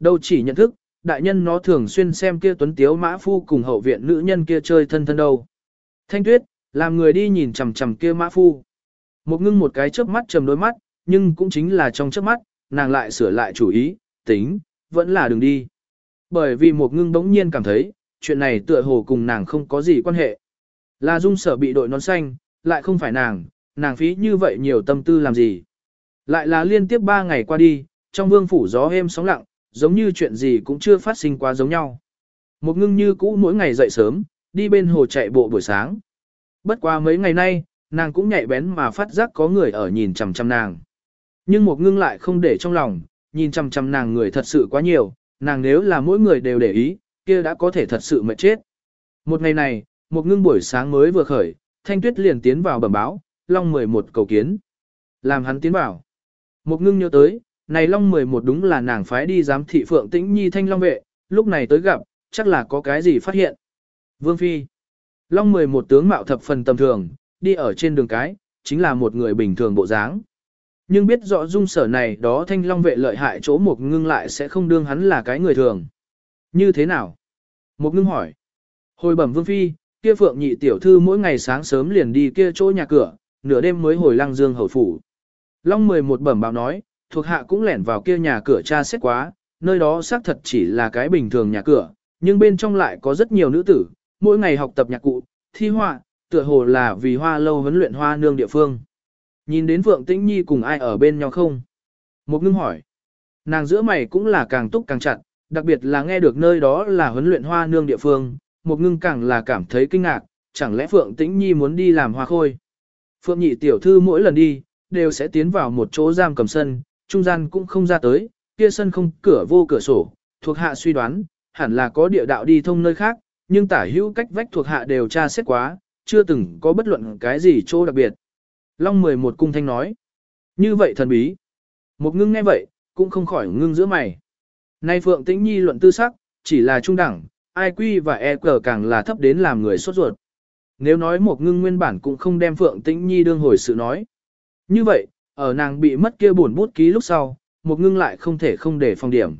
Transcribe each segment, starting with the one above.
Đâu chỉ nhận thức, đại nhân nó thường xuyên xem kia tuấn tiếu mã phu cùng hậu viện nữ nhân kia chơi thân thân đâu. Thanh tuyết, làm người đi nhìn chằm chằm kia mã phu. Một ngưng một cái chớp mắt trầm đôi mắt, nhưng cũng chính là trong chớp mắt, nàng lại sửa lại chủ ý, tính, vẫn là đừng đi. Bởi vì một ngưng bỗng nhiên cảm thấy, chuyện này tựa hồ cùng nàng không có gì quan hệ. Là dung sở bị đội nón xanh, lại không phải nàng, nàng phí như vậy nhiều tâm tư làm gì. Lại là liên tiếp ba ngày qua đi, trong vương phủ gió êm sóng lặng, giống như chuyện gì cũng chưa phát sinh quá giống nhau. Một ngưng như cũ mỗi ngày dậy sớm, đi bên hồ chạy bộ buổi sáng. Bất qua mấy ngày nay, nàng cũng nhạy bén mà phát giác có người ở nhìn chằm chằm nàng. Nhưng một ngưng lại không để trong lòng, nhìn chằm chằm nàng người thật sự quá nhiều, nàng nếu là mỗi người đều để ý, kia đã có thể thật sự mệt chết. Một ngày này, một ngưng buổi sáng mới vừa khởi, thanh tuyết liền tiến vào bẩm báo, long 11 cầu kiến. Làm hắn tiến vào. Một ngưng nhớ tới, này long 11 đúng là nàng phái đi giám thị phượng tĩnh nhi thanh long vệ, lúc này tới gặp, chắc là có cái gì phát hiện. Vương Phi. Long 11 tướng mạo thập phần tầm thường, đi ở trên đường cái, chính là một người bình thường bộ dáng. Nhưng biết rõ dung sở này đó thanh long vệ lợi hại chỗ một ngưng lại sẽ không đương hắn là cái người thường. Như thế nào? Một ngưng hỏi. Hồi bẩm vương phi, kia phượng nhị tiểu thư mỗi ngày sáng sớm liền đi kia chỗ nhà cửa, nửa đêm mới hồi lăng dương hầu phủ. Long 11 bẩm báo nói, thuộc hạ cũng lẻn vào kia nhà cửa tra xét quá, nơi đó xác thật chỉ là cái bình thường nhà cửa, nhưng bên trong lại có rất nhiều nữ tử, mỗi ngày học tập nhạc cụ, thi họa, tựa hồ là vì hoa lâu huấn luyện hoa nương địa phương. Nhìn đến Phượng Tĩnh Nhi cùng ai ở bên nhau không? Một ngưng hỏi. Nàng giữa mày cũng là càng túc càng chặt, đặc biệt là nghe được nơi đó là huấn luyện hoa nương địa phương, một ngưng càng là cảm thấy kinh ngạc, chẳng lẽ Phượng Tĩnh Nhi muốn đi làm hoa khôi. Phượng nhị tiểu thư mỗi lần đi, đều sẽ tiến vào một chỗ giam cầm sân, trung gian cũng không ra tới, kia sân không cửa vô cửa sổ, thuộc hạ suy đoán, hẳn là có địa đạo đi thông nơi khác, nhưng tả hữu cách vách thuộc hạ đều tra xét quá, chưa từng có bất luận cái gì chỗ đặc biệt. Long 11 cung thanh nói. Như vậy thần bí. Một ngưng nghe vậy, cũng không khỏi ngưng giữa mày. Nay Phượng Tĩnh Nhi luận tư sắc, chỉ là trung đẳng, IQ và EQ càng là thấp đến làm người sốt ruột. Nếu nói một ngưng nguyên bản cũng không đem Phượng Tĩnh Nhi đương hồi sự nói. Như vậy, ở nàng bị mất kia buồn bút ký lúc sau, một ngưng lại không thể không để phòng điểm.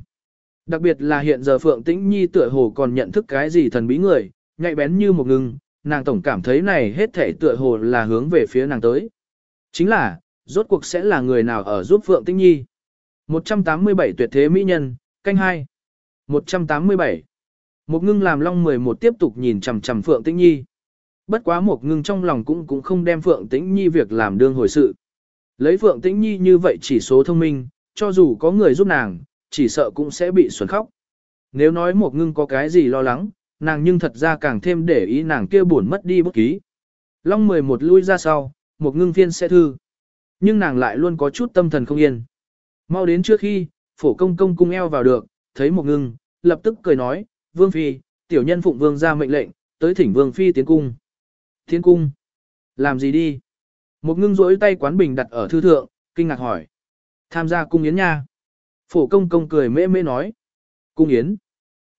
Đặc biệt là hiện giờ Phượng Tĩnh Nhi tựa hồ còn nhận thức cái gì thần bí người, nhạy bén như một ngưng, nàng tổng cảm thấy này hết thể tựa hồ là hướng về phía nàng tới. Chính là, rốt cuộc sẽ là người nào ở giúp Phượng Tĩnh Nhi. 187 tuyệt thế mỹ nhân, canh 2. 187. Một ngưng làm long 11 tiếp tục nhìn chằm chằm Phượng Tĩnh Nhi. Bất quá một ngưng trong lòng cũng cũng không đem Phượng Tĩnh Nhi việc làm đương hồi sự. Lấy Phượng Tĩnh Nhi như vậy chỉ số thông minh, cho dù có người giúp nàng, chỉ sợ cũng sẽ bị xuẩn khóc. Nếu nói một ngưng có cái gì lo lắng, nàng nhưng thật ra càng thêm để ý nàng kia buồn mất đi bút ký. Long 11 lui ra sau, một ngưng phiên sẽ thư. Nhưng nàng lại luôn có chút tâm thần không yên. Mau đến trước khi, phổ công công cung eo vào được, thấy một ngưng, lập tức cười nói, Vương Phi, tiểu nhân phụng vương ra mệnh lệnh, tới thỉnh Vương Phi tiến cung. Tiến cung? Làm gì đi? Một ngưng rỗi tay quán bình đặt ở thư thượng, kinh ngạc hỏi. Tham gia cung yến nha. Phổ công công cười mễ mễ nói. Cung yến.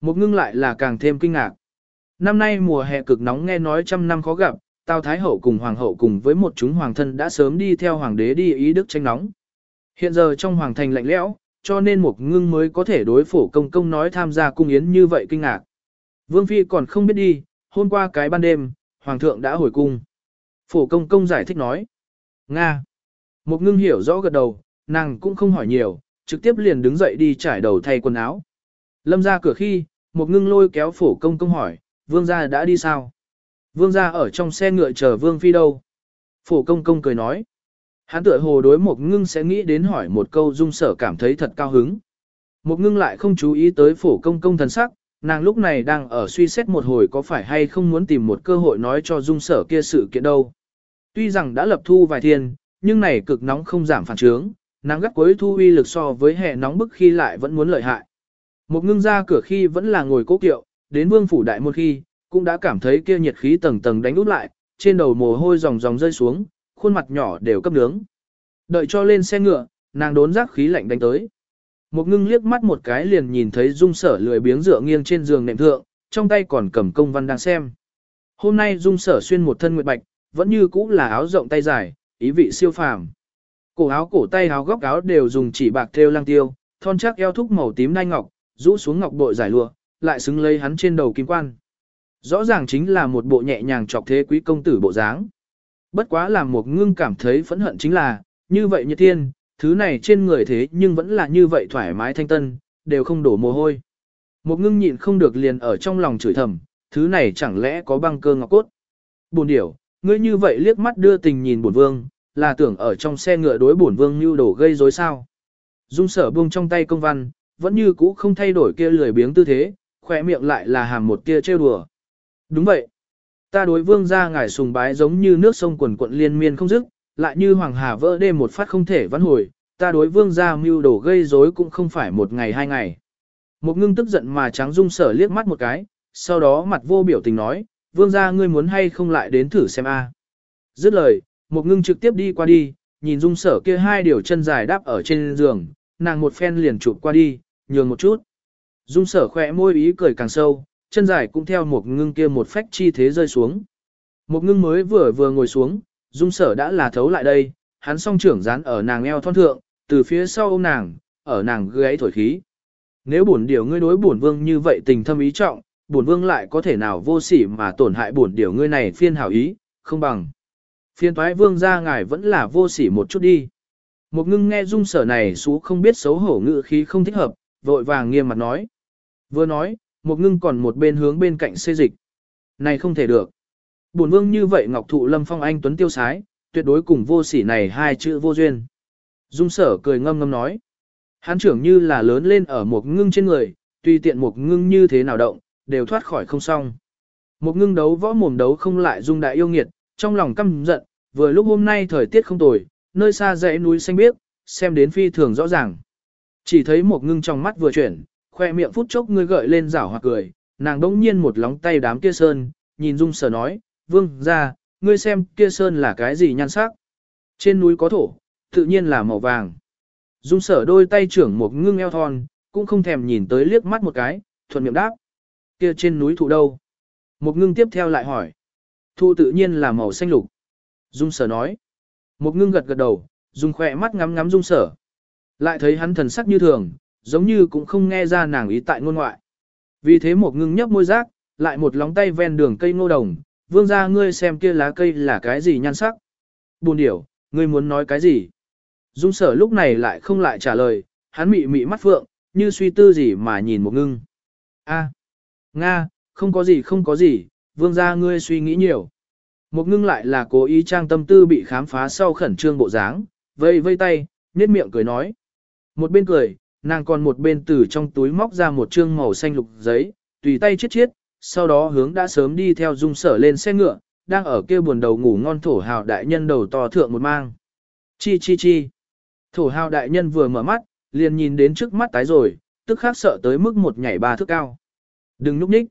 Một ngưng lại là càng thêm kinh ngạc. Năm nay mùa hè cực nóng nghe nói trăm năm khó gặp, Tào Thái Hậu cùng Hoàng hậu cùng với một chúng hoàng thân đã sớm đi theo Hoàng đế đi ý đức tranh nóng. Hiện giờ trong Hoàng thành lạnh lẽo, cho nên một ngưng mới có thể đối phổ công công nói tham gia cung yến như vậy kinh ngạc. Vương Phi còn không biết đi, hôm qua cái ban đêm, Hoàng thượng đã hồi cung. Phổ công công giải thích nói. Nga. Một ngưng hiểu rõ gật đầu, nàng cũng không hỏi nhiều, trực tiếp liền đứng dậy đi trải đầu thay quần áo. Lâm ra cửa khi, một ngưng lôi kéo phổ công công hỏi, vương gia đã đi sao? Vương gia ở trong xe ngựa chờ vương phi đâu? Phổ công công cười nói. Hắn tựa hồ đối một ngưng sẽ nghĩ đến hỏi một câu dung sở cảm thấy thật cao hứng. Một ngưng lại không chú ý tới phổ công công thần sắc, nàng lúc này đang ở suy xét một hồi có phải hay không muốn tìm một cơ hội nói cho dung sở kia sự kiện đâu. Tuy rằng đã lập thu vài thiên, nhưng này cực nóng không giảm phản trướng, nắng gắt cuối thu uy lực so với hè nóng bức khi lại vẫn muốn lợi hại. Một ngưng ra cửa khi vẫn là ngồi cố kiệu, đến vương phủ đại môn khi, cũng đã cảm thấy kia nhiệt khí tầng tầng đánh út lại, trên đầu mồ hôi ròng ròng rơi xuống, khuôn mặt nhỏ đều cấp nướng. Đợi cho lên xe ngựa, nàng đốn giác khí lạnh đánh tới. Một ngưng liếc mắt một cái liền nhìn thấy dung sở lười biếng dựa nghiêng trên giường nệm thượng, trong tay còn cầm công văn đang xem. Hôm nay dung sở xuyên một thân nguyệt bạch, vẫn như cũ là áo rộng tay dài, ý vị siêu phàm. Cổ áo cổ tay áo góc áo đều dùng chỉ bạc thêu lang tiêu, thon chắc eo thúc màu tím đai ngọc, rũ xuống ngọc bội giải lụa, lại xứng lấy hắn trên đầu kim quan. Rõ ràng chính là một bộ nhẹ nhàng trọc thế quý công tử bộ dáng. Bất quá làm một ngưng cảm thấy phẫn hận chính là, như vậy như tiên, thứ này trên người thế nhưng vẫn là như vậy thoải mái thanh tân, đều không đổ mồ hôi. Một ngưng nhịn không được liền ở trong lòng chửi thầm, thứ này chẳng lẽ có băng cơ ngọc cốt. Buồn điểu, ngươi như vậy liếc mắt đưa tình nhìn bổn vương, là tưởng ở trong xe ngựa đối bổn vương như đổ gây rối sao. Dung sở buông trong tay công văn, vẫn như cũ không thay đổi kia lười biếng tư thế, khỏe miệng lại là hàm một tia trêu đùa. Đúng vậy. Ta đối vương ra ngải sùng bái giống như nước sông quần quận liên miên không dứt, lại như hoàng hà vỡ đêm một phát không thể vãn hồi, ta đối vương ra mưu đổ gây rối cũng không phải một ngày hai ngày. Một ngưng tức giận mà trắng dung sở liếc mắt một cái, sau đó mặt vô biểu tình nói, vương gia ngươi muốn hay không lại đến thử xem a. Dứt lời, một ngưng trực tiếp đi qua đi, nhìn dung sở kia hai điều chân dài đáp ở trên giường, nàng một phen liền chụp qua đi, nhường một chút. Dung sở khỏe môi ý cười càng sâu, chân dài cũng theo một ngưng kia một phách chi thế rơi xuống. Một ngưng mới vừa vừa ngồi xuống, dung sở đã là thấu lại đây, hắn song trưởng dán ở nàng eo thon thượng, từ phía sau ôm nàng, ở nàng gáy thổi khí. Nếu bổn điều ngươi đối bổn vương như vậy tình thâm ý trọng, bổn vương lại có thể nào vô sỉ mà tổn hại bổn điều ngươi này phiên hảo ý, không bằng. Phiên toái vương ra ngài vẫn là vô sỉ một chút đi. Một ngưng nghe dung sở này xú không biết xấu hổ ngự khí không thích hợp, vội vàng nghiêm mặt nói. Vừa nói, một ngưng còn một bên hướng bên cạnh xê dịch. Này không thể được. Bổn vương như vậy ngọc thụ lâm phong anh tuấn tiêu sái, tuyệt đối cùng vô sỉ này hai chữ vô duyên. Dung sở cười ngâm ngâm nói. Hắn trưởng như là lớn lên ở một ngưng trên người, tùy tiện một ngưng như thế nào động, đều thoát khỏi không xong. Một ngưng đấu võ mồm đấu không lại dung đại yêu nghiệt, trong lòng căm giận, vừa lúc hôm nay thời tiết không tồi, nơi xa dãy núi xanh biếc, xem đến phi thường rõ ràng. Chỉ thấy một ngưng trong mắt vừa chuyển, khoe miệng phút chốc ngươi gợi lên rảo hoặc cười, nàng đỗng nhiên một lóng tay đám kia sơn, nhìn dung sở nói, vương ra, ngươi xem kia sơn là cái gì nhan sắc. Trên núi có thổ, tự nhiên là màu vàng. Dung sở đôi tay trưởng một ngưng eo thon, cũng không thèm nhìn tới liếc mắt một cái, thuận miệng đáp. Kia trên núi thụ đâu? Một ngưng tiếp theo lại hỏi. Thụ tự nhiên là màu xanh lục. Dung sở nói. Một ngưng gật gật đầu, dùng khỏe mắt ngắm ngắm dung sở. Lại thấy hắn thần sắc như thường, giống như cũng không nghe ra nàng ý tại ngôn ngoại. Vì thế một ngưng nhấp môi rác, lại một lóng tay ven đường cây ngô đồng, vương ra ngươi xem kia lá cây là cái gì nhan sắc. Buồn điểu, ngươi muốn nói cái gì? Dung sở lúc này lại không lại trả lời, hắn mị mị mắt phượng, như suy tư gì mà nhìn một ngưng. a Nga, không có gì không có gì, vương gia ngươi suy nghĩ nhiều. Một ngưng lại là cố ý trang tâm tư bị khám phá sau khẩn trương bộ dáng, vây vây tay, nhếch miệng cười nói. Một bên cười, nàng còn một bên từ trong túi móc ra một trương màu xanh lục giấy, tùy tay chiết chiết, sau đó hướng đã sớm đi theo dung sở lên xe ngựa, đang ở kia buồn đầu ngủ ngon thổ hào đại nhân đầu to thượng một mang. Chi chi chi. Thổ hào đại nhân vừa mở mắt, liền nhìn đến trước mắt tái rồi, tức khắc sợ tới mức một nhảy ba thước cao. Đừng núp nhích.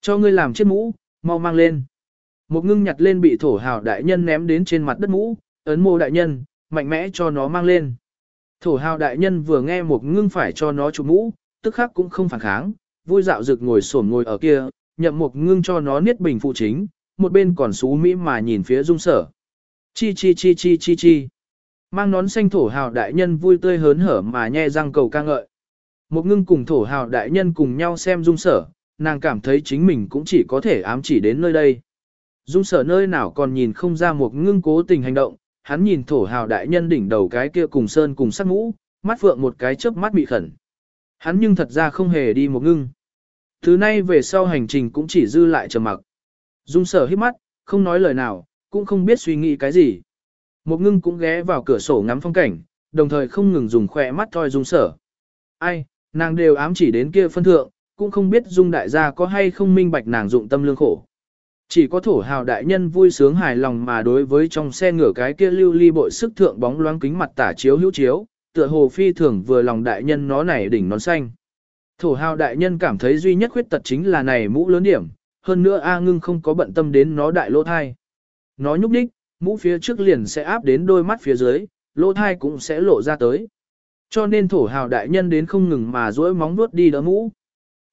Cho ngươi làm chiếc mũ, mau mang lên. Một ngưng nhặt lên bị thổ hào đại nhân ném đến trên mặt đất mũ, ấn mô đại nhân, mạnh mẽ cho nó mang lên. Thổ hào đại nhân vừa nghe một ngưng phải cho nó chụp mũ, tức khắc cũng không phản kháng, vui dạo rực ngồi sổm ngồi ở kia, nhậm một ngưng cho nó niết bình phụ chính, một bên còn xú mỹ mà nhìn phía dung sở. Chi chi chi chi chi chi. Mang nón xanh thổ hào đại nhân vui tươi hớn hở mà nhe răng cầu ca ngợi. Một ngưng cùng thổ hào đại nhân cùng nhau xem dung sở, nàng cảm thấy chính mình cũng chỉ có thể ám chỉ đến nơi đây. Dung sở nơi nào còn nhìn không ra một ngưng cố tình hành động, hắn nhìn thổ hào đại nhân đỉnh đầu cái kia cùng sơn cùng sắc mũ, mắt phượng một cái chớp mắt bị khẩn. Hắn nhưng thật ra không hề đi một ngưng. Thứ nay về sau hành trình cũng chỉ dư lại trầm mặc. Dung sở hít mắt, không nói lời nào, cũng không biết suy nghĩ cái gì. Một ngưng cũng ghé vào cửa sổ ngắm phong cảnh, đồng thời không ngừng dùng khỏe mắt thoi dung sở. Ai, nàng đều ám chỉ đến kia phân thượng, cũng không biết dung đại gia có hay không minh bạch nàng dụng tâm lương khổ. Chỉ có thổ hào đại nhân vui sướng hài lòng mà đối với trong xe ngửa cái kia lưu ly bội sức thượng bóng loáng kính mặt tả chiếu hữu chiếu, tựa hồ phi thường vừa lòng đại nhân nó này đỉnh nón xanh. Thổ hào đại nhân cảm thấy duy nhất khuyết tật chính là này mũ lớn điểm, hơn nữa A ngưng không có bận tâm đến nó đại lỗ thai. Nó nhúc đích, mũ phía trước liền sẽ áp đến đôi mắt phía dưới, lỗ thai cũng sẽ lộ ra tới. Cho nên thổ hào đại nhân đến không ngừng mà duỗi móng nuốt đi đỡ mũ.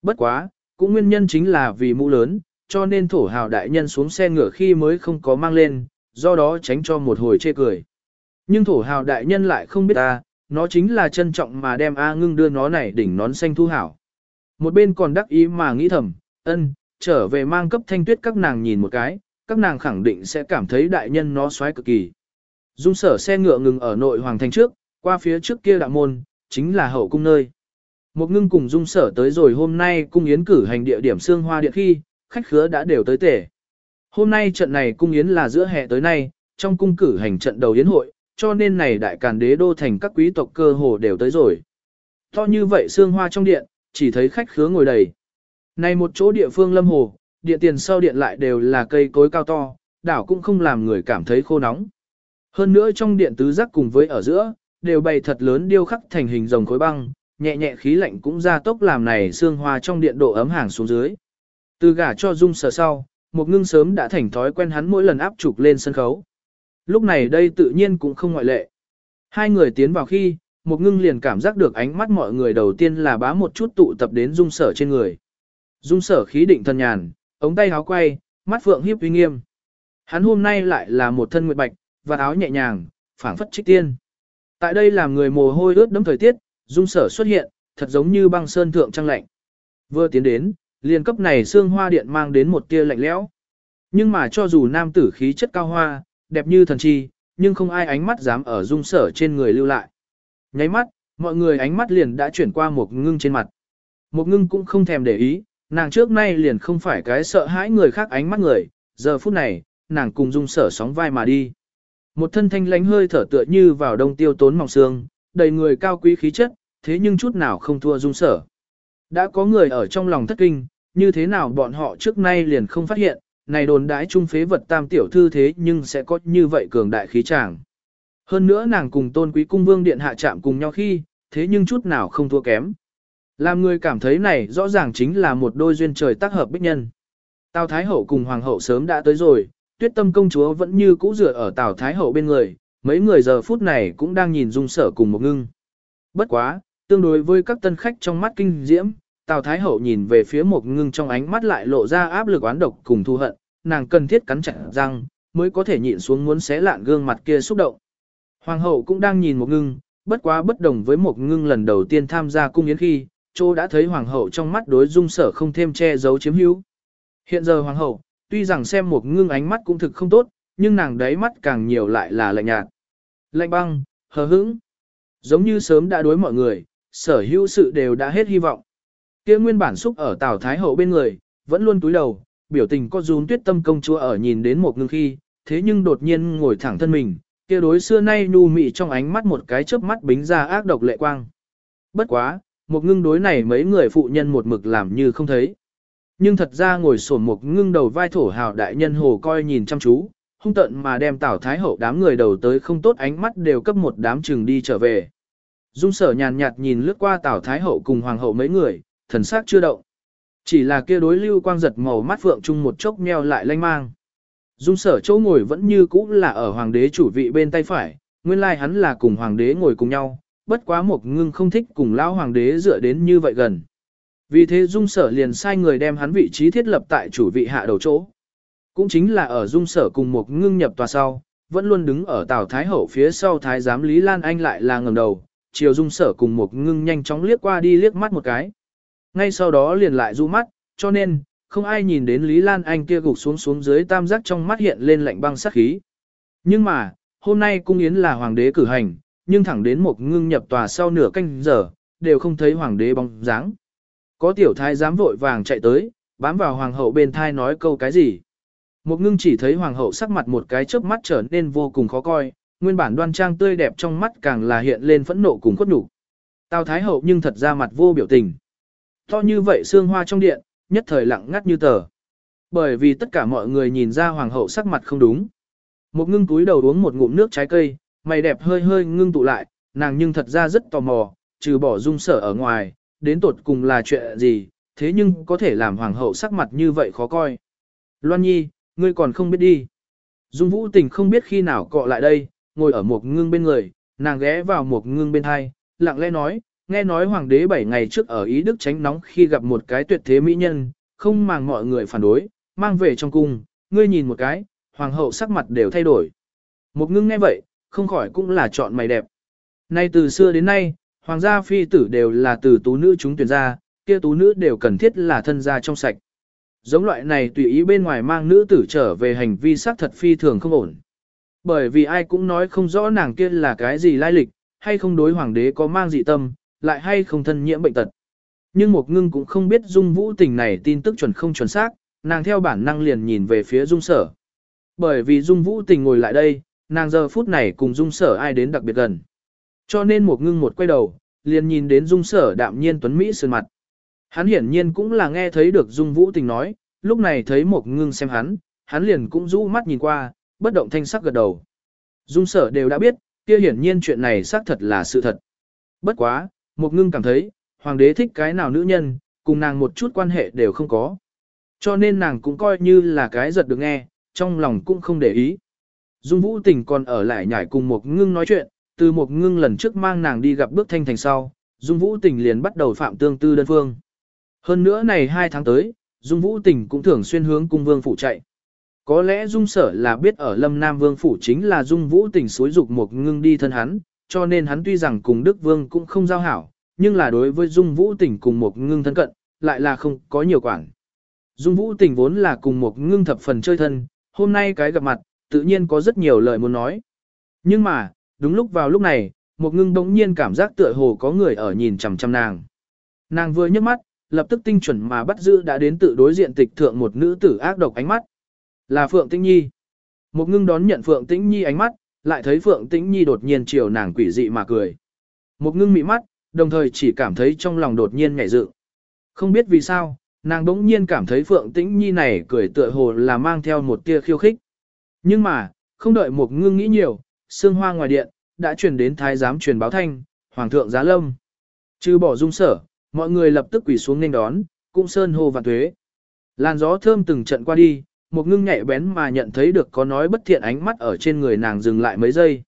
Bất quá, cũng nguyên nhân chính là vì mũ lớn, cho nên thổ hào đại nhân xuống xe ngựa khi mới không có mang lên, do đó tránh cho một hồi chê cười. Nhưng thổ hào đại nhân lại không biết ta, nó chính là trân trọng mà đem A ngưng đưa nó này đỉnh nón xanh thu hảo. Một bên còn đắc ý mà nghĩ thầm, ân, trở về mang cấp thanh tuyết các nàng nhìn một cái, các nàng khẳng định sẽ cảm thấy đại nhân nó xoáy cực kỳ. Dung sở xe ngựa ngừng ở nội hoàng thành trước, qua phía trước kia đạo môn, chính là hậu cung nơi. Một ngưng cùng dung sở tới rồi hôm nay cung yến cử hành địa điểm xương hoa điện khi, khách khứa đã đều tới tể. Hôm nay trận này cung yến là giữa hè tới nay, trong cung cử hành trận đầu yến hội, cho nên này đại càn đế đô thành các quý tộc cơ hồ đều tới rồi. To như vậy xương hoa trong điện, chỉ thấy khách khứa ngồi đầy. Này một chỗ địa phương lâm hồ, điện tiền sau điện lại đều là cây cối cao to, đảo cũng không làm người cảm thấy khô nóng. Hơn nữa trong điện tứ giác cùng với ở giữa, đều bày thật lớn điêu khắc thành hình rồng khối băng, nhẹ nhẹ khí lạnh cũng ra tốc làm này xương hoa trong điện độ ấm hàng xuống dưới. Từ gả cho dung sở sau, một ngưng sớm đã thành thói quen hắn mỗi lần áp trục lên sân khấu. Lúc này đây tự nhiên cũng không ngoại lệ. Hai người tiến vào khi, một ngưng liền cảm giác được ánh mắt mọi người đầu tiên là bá một chút tụ tập đến dung sở trên người. Dung sở khí định thần nhàn, ống tay áo quay, mắt phượng hiếp uy nghiêm. Hắn hôm nay lại là một thân nguyệt bạch, và áo nhẹ nhàng, phảng phất trích tiên. Tại đây làm người mồ hôi ướt đẫm thời tiết, dung sở xuất hiện, thật giống như băng sơn thượng trăng lạnh. Vừa tiến đến, liền cấp này xương hoa điện mang đến một tia lạnh lẽo. Nhưng mà cho dù nam tử khí chất cao hoa, đẹp như thần chi, nhưng không ai ánh mắt dám ở dung sở trên người lưu lại. Nháy mắt, mọi người ánh mắt liền đã chuyển qua một ngưng trên mặt. Một ngưng cũng không thèm để ý, nàng trước nay liền không phải cái sợ hãi người khác ánh mắt người, giờ phút này, nàng cùng dung sở sóng vai mà đi. Một thân thanh lánh hơi thở tựa như vào đông tiêu tốn mỏng xương, đầy người cao quý khí chất, thế nhưng chút nào không thua dung sở. Đã có người ở trong lòng thất kinh, như thế nào bọn họ trước nay liền không phát hiện, này đồn đãi trung phế vật tam tiểu thư thế nhưng sẽ có như vậy cường đại khí chàng. Hơn nữa nàng cùng tôn quý cung vương điện hạ chạm cùng nhau khi, thế nhưng chút nào không thua kém. Làm người cảm thấy này rõ ràng chính là một đôi duyên trời tác hợp bích nhân. Tào Thái Hậu cùng Hoàng Hậu sớm đã tới rồi, tuyết tâm công chúa vẫn như cũ dựa ở Tào Thái Hậu bên người, mấy người giờ phút này cũng đang nhìn dung sở cùng một ngưng. Bất quá, tương đối với các tân khách trong mắt kinh diễm, Tào Thái Hậu nhìn về phía một ngưng trong ánh mắt lại lộ ra áp lực oán độc cùng thù hận, nàng cần thiết cắn chặt răng, mới có thể nhịn xuống muốn xé lạn gương mặt kia xúc động. Hoàng hậu cũng đang nhìn một ngưng, bất quá bất đồng với một ngưng lần đầu tiên tham gia cung yến khi, Châu đã thấy hoàng hậu trong mắt đối dung sở không thêm che giấu chiếm hữu. Hiện giờ hoàng hậu, tuy rằng xem một ngưng ánh mắt cũng thực không tốt, nhưng nàng đấy mắt càng nhiều lại là lạnh nhạt. Lạnh băng, hờ hững. Giống như sớm đã đối mọi người, sở hữu sự đều đã hết hy vọng. Kia nguyên bản xúc ở Tào Thái Hậu bên người, vẫn luôn túi đầu, biểu tình có rún tuyết tâm công chúa ở nhìn đến một ngưng khi, thế nhưng đột nhiên ngồi thẳng thân mình, kia đối xưa nay nhu mị trong ánh mắt một cái chớp mắt bính ra ác độc lệ quang. Bất quá, một ngưng đối này mấy người phụ nhân một mực làm như không thấy. Nhưng thật ra ngồi sổn một ngưng đầu vai thổ hào đại nhân hồ coi nhìn chăm chú, hung tận mà đem tảo thái hậu đám người đầu tới không tốt ánh mắt đều cấp một đám chừng đi trở về. Dung sở nhàn nhạt nhìn lướt qua tảo thái hậu cùng hoàng hậu mấy người, thần sắc chưa động. Chỉ là kia đối lưu quang giật màu mắt phượng chung một chốc meo lại lanh mang. Dung sở chỗ ngồi vẫn như cũ là ở hoàng đế chủ vị bên tay phải, nguyên lai hắn là cùng hoàng đế ngồi cùng nhau, bất quá một ngưng không thích cùng lão hoàng đế dựa đến như vậy gần. Vì thế dung sở liền sai người đem hắn vị trí thiết lập tại chủ vị hạ đầu chỗ. Cũng chính là ở dung sở cùng một ngưng nhập tòa sau, vẫn luôn đứng ở tào thái hậu phía sau thái giám Lý Lan Anh lại là ngầm đầu, chiều dung sở cùng một ngưng nhanh chóng liếc qua đi liếc mắt một cái. Ngay sau đó liền lại du mắt, cho nên, không ai nhìn đến Lý Lan Anh kia gục xuống xuống dưới tam giác trong mắt hiện lên lạnh băng sát khí. Nhưng mà, hôm nay cung yến là hoàng đế cử hành, nhưng thẳng đến một ngưng nhập tòa sau nửa canh giờ, đều không thấy hoàng đế bóng dáng. Có tiểu thái giám vội vàng chạy tới, bám vào hoàng hậu bên thai nói câu cái gì. Một ngưng chỉ thấy hoàng hậu sắc mặt một cái chớp mắt trở nên vô cùng khó coi, nguyên bản đoan trang tươi đẹp trong mắt càng là hiện lên phẫn nộ cùng khuất nhục. Tào thái hậu nhưng thật ra mặt vô biểu tình. To như vậy xương hoa trong điện, nhất thời lặng ngắt như tờ. Bởi vì tất cả mọi người nhìn ra hoàng hậu sắc mặt không đúng. Một ngưng túi đầu uống một ngụm nước trái cây, mày đẹp hơi hơi ngưng tụ lại, nàng nhưng thật ra rất tò mò, trừ bỏ dung sở ở ngoài, đến tột cùng là chuyện gì, thế nhưng có thể làm hoàng hậu sắc mặt như vậy khó coi. Loan Nhi, ngươi còn không biết đi. Dung Vũ Tình không biết khi nào cọ lại đây, ngồi ở một ngưng bên người, nàng ghé vào một ngưng bên hai, lặng lẽ nói, nghe nói hoàng đế 7 ngày trước ở Ý Đức tránh nóng khi gặp một cái tuyệt thế mỹ nhân, không màng mọi người phản đối, mang về trong cung, ngươi nhìn một cái, hoàng hậu sắc mặt đều thay đổi. Một ngưng nghe vậy, không khỏi cũng là chọn mày đẹp. Nay từ xưa đến nay, hoàng gia phi tử đều là từ tú nữ chúng tuyển ra, kia tú nữ đều cần thiết là thân gia trong sạch. Giống loại này tùy ý bên ngoài mang nữ tử trở về hành vi xác thật phi thường không ổn. Bởi vì ai cũng nói không rõ nàng kia là cái gì lai lịch, hay không đối hoàng đế có mang dị tâm, lại hay không thân nhiễm bệnh tật. Nhưng một ngưng cũng không biết dung vũ tình này tin tức chuẩn không chuẩn xác, nàng theo bản năng liền nhìn về phía dung sở. Bởi vì dung vũ tình ngồi lại đây, nàng giờ phút này cùng dung sở ai đến đặc biệt gần. Cho nên một ngưng một quay đầu, liền nhìn đến dung sở đạm nhiên tuấn Mỹ sơn mặt. Hắn hiển nhiên cũng là nghe thấy được dung vũ tình nói, lúc này thấy một ngưng xem hắn, hắn liền cũng rũ mắt nhìn qua, bất động thanh sắc gật đầu. Dung sở đều đã biết, kia hiển nhiên chuyện này xác thật là sự thật. Bất quá, một ngưng cảm thấy, hoàng đế thích cái nào nữ nhân, cùng nàng một chút quan hệ đều không có. Cho nên nàng cũng coi như là cái giật được nghe, trong lòng cũng không để ý. Dung Vũ Tình còn ở lại nhảy cùng một ngưng nói chuyện, từ một ngưng lần trước mang nàng đi gặp bước thanh thành sau, Dung Vũ Tình liền bắt đầu phạm tương tư đơn phương. Hơn nữa này hai tháng tới, Dung Vũ Tình cũng thường xuyên hướng cung vương phủ chạy. Có lẽ Dung Sở là biết ở Lâm Nam Vương phủ chính là Dung Vũ Tình xối dục một ngưng đi thân hắn, cho nên hắn tuy rằng cùng Đức Vương cũng không giao hảo, nhưng là đối với Dung Vũ Tình cùng một ngưng thân cận, lại là không có nhiều quản. Dung Vũ Tình vốn là cùng một ngưng thập phần chơi thân, hôm nay cái gặp mặt, tự nhiên có rất nhiều lời muốn nói. Nhưng mà, đúng lúc vào lúc này, một ngưng đống nhiên cảm giác tựa hồ có người ở nhìn chằm chằm nàng. Nàng vừa nhấc mắt, lập tức tinh chuẩn mà bắt giữ đã đến tự đối diện tịch thượng một nữ tử ác độc ánh mắt. Là Phượng Tĩnh Nhi. Một ngưng đón nhận Phượng Tĩnh Nhi ánh mắt, lại thấy Phượng Tĩnh Nhi đột nhiên chiều nàng quỷ dị mà cười. Một ngưng mị mắt, đồng thời chỉ cảm thấy trong lòng đột nhiên nhảy dựng. Không biết vì sao, nàng đống nhiên cảm thấy Phượng Tĩnh Nhi này cười tựa hồ là mang theo một tia khiêu khích. Nhưng mà, không đợi một ngưng nghĩ nhiều, sương hoa ngoài điện, đã truyền đến thái giám truyền báo thanh, hoàng thượng giá lâm. Trừ bỏ dung sở, mọi người lập tức quỳ xuống nên đón, cũng sơn hô và thuế. Làn gió thơm từng trận qua đi, một ngưng nhạy bén mà nhận thấy được có nói bất thiện ánh mắt ở trên người nàng dừng lại mấy giây.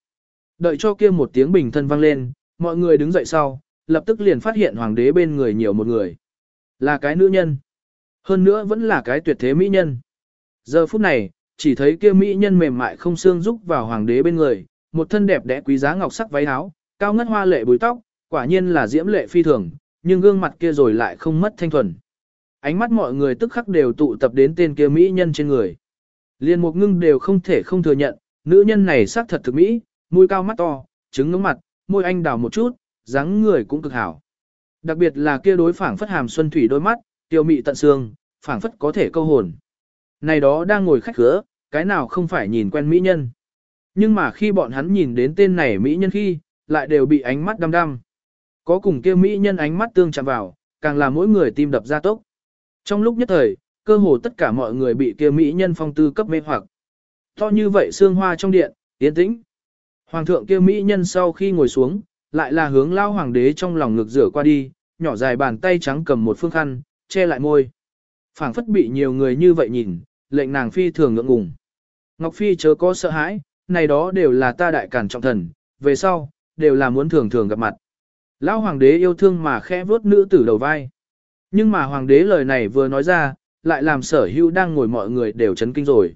Đợi cho kia một tiếng bình thân vang lên, mọi người đứng dậy sau, lập tức liền phát hiện hoàng đế bên người nhiều một người. Là cái nữ nhân. Hơn nữa vẫn là cái tuyệt thế mỹ nhân. Giờ phút này, chỉ thấy kia mỹ nhân mềm mại không xương rúc vào hoàng đế bên người, một thân đẹp đẽ quý giá ngọc sắc váy áo, cao ngất hoa lệ búi tóc, quả nhiên là diễm lệ phi thường, nhưng gương mặt kia rồi lại không mất thanh thuần. Ánh mắt mọi người tức khắc đều tụ tập đến tên kia mỹ nhân trên người. Liên một ngưng đều không thể không thừa nhận, nữ nhân này sắc thật thực mỹ, mũi cao mắt to, trứng ngưỡng mặt, môi anh đào một chút, dáng người cũng cực hảo. Đặc biệt là kia đối phảng phất hàm xuân thủy đôi mắt, tiêu mị tận xương, phảng phất có thể câu hồn. Này đó đang ngồi khách khứa, cái nào không phải nhìn quen mỹ nhân. Nhưng mà khi bọn hắn nhìn đến tên này mỹ nhân khi, lại đều bị ánh mắt đăm đăm. Có cùng kia mỹ nhân ánh mắt tương chạm vào, càng làm mỗi người tim đập ra tốc. Trong lúc nhất thời, cơ hồ tất cả mọi người bị kia mỹ nhân phong tư cấp mê hoặc. To như vậy xương hoa trong điện, tiến tĩnh. Hoàng thượng kia mỹ nhân sau khi ngồi xuống, lại là hướng lao hoàng đế trong lòng ngực rửa qua đi, nhỏ dài bàn tay trắng cầm một phương khăn, che lại môi. phảng phất bị nhiều người như vậy nhìn, lệnh nàng phi thường ngượng ngùng. Ngọc Phi chớ có sợ hãi, này đó đều là ta đại cản trọng thần, về sau, đều là muốn thường thường gặp mặt. Lão hoàng đế yêu thương mà khẽ vuốt nữ tử đầu vai. Nhưng mà hoàng đế lời này vừa nói ra, lại làm sở hữu đang ngồi mọi người đều chấn kinh rồi.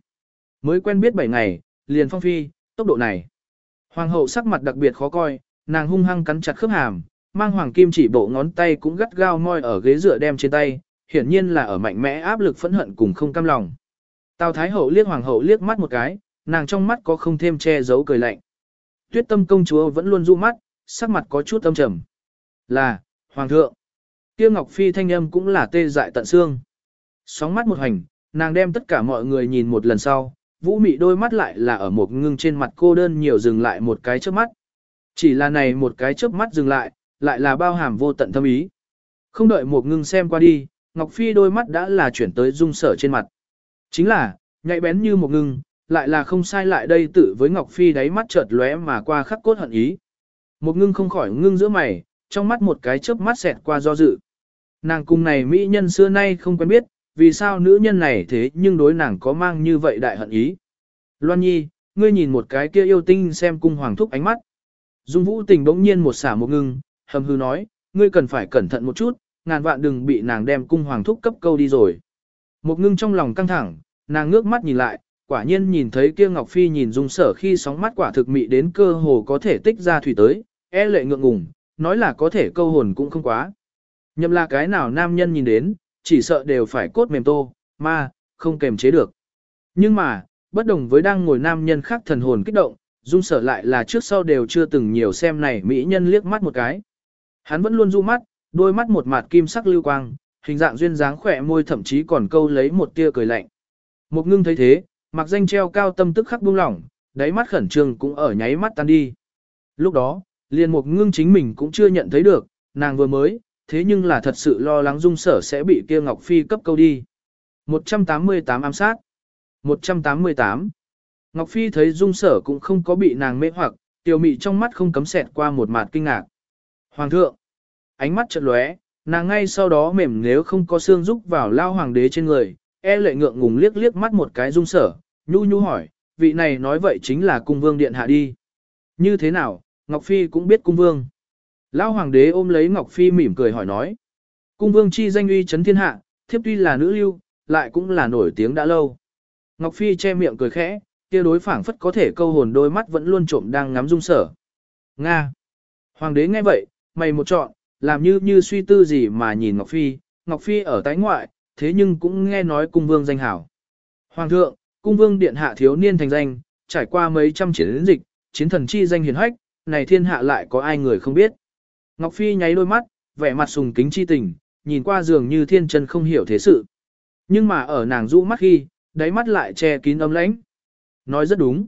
Mới quen biết 7 ngày, liền phong phi, tốc độ này. Hoàng hậu sắc mặt đặc biệt khó coi, nàng hung hăng cắn chặt khớp hàm, mang hoàng kim chỉ bộ ngón tay cũng gắt gao moi ở ghế dựa đem trên tay, hiển nhiên là ở mạnh mẽ áp lực phẫn hận cùng không cam lòng. Tào Thái hậu liếc hoàng hậu liếc mắt một cái, nàng trong mắt có không thêm che giấu cười lạnh. Tuyết tâm công chúa vẫn luôn du mắt, sắc mặt có chút âm trầm. Là, hoàng thượng. Kia Ngọc Phi thanh âm cũng là tê dại tận xương. Sóng mắt một hành, nàng đem tất cả mọi người nhìn một lần sau, vũ mị đôi mắt lại là ở một ngưng trên mặt cô đơn nhiều dừng lại một cái chớp mắt. Chỉ là này một cái chớp mắt dừng lại, lại là bao hàm vô tận thâm ý. Không đợi một ngưng xem qua đi, Ngọc Phi đôi mắt đã là chuyển tới dung sở trên mặt. Chính là, nhạy bén như một ngưng, lại là không sai lại đây tự với Ngọc Phi đáy mắt chợt lóe mà qua khắc cốt hận ý. Một ngưng không khỏi ngưng giữa mày, trong mắt một cái chớp mắt xẹt qua do dự. Nàng cùng này mỹ nhân xưa nay không quen biết, vì sao nữ nhân này thế nhưng đối nàng có mang như vậy đại hận ý. Loan Nhi, ngươi nhìn một cái kia yêu tinh xem cung hoàng thúc ánh mắt. Dung Vũ Tình bỗng nhiên một xả một ngưng, hầm hư nói, ngươi cần phải cẩn thận một chút, ngàn vạn đừng bị nàng đem cung hoàng thúc cấp câu đi rồi. Một ngưng trong lòng căng thẳng, nàng ngước mắt nhìn lại, quả nhiên nhìn thấy kia Ngọc Phi nhìn dung sở khi sóng mắt quả thực mị đến cơ hồ có thể tích ra thủy tới, e lệ ngượng ngùng, nói là có thể câu hồn cũng không quá. Nhậm là cái nào nam nhân nhìn đến, chỉ sợ đều phải cốt mềm tô, ma, không kềm chế được. Nhưng mà, bất đồng với đang ngồi nam nhân khác thần hồn kích động, dung sở lại là trước sau đều chưa từng nhiều xem này mỹ nhân liếc mắt một cái. Hắn vẫn luôn du mắt, đôi mắt một mặt kim sắc lưu quang, hình dạng duyên dáng khỏe môi thậm chí còn câu lấy một tia cười lạnh. Một ngưng thấy thế, mặc danh treo cao tâm tức khắc buông lỏng, đáy mắt khẩn trương cũng ở nháy mắt tan đi. Lúc đó, liền một ngưng chính mình cũng chưa nhận thấy được, nàng vừa mới, thế nhưng là thật sự lo lắng dung sở sẽ bị kia Ngọc Phi cấp câu đi. 188 ám sát 188 Ngọc Phi thấy dung sở cũng không có bị nàng mê hoặc, tiểu mị trong mắt không cấm xẹt qua một mặt kinh ngạc. Hoàng thượng! Ánh mắt chợt lóe, nàng ngay sau đó mềm nếu không có xương rúc vào lao hoàng đế trên người, e lệ ngượng ngùng liếc liếc mắt một cái dung sở, nhu nhu hỏi, vị này nói vậy chính là cung vương điện hạ đi. Như thế nào, Ngọc Phi cũng biết cung vương. Lão hoàng đế ôm lấy Ngọc Phi mỉm cười hỏi nói. Cung vương chi danh uy chấn thiên hạ, thiếp tuy là nữ lưu, lại cũng là nổi tiếng đã lâu. Ngọc Phi che miệng cười khẽ, kia đối phảng phất có thể câu hồn đôi mắt vẫn luôn trộm đang ngắm dung sở. Nga. Hoàng đế nghe vậy, mày một chọn, làm như như suy tư gì mà nhìn Ngọc Phi, Ngọc Phi ở tái ngoại, thế nhưng cũng nghe nói cung vương danh hảo. Hoàng thượng, cung vương điện hạ thiếu niên thành danh, trải qua mấy trăm chiến dịch, chiến thần chi danh hiền hách, này thiên hạ lại có ai người không biết. Ngọc Phi nháy đôi mắt, vẻ mặt sùng kính chi tình, nhìn qua dường như thiên chân không hiểu thế sự. Nhưng mà ở nàng rũ mắt khi, đáy mắt lại che kín âm lãnh. Nói rất đúng.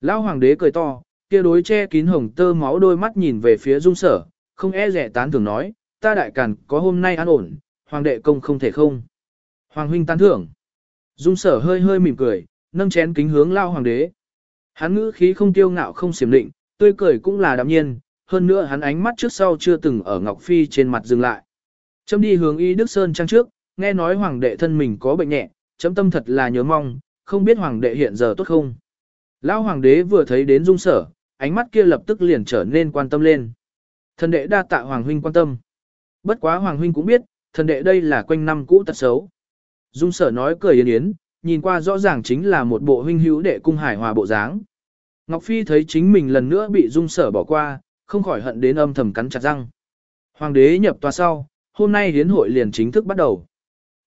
Lão hoàng đế cười to, kia đối che kín hồng tơ máu đôi mắt nhìn về phía dung sở, không e rẻ tán thường nói, ta đại càn có hôm nay an ổn, hoàng đệ công không thể không. Hoàng huynh tán thưởng. Dung sở hơi hơi mỉm cười, nâng chén kính hướng lao hoàng đế. Hắn ngữ khí không tiêu ngạo không xiểm định, tươi cười cũng là đạm nhiên, hơn nữa hắn ánh mắt trước sau chưa từng ở Ngọc Phi trên mặt dừng lại. Chấm đi hướng y Đức Sơn trang trước, nghe nói hoàng đệ thân mình có bệnh nhẹ, chấm tâm thật là nhớ mong, không biết hoàng đệ hiện giờ tốt không. Lão hoàng đế vừa thấy đến dung sở, ánh mắt kia lập tức liền trở nên quan tâm lên. Thần đệ đa tạ hoàng huynh quan tâm. Bất quá hoàng huynh cũng biết, thần đệ đây là quanh năm cũ tật xấu. Dung sở nói cười yến yến, nhìn qua rõ ràng chính là một bộ huynh hữu đệ cung hải hòa bộ dáng. Ngọc Phi thấy chính mình lần nữa bị dung sở bỏ qua, không khỏi hận đến âm thầm cắn chặt răng. Hoàng đế nhập tòa sau, hôm nay hiến hội liền chính thức bắt đầu.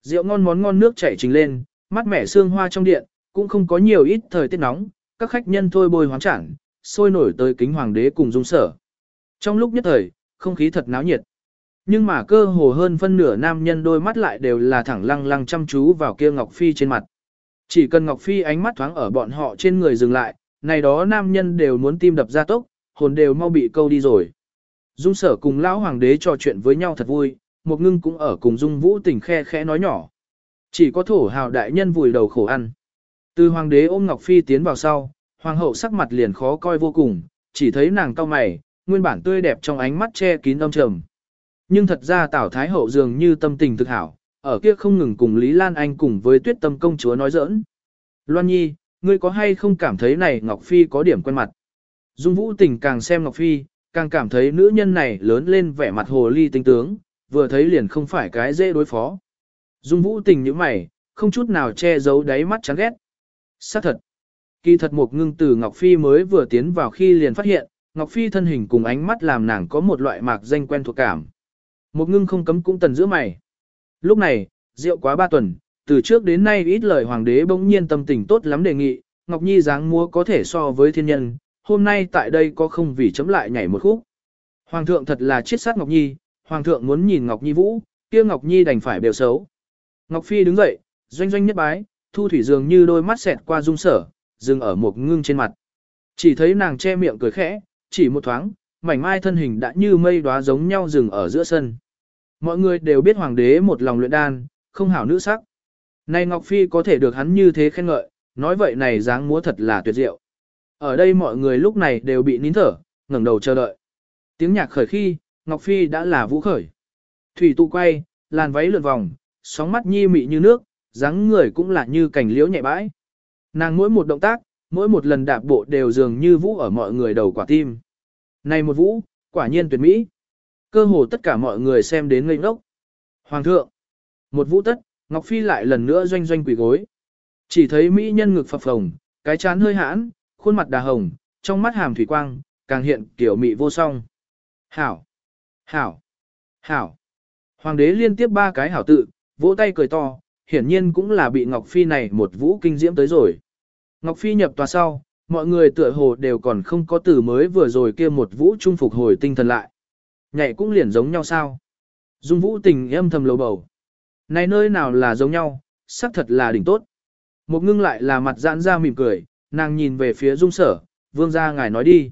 Rượu ngon món ngon nước chảy trình lên, mắt mẻ xương hoa trong điện, cũng không có nhiều ít thời tiết nóng, các khách nhân thôi bôi hoáng chẳng, sôi nổi tới kính hoàng đế cùng dung sở. Trong lúc nhất thời, không khí thật náo nhiệt. Nhưng mà cơ hồ hơn phân nửa nam nhân đôi mắt lại đều là thẳng lăng lăng chăm chú vào kia Ngọc Phi trên mặt. Chỉ cần Ngọc Phi ánh mắt thoáng ở bọn họ trên người dừng lại, này đó nam nhân đều muốn tim đập ra tốc, hồn đều mau bị câu đi rồi. Dung sở cùng lão hoàng đế trò chuyện với nhau thật vui, một ngưng cũng ở cùng dung vũ tình khe khẽ nói nhỏ. Chỉ có thổ hào đại nhân vùi đầu khổ ăn. Từ hoàng đế ôm Ngọc Phi tiến vào sau, hoàng hậu sắc mặt liền khó coi vô cùng, chỉ thấy nàng cao mày, nguyên bản tươi đẹp trong ánh mắt che kín âm trầm. Nhưng thật ra Tảo Thái hậu dường như tâm tình thực hảo, ở kia không ngừng cùng Lý Lan Anh cùng với Tuyết Tâm công chúa nói giỡn. Loan Nhi, ngươi có hay không cảm thấy này Ngọc Phi có điểm quen mặt? Dung Vũ Tình càng xem Ngọc Phi, càng cảm thấy nữ nhân này lớn lên vẻ mặt hồ ly tinh tướng, vừa thấy liền không phải cái dễ đối phó. Dung Vũ Tình như mày, không chút nào che giấu đáy mắt chán ghét. Xác thật. Kỳ thật một ngưng từ Ngọc Phi mới vừa tiến vào khi liền phát hiện, Ngọc Phi thân hình cùng ánh mắt làm nàng có một loại mạc danh quen thuộc cảm. Một ngưng không cấm cũng tần giữa mày. Lúc này, rượu quá ba tuần, từ trước đến nay ít lời hoàng đế bỗng nhiên tâm tình tốt lắm đề nghị, Ngọc Nhi dáng múa có thể so với thiên nhân, hôm nay tại đây có không vì chấm lại nhảy một khúc. Hoàng thượng thật là chiết sát Ngọc Nhi, hoàng thượng muốn nhìn Ngọc Nhi vũ, kia Ngọc Nhi đành phải đều xấu. Ngọc Phi đứng dậy, doanh doanh nhất bái, thu thủy dường như đôi mắt xẹt qua dung sở, dừng ở một ngưng trên mặt. Chỉ thấy nàng che miệng cười khẽ, chỉ một thoáng, mảnh mai thân hình đã như mây đóa giống nhau dừng ở giữa sân. Mọi người đều biết hoàng đế một lòng luyện đan, không hảo nữ sắc. Này Ngọc Phi có thể được hắn như thế khen ngợi, nói vậy này dáng múa thật là tuyệt diệu. Ở đây mọi người lúc này đều bị nín thở, ngẩng đầu chờ đợi. Tiếng nhạc khởi khi, Ngọc Phi đã là vũ khởi. Thủy tụ quay, làn váy lượn vòng, sóng mắt nhi mị như nước, dáng người cũng là như cảnh liễu nhẹ bãi. Nàng mỗi một động tác, mỗi một lần đạp bộ đều dường như vũ ở mọi người đầu quả tim. Này một vũ, quả nhiên tuyệt mỹ. Cơ hồ tất cả mọi người xem đến ngây ngốc. Hoàng thượng, một vũ tất, Ngọc Phi lại lần nữa doanh doanh quỷ gối. Chỉ thấy mỹ nhân ngực phập phồng, cái chán hơi hãn, khuôn mặt đà hồng, trong mắt hàm thủy quang, càng hiện kiểu mị vô song. Hảo! Hảo! Hảo! Hoàng đế liên tiếp ba cái hảo tự, vỗ tay cười to, hiển nhiên cũng là bị Ngọc Phi này một vũ kinh diễm tới rồi. Ngọc Phi nhập tòa sau, mọi người tựa hồ đều còn không có từ mới vừa rồi kia một vũ trung phục hồi tinh thần lại. Nhảy cũng liền giống nhau sao. Dung vũ tình âm thầm lầu bầu. Này nơi nào là giống nhau, xác thật là đỉnh tốt. Một ngưng lại là mặt giãn ra mỉm cười, nàng nhìn về phía dung sở, vương ra ngài nói đi.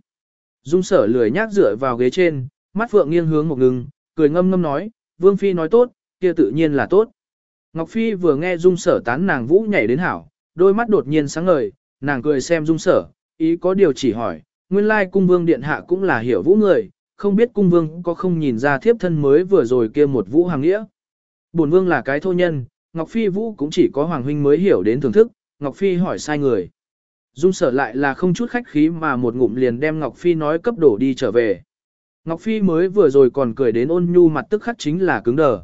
Dung sở lười nhác dựa vào ghế trên, mắt phượng nghiêng hướng một ngưng, cười ngâm ngâm nói, vương phi nói tốt, kia tự nhiên là tốt. Ngọc Phi vừa nghe dung sở tán nàng vũ nhảy đến hảo, đôi mắt đột nhiên sáng ngời, nàng cười xem dung sở, ý có điều chỉ hỏi, nguyên lai cung vương điện hạ cũng là hiểu vũ người, không biết cung vương có không nhìn ra thiếp thân mới vừa rồi kia một vũ hàng nghĩa. Bổn vương là cái thô nhân, Ngọc Phi vũ cũng chỉ có Hoàng Huynh mới hiểu đến thưởng thức, Ngọc Phi hỏi sai người. Dung sở lại là không chút khách khí mà một ngụm liền đem Ngọc Phi nói cấp đổ đi trở về. Ngọc Phi mới vừa rồi còn cười đến ôn nhu mặt tức khắc chính là cứng đờ.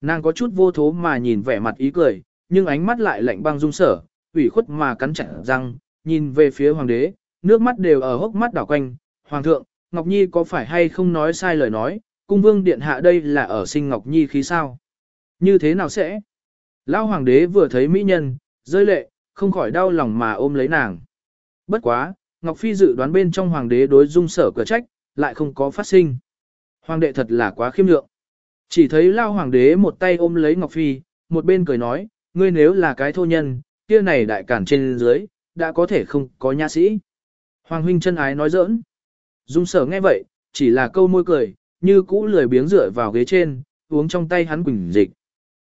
Nàng có chút vô thố mà nhìn vẻ mặt ý cười, nhưng ánh mắt lại lạnh băng dung sở, ủy khuất mà cắn chặt răng, nhìn về phía hoàng đế, nước mắt đều ở hốc mắt đảo quanh. Hoàng thượng, Ngọc Nhi có phải hay không nói sai lời nói, cung vương điện hạ đây là ở sinh Ngọc Nhi khí sao? Như thế nào sẽ? Lão hoàng đế vừa thấy mỹ nhân, rơi lệ, không khỏi đau lòng mà ôm lấy nàng. Bất quá, Ngọc Phi dự đoán bên trong hoàng đế đối dung sở cửa trách, lại không có phát sinh. Hoàng đệ thật là quá khiêm lượng. Chỉ thấy lao hoàng đế một tay ôm lấy Ngọc Phi, một bên cười nói, ngươi nếu là cái thô nhân, kia này đại cản trên dưới, đã có thể không có nha sĩ. Hoàng huynh chân ái nói giỡn. Dung sở nghe vậy, chỉ là câu môi cười, như cũ lười biếng dựa vào ghế trên, uống trong tay hắn quỳnh dịch.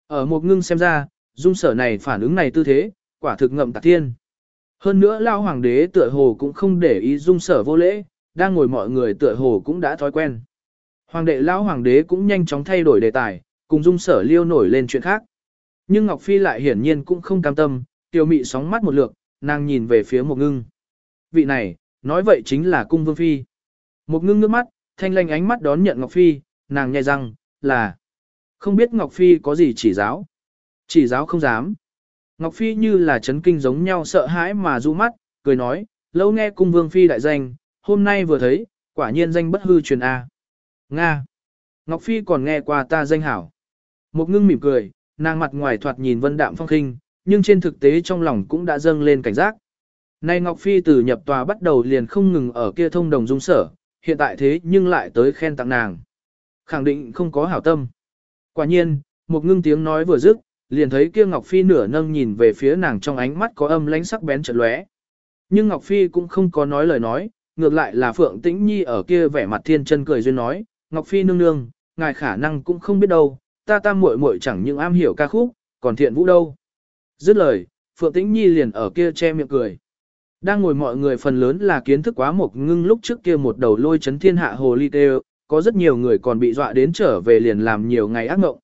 Ở một ngưng xem ra, dung sở này phản ứng này tư thế, quả thực ngậm tạc thiên. Hơn nữa lao hoàng đế tựa hồ cũng không để ý dung sở vô lễ, đang ngồi mọi người tựa hồ cũng đã thói quen. Hoàng đệ lão hoàng đế cũng nhanh chóng thay đổi đề tài, cùng dung sở liêu nổi lên chuyện khác. Nhưng Ngọc Phi lại hiển nhiên cũng không cam tâm, tiêu mị sóng mắt một lượt, nàng nhìn về phía một ngưng. Vị này, nói vậy chính là cung vương phi. Một ngưng nước mắt, thanh lanh ánh mắt đón nhận Ngọc Phi, nàng nhai răng, là không biết Ngọc Phi có gì chỉ giáo. Chỉ giáo không dám. Ngọc Phi như là chấn kinh giống nhau sợ hãi mà du mắt, cười nói, lâu nghe cung vương phi đại danh, hôm nay vừa thấy, quả nhiên danh bất hư truyền A. Nga. Ngọc Phi còn nghe qua ta danh hảo. Một ngưng mỉm cười, nàng mặt ngoài thoạt nhìn vân đạm phong khinh, nhưng trên thực tế trong lòng cũng đã dâng lên cảnh giác. Nay Ngọc Phi từ nhập tòa bắt đầu liền không ngừng ở kia thông đồng dung sở, hiện tại thế nhưng lại tới khen tặng nàng. Khẳng định không có hảo tâm. Quả nhiên, một ngưng tiếng nói vừa dứt, liền thấy kia Ngọc Phi nửa nâng nhìn về phía nàng trong ánh mắt có âm lánh sắc bén chợt lóe. Nhưng Ngọc Phi cũng không có nói lời nói, ngược lại là Phượng Tĩnh Nhi ở kia vẻ mặt thiên chân cười duyên nói, Ngọc Phi nương nương, ngài khả năng cũng không biết đâu, ta ta muội muội chẳng những am hiểu ca khúc, còn thiện vũ đâu. Dứt lời, Phượng Tĩnh Nhi liền ở kia che miệng cười. Đang ngồi mọi người phần lớn là kiến thức quá một ngưng lúc trước kia một đầu lôi chấn thiên hạ hồ ly tê có rất nhiều người còn bị dọa đến trở về liền làm nhiều ngày ác mộng.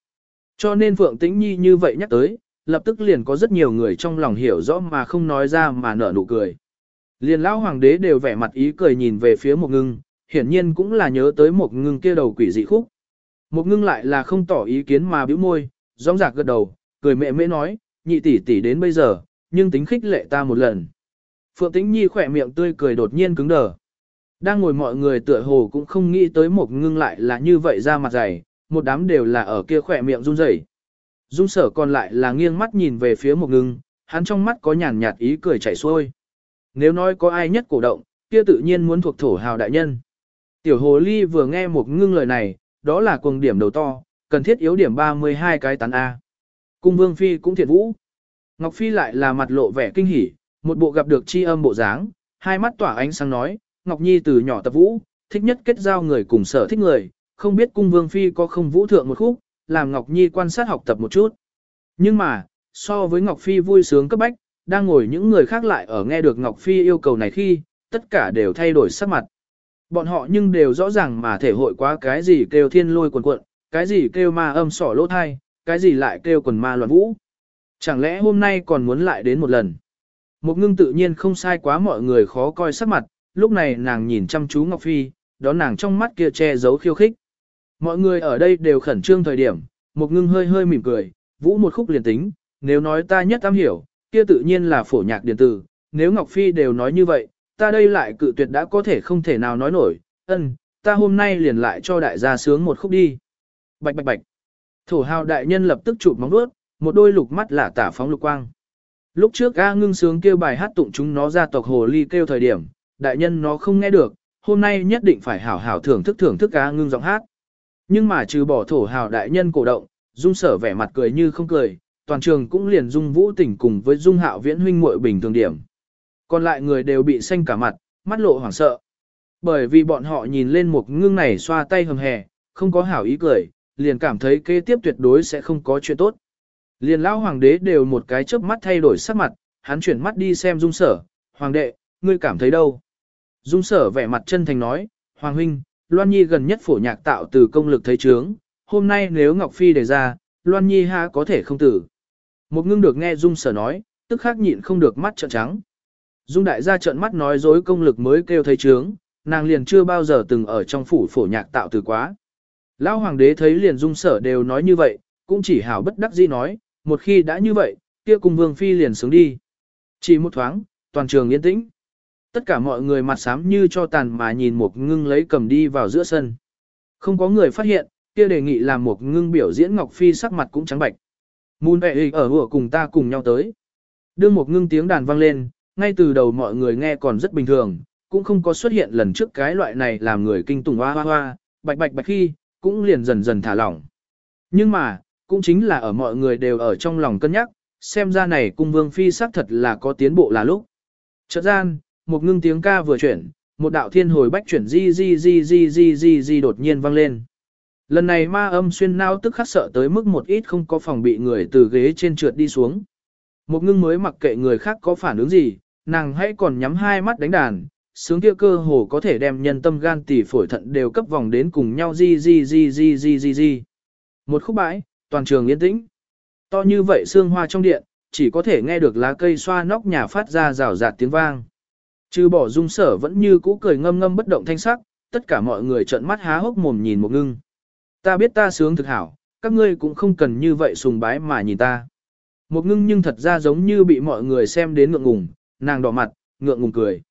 Cho nên Phượng Tĩnh Nhi như vậy nhắc tới, lập tức liền có rất nhiều người trong lòng hiểu rõ mà không nói ra mà nở nụ cười. Liền lão hoàng đế đều vẻ mặt ý cười nhìn về phía một ngưng, hiển nhiên cũng là nhớ tới một ngưng kia đầu quỷ dị khúc. Một ngưng lại là không tỏ ý kiến mà bĩu môi, rong rạc gật đầu, cười mẹ mễ nói, nhị tỷ tỷ đến bây giờ, nhưng tính khích lệ ta một lần. Phượng Tĩnh Nhi khỏe miệng tươi cười đột nhiên cứng đờ. Đang ngồi mọi người tựa hồ cũng không nghĩ tới một ngưng lại là như vậy ra mặt dày, một đám đều là ở kia khỏe miệng run rẩy. Dung sở còn lại là nghiêng mắt nhìn về phía một ngưng, hắn trong mắt có nhàn nhạt ý cười chảy xuôi. Nếu nói có ai nhất cổ động, kia tự nhiên muốn thuộc thổ hào đại nhân. Tiểu hồ ly vừa nghe một ngưng lời này, đó là cuồng điểm đầu to, cần thiết yếu điểm 32 cái tán A. Cung vương phi cũng thiệt vũ. Ngọc phi lại là mặt lộ vẻ kinh hỉ, một bộ gặp được chi âm bộ dáng, hai mắt tỏa ánh sáng nói, Ngọc Nhi từ nhỏ tập vũ, thích nhất kết giao người cùng sở thích người, không biết cung vương phi có không vũ thượng một khúc, làm Ngọc Nhi quan sát học tập một chút. Nhưng mà, so với Ngọc Phi vui sướng cấp bách, đang ngồi những người khác lại ở nghe được Ngọc Phi yêu cầu này khi, tất cả đều thay đổi sắc mặt. Bọn họ nhưng đều rõ ràng mà thể hội quá cái gì kêu thiên lôi quần cuộn, cái gì kêu ma âm sỏ lỗ thai, cái gì lại kêu quần ma loạn vũ. Chẳng lẽ hôm nay còn muốn lại đến một lần? Một ngưng tự nhiên không sai quá mọi người khó coi sắc mặt, lúc này nàng nhìn chăm chú Ngọc Phi, đó nàng trong mắt kia che giấu khiêu khích. Mọi người ở đây đều khẩn trương thời điểm, một ngưng hơi hơi mỉm cười, vũ một khúc liền tính, nếu nói ta nhất am hiểu, kia tự nhiên là phổ nhạc điện tử, nếu Ngọc Phi đều nói như vậy, ta đây lại cự tuyệt đã có thể không thể nào nói nổi, ân, ta hôm nay liền lại cho đại gia sướng một khúc đi. Bạch bạch bạch. Thổ hào đại nhân lập tức chụp móng đuốt, một đôi lục mắt là tả phóng lục quang. Lúc trước A ngưng sướng kêu bài hát tụng chúng nó ra tộc hồ ly kêu thời điểm, đại nhân nó không nghe được, hôm nay nhất định phải hảo hảo thưởng thức thưởng thức cá ngưng giọng hát. Nhưng mà trừ bỏ thổ hào đại nhân cổ động, dung sở vẻ mặt cười như không cười, toàn trường cũng liền dung vũ tỉnh cùng với dung hạo viễn huynh muội bình thường điểm. Còn lại người đều bị xanh cả mặt, mắt lộ hoảng sợ. Bởi vì bọn họ nhìn lên một ngưng này xoa tay hầm hè, không có hảo ý cười, liền cảm thấy kế tiếp tuyệt đối sẽ không có chuyện tốt. Liền lão hoàng đế đều một cái chớp mắt thay đổi sắc mặt, hắn chuyển mắt đi xem dung sở, hoàng đệ, ngươi cảm thấy đâu? Dung sở vẻ mặt chân thành nói, hoàng huynh, Loan Nhi gần nhất phổ nhạc tạo từ công lực thấy trướng, hôm nay nếu Ngọc Phi đề ra, Loan Nhi ha có thể không tử. Một ngưng được nghe Dung sở nói, tức khắc nhịn không được mắt trợn trắng. Dung đại gia trợn mắt nói dối công lực mới kêu thấy trướng, nàng liền chưa bao giờ từng ở trong phủ phổ nhạc tạo từ quá. Lão hoàng đế thấy liền Dung sở đều nói như vậy, cũng chỉ hảo bất đắc dĩ nói, một khi đã như vậy, kia cùng vương phi liền sướng đi. Chỉ một thoáng, toàn trường yên tĩnh. Tất cả mọi người mặt xám như cho tàn mà nhìn một ngưng lấy cầm đi vào giữa sân. Không có người phát hiện, kia đề nghị làm một ngưng biểu diễn Ngọc Phi sắc mặt cũng trắng bạch. Mùn bệ ở hùa cùng ta cùng nhau tới. Đương một ngưng tiếng đàn vang lên, ngay từ đầu mọi người nghe còn rất bình thường, cũng không có xuất hiện lần trước cái loại này làm người kinh tủng hoa hoa hoa, bạch bạch bạch khi, cũng liền dần dần thả lỏng. Nhưng mà, cũng chính là ở mọi người đều ở trong lòng cân nhắc, xem ra này cung vương phi xác thật là có tiến bộ là lúc. Chợt gian, một ngưng tiếng ca vừa chuyển, một đạo thiên hồi bách chuyển di di di di di di di đột nhiên vang lên. Lần này ma âm xuyên nao tức khắc sợ tới mức một ít không có phòng bị người từ ghế trên trượt đi xuống. Một ngưng mới mặc kệ người khác có phản ứng gì, nàng hãy còn nhắm hai mắt đánh đàn, sướng kia cơ hồ có thể đem nhân tâm gan tỉ phổi thận đều cấp vòng đến cùng nhau di di di di di di di. Một khúc bãi, toàn trường yên tĩnh. To như vậy xương hoa trong điện, chỉ có thể nghe được lá cây xoa nóc nhà phát ra rào rạt tiếng vang. Trừ bỏ dung sở vẫn như cũ cười ngâm ngâm bất động thanh sắc, tất cả mọi người trợn mắt há hốc mồm nhìn một ngưng. Ta biết ta sướng thực hảo, các ngươi cũng không cần như vậy sùng bái mà nhìn ta. Một ngưng nhưng thật ra giống như bị mọi người xem đến ngượng ngùng, nàng đỏ mặt, ngượng ngùng cười.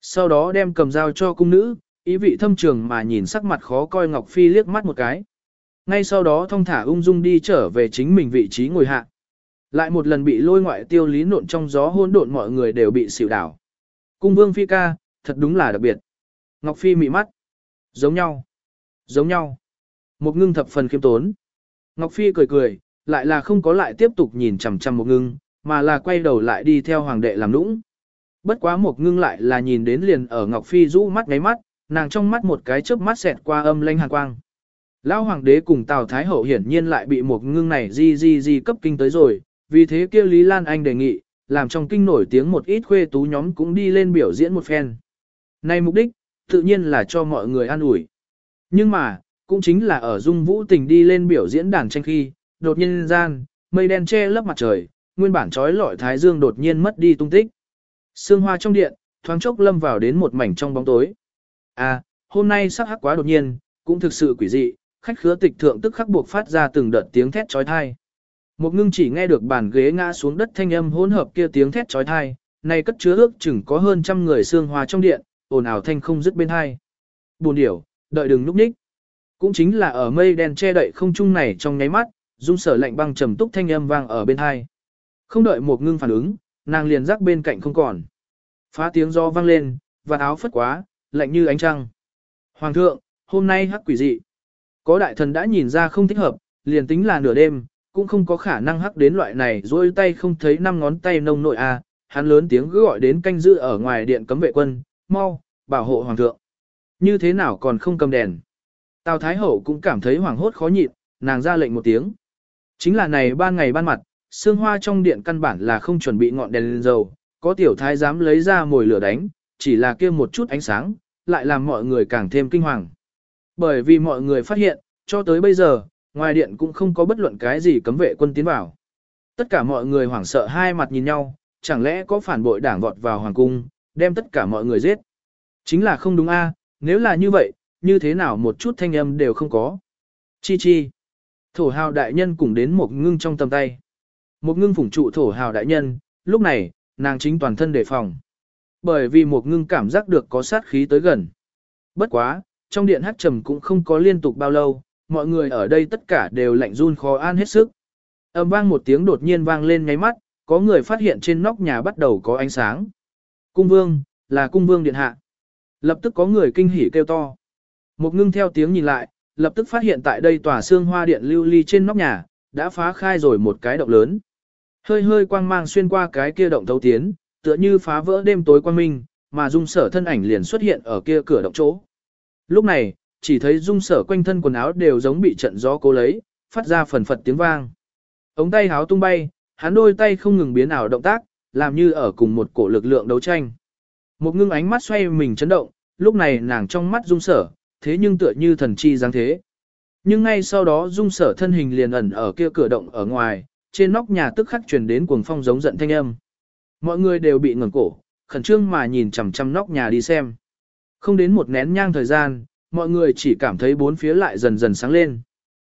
Sau đó đem cầm dao cho cung nữ, ý vị thâm trường mà nhìn sắc mặt khó coi Ngọc Phi liếc mắt một cái. Ngay sau đó thông thả ung dung đi trở về chính mình vị trí ngồi hạ. Lại một lần bị lôi ngoại tiêu lý nộn trong gió hôn độn mọi người đều bị xỉu đảo. Cung vương phi ca, thật đúng là đặc biệt. Ngọc Phi mị mắt. Giống nhau. Giống nhau. Một ngưng thập phần khiêm tốn. Ngọc Phi cười cười, lại là không có lại tiếp tục nhìn chằm chằm một ngưng, mà là quay đầu lại đi theo hoàng đệ làm nũng. Bất quá một ngưng lại là nhìn đến liền ở Ngọc Phi rũ mắt ngáy mắt, nàng trong mắt một cái chớp mắt xẹt qua âm lanh hàn quang. Lão hoàng đế cùng Tào Thái Hậu hiển nhiên lại bị một ngưng này di di di cấp kinh tới rồi, vì thế kia Lý Lan Anh đề nghị, làm trong kinh nổi tiếng một ít khuê tú nhóm cũng đi lên biểu diễn một phen. Này mục đích, tự nhiên là cho mọi người an ủi. Nhưng mà, cũng chính là ở Dung Vũ Tình đi lên biểu diễn đàn tranh khi, đột nhiên gian, mây đen che lấp mặt trời, nguyên bản trói lọi thái dương đột nhiên mất đi tung tích. Sương hoa trong điện, thoáng chốc lâm vào đến một mảnh trong bóng tối. À, hôm nay sắc hắc quá đột nhiên, cũng thực sự quỷ dị, khách khứa tịch thượng tức khắc buộc phát ra từng đợt tiếng thét chói tai. Một ngưng chỉ nghe được bàn ghế ngã xuống đất thanh âm hỗn hợp kia tiếng thét chói tai, này cất chứa ước chừng có hơn trăm người xương hòa trong điện, ồn ào thanh không dứt bên hai. Buồn điểu, đợi đừng núp ních. Cũng chính là ở mây đen che đậy không trung này trong nháy mắt, dung sở lạnh băng trầm túc thanh âm vang ở bên hai. Không đợi một ngưng phản ứng, nàng liền rắc bên cạnh không còn. Phá tiếng do vang lên, và áo phất quá, lạnh như ánh trăng. Hoàng thượng, hôm nay hắc quỷ dị. Có đại thần đã nhìn ra không thích hợp, liền tính là nửa đêm, cũng không có khả năng hắc đến loại này dôi tay không thấy năm ngón tay nông nội a. hắn lớn tiếng gọi đến canh giữ ở ngoài điện cấm vệ quân, mau, bảo hộ hoàng thượng. Như thế nào còn không cầm đèn. Tào Thái Hậu cũng cảm thấy hoảng hốt khó nhịn, nàng ra lệnh một tiếng. Chính là này ban ngày ban mặt, xương hoa trong điện căn bản là không chuẩn bị ngọn đèn lên dầu, có tiểu thái dám lấy ra mồi lửa đánh, chỉ là kia một chút ánh sáng, lại làm mọi người càng thêm kinh hoàng. Bởi vì mọi người phát hiện, cho tới bây giờ, ngoài điện cũng không có bất luận cái gì cấm vệ quân tiến vào. Tất cả mọi người hoảng sợ hai mặt nhìn nhau, chẳng lẽ có phản bội đảng vọt vào hoàng cung, đem tất cả mọi người giết. Chính là không đúng a, nếu là như vậy, như thế nào một chút thanh âm đều không có. Chi chi. Thổ hào đại nhân cùng đến một ngưng trong tầm tay. Một ngưng phủng trụ thổ hào đại nhân, lúc này, nàng chính toàn thân đề phòng. Bởi vì một ngưng cảm giác được có sát khí tới gần. Bất quá, trong điện hát trầm cũng không có liên tục bao lâu, mọi người ở đây tất cả đều lạnh run khó an hết sức. Âm vang một tiếng đột nhiên vang lên ngáy mắt, có người phát hiện trên nóc nhà bắt đầu có ánh sáng. Cung vương, là cung vương điện hạ. Lập tức có người kinh hỉ kêu to. Một ngưng theo tiếng nhìn lại, lập tức phát hiện tại đây tòa xương hoa điện lưu ly trên nóc nhà, đã phá khai rồi một cái động lớn. Hơi hơi quang mang xuyên qua cái kia động thấu tiến, tựa như phá vỡ đêm tối quang minh, mà dung sở thân ảnh liền xuất hiện ở kia cửa động chỗ. Lúc này, chỉ thấy dung sở quanh thân quần áo đều giống bị trận gió cố lấy, phát ra phần phật tiếng vang. Ống tay háo tung bay, hắn đôi tay không ngừng biến ảo động tác, làm như ở cùng một cổ lực lượng đấu tranh. Một ngưng ánh mắt xoay mình chấn động, lúc này nàng trong mắt dung sở, thế nhưng tựa như thần chi dáng thế. Nhưng ngay sau đó dung sở thân hình liền ẩn ở kia cửa động ở ngoài, trên nóc nhà tức khắc truyền đến cuồng phong giống giận thanh âm. Mọi người đều bị ngẩng cổ, khẩn trương mà nhìn chằm chằm nóc nhà đi xem. Không đến một nén nhang thời gian, mọi người chỉ cảm thấy bốn phía lại dần dần sáng lên.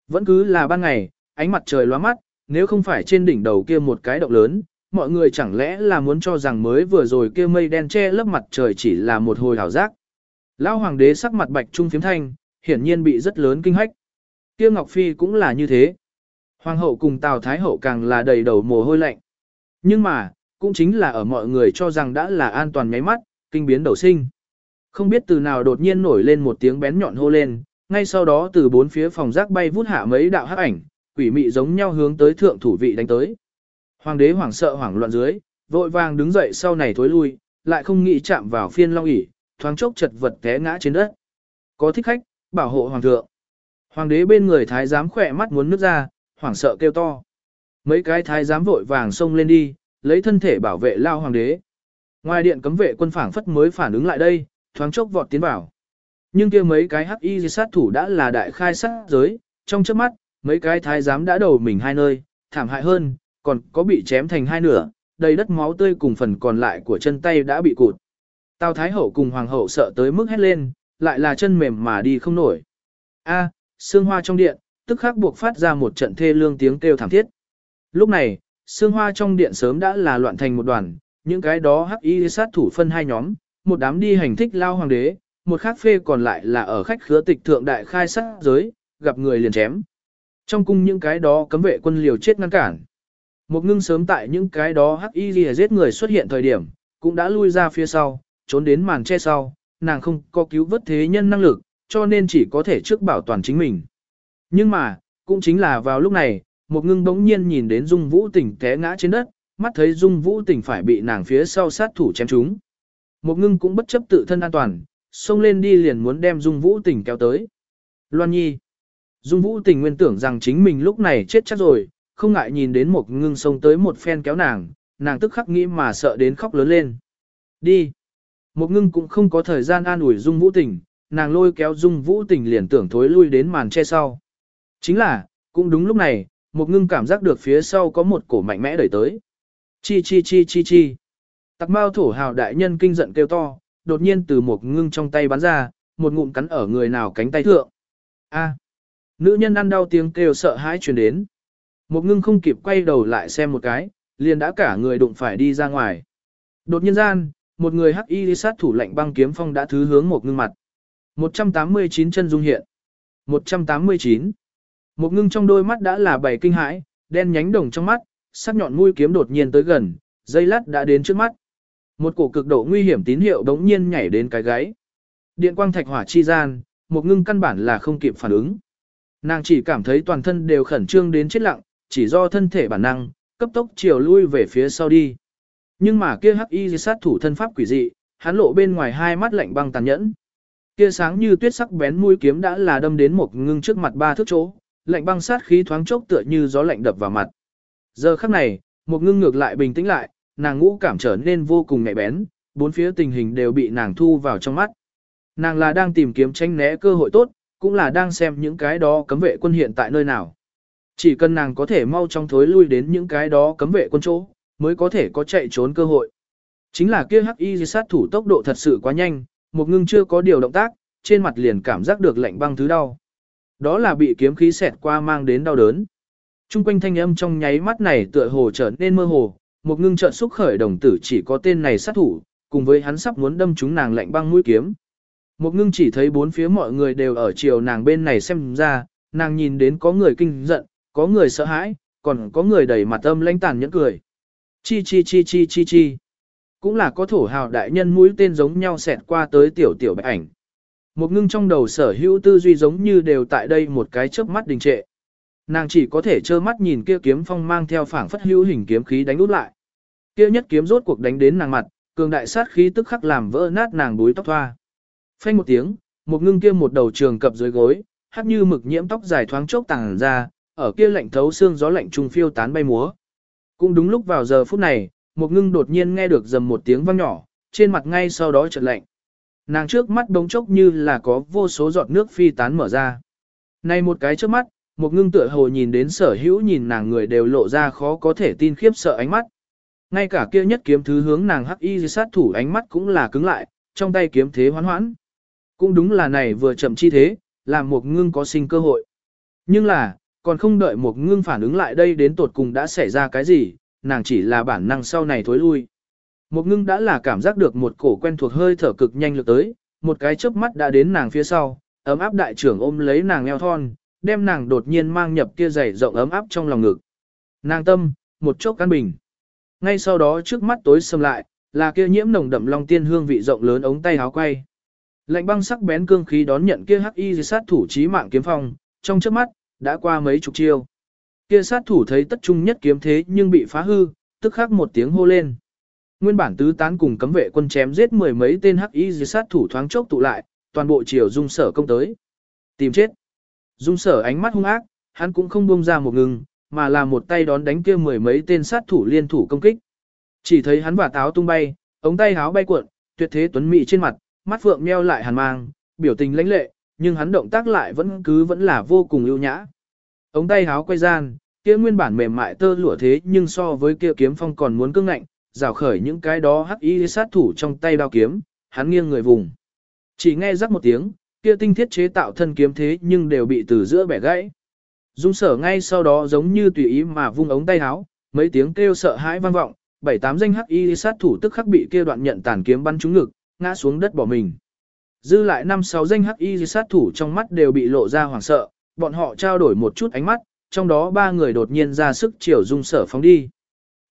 Vẫn cứ là ban ngày, ánh mặt trời lóa mắt, nếu không phải trên đỉnh đầu kia một cái động lớn, mọi người chẳng lẽ là muốn cho rằng mới vừa rồi kia mây đen che lớp mặt trời chỉ là một hồi ảo giác. Lão hoàng đế sắc mặt bạch trung phiếm thanh, hiển nhiên bị rất lớn kinh hách. Kia Ngọc Phi cũng là như thế. Hoàng hậu cùng Tào Thái hậu càng là đầy đầu mồ hôi lạnh. Nhưng mà, cũng chính là ở mọi người cho rằng đã là an toàn nháy mắt, kinh biến đầu sinh. Không biết từ nào đột nhiên nổi lên một tiếng bén nhọn hô lên, ngay sau đó từ bốn phía phòng rác bay vút hạ mấy đạo hắc ảnh, quỷ mị giống nhau hướng tới thượng thủ vị đánh tới. Hoàng đế hoảng sợ hoảng loạn dưới, vội vàng đứng dậy sau này thối lui, lại không nghĩ chạm vào phiên long ỉ, thoáng chốc chật vật té ngã trên đất. Có thích khách, bảo hộ hoàng thượng. Hoàng đế bên người thái giám khỏe mắt muốn nước ra, hoảng sợ kêu to. Mấy cái thái giám vội vàng xông lên đi, lấy thân thể bảo vệ lao hoàng đế. Ngoài điện cấm vệ quân phảng phất mới phản ứng lại đây, thoáng chốc vọt tiến vào. Nhưng kia mấy cái hắc y sát thủ đã là đại khai sát giới, trong trước mắt, mấy cái thái giám đã đầu mình hai nơi, thảm hại hơn, còn có bị chém thành hai nửa, đầy đất máu tươi cùng phần còn lại của chân tay đã bị cụt. Tào Thái Hậu cùng Hoàng Hậu sợ tới mức hét lên, lại là chân mềm mà đi không nổi. A, à, xương hoa trong điện, tức khắc buộc phát ra một trận thê lương tiếng kêu thảm thiết. Lúc này, xương hoa trong điện sớm đã là loạn thành một đoàn, những cái đó hắc y sát thủ phân hai nhóm, một đám đi hành thích lao hoàng đế, một khác phê còn lại là ở khách khứa tịch thượng đại khai sát giới, gặp người liền chém. Trong cung những cái đó cấm vệ quân liều chết ngăn cản. Một ngưng sớm tại những cái đó hắc y lìa giết người xuất hiện thời điểm, cũng đã lui ra phía sau, trốn đến màn che sau, nàng không có cứu vớt thế nhân năng lực, cho nên chỉ có thể trước bảo toàn chính mình. Nhưng mà, cũng chính là vào lúc này, một ngưng bỗng nhiên nhìn đến Dung Vũ Tỉnh té ngã trên đất, mắt thấy Dung Vũ Tỉnh phải bị nàng phía sau sát thủ chém trúng. Một ngưng cũng bất chấp tự thân an toàn, xông lên đi liền muốn đem Dung Vũ Tỉnh kéo tới. Loan Nhi. Dung Vũ Tỉnh nguyên tưởng rằng chính mình lúc này chết chắc rồi, không ngại nhìn đến một ngưng xông tới một phen kéo nàng, nàng tức khắc nghĩ mà sợ đến khóc lớn lên. Đi. Một ngưng cũng không có thời gian an ủi Dung Vũ Tỉnh, nàng lôi kéo Dung Vũ Tỉnh liền tưởng thối lui đến màn che sau. Chính là, cũng đúng lúc này, một ngưng cảm giác được phía sau có một cổ mạnh mẽ đẩy tới. Chi chi chi chi chi. Tặc mao thổ hào đại nhân kinh giận kêu to, đột nhiên từ một ngưng trong tay bắn ra, một ngụm cắn ở người nào cánh tay thượng. A. Nữ nhân ăn đau tiếng kêu sợ hãi truyền đến. Một ngưng không kịp quay đầu lại xem một cái, liền đã cả người đụng phải đi ra ngoài. Đột nhiên gian, một người hắc y sát thủ lạnh băng kiếm phong đã thứ hướng một ngưng mặt. 189 chân dung hiện. 189. Một ngưng trong đôi mắt đã là bảy kinh hãi, đen nhánh đồng trong mắt, sắc nhọn mũi kiếm đột nhiên tới gần, dây lát đã đến trước mắt. Một cổ cực độ nguy hiểm tín hiệu đống nhiên nhảy đến cái gáy. Điện quang thạch hỏa chi gian, một ngưng căn bản là không kịp phản ứng. Nàng chỉ cảm thấy toàn thân đều khẩn trương đến chết lặng, chỉ do thân thể bản năng, cấp tốc chiều lui về phía sau đi. Nhưng mà kia hắc y sát thủ thân pháp quỷ dị, hắn lộ bên ngoài hai mắt lạnh băng tàn nhẫn. Kia sáng như tuyết sắc bén mũi kiếm đã là đâm đến một ngưng trước mặt ba thước chỗ, lạnh băng sát khí thoáng chốc tựa như gió lạnh đập vào mặt. Giờ khắc này, một ngưng ngược lại bình tĩnh lại, nàng ngũ cảm trở nên vô cùng nhạy bén, bốn phía tình hình đều bị nàng thu vào trong mắt. Nàng là đang tìm kiếm tranh né cơ hội tốt, cũng là đang xem những cái đó cấm vệ quân hiện tại nơi nào. Chỉ cần nàng có thể mau trong thối lui đến những cái đó cấm vệ quân chỗ, mới có thể có chạy trốn cơ hội. Chính là kia hắc y sát thủ tốc độ thật sự quá nhanh, một ngưng chưa có điều động tác, trên mặt liền cảm giác được lạnh băng thứ đau. Đó là bị kiếm khí xẹt qua mang đến đau đớn. Trung quanh thanh âm trong nháy mắt này tựa hồ trở nên mơ hồ, một ngưng trợn xúc khởi đồng tử chỉ có tên này sát thủ, cùng với hắn sắp muốn đâm chúng nàng lạnh băng mũi kiếm. Một ngưng chỉ thấy bốn phía mọi người đều ở chiều nàng bên này xem ra, nàng nhìn đến có người kinh giận, có người sợ hãi, còn có người đầy mặt âm lãnh tàn nhẫn cười. Chi chi chi chi chi chi. Cũng là có thổ hào đại nhân mũi tên giống nhau xẹt qua tới tiểu tiểu bạch ảnh. Một ngưng trong đầu sở hữu tư duy giống như đều tại đây một cái chớp mắt đình trệ. Nàng chỉ có thể trơ mắt nhìn kia kiếm phong mang theo phảng phất hữu hình kiếm khí đánh út lại. Kia nhất kiếm rốt cuộc đánh đến nàng mặt, cường đại sát khí tức khắc làm vỡ nát nàng đuôi tóc thoa. Phanh một tiếng, một ngưng kia một đầu trường cập dưới gối, hắc như mực nhiễm tóc dài thoáng chốc tàng ra, ở kia lạnh thấu xương gió lạnh trùng phiêu tán bay múa. Cũng đúng lúc vào giờ phút này, một ngưng đột nhiên nghe được dầm một tiếng vang nhỏ, trên mặt ngay sau đó chợt lạnh. Nàng trước mắt bỗng chốc như là có vô số giọt nước phi tán mở ra. Này một cái trước mắt, một ngưng tựa hồ nhìn đến sở hữu nhìn nàng người đều lộ ra khó có thể tin khiếp sợ ánh mắt. Ngay cả kia nhất kiếm thứ hướng nàng hắc y sát thủ ánh mắt cũng là cứng lại, trong tay kiếm thế hoán hoãn. Cũng đúng là này vừa chậm chi thế, làm một ngưng có sinh cơ hội. Nhưng là, còn không đợi một ngưng phản ứng lại đây đến tột cùng đã xảy ra cái gì, nàng chỉ là bản năng sau này thối lui. Một ngưng đã là cảm giác được một cổ quen thuộc hơi thở cực nhanh lực tới, một cái chớp mắt đã đến nàng phía sau, ấm áp đại trưởng ôm lấy nàng eo thon, đem nàng đột nhiên mang nhập kia dày rộng ấm áp trong lòng ngực. Nàng tâm, một chốc căn bình. Ngay sau đó trước mắt tối sầm lại, là kia nhiễm nồng đậm long tiên hương vị rộng lớn ống tay áo quay. Lạnh băng sắc bén cương khí đón nhận kia hắc y sát thủ chí mạng kiếm phong, trong chớp mắt, đã qua mấy chục chiêu. Kia sát thủ thấy tất trung nhất kiếm thế nhưng bị phá hư, tức khắc một tiếng hô lên. Nguyên bản tứ tán cùng cấm vệ quân chém giết mười mấy tên hắc y sát thủ thoáng chốc tụ lại, toàn bộ chiều dung sở công tới. Tìm chết. Dung sở ánh mắt hung ác, hắn cũng không buông ra một ngừng, mà là một tay đón đánh kia mười mấy tên sát thủ liên thủ công kích. Chỉ thấy hắn và táo tung bay, ống tay háo bay cuộn, tuyệt thế tuấn mỹ trên mặt, mắt phượng meo lại hàn mang, biểu tình lãnh lệ, nhưng hắn động tác lại vẫn cứ vẫn là vô cùng ưu nhã. Ống tay háo quay gian, kia nguyên bản mềm mại tơ lụa thế nhưng so với kia kiếm phong còn muốn cứng ngạnh, rào khởi những cái đó hắc y sát thủ trong tay đao kiếm, hắn nghiêng người vùng. Chỉ nghe rắc một tiếng, kia tinh thiết chế tạo thân kiếm thế nhưng đều bị từ giữa bẻ gãy. Dung sở ngay sau đó giống như tùy ý mà vung ống tay háo, mấy tiếng kêu sợ hãi vang vọng, bảy tám danh hắc y sát thủ tức khắc bị kia đoạn nhận tàn kiếm bắn trúng ngực, ngã xuống đất bỏ mình. Dư lại năm sáu danh hắc y sát thủ trong mắt đều bị lộ ra hoảng sợ, bọn họ trao đổi một chút ánh mắt, trong đó ba người đột nhiên ra sức chiều dung sở phóng đi.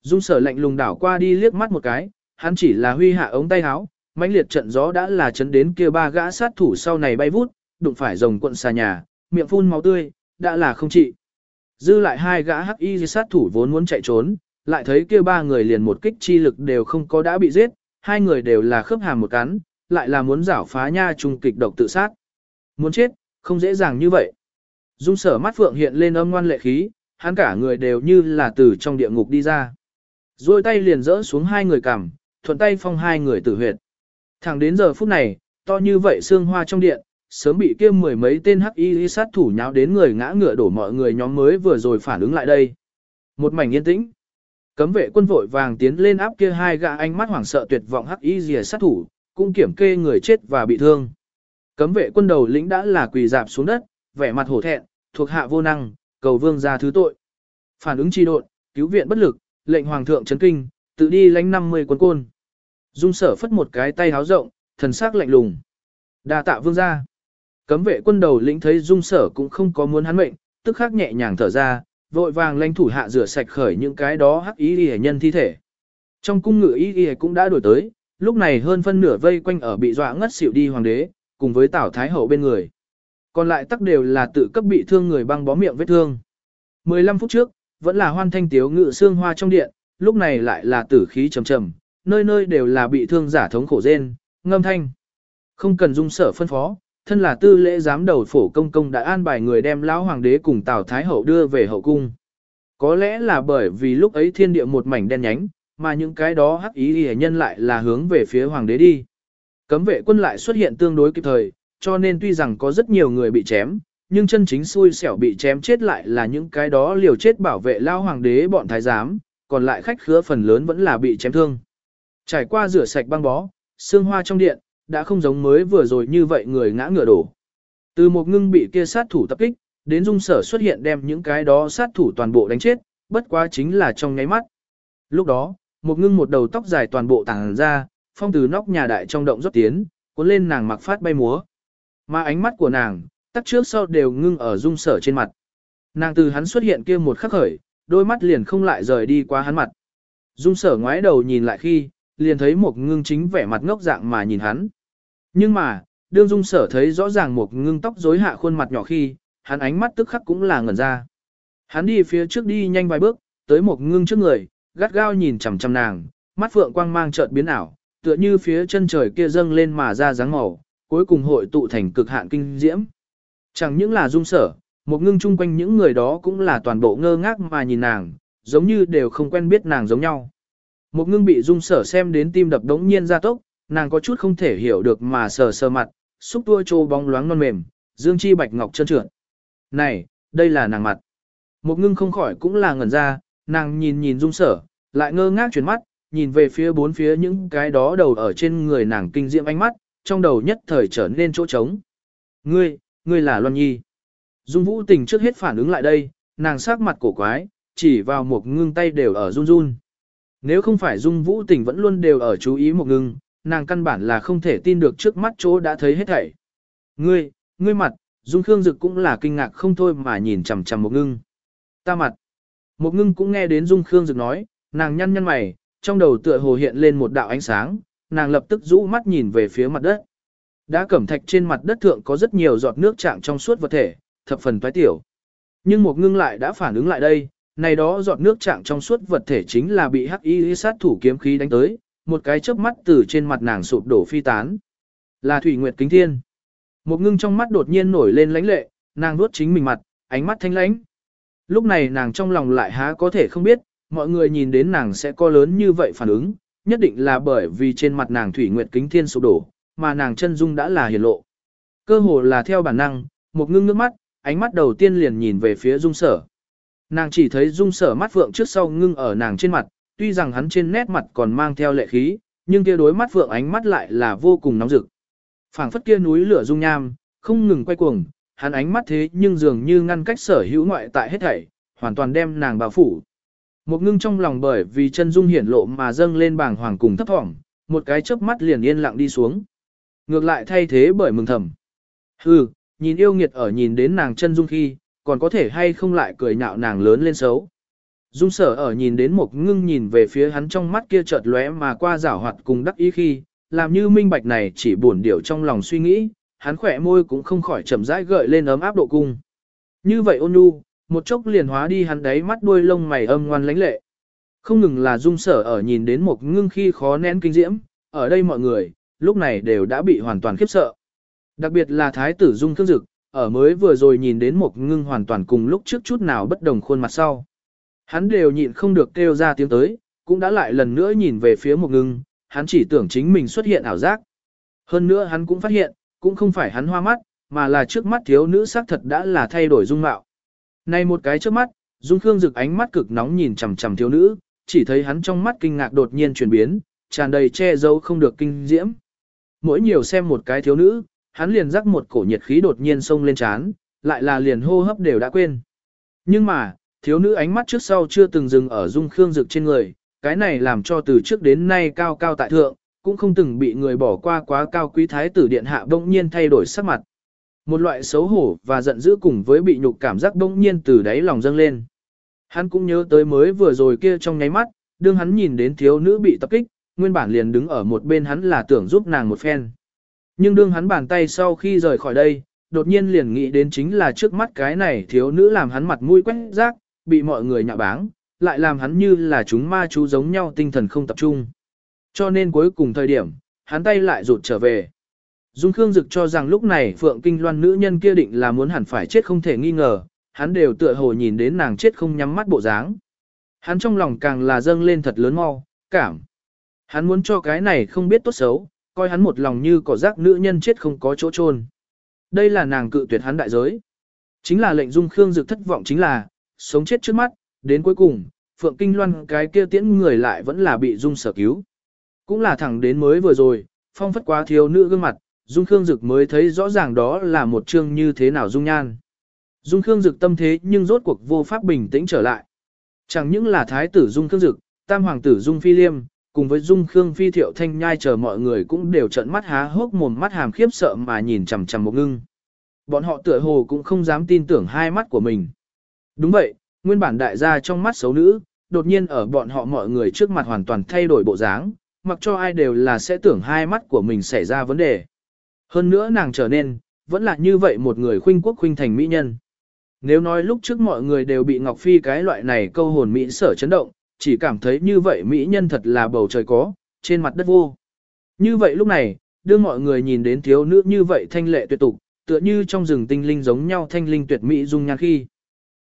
Dung sở lạnh lùng đảo qua đi liếc mắt một cái, hắn chỉ là huy hạ ống tay áo, mãnh liệt trận gió đã là chấn đến kia ba gã sát thủ sau này bay vút, đụng phải rồng quận xà nhà, miệng phun máu tươi, đã là không trị. Dư lại hai gã hắc y sát thủ vốn muốn chạy trốn, lại thấy kia ba người liền một kích chi lực đều không có đã bị giết, hai người đều là khớp hàm một cắn, lại là muốn giảo phá nha trùng kịch độc tự sát. Muốn chết, không dễ dàng như vậy. Dung sở mắt phượng hiện lên âm ngoan lệ khí, hắn cả người đều như là từ trong địa ngục đi ra. Rồi tay liền rỡ xuống hai người cằm, thuận tay phong hai người tử huyệt. Thẳng đến giờ phút này, to như vậy xương hoa trong điện, sớm bị kia mười mấy tên hắc y sát thủ nháo đến người ngã ngựa đổ mọi người nhóm mới vừa rồi phản ứng lại đây. Một mảnh yên tĩnh. Cấm vệ quân vội vàng tiến lên áp kia hai gã ánh mắt hoảng sợ tuyệt vọng hắc y rìa sát thủ, cũng kiểm kê người chết và bị thương. Cấm vệ quân đầu lĩnh đã là quỳ dạp xuống đất, vẻ mặt hổ thẹn, thuộc hạ vô năng, cầu vương ra thứ tội. Phản ứng chi độn, cứu viện bất lực, lệnh hoàng thượng chấn kinh, tự đi lãnh 50 quân côn. Dung sở phất một cái tay háo rộng, thần sắc lạnh lùng. đa tạ vương ra. Cấm vệ quân đầu lĩnh thấy dung sở cũng không có muốn hắn mệnh, tức khắc nhẹ nhàng thở ra, vội vàng lãnh thủ hạ rửa sạch khởi những cái đó hắc ý y nhân thi thể. Trong cung ngự ý y cũng đã đổi tới, lúc này hơn phân nửa vây quanh ở bị dọa ngất xỉu đi hoàng đế, cùng với tảo Thái Hậu bên người. Còn lại tắc đều là tự cấp bị thương người băng bó miệng vết thương. 15 phút trước, vẫn là hoan thanh tiếu ngự xương hoa trong điện, lúc này lại là tử khí trầm trầm, nơi nơi đều là bị thương giả thống khổ rên, ngâm thanh. Không cần dung sở phân phó, thân là tư lễ giám đầu phổ công công đã an bài người đem lão hoàng đế cùng Tào Thái Hậu đưa về hậu cung. Có lẽ là bởi vì lúc ấy thiên địa một mảnh đen nhánh, mà những cái đó hắc ý hề nhân lại là hướng về phía hoàng đế đi. Cấm vệ quân lại xuất hiện tương đối kịp thời, cho nên tuy rằng có rất nhiều người bị chém, nhưng chân chính xui xẻo bị chém chết lại là những cái đó liều chết bảo vệ lao hoàng đế bọn thái giám, còn lại khách khứa phần lớn vẫn là bị chém thương. Trải qua rửa sạch băng bó, xương hoa trong điện, đã không giống mới vừa rồi như vậy người ngã ngựa đổ. Từ một ngưng bị kia sát thủ tập kích, đến dung sở xuất hiện đem những cái đó sát thủ toàn bộ đánh chết, bất quá chính là trong nháy mắt. Lúc đó, một ngưng một đầu tóc dài toàn bộ tàng ra, phong từ nóc nhà đại trong động rót tiến, cuốn lên nàng mặc phát bay múa. Mà ánh mắt của nàng, tắt trước sau đều ngưng ở dung sở trên mặt. Nàng từ hắn xuất hiện kia một khắc khởi, đôi mắt liền không lại rời đi qua hắn mặt. Dung sở ngoái đầu nhìn lại khi, liền thấy một ngưng chính vẻ mặt ngốc dạng mà nhìn hắn. Nhưng mà, đương dung sở thấy rõ ràng một ngưng tóc rối hạ khuôn mặt nhỏ khi, hắn ánh mắt tức khắc cũng là ngẩn ra. Hắn đi phía trước đi nhanh vài bước, tới một ngưng trước người, gắt gao nhìn chằm chằm nàng, mắt phượng quang mang chợt biến ảo, tựa như phía chân trời kia dâng lên mà ra dáng màu, cuối cùng hội tụ thành cực hạn kinh diễm. Chẳng những là dung sở, một ngưng chung quanh những người đó cũng là toàn bộ ngơ ngác mà nhìn nàng, giống như đều không quen biết nàng giống nhau. Một ngưng bị dung sở xem đến tim đập đống nhiên ra tốc, nàng có chút không thể hiểu được mà sờ sờ mặt, xúc tua trô bóng loáng non mềm, dương chi bạch ngọc chân trượt. Này, đây là nàng mặt. Một ngưng không khỏi cũng là ngẩn ra, nàng nhìn nhìn dung sở, lại ngơ ngác chuyển mắt, nhìn về phía bốn phía những cái đó đầu ở trên người nàng kinh diệm ánh mắt, trong đầu nhất thời trở nên chỗ trống. Ngươi, ngươi là Loan Nhi. Dung Vũ Tình trước hết phản ứng lại đây, nàng sắc mặt cổ quái, chỉ vào một ngưng tay đều ở run run. Nếu không phải Dung Vũ Tình vẫn luôn đều ở chú ý một ngưng, nàng căn bản là không thể tin được trước mắt chỗ đã thấy hết thảy. Ngươi, ngươi mặt, Dung Khương Dực cũng là kinh ngạc không thôi mà nhìn chằm chằm một ngưng. Ta mặt. Một ngưng cũng nghe đến Dung Khương Dực nói, nàng nhăn nhăn mày, trong đầu tựa hồ hiện lên một đạo ánh sáng, nàng lập tức rũ mắt nhìn về phía mặt đất. Đã cẩm thạch trên mặt đất thượng có rất nhiều giọt nước trạng trong suốt vật thể, thập phần toái tiểu. Nhưng một ngưng lại đã phản ứng lại đây, này đó giọt nước trạng trong suốt vật thể chính là bị hắc y sát thủ kiếm khí đánh tới, một cái chớp mắt từ trên mặt nàng sụp đổ phi tán. Là Thủy Nguyệt Kính Thiên. Một ngưng trong mắt đột nhiên nổi lên lãnh lệ, nàng nuốt chính mình mặt, ánh mắt thanh lãnh. Lúc này nàng trong lòng lại há có thể không biết, mọi người nhìn đến nàng sẽ có lớn như vậy phản ứng, nhất định là bởi vì trên mặt nàng Thủy Nguyệt Kính Thiên sụp đổ, mà nàng chân dung đã là hiển lộ. Cơ hồ là theo bản năng, một ngưng nước mắt, ánh mắt đầu tiên liền nhìn về phía dung sở. Nàng chỉ thấy dung sở mắt phượng trước sau ngưng ở nàng trên mặt, tuy rằng hắn trên nét mặt còn mang theo lệ khí, nhưng kia đối mắt phượng ánh mắt lại là vô cùng nóng rực. phảng phất kia núi lửa dung nham, không ngừng quay cuồng, hắn ánh mắt thế nhưng dường như ngăn cách sở hữu ngoại tại hết thảy, hoàn toàn đem nàng bao phủ. Một ngưng trong lòng bởi vì chân dung hiển lộ mà dâng lên bảng hoàng cùng thấp thỏm, một cái chớp mắt liền yên lặng đi xuống. Ngược lại thay thế bởi mừng thầm. Hừ, nhìn yêu nghiệt ở nhìn đến nàng chân dung khi, còn có thể hay không lại cười nhạo nàng lớn lên xấu. Dung sở ở nhìn đến một ngưng nhìn về phía hắn trong mắt kia chợt lóe mà qua rảo hoạt cùng đắc ý khi, làm như minh bạch này chỉ buồn điều trong lòng suy nghĩ, hắn khỏe môi cũng không khỏi chậm rãi gợi lên ấm áp độ cung. Như vậy ôn nhu, một chốc liền hóa đi hắn đáy mắt đuôi lông mày âm ngoan lãnh lệ. Không ngừng là dung sở ở nhìn đến một ngưng khi khó nén kinh diễm, ở đây mọi người, lúc này đều đã bị hoàn toàn khiếp sợ. Đặc biệt là thái tử dung thương dực, ở mới vừa rồi nhìn đến một ngưng hoàn toàn cùng lúc trước chút nào bất đồng khuôn mặt sau. Hắn đều nhịn không được kêu ra tiếng tới, cũng đã lại lần nữa nhìn về phía một ngưng, hắn chỉ tưởng chính mình xuất hiện ảo giác. Hơn nữa hắn cũng phát hiện, cũng không phải hắn hoa mắt, mà là trước mắt thiếu nữ sắc thật đã là thay đổi dung mạo. Này một cái trước mắt, Dung Khương Dực ánh mắt cực nóng nhìn chằm chằm thiếu nữ, chỉ thấy hắn trong mắt kinh ngạc đột nhiên chuyển biến, tràn đầy che giấu không được kinh diễm. Mỗi nhiều xem một cái thiếu nữ, hắn liền rắc một cổ nhiệt khí đột nhiên xông lên trán, lại là liền hô hấp đều đã quên. Nhưng mà, thiếu nữ ánh mắt trước sau chưa từng dừng ở Dung Khương Dực trên người, cái này làm cho từ trước đến nay cao cao tại thượng, cũng không từng bị người bỏ qua quá cao quý thái tử điện hạ bỗng nhiên thay đổi sắc mặt. Một loại xấu hổ và giận dữ cùng với bị nhục cảm giác bỗng nhiên từ đáy lòng dâng lên. Hắn cũng nhớ tới mới vừa rồi kia trong nháy mắt, đương hắn nhìn đến thiếu nữ bị tập kích, nguyên bản liền đứng ở một bên hắn là tưởng giúp nàng một phen. Nhưng đương hắn bàn tay sau khi rời khỏi đây, đột nhiên liền nghĩ đến chính là trước mắt cái này thiếu nữ làm hắn mặt mũi quét rác, bị mọi người nhạ báng, lại làm hắn như là chúng ma chú giống nhau tinh thần không tập trung. Cho nên cuối cùng thời điểm, hắn tay lại rụt trở về. Dung Khương Dực cho rằng lúc này Phượng Kinh Loan nữ nhân kia định là muốn hẳn phải chết không thể nghi ngờ, hắn đều tựa hồ nhìn đến nàng chết không nhắm mắt bộ dáng. Hắn trong lòng càng là dâng lên thật lớn mau, cảm. Hắn muốn cho cái này không biết tốt xấu, coi hắn một lòng như cỏ rác nữ nhân chết không có chỗ chôn. Đây là nàng cự tuyệt hắn đại giới. Chính là lệnh Dung Khương Dực thất vọng chính là, sống chết trước mắt, đến cuối cùng, Phượng Kinh Loan cái kia tiễn người lại vẫn là bị Dung sở cứu. Cũng là thẳng đến mới vừa rồi, phong phất quá thiếu nữ gương mặt, Dung Khương Dực mới thấy rõ ràng đó là một chương như thế nào dung nhan. Dung Khương Dực tâm thế nhưng rốt cuộc vô pháp bình tĩnh trở lại. Chẳng những là thái tử Dung Khương Dực, tam hoàng tử Dung Phi Liêm, cùng với Dung Khương Phi Thiệu Thanh Nhai chờ mọi người cũng đều trợn mắt há hốc mồm mắt hàm khiếp sợ mà nhìn chằm chằm một ngưng. Bọn họ tựa hồ cũng không dám tin tưởng hai mắt của mình. Đúng vậy, nguyên bản đại gia trong mắt xấu nữ, đột nhiên ở bọn họ mọi người trước mặt hoàn toàn thay đổi bộ dáng, mặc cho ai đều là sẽ tưởng hai mắt của mình xảy ra vấn đề. Hơn nữa nàng trở nên, vẫn là như vậy một người khuynh quốc khuynh thành mỹ nhân. Nếu nói lúc trước mọi người đều bị Ngọc Phi cái loại này câu hồn mỹ sở chấn động, chỉ cảm thấy như vậy mỹ nhân thật là bầu trời có, trên mặt đất vô. Như vậy lúc này, đưa mọi người nhìn đến thiếu nữ như vậy thanh lệ tuyệt tục, tựa như trong rừng tinh linh giống nhau thanh linh tuyệt mỹ dung nhan khi.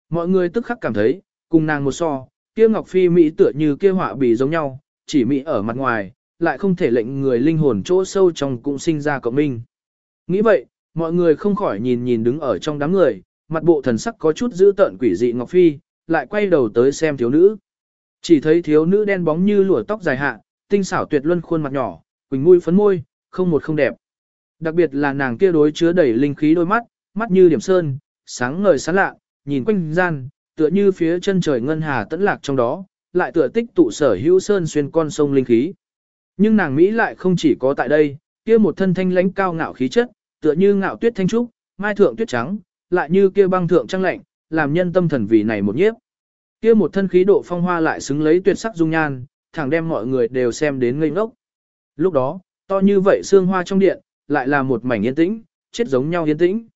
Mọi người tức khắc cảm thấy, cùng nàng một so, kia Ngọc Phi mỹ tựa như kia họa bì giống nhau, chỉ mỹ ở mặt ngoài, lại không thể lệnh người linh hồn chỗ sâu trong cũng sinh ra cộng minh. Nghĩ vậy, mọi người không khỏi nhìn nhìn đứng ở trong đám người, mặt bộ thần sắc có chút dữ tợn quỷ dị Ngọc Phi, lại quay đầu tới xem thiếu nữ. Chỉ thấy thiếu nữ đen bóng như lụa tóc dài hạ, tinh xảo tuyệt luân khuôn mặt nhỏ, quỳnh mũi phấn môi, không một không đẹp. Đặc biệt là nàng kia đối chứa đầy linh khí đôi mắt, mắt như điểm sơn, sáng ngời sáng lạ, nhìn quanh gian, tựa như phía chân trời ngân hà tẫn lạc trong đó, lại tựa tích tụ sở hữu sơn xuyên con sông linh khí. Nhưng nàng Mỹ lại không chỉ có tại đây, kia một thân thanh lãnh cao ngạo khí chất, tựa như ngạo tuyết thanh trúc, mai thượng tuyết trắng, lại như kia băng thượng trăng lạnh, làm nhân tâm thần vì này một nhiếp. Kia một thân khí độ phong hoa lại xứng lấy tuyệt sắc dung nhan, thẳng đem mọi người đều xem đến ngây ngốc. Lúc đó, to như vậy xương hoa trong điện, lại là một mảnh yên tĩnh, chết giống nhau yên tĩnh.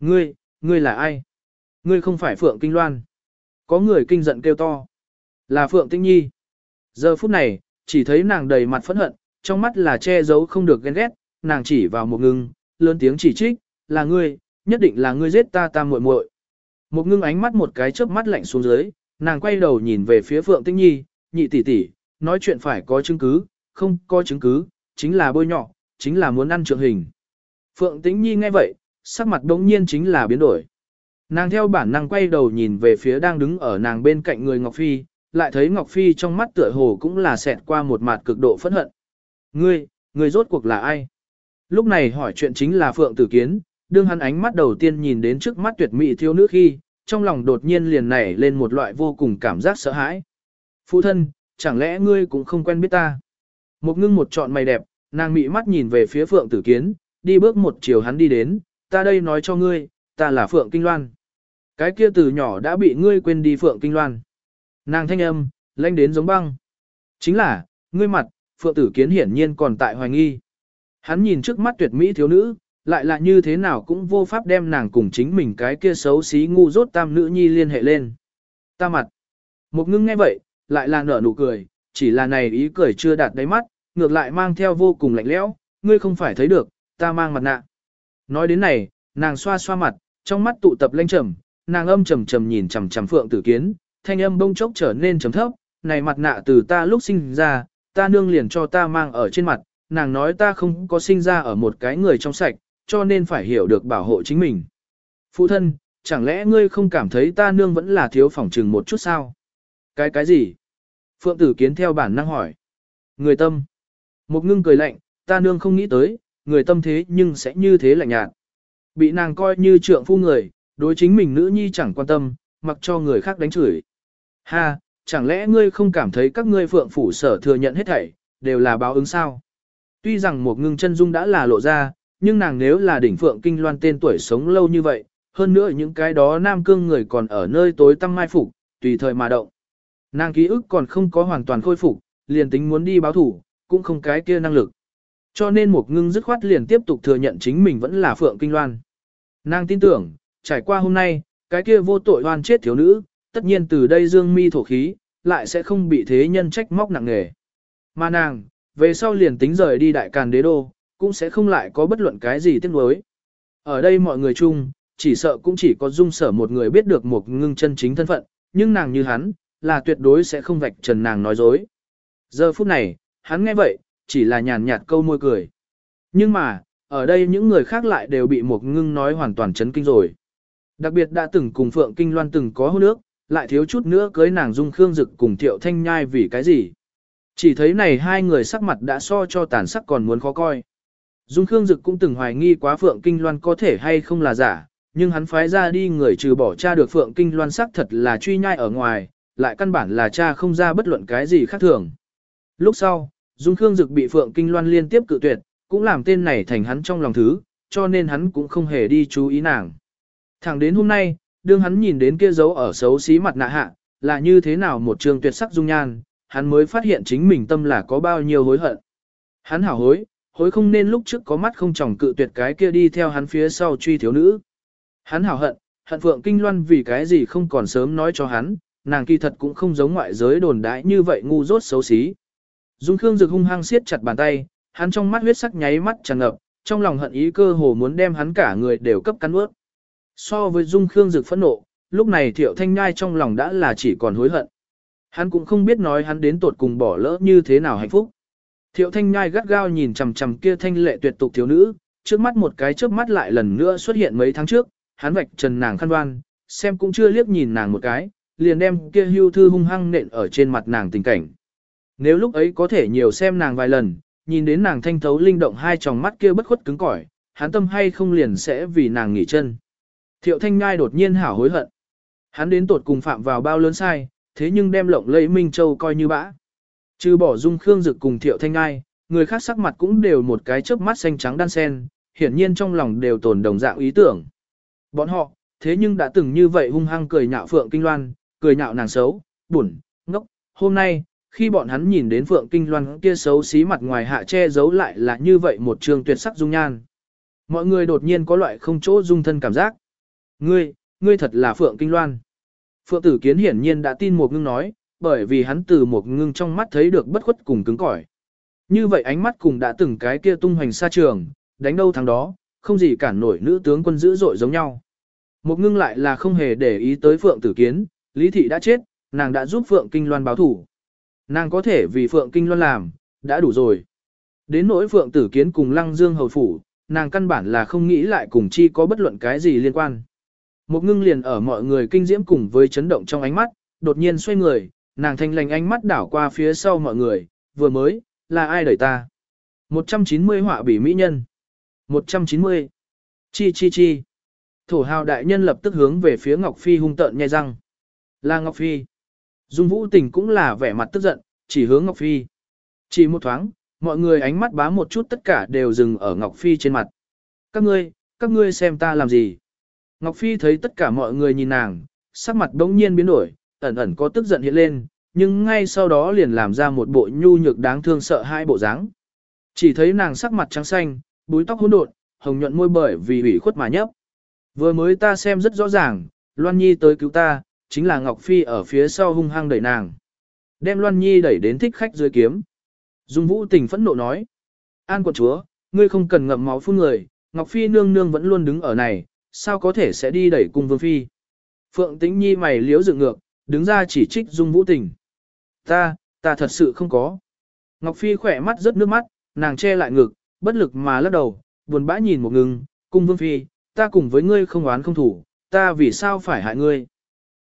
Ngươi, ngươi là ai? Ngươi không phải Phượng Kinh Loan. Có người kinh giận kêu to. Là Phượng Tinh Nhi. Giờ phút này, chỉ thấy nàng đầy mặt phẫn hận, trong mắt là che giấu không được ghen ghét, nàng chỉ vào một ngưng, lớn tiếng chỉ trích, là ngươi, nhất định là ngươi giết ta ta muội muội. Một ngưng ánh mắt một cái chớp mắt lạnh xuống dưới, nàng quay đầu nhìn về phía Phượng Tĩnh Nhi, nhị tỷ tỷ, nói chuyện phải có chứng cứ, không có chứng cứ, chính là bôi nhọ, chính là muốn ăn trượng hình. Phượng Tĩnh Nhi nghe vậy, sắc mặt đống nhiên chính là biến đổi. Nàng theo bản năng quay đầu nhìn về phía đang đứng ở nàng bên cạnh người Ngọc Phi, lại thấy Ngọc Phi trong mắt tựa hồ cũng là xẹt qua một mặt cực độ phẫn hận. Ngươi, ngươi rốt cuộc là ai? Lúc này hỏi chuyện chính là Phượng Tử Kiến, đương hắn ánh mắt đầu tiên nhìn đến trước mắt tuyệt mỹ thiếu nữ khi, trong lòng đột nhiên liền nảy lên một loại vô cùng cảm giác sợ hãi. Phụ thân, chẳng lẽ ngươi cũng không quen biết ta? Một ngưng một trọn mày đẹp, nàng mị mắt nhìn về phía Phượng Tử Kiến, đi bước một chiều hắn đi đến, ta đây nói cho ngươi, ta là Phượng Kinh Loan. Cái kia từ nhỏ đã bị ngươi quên đi Phượng Kinh Loan. Nàng thanh âm, lanh đến giống băng. Chính là, ngươi mặt, Phượng Tử Kiến hiển nhiên còn tại hoài nghi. Hắn nhìn trước mắt tuyệt mỹ thiếu nữ, lại là như thế nào cũng vô pháp đem nàng cùng chính mình cái kia xấu xí ngu dốt tam nữ nhi liên hệ lên. Ta mặt. Một ngưng nghe vậy, lại là nở nụ cười, chỉ là này ý cười chưa đạt đáy mắt, ngược lại mang theo vô cùng lạnh lẽo, ngươi không phải thấy được, ta mang mặt nạ. Nói đến này, nàng xoa xoa mặt, trong mắt tụ tập lênh trầm, nàng âm trầm trầm nhìn chằm chằm Phượng Tử Kiến, thanh âm bông chốc trở nên trầm thấp, này mặt nạ từ ta lúc sinh ra, ta nương liền cho ta mang ở trên mặt, nàng nói ta không có sinh ra ở một cái người trong sạch, cho nên phải hiểu được bảo hộ chính mình. Phụ thân, chẳng lẽ ngươi không cảm thấy ta nương vẫn là thiếu phỏng trừng một chút sao? Cái cái gì? Phượng tử kiến theo bản năng hỏi. Người tâm. Một ngưng cười lạnh, ta nương không nghĩ tới, người tâm thế nhưng sẽ như thế lạnh nhạt. Bị nàng coi như trượng phu người, đối chính mình nữ nhi chẳng quan tâm, mặc cho người khác đánh chửi. Ha, chẳng lẽ ngươi không cảm thấy các ngươi phượng phủ sở thừa nhận hết thảy, đều là báo ứng sao? Tuy rằng một ngưng chân dung đã là lộ ra, nhưng nàng nếu là đỉnh phượng kinh loan tên tuổi sống lâu như vậy, hơn nữa những cái đó nam cương người còn ở nơi tối tăm mai phục, tùy thời mà động. Nàng ký ức còn không có hoàn toàn khôi phục, liền tính muốn đi báo thủ, cũng không cái kia năng lực. Cho nên một ngưng dứt khoát liền tiếp tục thừa nhận chính mình vẫn là Phượng Kinh Loan. Nàng tin tưởng, trải qua hôm nay, cái kia vô tội oan chết thiếu nữ, tất nhiên từ đây dương mi thổ khí, lại sẽ không bị thế nhân trách móc nặng nề. Mà nàng, về sau liền tính rời đi đại càn đế đô, cũng sẽ không lại có bất luận cái gì tiếc nuối. Ở đây mọi người chung, chỉ sợ cũng chỉ có dung sở một người biết được một ngưng chân chính thân phận, nhưng nàng như hắn, là tuyệt đối sẽ không vạch trần nàng nói dối. Giờ phút này, hắn nghe vậy, chỉ là nhàn nhạt câu môi cười. Nhưng mà, ở đây những người khác lại đều bị một ngưng nói hoàn toàn chấn kinh rồi. Đặc biệt đã từng cùng Phượng Kinh Loan từng có hôn nước, lại thiếu chút nữa cưới nàng dung khương dực cùng Thiệu Thanh Nhai vì cái gì. Chỉ thấy này hai người sắc mặt đã so cho tàn sắc còn muốn khó coi. Dung Khương Dực cũng từng hoài nghi quá Phượng Kinh Loan có thể hay không là giả, nhưng hắn phái ra đi người trừ bỏ cha được Phượng Kinh Loan sắc thật là truy nhai ở ngoài, lại căn bản là cha không ra bất luận cái gì khác thường. Lúc sau, Dung Khương Dực bị Phượng Kinh Loan liên tiếp cự tuyệt, cũng làm tên này thành hắn trong lòng thứ, cho nên hắn cũng không hề đi chú ý nàng. Thẳng đến hôm nay, đương hắn nhìn đến kia dấu ở xấu xí mặt nạ hạ, là như thế nào một trường tuyệt sắc dung nhan, hắn mới phát hiện chính mình tâm là có bao nhiêu hối hận. Hắn hảo hối, hối không nên lúc trước có mắt không chồng cự tuyệt cái kia đi theo hắn phía sau truy thiếu nữ. Hắn hào hận, hận Phượng Kinh Loan vì cái gì không còn sớm nói cho hắn, nàng kỳ thật cũng không giống ngoại giới đồn đãi như vậy ngu dốt xấu xí. Dung Khương Dực hung hăng siết chặt bàn tay, hắn trong mắt huyết sắc nháy mắt tràn ngập, trong lòng hận ý cơ hồ muốn đem hắn cả người đều cấp cắn ướt. So với Dung Khương Dực phẫn nộ, lúc này Thiệu Thanh Nhai trong lòng đã là chỉ còn hối hận. Hắn cũng không biết nói hắn đến tột cùng bỏ lỡ như thế nào hạnh phúc. Thiệu Thanh Nhai gắt gao nhìn chằm chằm kia thanh lệ tuyệt tục thiếu nữ, trước mắt một cái trước mắt lại lần nữa xuất hiện mấy tháng trước, hắn vạch trần nàng khăn đoan, xem cũng chưa liếc nhìn nàng một cái, liền đem kia hưu thư hung hăng nện ở trên mặt nàng tình cảnh. Nếu lúc ấy có thể nhiều xem nàng vài lần, nhìn đến nàng thanh thấu linh động hai tròng mắt kia bất khuất cứng cỏi, hắn tâm hay không liền sẽ vì nàng nghỉ chân. Thiệu Thanh Nhai đột nhiên hảo hối hận. Hắn đến tột cùng phạm vào bao lớn sai, thế nhưng đem lộng lẫy Minh Châu coi như bã. Trừ bỏ dung khương dực cùng Thiệu Thanh ai người khác sắc mặt cũng đều một cái chớp mắt xanh trắng đan sen, hiển nhiên trong lòng đều tồn đồng dạng ý tưởng. Bọn họ, thế nhưng đã từng như vậy hung hăng cười nhạo Phượng Kinh Loan, cười nhạo nàng xấu, buồn, ngốc, hôm nay, khi bọn hắn nhìn đến Phượng Kinh Loan kia xấu xí mặt ngoài hạ che giấu lại là như vậy một trường tuyệt sắc dung nhan. Mọi người đột nhiên có loại không chỗ dung thân cảm giác. Ngươi, ngươi thật là Phượng Kinh Loan. Phượng Tử Kiến hiển nhiên đã tin một ngưng nói, bởi vì hắn từ một ngưng trong mắt thấy được bất khuất cùng cứng cỏi. Như vậy ánh mắt cùng đã từng cái kia tung hoành xa trường, đánh đâu thắng đó, không gì cản nổi nữ tướng quân dữ dội giống nhau. Một ngưng lại là không hề để ý tới Phượng Tử Kiến, Lý Thị đã chết, nàng đã giúp Phượng Kinh Loan báo thủ. Nàng có thể vì Phượng Kinh Loan làm, đã đủ rồi. Đến nỗi Phượng Tử Kiến cùng Lăng Dương Hầu Phủ, nàng căn bản là không nghĩ lại cùng chi có bất luận cái gì liên quan. Một ngưng liền ở mọi người kinh diễm cùng với chấn động trong ánh mắt, đột nhiên xoay người, nàng thanh lành ánh mắt đảo qua phía sau mọi người, vừa mới, là ai đẩy ta? 190 họa bỉ mỹ nhân. 190. Chi chi chi. Thổ hào đại nhân lập tức hướng về phía Ngọc Phi hung tợn nhai răng. Là Ngọc Phi. Dung Vũ Tình cũng là vẻ mặt tức giận, chỉ hướng Ngọc Phi. Chỉ một thoáng, mọi người ánh mắt bám một chút tất cả đều dừng ở Ngọc Phi trên mặt. Các ngươi, các ngươi xem ta làm gì? Ngọc Phi thấy tất cả mọi người nhìn nàng, sắc mặt đống nhiên biến đổi, ẩn ẩn có tức giận hiện lên, nhưng ngay sau đó liền làm ra một bộ nhu nhược đáng thương sợ hai bộ dáng. Chỉ thấy nàng sắc mặt trắng xanh, búi tóc hỗn độn, hồng nhuận môi bởi vì ủy khuất mà nhấp. Vừa mới ta xem rất rõ ràng, Loan Nhi tới cứu ta, chính là Ngọc Phi ở phía sau hung hăng đẩy nàng. Đem Loan Nhi đẩy đến thích khách dưới kiếm. Dung Vũ Tình phẫn nộ nói. An quận chúa, ngươi không cần ngậm máu phun người, Ngọc Phi nương nương vẫn luôn đứng ở này, sao có thể sẽ đi đẩy cung Vương Phi. Phượng Tĩnh Nhi mày liếu dựng ngược, đứng ra chỉ trích Dung Vũ Tình. Ta, ta thật sự không có. Ngọc Phi khỏe mắt rớt nước mắt, nàng che lại ngực, bất lực mà lắc đầu, buồn bã nhìn một ngừng, cung Vương Phi, ta cùng với ngươi không oán không thủ, ta vì sao phải hại ngươi.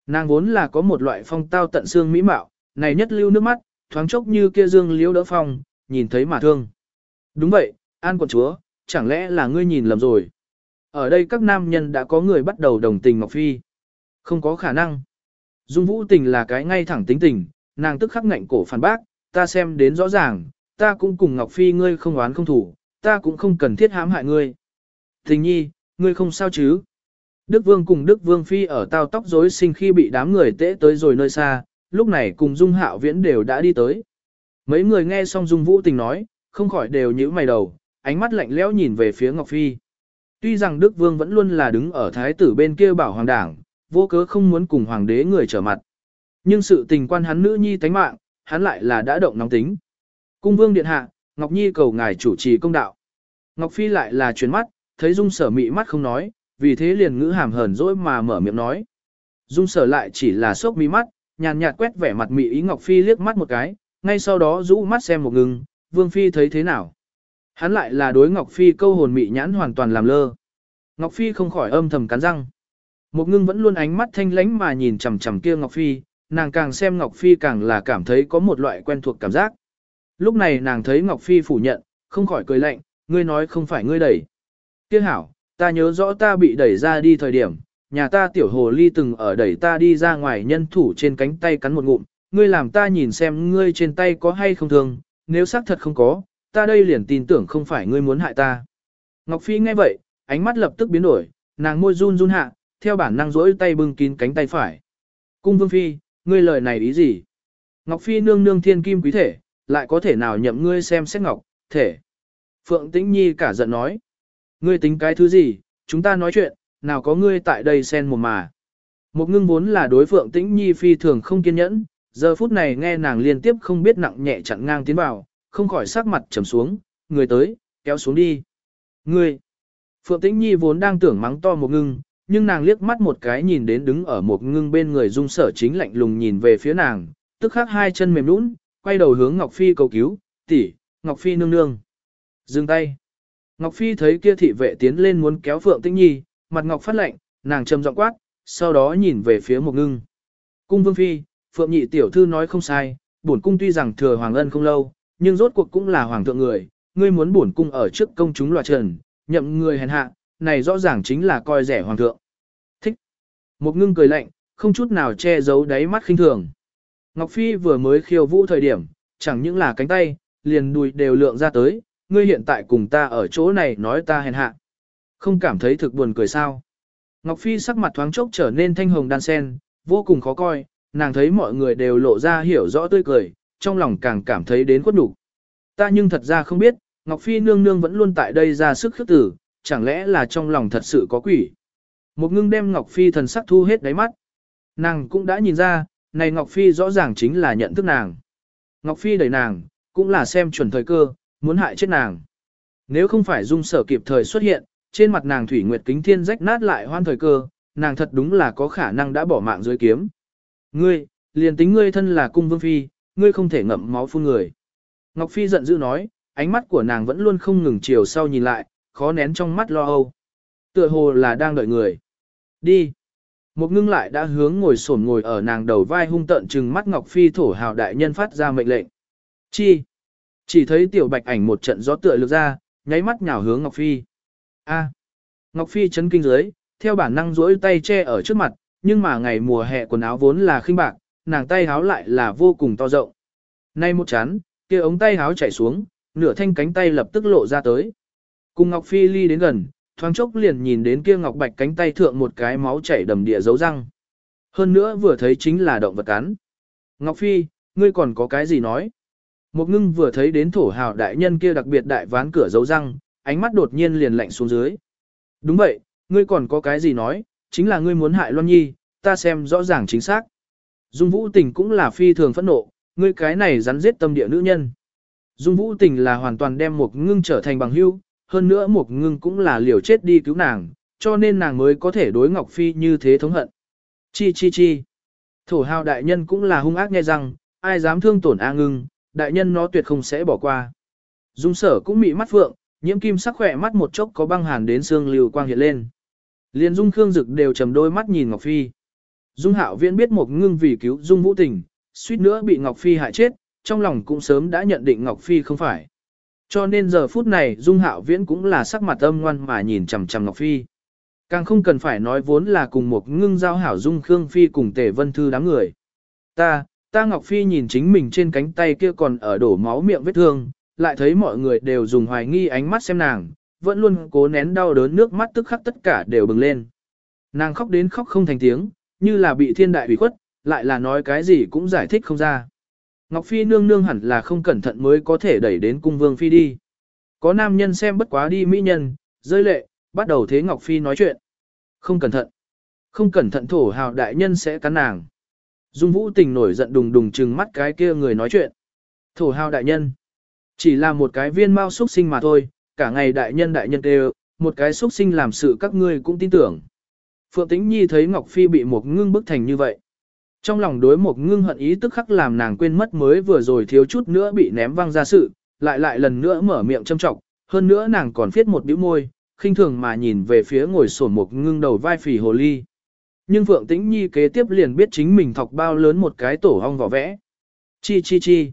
Nàng vốn là có một loại phong tao tận xương mỹ mạo, này nhất lưu nước mắt, thoáng chốc như kia dương liễu đỡ phong, nhìn thấy mà thương. Đúng vậy, an quận chúa, chẳng lẽ là ngươi nhìn lầm rồi. Ở đây các nam nhân đã có người bắt đầu đồng tình Ngọc Phi. Không có khả năng. Dung Vũ Tình là cái ngay thẳng tính tình, nàng tức khắc ngạnh cổ phản bác, ta xem đến rõ ràng, ta cũng cùng Ngọc Phi ngươi không oán không thủ, ta cũng không cần thiết hãm hại ngươi. Tình nhi, ngươi không sao chứ? Đức Vương cùng Đức Vương Phi ở tao tóc rối sinh khi bị đám người tễ tới rồi nơi xa, lúc này cùng Dung Hạo Viễn đều đã đi tới. Mấy người nghe xong Dung Vũ Tình nói, không khỏi đều nhíu mày đầu, ánh mắt lạnh lẽo nhìn về phía Ngọc Phi. Tuy rằng Đức Vương vẫn luôn là đứng ở thái tử bên kia bảo hoàng đảng, vô cớ không muốn cùng hoàng đế người trở mặt. Nhưng sự tình quan hắn nữ nhi tánh mạng, hắn lại là đã động nóng tính. Cung Vương điện hạ, Ngọc Nhi cầu ngài chủ trì công đạo. Ngọc Phi lại là chuyến mắt, thấy Dung Sở mị mắt không nói, vì thế liền ngữ hàm hờn dỗi mà mở miệng nói. Dung Sở lại chỉ là sốc mi mắt, nhàn nhạt quét vẻ mặt mị ý Ngọc Phi liếc mắt một cái, ngay sau đó rũ mắt xem một ngừng, Vương Phi thấy thế nào. Hắn lại là đối Ngọc Phi câu hồn mị nhãn hoàn toàn làm lơ. Ngọc Phi không khỏi âm thầm cắn răng. Một ngưng vẫn luôn ánh mắt thanh lánh mà nhìn chằm chằm kia Ngọc Phi, nàng càng xem Ngọc Phi càng là cảm thấy có một loại quen thuộc cảm giác. Lúc này nàng thấy Ngọc Phi phủ nhận, không khỏi cười lạnh, ngươi nói không phải ngươi đẩy. Kia hảo, ta nhớ rõ ta bị đẩy ra đi thời điểm, nhà ta tiểu hồ ly từng ở đẩy ta đi ra ngoài nhân thủ trên cánh tay cắn một ngụm, ngươi làm ta nhìn xem ngươi trên tay có hay không thương, nếu xác thật không có, ta đây liền tin tưởng không phải ngươi muốn hại ta. Ngọc Phi nghe vậy, ánh mắt lập tức biến đổi, nàng môi run run hạ, theo bản năng rỗi tay bưng kín cánh tay phải. Cung vương phi, ngươi lời này ý gì? Ngọc phi nương nương thiên kim quý thể, lại có thể nào nhậm ngươi xem xét ngọc, thể. Phượng Tĩnh Nhi cả giận nói. Ngươi tính cái thứ gì, chúng ta nói chuyện, nào có ngươi tại đây xen một mà. Một ngưng vốn là đối Phượng Tĩnh Nhi phi thường không kiên nhẫn, giờ phút này nghe nàng liên tiếp không biết nặng nhẹ chặn ngang tiến vào, không khỏi sắc mặt trầm xuống, người tới, kéo xuống đi. Ngươi! Phượng Tĩnh Nhi vốn đang tưởng mắng to một ngưng, nhưng nàng liếc mắt một cái nhìn đến đứng ở một ngưng bên người dung sở chính lạnh lùng nhìn về phía nàng, tức khắc hai chân mềm nũng, quay đầu hướng Ngọc Phi cầu cứu, tỷ, Ngọc Phi nương nương. Dừng tay. Ngọc Phi thấy kia thị vệ tiến lên muốn kéo Phượng Tĩnh Nhi, mặt Ngọc phát lạnh, nàng trầm giọng quát, sau đó nhìn về phía một ngưng. Cung Vương Phi, Phượng Nhị Tiểu Thư nói không sai, bổn cung tuy rằng thừa Hoàng Ân không lâu, nhưng rốt cuộc cũng là Hoàng thượng người, ngươi muốn bổn cung ở trước công chúng loạt trần, nhậm người hèn hạ, này rõ ràng chính là coi rẻ Hoàng thượng. Một ngưng cười lạnh, không chút nào che giấu đáy mắt khinh thường. Ngọc Phi vừa mới khiêu vũ thời điểm, chẳng những là cánh tay, liền đùi đều lượng ra tới, ngươi hiện tại cùng ta ở chỗ này nói ta hèn hạ. Không cảm thấy thực buồn cười sao. Ngọc Phi sắc mặt thoáng chốc trở nên thanh hồng đan sen, vô cùng khó coi, nàng thấy mọi người đều lộ ra hiểu rõ tươi cười, trong lòng càng cảm thấy đến khuất đủ. Ta nhưng thật ra không biết, Ngọc Phi nương nương vẫn luôn tại đây ra sức khước tử, chẳng lẽ là trong lòng thật sự có quỷ. Một ngưng đem Ngọc Phi thần sắc thu hết đáy mắt. Nàng cũng đã nhìn ra, này Ngọc Phi rõ ràng chính là nhận thức nàng. Ngọc Phi đẩy nàng, cũng là xem chuẩn thời cơ, muốn hại chết nàng. Nếu không phải dung sở kịp thời xuất hiện, trên mặt nàng thủy nguyệt kính thiên rách nát lại hoan thời cơ, nàng thật đúng là có khả năng đã bỏ mạng dưới kiếm. Ngươi, liền tính ngươi thân là cung vương phi, ngươi không thể ngậm máu phun người. Ngọc Phi giận dữ nói, ánh mắt của nàng vẫn luôn không ngừng chiều sau nhìn lại, khó nén trong mắt lo âu. Tựa hồ là đang đợi người. Đi. Một ngưng lại đã hướng ngồi sổn ngồi ở nàng đầu vai hung tận trừng mắt Ngọc Phi thổ hào đại nhân phát ra mệnh lệnh. Chi? Chỉ thấy tiểu bạch ảnh một trận gió tựa lực ra, nháy mắt nhào hướng Ngọc Phi. A. Ngọc Phi chấn kinh dưới, theo bản năng duỗi tay che ở trước mặt, nhưng mà ngày mùa hè quần áo vốn là khinh bạc, nàng tay háo lại là vô cùng to rộng. Nay một chán, kia ống tay háo chảy xuống, nửa thanh cánh tay lập tức lộ ra tới. Cùng Ngọc Phi ly đến gần, thoáng chốc liền nhìn đến kia ngọc bạch cánh tay thượng một cái máu chảy đầm địa dấu răng. Hơn nữa vừa thấy chính là động vật cắn. Ngọc Phi, ngươi còn có cái gì nói? Một ngưng vừa thấy đến thổ hào đại nhân kia đặc biệt đại ván cửa dấu răng, ánh mắt đột nhiên liền lạnh xuống dưới. Đúng vậy, ngươi còn có cái gì nói, chính là ngươi muốn hại Loan Nhi, ta xem rõ ràng chính xác. Dung Vũ Tình cũng là phi thường phẫn nộ, ngươi cái này rắn giết tâm địa nữ nhân. Dung Vũ Tình là hoàn toàn đem một ngưng trở thành bằng hữu, hơn nữa một ngưng cũng là liều chết đi cứu nàng, cho nên nàng mới có thể đối Ngọc Phi như thế thống hận. Chi chi chi. Thổ hào đại nhân cũng là hung ác nghe rằng, ai dám thương tổn A ngưng, đại nhân nó tuyệt không sẽ bỏ qua. Dung sở cũng mị mắt phượng, nhiễm kim sắc khỏe mắt một chốc có băng hàn đến xương liều quang hiện lên. Liên Dung Khương Dực đều trầm đôi mắt nhìn Ngọc Phi. Dung Hạo Viễn biết một ngưng vì cứu Dung Vũ Tình, suýt nữa bị Ngọc Phi hại chết, trong lòng cũng sớm đã nhận định Ngọc Phi không phải. Cho nên giờ phút này Dung Hạo Viễn cũng là sắc mặt âm ngoan mà nhìn chằm chằm Ngọc Phi. Càng không cần phải nói vốn là cùng một ngưng giao hảo Dung Khương Phi cùng Tề Vân Thư đám người. Ta, ta Ngọc Phi nhìn chính mình trên cánh tay kia còn ở đổ máu miệng vết thương, lại thấy mọi người đều dùng hoài nghi ánh mắt xem nàng, vẫn luôn cố nén đau đớn nước mắt tức khắc tất cả đều bừng lên. Nàng khóc đến khóc không thành tiếng, như là bị thiên đại ủy khuất, lại là nói cái gì cũng giải thích không ra. Ngọc Phi nương nương hẳn là không cẩn thận mới có thể đẩy đến cung vương phi đi. Có nam nhân xem bất quá đi mỹ nhân, rơi lệ, bắt đầu thế Ngọc Phi nói chuyện. Không cẩn thận. Không cẩn thận thổ hào đại nhân sẽ cắn nàng. Dung vũ tình nổi giận đùng đùng trừng mắt cái kia người nói chuyện. Thổ hào đại nhân. Chỉ là một cái viên mau xuất sinh mà thôi, cả ngày đại nhân đại nhân đều, một cái xuất sinh làm sự các ngươi cũng tin tưởng. Phượng Tĩnh Nhi thấy Ngọc Phi bị một ngưng bức thành như vậy. Trong lòng đối một ngưng hận ý tức khắc làm nàng quên mất mới vừa rồi thiếu chút nữa bị ném văng ra sự, lại lại lần nữa mở miệng châm trọng, hơn nữa nàng còn viết một bĩu môi, khinh thường mà nhìn về phía ngồi sổn một ngưng đầu vai phì hồ ly. Nhưng Phượng Tĩnh Nhi kế tiếp liền biết chính mình thọc bao lớn một cái tổ hong vỏ vẽ. Chi chi chi.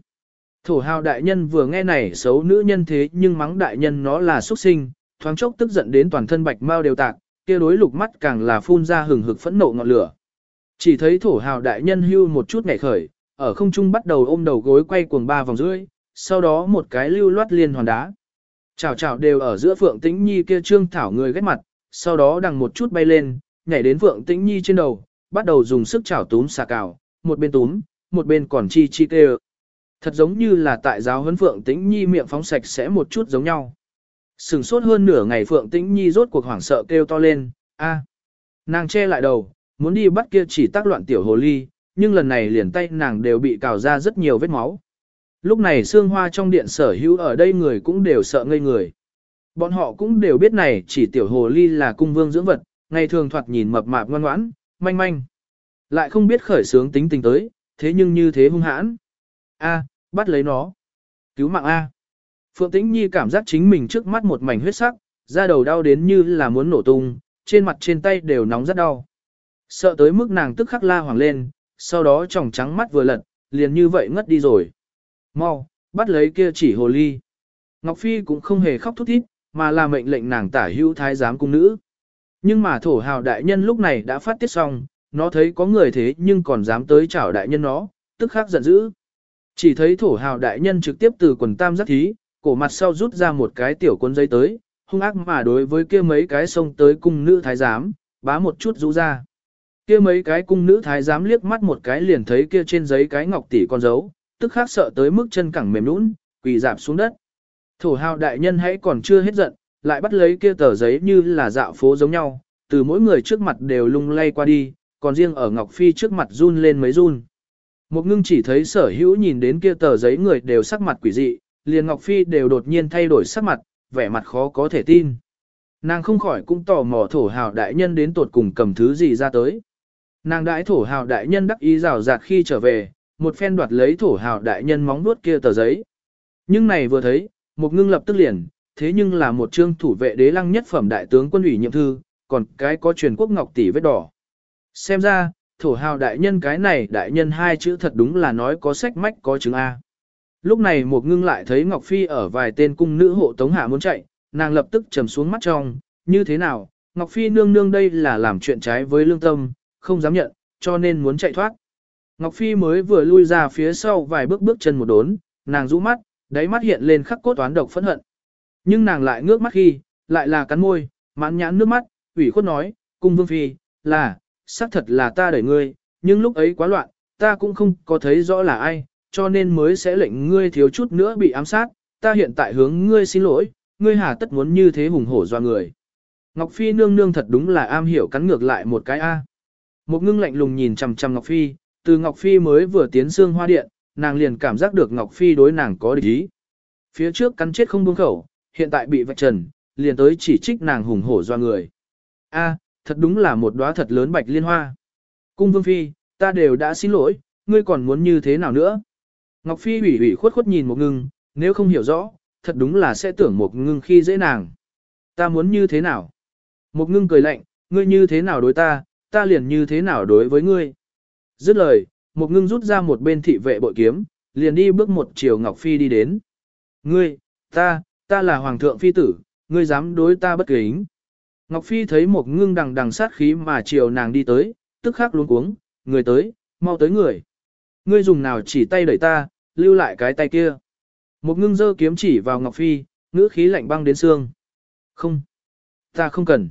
Thổ hào đại nhân vừa nghe này xấu nữ nhân thế nhưng mắng đại nhân nó là xuất sinh, thoáng chốc tức giận đến toàn thân bạch mau đều tạc, kia đối lục mắt càng là phun ra hừng hực phẫn nộ ngọn lửa. Chỉ thấy thổ hào đại nhân hưu một chút nhảy khởi, ở không trung bắt đầu ôm đầu gối quay cuồng ba vòng rưỡi, sau đó một cái lưu loát liên hoàn đá. chào chào đều ở giữa Phượng Tĩnh Nhi kia trương thảo người ghét mặt, sau đó đằng một chút bay lên, nhảy đến Phượng Tĩnh Nhi trên đầu, bắt đầu dùng sức chảo túm xà cào, một bên túm, một bên còn chi chi kêu. Thật giống như là tại giáo huấn Phượng Tĩnh Nhi miệng phóng sạch sẽ một chút giống nhau. Sừng sốt hơn nửa ngày Phượng Tĩnh Nhi rốt cuộc hoảng sợ kêu to lên, a, Nàng che lại đầu, muốn đi bắt kia chỉ tác loạn tiểu hồ ly, nhưng lần này liền tay nàng đều bị cào ra rất nhiều vết máu. Lúc này xương hoa trong điện sở hữu ở đây người cũng đều sợ ngây người. Bọn họ cũng đều biết này chỉ tiểu hồ ly là cung vương dưỡng vật, ngày thường thoạt nhìn mập mạp ngoan ngoãn, manh manh. Lại không biết khởi sướng tính tình tới, thế nhưng như thế hung hãn. A, bắt lấy nó. Cứu mạng A. Phượng Tĩnh Nhi cảm giác chính mình trước mắt một mảnh huyết sắc, da đầu đau đến như là muốn nổ tung, trên mặt trên tay đều nóng rất đau. Sợ tới mức nàng tức khắc la hoàng lên, sau đó tròng trắng mắt vừa lật, liền như vậy ngất đi rồi. Mau, bắt lấy kia chỉ hồ ly. Ngọc Phi cũng không hề khóc thút thít, mà là mệnh lệnh nàng tả hữu thái giám cung nữ. Nhưng mà thổ hào đại nhân lúc này đã phát tiết xong, nó thấy có người thế nhưng còn dám tới chảo đại nhân nó, tức khắc giận dữ. Chỉ thấy thổ hào đại nhân trực tiếp từ quần tam giác thí, cổ mặt sau rút ra một cái tiểu cuốn giấy tới, hung ác mà đối với kia mấy cái xông tới cung nữ thái giám, bá một chút rũ ra. Kia mấy cái cung nữ thái giám liếc mắt một cái liền thấy kia trên giấy cái ngọc tỷ con dấu, tức khắc sợ tới mức chân cẳng mềm nũng, quỳ dạp xuống đất. Thổ hào đại nhân hãy còn chưa hết giận, lại bắt lấy kia tờ giấy như là dạo phố giống nhau, từ mỗi người trước mặt đều lung lay qua đi, còn riêng ở Ngọc Phi trước mặt run lên mấy run. Một ngưng chỉ thấy sở hữu nhìn đến kia tờ giấy người đều sắc mặt quỷ dị, liền Ngọc Phi đều đột nhiên thay đổi sắc mặt, vẻ mặt khó có thể tin. Nàng không khỏi cũng tò mò thổ hào đại nhân đến tột cùng cầm thứ gì ra tới. Nàng đãi thổ hào đại nhân đắc ý rào rạt khi trở về, một phen đoạt lấy thổ hào đại nhân móng vuốt kia tờ giấy. Nhưng này vừa thấy, một ngưng lập tức liền, thế nhưng là một trương thủ vệ đế lăng nhất phẩm đại tướng quân ủy nhiệm thư, còn cái có truyền quốc ngọc tỷ vết đỏ. Xem ra, thổ hào đại nhân cái này đại nhân hai chữ thật đúng là nói có sách mách có chứng A. Lúc này một ngưng lại thấy Ngọc Phi ở vài tên cung nữ hộ tống hạ muốn chạy, nàng lập tức trầm xuống mắt trong, như thế nào, Ngọc Phi nương nương đây là làm chuyện trái với lương tâm, không dám nhận, cho nên muốn chạy thoát. Ngọc Phi mới vừa lui ra phía sau vài bước bước chân một đốn, nàng rũ mắt, đáy mắt hiện lên khắc cốt toán độc phẫn hận. Nhưng nàng lại ngước mắt khi, lại là cắn môi, mãn nhãn nước mắt, ủy khuất nói, cung vương phi, là, xác thật là ta đẩy ngươi, nhưng lúc ấy quá loạn, ta cũng không có thấy rõ là ai, cho nên mới sẽ lệnh ngươi thiếu chút nữa bị ám sát, ta hiện tại hướng ngươi xin lỗi, ngươi hà tất muốn như thế hùng hổ doa người. Ngọc Phi nương nương thật đúng là am hiểu cắn ngược lại một cái A. Một ngưng lạnh lùng nhìn chằm chằm Ngọc Phi, từ Ngọc Phi mới vừa tiến xương hoa điện, nàng liền cảm giác được Ngọc Phi đối nàng có địch ý. Phía trước cắn chết không buông khẩu, hiện tại bị vạch trần, liền tới chỉ trích nàng hùng hổ doa người. A, thật đúng là một đóa thật lớn bạch liên hoa. Cung Vương Phi, ta đều đã xin lỗi, ngươi còn muốn như thế nào nữa? Ngọc Phi ủy ủy khuất khuất nhìn một ngưng, nếu không hiểu rõ, thật đúng là sẽ tưởng một ngưng khi dễ nàng. Ta muốn như thế nào? Một ngưng cười lạnh, ngươi như thế nào đối ta, ta liền như thế nào đối với ngươi. Dứt lời, một ngưng rút ra một bên thị vệ bội kiếm, liền đi bước một chiều Ngọc Phi đi đến. Ngươi, ta, ta là Hoàng thượng Phi tử, ngươi dám đối ta bất kính. Ngọc Phi thấy một ngưng đằng đằng sát khí mà chiều nàng đi tới, tức khắc luống cuống, người tới, mau tới người. Ngươi dùng nào chỉ tay đẩy ta, lưu lại cái tay kia. Một ngưng dơ kiếm chỉ vào Ngọc Phi, ngữ khí lạnh băng đến xương. Không, ta không cần.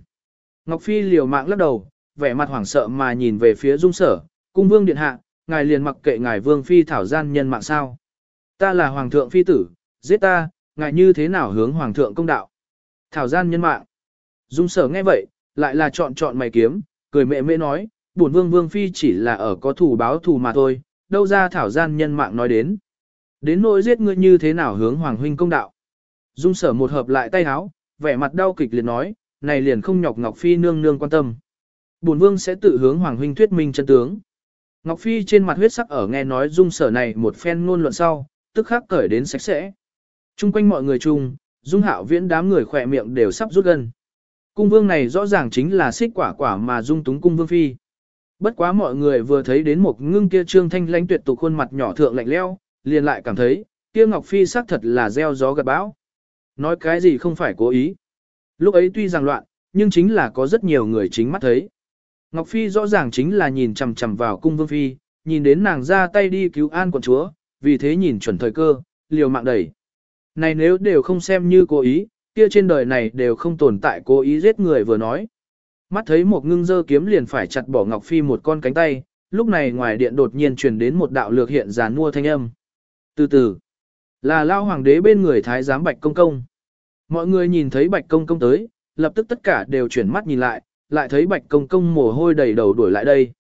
Ngọc Phi liều mạng lắc đầu, vẻ mặt hoảng sợ mà nhìn về phía dung sở, cung vương điện hạ, ngài liền mặc kệ ngài vương phi thảo gian nhân mạng sao. Ta là hoàng thượng phi tử, giết ta, ngài như thế nào hướng hoàng thượng công đạo. Thảo gian nhân mạng. Dung sở nghe vậy, lại là chọn chọn mày kiếm, cười mẹ mẹ nói, bổn vương vương phi chỉ là ở có thủ báo thù mà thôi, đâu ra thảo gian nhân mạng nói đến. Đến nỗi giết ngươi như thế nào hướng hoàng huynh công đạo. Dung sở một hợp lại tay háo, vẻ mặt đau kịch liền nói, này liền không nhọc Ngọc Phi nương nương quan tâm. Bổn vương sẽ tự hướng hoàng huynh thuyết minh chân tướng. Ngọc Phi trên mặt huyết sắc ở nghe nói dung sở này một phen ngôn luận sau, tức khắc cởi đến sạch sẽ. Trung quanh mọi người chung, dung hạo viễn đám người khỏe miệng đều sắp rút gần. Cung vương này rõ ràng chính là xích quả quả mà dung túng cung vương phi. Bất quá mọi người vừa thấy đến một ngưng kia trương thanh lãnh tuyệt tục khuôn mặt nhỏ thượng lạnh leo, liền lại cảm thấy, kia Ngọc Phi xác thật là gieo gió gặt bão. Nói cái gì không phải cố ý. Lúc ấy tuy rằng loạn, nhưng chính là có rất nhiều người chính mắt thấy. Ngọc Phi rõ ràng chính là nhìn chằm chằm vào cung vương phi, nhìn đến nàng ra tay đi cứu an quận chúa, vì thế nhìn chuẩn thời cơ, liều mạng đẩy. Này nếu đều không xem như cố ý, kia trên đời này đều không tồn tại cố ý giết người vừa nói. Mắt thấy một ngưng dơ kiếm liền phải chặt bỏ Ngọc Phi một con cánh tay, lúc này ngoài điện đột nhiên truyền đến một đạo lược hiện giàn mua thanh âm. Từ từ, là lao hoàng đế bên người thái giám Bạch Công Công. Mọi người nhìn thấy Bạch Công Công tới, lập tức tất cả đều chuyển mắt nhìn lại, lại thấy Bạch Công Công mồ hôi đầy đầu đuổi lại đây.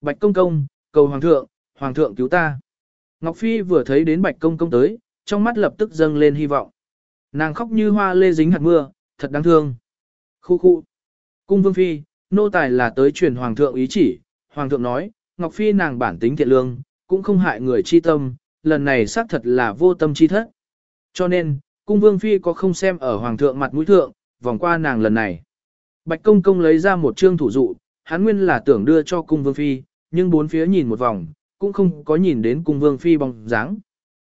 Bạch Công Công, cầu Hoàng thượng, Hoàng thượng cứu ta. Ngọc Phi vừa thấy đến Bạch Công Công tới, trong mắt lập tức dâng lên hy vọng. Nàng khóc như hoa lê dính hạt mưa, thật đáng thương. Khu khu. Cung Vương Phi, nô tài là tới truyền Hoàng thượng ý chỉ. Hoàng thượng nói, Ngọc Phi nàng bản tính thiện lương, cũng không hại người chi tâm, lần này xác thật là vô tâm chi thất. Cho nên, Cung Vương Phi có không xem ở Hoàng thượng mặt mũi thượng, vòng qua nàng lần này. Bạch Công Công lấy ra một chương thủ dụ, hắn nguyên là tưởng đưa cho Cung Vương Phi, nhưng bốn phía nhìn một vòng, cũng không có nhìn đến Cung Vương Phi bóng dáng.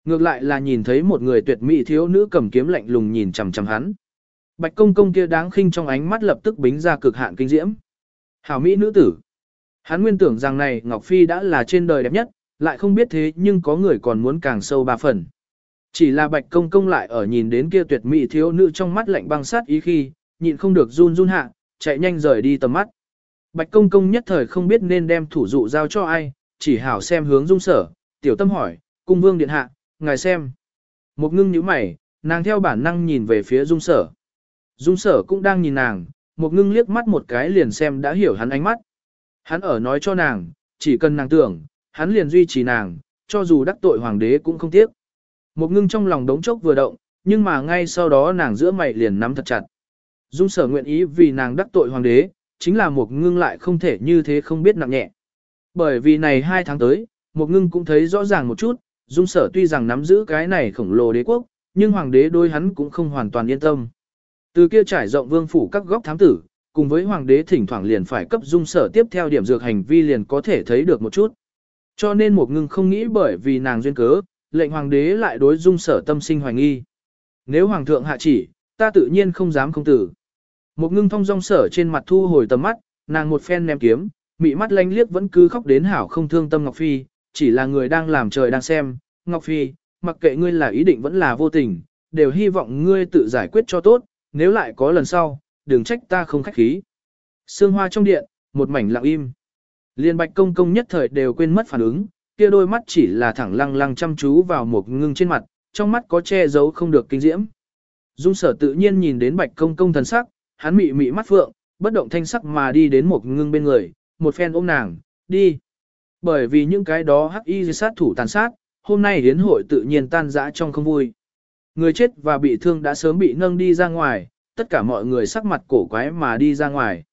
Ngược lại là nhìn thấy một người tuyệt mỹ thiếu nữ cầm kiếm lạnh lùng nhìn chằm chằm hắn. Bạch công công kia đáng khinh trong ánh mắt lập tức bính ra cực hạn kinh diễm. Hảo mỹ nữ tử. Hắn nguyên tưởng rằng này Ngọc Phi đã là trên đời đẹp nhất, lại không biết thế nhưng có người còn muốn càng sâu ba phần. Chỉ là bạch công công lại ở nhìn đến kia tuyệt mỹ thiếu nữ trong mắt lạnh băng sát ý khi, nhịn không được run run hạ, chạy nhanh rời đi tầm mắt. Bạch công công nhất thời không biết nên đem thủ dụ giao cho ai, chỉ hảo xem hướng dung sở, tiểu tâm hỏi, cung vương điện hạ, ngài xem. Một ngưng nhíu mày, nàng theo bản năng nhìn về phía dung sở. Dung sở cũng đang nhìn nàng, một ngưng liếc mắt một cái liền xem đã hiểu hắn ánh mắt. Hắn ở nói cho nàng, chỉ cần nàng tưởng, hắn liền duy trì nàng, cho dù đắc tội hoàng đế cũng không tiếc. Một ngưng trong lòng đống chốc vừa động, nhưng mà ngay sau đó nàng giữa mày liền nắm thật chặt. Dung sở nguyện ý vì nàng đắc tội hoàng đế, chính là một ngưng lại không thể như thế không biết nặng nhẹ. Bởi vì này hai tháng tới, một ngưng cũng thấy rõ ràng một chút, dung sở tuy rằng nắm giữ cái này khổng lồ đế quốc, nhưng hoàng đế đôi hắn cũng không hoàn toàn yên tâm. Từ kia trải rộng vương phủ các góc thám tử, cùng với hoàng đế thỉnh thoảng liền phải cấp dung sở tiếp theo điểm dược hành vi liền có thể thấy được một chút. Cho nên một ngưng không nghĩ bởi vì nàng duyên cớ, lệnh hoàng đế lại đối dung sở tâm sinh hoài nghi. Nếu hoàng thượng hạ chỉ, ta tự nhiên không dám không tử. Một ngưng thông rong sở trên mặt thu hồi tầm mắt, nàng một phen ném kiếm, mị mắt lanh liếc vẫn cứ khóc đến hảo không thương tâm Ngọc Phi, chỉ là người đang làm trời đang xem. Ngọc Phi, mặc kệ ngươi là ý định vẫn là vô tình, đều hy vọng ngươi tự giải quyết cho tốt, nếu lại có lần sau, đừng trách ta không khách khí. Sương hoa trong điện, một mảnh lặng im. Liên bạch công công nhất thời đều quên mất phản ứng, kia đôi mắt chỉ là thẳng lăng lăng chăm chú vào một ngưng trên mặt, trong mắt có che giấu không được kinh diễm. Dung sở tự nhiên nhìn đến bạch công công thần sắc, hắn mị mị mắt phượng, bất động thanh sắc mà đi đến một ngưng bên người, một phen ôm nàng, đi. Bởi vì những cái đó hắc y sát thủ tàn sát, hôm nay hiến hội tự nhiên tan rã trong không vui. Người chết và bị thương đã sớm bị nâng đi ra ngoài, tất cả mọi người sắc mặt cổ quái mà đi ra ngoài.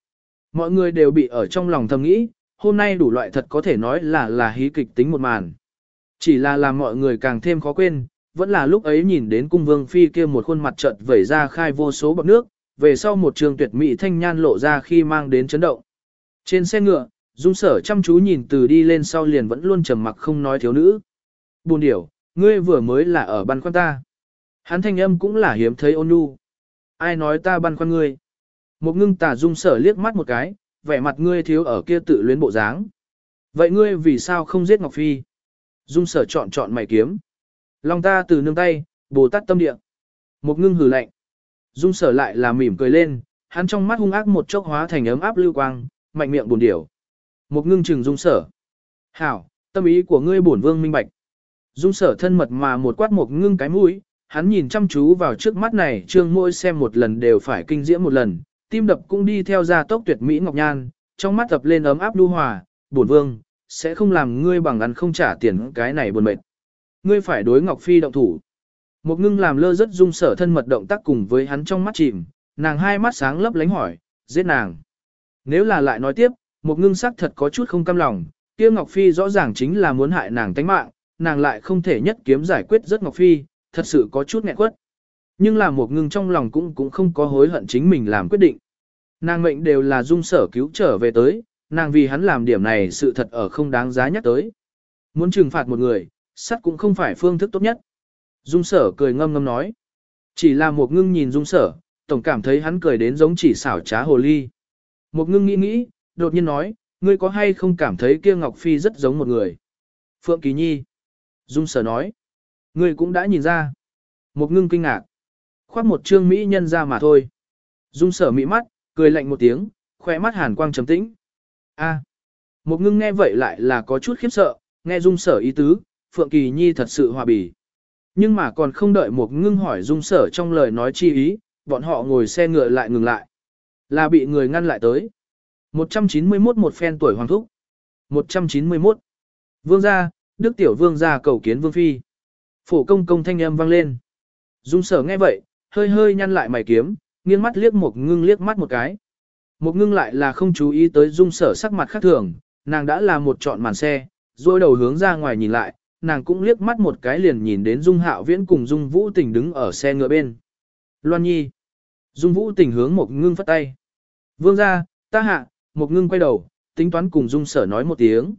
Mọi người đều bị ở trong lòng thầm nghĩ, hôm nay đủ loại thật có thể nói là là hí kịch tính một màn. Chỉ là làm mọi người càng thêm khó quên, vẫn là lúc ấy nhìn đến cung vương phi kia một khuôn mặt chợt vẩy ra khai vô số bọt nước, về sau một trường tuyệt mỹ thanh nhan lộ ra khi mang đến chấn động. Trên xe ngựa, dung sở chăm chú nhìn từ đi lên sau liền vẫn luôn trầm mặc không nói thiếu nữ. Buồn điểu, ngươi vừa mới là ở băn khoăn ta. Hắn thanh âm cũng là hiếm thấy ôn nhu. Ai nói ta băn khoăn ngươi? Một ngưng tà dung sở liếc mắt một cái, vẻ mặt ngươi thiếu ở kia tự luyến bộ dáng. Vậy ngươi vì sao không giết Ngọc Phi? Dung sở chọn chọn mày kiếm. Lòng ta từ nương tay, bồ tát tâm địa. Một ngưng hừ lạnh. Dung sở lại là mỉm cười lên, hắn trong mắt hung ác một chốc hóa thành ấm áp lưu quang, mạnh miệng buồn điểu. Một ngưng chừng dung sở. Hảo, tâm ý của ngươi bổn vương minh bạch. Dung sở thân mật mà một quát một ngưng cái mũi, hắn nhìn chăm chú vào trước mắt này trương môi xem một lần đều phải kinh diễm một lần, tim đập cũng đi theo ra tốc tuyệt mỹ ngọc nhan, trong mắt tập lên ấm áp lưu hòa, bổn vương, sẽ không làm ngươi bằng ăn không trả tiền cái này buồn mệt. Ngươi phải đối Ngọc Phi động thủ. Một ngưng làm lơ rất dung sở thân mật động tác cùng với hắn trong mắt chìm, nàng hai mắt sáng lấp lánh hỏi, giết nàng. Nếu là lại nói tiếp, một ngưng sắc thật có chút không cam lòng, kia Ngọc Phi rõ ràng chính là muốn hại nàng tánh mạng, nàng lại không thể nhất kiếm giải quyết rất Ngọc Phi, thật sự có chút nghẹn quất. Nhưng là một ngưng trong lòng cũng cũng không có hối hận chính mình làm quyết định. Nàng mệnh đều là dung sở cứu trở về tới, nàng vì hắn làm điểm này sự thật ở không đáng giá nhắc tới. Muốn trừng phạt một người, sắt cũng không phải phương thức tốt nhất. Dung sở cười ngâm ngâm nói. Chỉ là một ngưng nhìn dung sở, tổng cảm thấy hắn cười đến giống chỉ xảo trá hồ ly. Một ngưng nghĩ nghĩ, đột nhiên nói, ngươi có hay không cảm thấy kia Ngọc Phi rất giống một người? Phượng Kỳ Nhi. Dung sở nói. Ngươi cũng đã nhìn ra. Một ngưng kinh ngạc. khoác một trương mỹ nhân ra mà thôi. Dung sở mỹ mắt, cười lạnh một tiếng, khoe mắt hàn quang trầm tĩnh. A. Một ngưng nghe vậy lại là có chút khiếp sợ, nghe dung sở ý tứ, Phượng Kỳ Nhi thật sự hòa bỉ. Nhưng mà còn không đợi một ngưng hỏi dung sở trong lời nói chi ý, bọn họ ngồi xe ngựa lại ngừng lại. Là bị người ngăn lại tới. 191 một phen tuổi hoàng thúc. 191. Vương gia, Đức Tiểu Vương gia cầu kiến Vương Phi. Phổ công công thanh âm vang lên. Dung sở nghe vậy, hơi hơi nhăn lại mày kiếm, nghiêng mắt liếc một ngưng liếc mắt một cái. Một ngưng lại là không chú ý tới dung sở sắc mặt khác thường, nàng đã là một chọn màn xe, rồi đầu hướng ra ngoài nhìn lại, nàng cũng liếc mắt một cái liền nhìn đến dung hạo viễn cùng dung vũ tình đứng ở xe ngựa bên. Loan nhi. Dung vũ tình hướng một ngưng phất tay. Vương ra, ta hạ, một ngưng quay đầu, tính toán cùng dung sở nói một tiếng.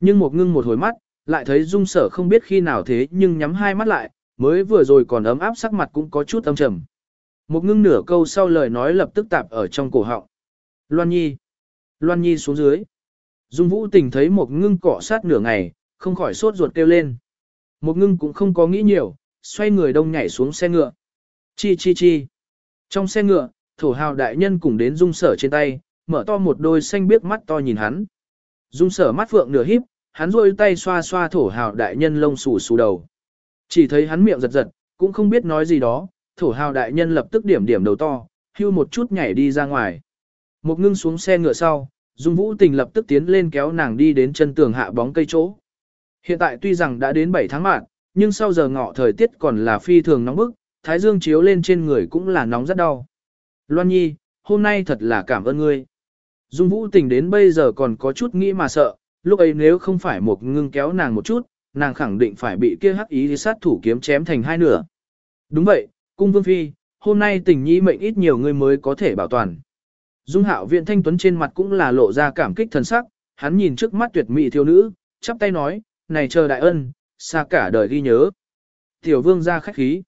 Nhưng một ngưng một hồi mắt, lại thấy dung sở không biết khi nào thế nhưng nhắm hai mắt lại, mới vừa rồi còn ấm áp sắc mặt cũng có chút âm trầm. Một ngưng nửa câu sau lời nói lập tức tạp ở trong cổ họng. Loan Nhi. Loan Nhi xuống dưới. Dung Vũ tình thấy một ngưng cọ sát nửa ngày, không khỏi sốt ruột kêu lên. Một ngưng cũng không có nghĩ nhiều, xoay người đông nhảy xuống xe ngựa. Chi chi chi. Trong xe ngựa, thổ hào đại nhân cùng đến dung sở trên tay, mở to một đôi xanh biếc mắt to nhìn hắn. Dung sở mắt phượng nửa híp, hắn rôi tay xoa xoa thổ hào đại nhân lông xù xù đầu. Chỉ thấy hắn miệng giật giật, cũng không biết nói gì đó, thổ hào đại nhân lập tức điểm điểm đầu to, hưu một chút nhảy đi ra ngoài. Một ngưng xuống xe ngựa sau, Dung Vũ Tình lập tức tiến lên kéo nàng đi đến chân tường hạ bóng cây chỗ. Hiện tại tuy rằng đã đến 7 tháng mạng, nhưng sau giờ ngọ thời tiết còn là phi thường nóng bức, thái dương chiếu lên trên người cũng là nóng rất đau. Loan Nhi, hôm nay thật là cảm ơn ngươi. Dung Vũ Tình đến bây giờ còn có chút nghĩ mà sợ, lúc ấy nếu không phải một ngưng kéo nàng một chút, nàng khẳng định phải bị kia hắc ý sát thủ kiếm chém thành hai nửa. Đúng vậy, cung vương phi, hôm nay tình nhi mệnh ít nhiều người mới có thể bảo toàn. Dung hạo viện thanh tuấn trên mặt cũng là lộ ra cảm kích thần sắc, hắn nhìn trước mắt tuyệt mỹ thiếu nữ, chắp tay nói, này chờ đại ân, xa cả đời ghi nhớ. Tiểu vương ra khách khí.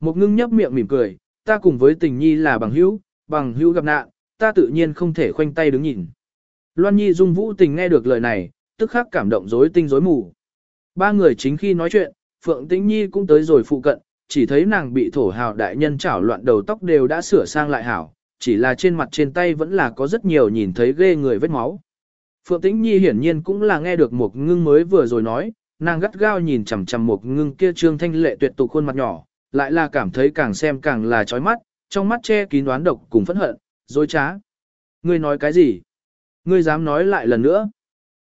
Một ngưng nhấp miệng mỉm cười, ta cùng với tình nhi là bằng hữu, bằng hữu gặp nạn, ta tự nhiên không thể khoanh tay đứng nhìn. Loan Nhi Dung Vũ Tình nghe được lời này, tức khắc cảm động rối tinh rối mù. Ba người chính khi nói chuyện, Phượng Tĩnh Nhi cũng tới rồi phụ cận, chỉ thấy nàng bị thổ hào đại nhân chảo loạn đầu tóc đều đã sửa sang lại hảo, chỉ là trên mặt trên tay vẫn là có rất nhiều nhìn thấy ghê người vết máu. Phượng Tĩnh Nhi hiển nhiên cũng là nghe được một ngưng mới vừa rồi nói, nàng gắt gao nhìn chằm chằm một ngưng kia trương thanh lệ tuyệt tục khuôn mặt nhỏ, lại là cảm thấy càng xem càng là chói mắt, trong mắt che kín đoán độc cùng phẫn hận, dối trá. Ngươi nói cái gì? Ngươi dám nói lại lần nữa?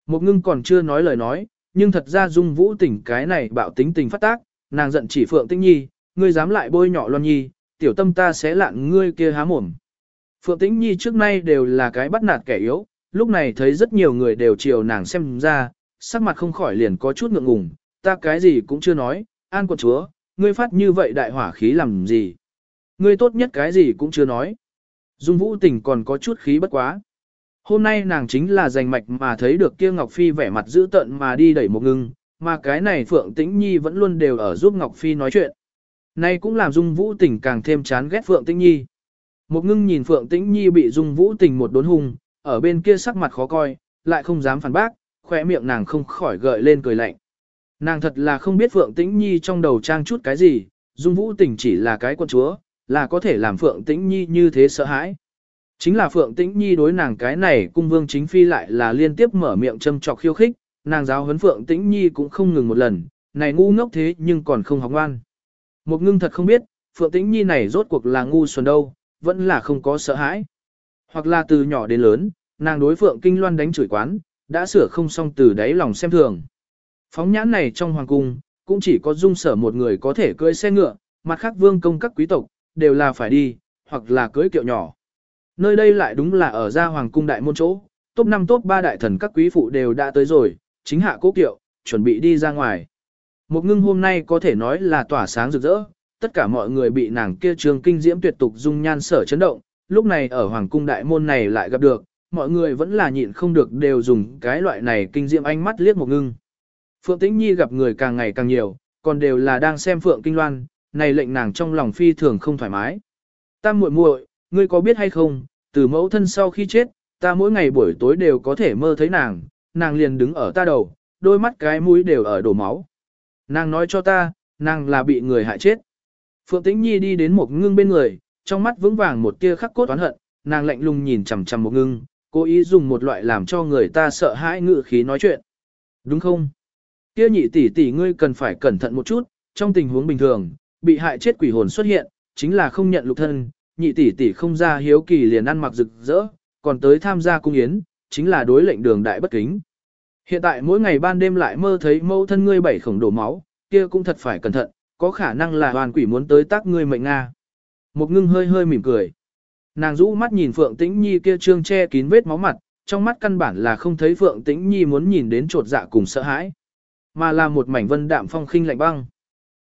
Một ngưng còn chưa nói lời nói, nhưng thật ra dung vũ tỉnh cái này bạo tính tình phát tác, nàng giận chỉ Phượng Tĩnh Nhi, ngươi dám lại bôi nhọ Loan Nhi, tiểu tâm ta sẽ lạn ngươi kia há mồm. Phượng Tĩnh Nhi trước nay đều là cái bắt nạt kẻ yếu, lúc này thấy rất nhiều người đều chiều nàng xem ra, sắc mặt không khỏi liền có chút ngượng ngùng, ta cái gì cũng chưa nói, an quận chúa, ngươi phát như vậy đại hỏa khí làm gì. Ngươi tốt nhất cái gì cũng chưa nói. Dung Vũ tình còn có chút khí bất quá. Hôm nay nàng chính là giành mạch mà thấy được kia Ngọc Phi vẻ mặt dữ tợn mà đi đẩy một ngưng, mà cái này Phượng Tĩnh Nhi vẫn luôn đều ở giúp Ngọc Phi nói chuyện. Nay cũng làm Dung Vũ Tình càng thêm chán ghét Phượng Tĩnh Nhi. Một ngưng nhìn Phượng Tĩnh Nhi bị Dung Vũ Tình một đốn hung, ở bên kia sắc mặt khó coi, lại không dám phản bác, khỏe miệng nàng không khỏi gợi lên cười lạnh. Nàng thật là không biết Phượng Tĩnh Nhi trong đầu trang chút cái gì, Dung Vũ Tình chỉ là cái quân chúa, là có thể làm Phượng Tĩnh Nhi như thế sợ hãi. Chính là Phượng Tĩnh Nhi đối nàng cái này cung vương chính phi lại là liên tiếp mở miệng châm trọc khiêu khích, nàng giáo huấn Phượng Tĩnh Nhi cũng không ngừng một lần, này ngu ngốc thế nhưng còn không học ngoan. Một ngưng thật không biết, Phượng Tĩnh Nhi này rốt cuộc là ngu xuẩn đâu, vẫn là không có sợ hãi. Hoặc là từ nhỏ đến lớn, nàng đối Phượng Kinh Loan đánh chửi quán, đã sửa không xong từ đáy lòng xem thường. Phóng nhãn này trong hoàng cung, cũng chỉ có dung sở một người có thể cưỡi xe ngựa, mặt khác vương công các quý tộc, đều là phải đi, hoặc là cưỡi kiệu nhỏ. Nơi đây lại đúng là ở gia hoàng cung đại môn chỗ, top 5 top 3 đại thần các quý phụ đều đã tới rồi, chính hạ cố kiệu, chuẩn bị đi ra ngoài. Một ngưng hôm nay có thể nói là tỏa sáng rực rỡ, tất cả mọi người bị nàng kia trường kinh diễm tuyệt tục dung nhan sở chấn động, lúc này ở hoàng cung đại môn này lại gặp được, mọi người vẫn là nhịn không được đều dùng cái loại này kinh diệm ánh mắt liếc một ngưng. Phượng Tĩnh Nhi gặp người càng ngày càng nhiều, còn đều là đang xem Phượng Kinh Loan, này lệnh nàng trong lòng phi thường không thoải mái. ta muội muội, ngươi có biết hay không, từ mẫu thân sau khi chết, ta mỗi ngày buổi tối đều có thể mơ thấy nàng, nàng liền đứng ở ta đầu, đôi mắt cái mũi đều ở đổ máu. Nàng nói cho ta, nàng là bị người hại chết. Phượng Tĩnh Nhi đi đến một ngưng bên người, trong mắt vững vàng một tia khắc cốt oán hận, nàng lạnh lùng nhìn chằm chằm một ngưng, cố ý dùng một loại làm cho người ta sợ hãi ngự khí nói chuyện. Đúng không? Kia nhị tỷ tỷ ngươi cần phải cẩn thận một chút, trong tình huống bình thường, bị hại chết quỷ hồn xuất hiện, chính là không nhận lục thân, nhị tỷ tỷ không ra hiếu kỳ liền ăn mặc rực rỡ, còn tới tham gia cung yến, chính là đối lệnh đường đại bất kính. Hiện tại mỗi ngày ban đêm lại mơ thấy mâu thân ngươi bảy khổng đổ máu, kia cũng thật phải cẩn thận, có khả năng là hoàn quỷ muốn tới tác ngươi mệnh Nga. Một ngưng hơi hơi mỉm cười. Nàng rũ mắt nhìn Phượng Tĩnh Nhi kia trương che kín vết máu mặt, trong mắt căn bản là không thấy Phượng Tĩnh Nhi muốn nhìn đến trột dạ cùng sợ hãi, mà là một mảnh vân đạm phong khinh lạnh băng.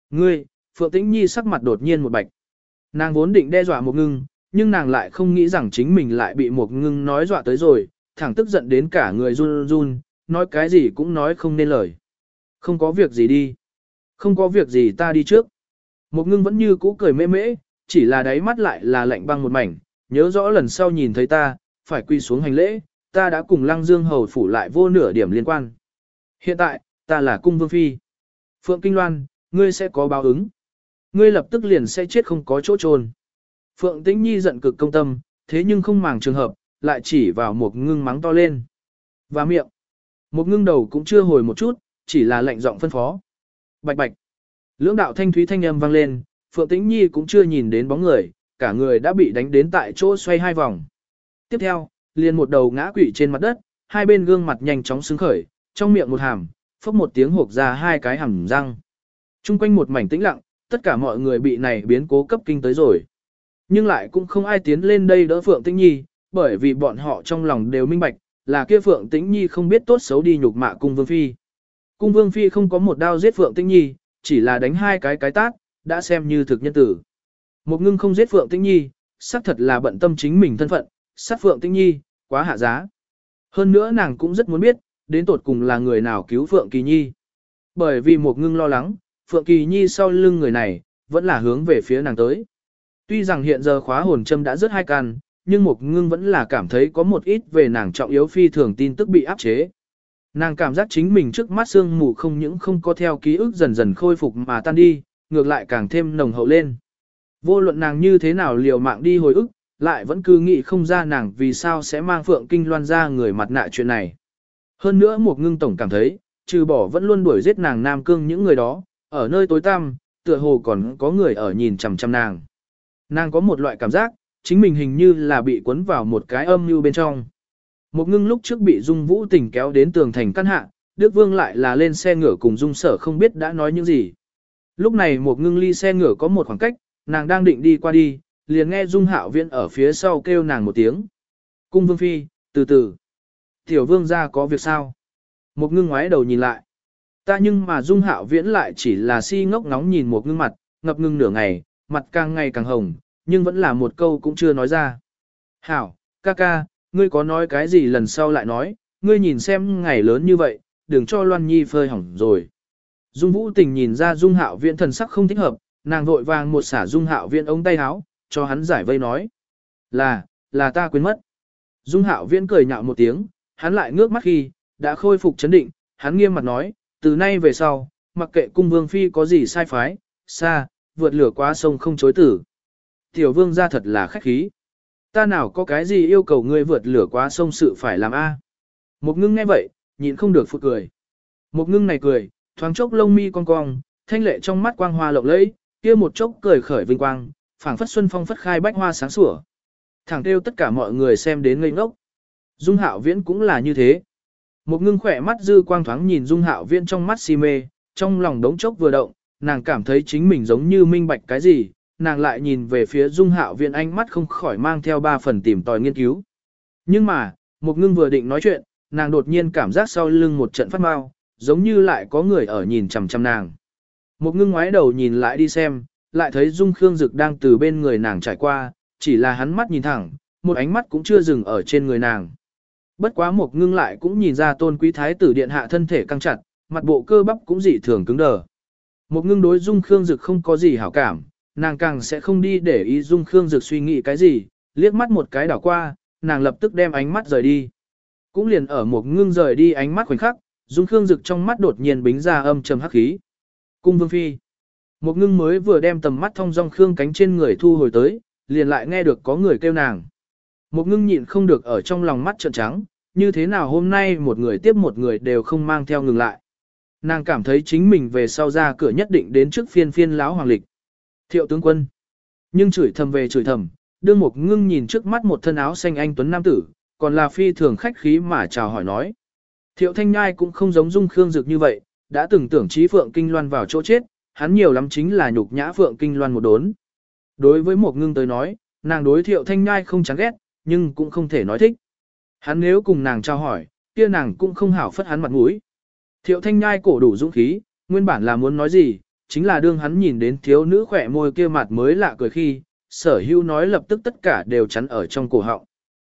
Ngươi, Phượng Tĩnh Nhi sắc mặt đột nhiên một bạch. Nàng vốn định đe dọa một ngưng, nhưng nàng lại không nghĩ rằng chính mình lại bị một ngưng nói dọa tới rồi, thẳng tức giận đến cả người run run, nói cái gì cũng nói không nên lời. Không có việc gì đi. Không có việc gì ta đi trước. Một ngưng vẫn như cũ cười mê mễ, chỉ là đáy mắt lại là lạnh băng một mảnh, nhớ rõ lần sau nhìn thấy ta, phải quy xuống hành lễ, ta đã cùng lăng dương hầu phủ lại vô nửa điểm liên quan. Hiện tại, ta là cung vương phi. Phượng Kinh Loan, ngươi sẽ có báo ứng. Ngươi lập tức liền sẽ chết không có chỗ trôn. Phượng Tĩnh Nhi giận cực công tâm, thế nhưng không màng trường hợp, lại chỉ vào một ngưng mắng to lên. Và miệng. Một ngưng đầu cũng chưa hồi một chút, chỉ là lệnh giọng phân phó. Bạch bạch. Lưỡng đạo thanh thúy thanh âm vang lên, Phượng Tĩnh Nhi cũng chưa nhìn đến bóng người, cả người đã bị đánh đến tại chỗ xoay hai vòng. Tiếp theo, liền một đầu ngã quỵ trên mặt đất, hai bên gương mặt nhanh chóng xứng khởi, trong miệng một hàm, phốc một tiếng hộp ra hai cái hàm răng. Trung quanh một mảnh tĩnh lặng, tất cả mọi người bị này biến cố cấp kinh tới rồi. Nhưng lại cũng không ai tiến lên đây đỡ Phượng Tĩnh Nhi, bởi vì bọn họ trong lòng đều minh bạch, là kia Phượng Tĩnh Nhi không biết tốt xấu đi nhục mạ cung Vương Phi. Cung Vương Phi không có một đao giết Phượng Tĩnh Nhi, chỉ là đánh hai cái cái tát, đã xem như thực nhân tử. Một ngưng không giết Phượng Tĩnh Nhi, xác thật là bận tâm chính mình thân phận, sát Phượng Tĩnh Nhi, quá hạ giá. Hơn nữa nàng cũng rất muốn biết, đến tột cùng là người nào cứu Phượng Kỳ Nhi. Bởi vì một ngưng lo lắng, Phượng Kỳ Nhi sau lưng người này, vẫn là hướng về phía nàng tới. Tuy rằng hiện giờ khóa hồn châm đã rất hai can, nhưng một ngưng vẫn là cảm thấy có một ít về nàng trọng yếu phi thường tin tức bị áp chế. Nàng cảm giác chính mình trước mắt sương mù không những không có theo ký ức dần dần khôi phục mà tan đi, ngược lại càng thêm nồng hậu lên. Vô luận nàng như thế nào liều mạng đi hồi ức, lại vẫn cứ nghĩ không ra nàng vì sao sẽ mang Phượng Kinh Loan ra người mặt nạ chuyện này. Hơn nữa một ngưng tổng cảm thấy, trừ bỏ vẫn luôn đuổi giết nàng Nam Cương những người đó, ở nơi tối tăm, tựa hồ còn có người ở nhìn chằm chằm nàng. Nàng có một loại cảm giác, chính mình hình như là bị cuốn vào một cái âm mưu bên trong. Một ngưng lúc trước bị Dung Vũ tình kéo đến tường thành căn hạ, Đức Vương lại là lên xe ngựa cùng Dung Sở không biết đã nói những gì. Lúc này một ngưng ly xe ngửa có một khoảng cách, nàng đang định đi qua đi, liền nghe Dung Hạo Viễn ở phía sau kêu nàng một tiếng. Cung Vương Phi, từ từ. Tiểu Vương ra có việc sao? Một ngưng ngoái đầu nhìn lại. Ta nhưng mà Dung Hạo Viễn lại chỉ là si ngốc ngóng nhìn một ngưng mặt, ngập ngưng nửa ngày, mặt càng ngày càng hồng, nhưng vẫn là một câu cũng chưa nói ra. Hảo, ca ca, ngươi có nói cái gì lần sau lại nói, ngươi nhìn xem ngày lớn như vậy, đừng cho Loan Nhi phơi hỏng rồi. Dung Vũ Tình nhìn ra Dung Hạo Viễn thần sắc không thích hợp, nàng vội vàng một xả Dung Hạo Viễn ống tay áo, cho hắn giải vây nói. Là, là ta quên mất. Dung Hạo Viễn cười nhạo một tiếng, hắn lại ngước mắt khi, đã khôi phục chấn định, hắn nghiêm mặt nói, từ nay về sau, mặc kệ cung vương phi có gì sai phái, xa, vượt lửa qua sông không chối tử. Tiểu vương gia thật là khách khí. Ta nào có cái gì yêu cầu ngươi vượt lửa qua sông sự phải làm a? Một ngưng nghe vậy, nhịn không được phụt cười. Một ngưng này cười, thoáng chốc lông mi cong cong, thanh lệ trong mắt quang hoa lộng lẫy, kia một chốc cười khởi vinh quang, phảng phất xuân phong phất khai bách hoa sáng sủa. Thẳng kêu tất cả mọi người xem đến ngây ngốc. Dung hạo viễn cũng là như thế. Một ngưng khỏe mắt dư quang thoáng nhìn dung hạo viễn trong mắt si mê, trong lòng đống chốc vừa động, nàng cảm thấy chính mình giống như minh bạch cái gì, nàng lại nhìn về phía dung hạo viễn ánh mắt không khỏi mang theo ba phần tìm tòi nghiên cứu. Nhưng mà, một ngưng vừa định nói chuyện, nàng đột nhiên cảm giác sau lưng một trận phát mau, giống như lại có người ở nhìn chằm chằm nàng. Một ngưng ngoái đầu nhìn lại đi xem, lại thấy Dung Khương Dực đang từ bên người nàng trải qua, chỉ là hắn mắt nhìn thẳng, một ánh mắt cũng chưa dừng ở trên người nàng. Bất quá một ngưng lại cũng nhìn ra tôn quý thái tử điện hạ thân thể căng chặt, mặt bộ cơ bắp cũng dị thường cứng đờ. Một ngưng đối Dung Khương Dực không có gì hảo cảm, nàng càng sẽ không đi để ý Dung Khương Dực suy nghĩ cái gì, liếc mắt một cái đảo qua, nàng lập tức đem ánh mắt rời đi. Cũng liền ở một ngưng rời đi ánh mắt khoảnh khắc, Dung Khương Dực trong mắt đột nhiên bính ra âm trầm hắc khí. Cung Vương Phi Một ngưng mới vừa đem tầm mắt thông dong khương cánh trên người thu hồi tới, liền lại nghe được có người kêu nàng. Một ngưng nhịn không được ở trong lòng mắt trợn trắng, như thế nào hôm nay một người tiếp một người đều không mang theo ngừng lại. Nàng cảm thấy chính mình về sau ra cửa nhất định đến trước phiên phiên lão hoàng lịch. Thiệu tướng quân. Nhưng chửi thầm về chửi thầm, đương một ngưng nhìn trước mắt một thân áo xanh anh tuấn nam tử, còn là phi thường khách khí mà chào hỏi nói. Thiệu thanh nhai cũng không giống dung khương dực như vậy, đã từng tưởng trí phượng kinh loan vào chỗ chết, hắn nhiều lắm chính là nhục nhã phượng kinh loan một đốn. Đối với một ngưng tới nói, nàng đối thiệu thanh nhai không chán ghét, nhưng cũng không thể nói thích. Hắn nếu cùng nàng trao hỏi, kia nàng cũng không hảo phất hắn mặt mũi. Thiệu thanh nhai cổ đủ dũng khí, nguyên bản là muốn nói gì, chính là đương hắn nhìn đến thiếu nữ khỏe môi kia mặt mới lạ cười khi, sở Hưu nói lập tức tất cả đều chắn ở trong cổ họng.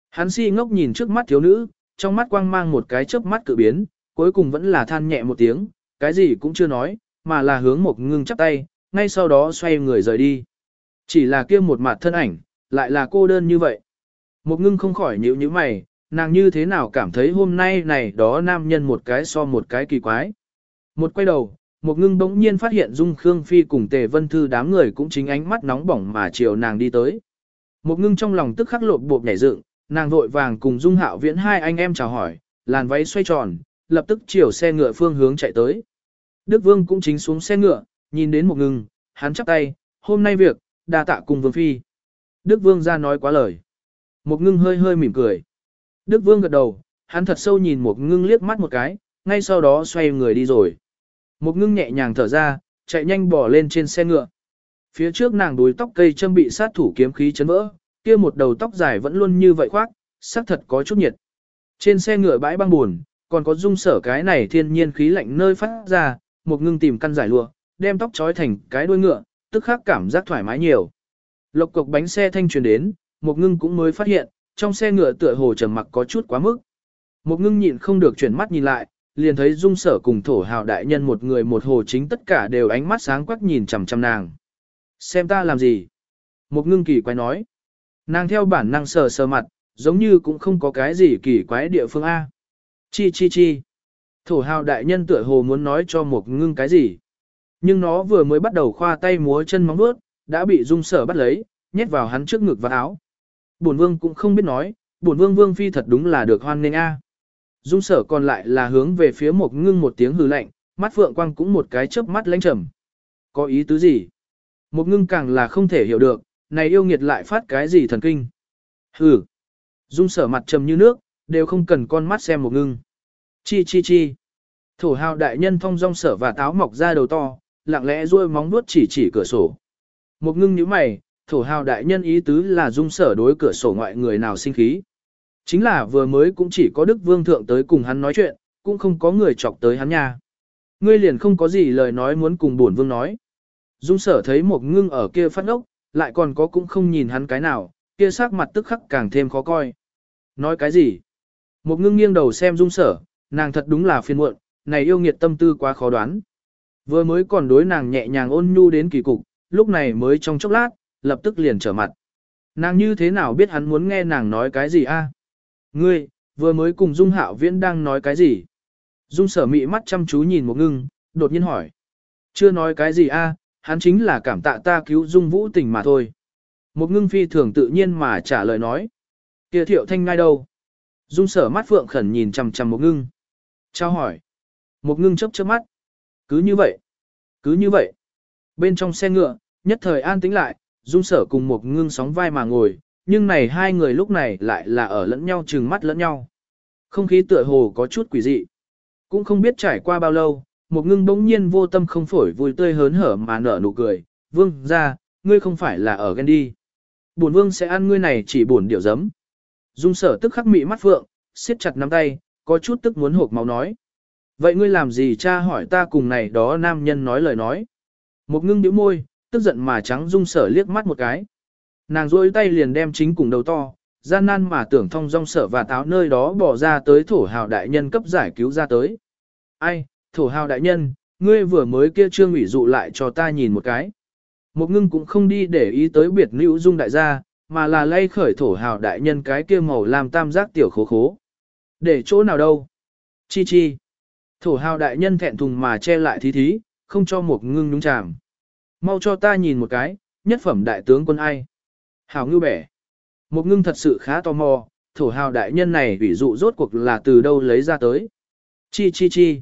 Hắn si ngốc nhìn trước mắt thiếu nữ, trong mắt quang mang một cái chớp mắt cự biến, cuối cùng vẫn là than nhẹ một tiếng, cái gì cũng chưa nói, mà là hướng một ngưng chắp tay, ngay sau đó xoay người rời đi. Chỉ là kia một mặt thân ảnh, lại là cô đơn như vậy. Một ngưng không khỏi nhíu như mày, nàng như thế nào cảm thấy hôm nay này đó nam nhân một cái so một cái kỳ quái. Một quay đầu, một ngưng bỗng nhiên phát hiện Dung Khương Phi cùng Tề Vân Thư đám người cũng chính ánh mắt nóng bỏng mà chiều nàng đi tới. Một ngưng trong lòng tức khắc lộp bộp nhảy dựng, nàng vội vàng cùng Dung Hạo Viễn hai anh em chào hỏi, làn váy xoay tròn, lập tức chiều xe ngựa phương hướng chạy tới. Đức Vương cũng chính xuống xe ngựa, nhìn đến một ngừng, hắn chắp tay, hôm nay việc, đa tạ cùng Vương Phi. Đức Vương ra nói quá lời. Một ngưng hơi hơi mỉm cười. Đức Vương gật đầu, hắn thật sâu nhìn một ngưng liếc mắt một cái, ngay sau đó xoay người đi rồi. Một ngưng nhẹ nhàng thở ra, chạy nhanh bỏ lên trên xe ngựa. Phía trước nàng đuôi tóc cây châm bị sát thủ kiếm khí chấn vỡ, kia một đầu tóc dài vẫn luôn như vậy khoác, sắc thật có chút nhiệt. Trên xe ngựa bãi băng buồn, còn có dung sở cái này thiên nhiên khí lạnh nơi phát ra, một ngưng tìm căn giải lụa, đem tóc trói thành cái đuôi ngựa, tức khắc cảm giác thoải mái nhiều. Lộc cục bánh xe thanh truyền đến, một ngưng cũng mới phát hiện, trong xe ngựa tựa hồ trầm mặc có chút quá mức. Một ngưng nhịn không được chuyển mắt nhìn lại, liền thấy dung sở cùng thổ hào đại nhân một người một hồ chính tất cả đều ánh mắt sáng quắc nhìn chằm chằm nàng. Xem ta làm gì? Một ngưng kỳ quái nói. Nàng theo bản năng sờ sờ mặt, giống như cũng không có cái gì kỳ quái địa phương A. Chi chi chi. Thổ hào đại nhân tựa hồ muốn nói cho một ngưng cái gì. Nhưng nó vừa mới bắt đầu khoa tay múa chân móng vuốt, đã bị dung sở bắt lấy, nhét vào hắn trước ngực và áo. Bổn vương cũng không biết nói, bổn vương vương phi thật đúng là được hoan nghênh a. Dung sở còn lại là hướng về phía một ngưng một tiếng hừ lạnh, mắt phượng quang cũng một cái chớp mắt lánh trầm. Có ý tứ gì? Một ngưng càng là không thể hiểu được, này yêu nghiệt lại phát cái gì thần kinh. Hừ. Dung sở mặt trầm như nước, đều không cần con mắt xem một ngưng. Chi chi chi. Thổ hào đại nhân thông dong sở và táo mọc ra đầu to, lặng lẽ duỗi móng vuốt chỉ chỉ cửa sổ. Một ngưng như mày, thổ hào đại nhân ý tứ là dung sở đối cửa sổ ngoại người nào sinh khí. Chính là vừa mới cũng chỉ có Đức Vương Thượng tới cùng hắn nói chuyện, cũng không có người chọc tới hắn nha. Ngươi liền không có gì lời nói muốn cùng bổn vương nói. Dung sở thấy một ngưng ở kia phát ốc, lại còn có cũng không nhìn hắn cái nào, kia sắc mặt tức khắc càng thêm khó coi. Nói cái gì? Một ngưng nghiêng đầu xem dung sở, nàng thật đúng là phiền muộn, này yêu nghiệt tâm tư quá khó đoán. Vừa mới còn đối nàng nhẹ nhàng ôn nhu đến kỳ cục, lúc này mới trong chốc lát, lập tức liền trở mặt. Nàng như thế nào biết hắn muốn nghe nàng nói cái gì a? Ngươi, vừa mới cùng Dung Hạo Viễn đang nói cái gì? Dung sở mị mắt chăm chú nhìn một ngưng, đột nhiên hỏi. Chưa nói cái gì a, hắn chính là cảm tạ ta cứu Dung Vũ tình mà thôi. Một ngưng phi thường tự nhiên mà trả lời nói. kia thiệu thanh ngay đâu? Dung sở mắt phượng khẩn nhìn chằm chằm một ngưng. Trao hỏi. Một ngưng chấp chớp mắt. Cứ như vậy. Cứ như vậy. Bên trong xe ngựa, nhất thời an tĩnh lại, dung sở cùng một ngưng sóng vai mà ngồi, nhưng này hai người lúc này lại là ở lẫn nhau trừng mắt lẫn nhau. Không khí tựa hồ có chút quỷ dị. Cũng không biết trải qua bao lâu, một ngưng bỗng nhiên vô tâm không phổi vui tươi hớn hở mà nở nụ cười. Vương, ra, ngươi không phải là ở ghen đi. Bổn vương sẽ ăn ngươi này chỉ bổn điệu giấm. Dung sở tức khắc mị mắt phượng, siết chặt nắm tay, có chút tức muốn hộp máu nói. Vậy ngươi làm gì cha hỏi ta cùng này đó nam nhân nói lời nói. Một ngưng nhíu môi, tức giận mà trắng dung sở liếc mắt một cái. Nàng rôi tay liền đem chính cùng đầu to, gian nan mà tưởng thông rong sở và táo nơi đó bỏ ra tới thổ hào đại nhân cấp giải cứu ra tới. Ai, thổ hào đại nhân, ngươi vừa mới kia trương ủy dụ lại cho ta nhìn một cái. Một ngưng cũng không đi để ý tới biệt nữ dung đại gia, mà là lay khởi thổ hào đại nhân cái kia màu làm tam giác tiểu khố khố. Để chỗ nào đâu? Chi chi. Thổ hào đại nhân thẹn thùng mà che lại thí thí, không cho một ngưng đúng chàm. Mau cho ta nhìn một cái, nhất phẩm đại tướng quân ai. Hào ngư bẻ. Một ngưng thật sự khá tò mò, thổ hào đại nhân này ví dụ rốt cuộc là từ đâu lấy ra tới. Chi chi chi.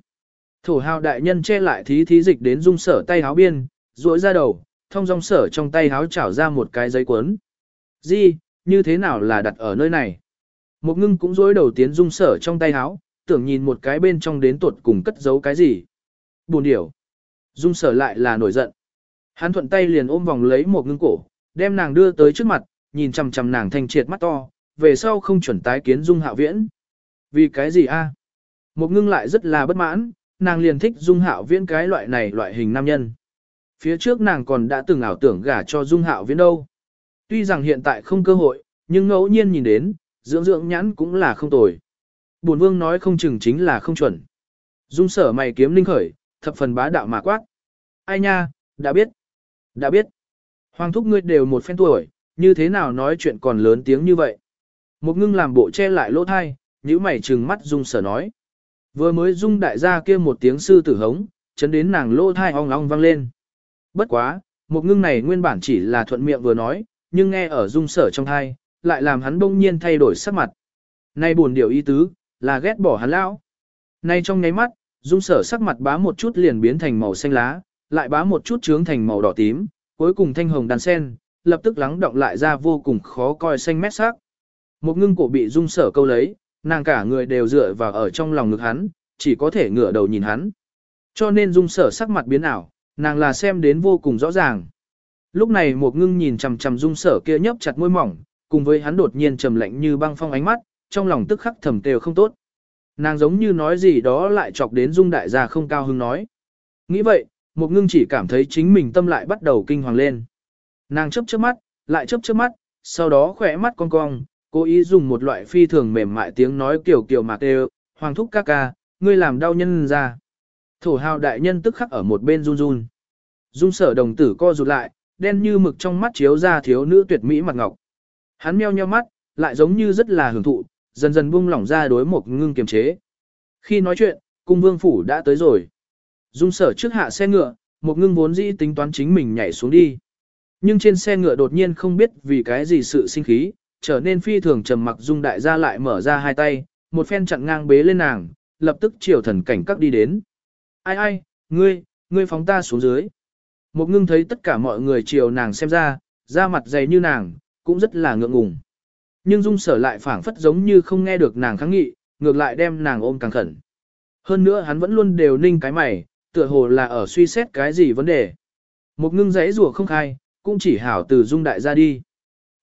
Thổ hào đại nhân che lại thí thí dịch đến dung sở tay háo biên, duỗi ra đầu, thông dòng sở trong tay háo chảo ra một cái giấy cuốn. Di, như thế nào là đặt ở nơi này? Một ngưng cũng dối đầu tiến dung sở trong tay háo, tưởng nhìn một cái bên trong đến tuột cùng cất giấu cái gì. Buồn điểu. Dung sở lại là nổi giận. Hắn thuận tay liền ôm vòng lấy một ngưng cổ, đem nàng đưa tới trước mặt, nhìn chằm chằm nàng thanh triệt mắt to, về sau không chuẩn tái kiến dung hạo viễn. Vì cái gì a? Một ngưng lại rất là bất mãn, nàng liền thích dung hạo viễn cái loại này loại hình nam nhân. Phía trước nàng còn đã từng ảo tưởng gả cho dung hạo viễn đâu. Tuy rằng hiện tại không cơ hội, nhưng ngẫu nhiên nhìn đến, dưỡng dưỡng nhãn cũng là không tồi. Bổn vương nói không chừng chính là không chuẩn. Dung sở mày kiếm linh khởi, thập phần bá đạo mà quát. Ai nha, đã biết. Đã biết. Hoàng thúc ngươi đều một phen tuổi, như thế nào nói chuyện còn lớn tiếng như vậy. Một ngưng làm bộ che lại lỗ thai, nhíu mày trừng mắt dung sở nói. Vừa mới dung đại gia kia một tiếng sư tử hống, chấn đến nàng lô thai ong ong vang lên. Bất quá, một ngưng này nguyên bản chỉ là thuận miệng vừa nói, nhưng nghe ở dung sở trong thai, lại làm hắn bỗng nhiên thay đổi sắc mặt. Nay buồn điều ý tứ, là ghét bỏ hắn lão. Nay trong nháy mắt, dung sở sắc mặt bá một chút liền biến thành màu xanh lá, lại bá một chút trướng thành màu đỏ tím, cuối cùng thanh hồng đàn sen, lập tức lắng động lại ra vô cùng khó coi xanh mét sắc. Một ngưng cổ bị dung sở câu lấy, nàng cả người đều dựa vào ở trong lòng ngực hắn, chỉ có thể ngửa đầu nhìn hắn. Cho nên dung sở sắc mặt biến ảo, nàng là xem đến vô cùng rõ ràng. Lúc này một ngưng nhìn chằm chằm dung sở kia nhấp chặt môi mỏng, cùng với hắn đột nhiên trầm lạnh như băng phong ánh mắt, trong lòng tức khắc thầm tều không tốt. Nàng giống như nói gì đó lại chọc đến dung đại gia không cao hứng nói. Nghĩ vậy, một ngưng chỉ cảm thấy chính mình tâm lại bắt đầu kinh hoàng lên. Nàng chấp chớp mắt, lại chấp chớp mắt, sau đó khỏe mắt cong cong, cố ý dùng một loại phi thường mềm mại tiếng nói kiểu kiểu mạc đều, hoàng thúc ca ca, ngươi làm đau nhân ra. Thổ hào đại nhân tức khắc ở một bên run run. Dung sở đồng tử co rụt lại, đen như mực trong mắt chiếu ra thiếu nữ tuyệt mỹ mặt ngọc. Hắn meo nheo mắt, lại giống như rất là hưởng thụ, dần dần buông lỏng ra đối một ngưng kiềm chế. Khi nói chuyện, cung vương phủ đã tới rồi. Dung sở trước hạ xe ngựa, một ngưng vốn dĩ tính toán chính mình nhảy xuống đi. Nhưng trên xe ngựa đột nhiên không biết vì cái gì sự sinh khí, trở nên phi thường trầm mặc dung đại gia lại mở ra hai tay, một phen chặn ngang bế lên nàng, lập tức chiều thần cảnh các đi đến. Ai ai, ngươi, ngươi phóng ta xuống dưới. Một ngưng thấy tất cả mọi người chiều nàng xem ra, da mặt dày như nàng, cũng rất là ngượng ngùng. Nhưng dung sở lại phảng phất giống như không nghe được nàng kháng nghị, ngược lại đem nàng ôm càng khẩn. Hơn nữa hắn vẫn luôn đều ninh cái mày, tựa hồ là ở suy xét cái gì vấn đề. Một ngưng giấy rùa không khai, cũng chỉ hảo từ dung đại ra đi.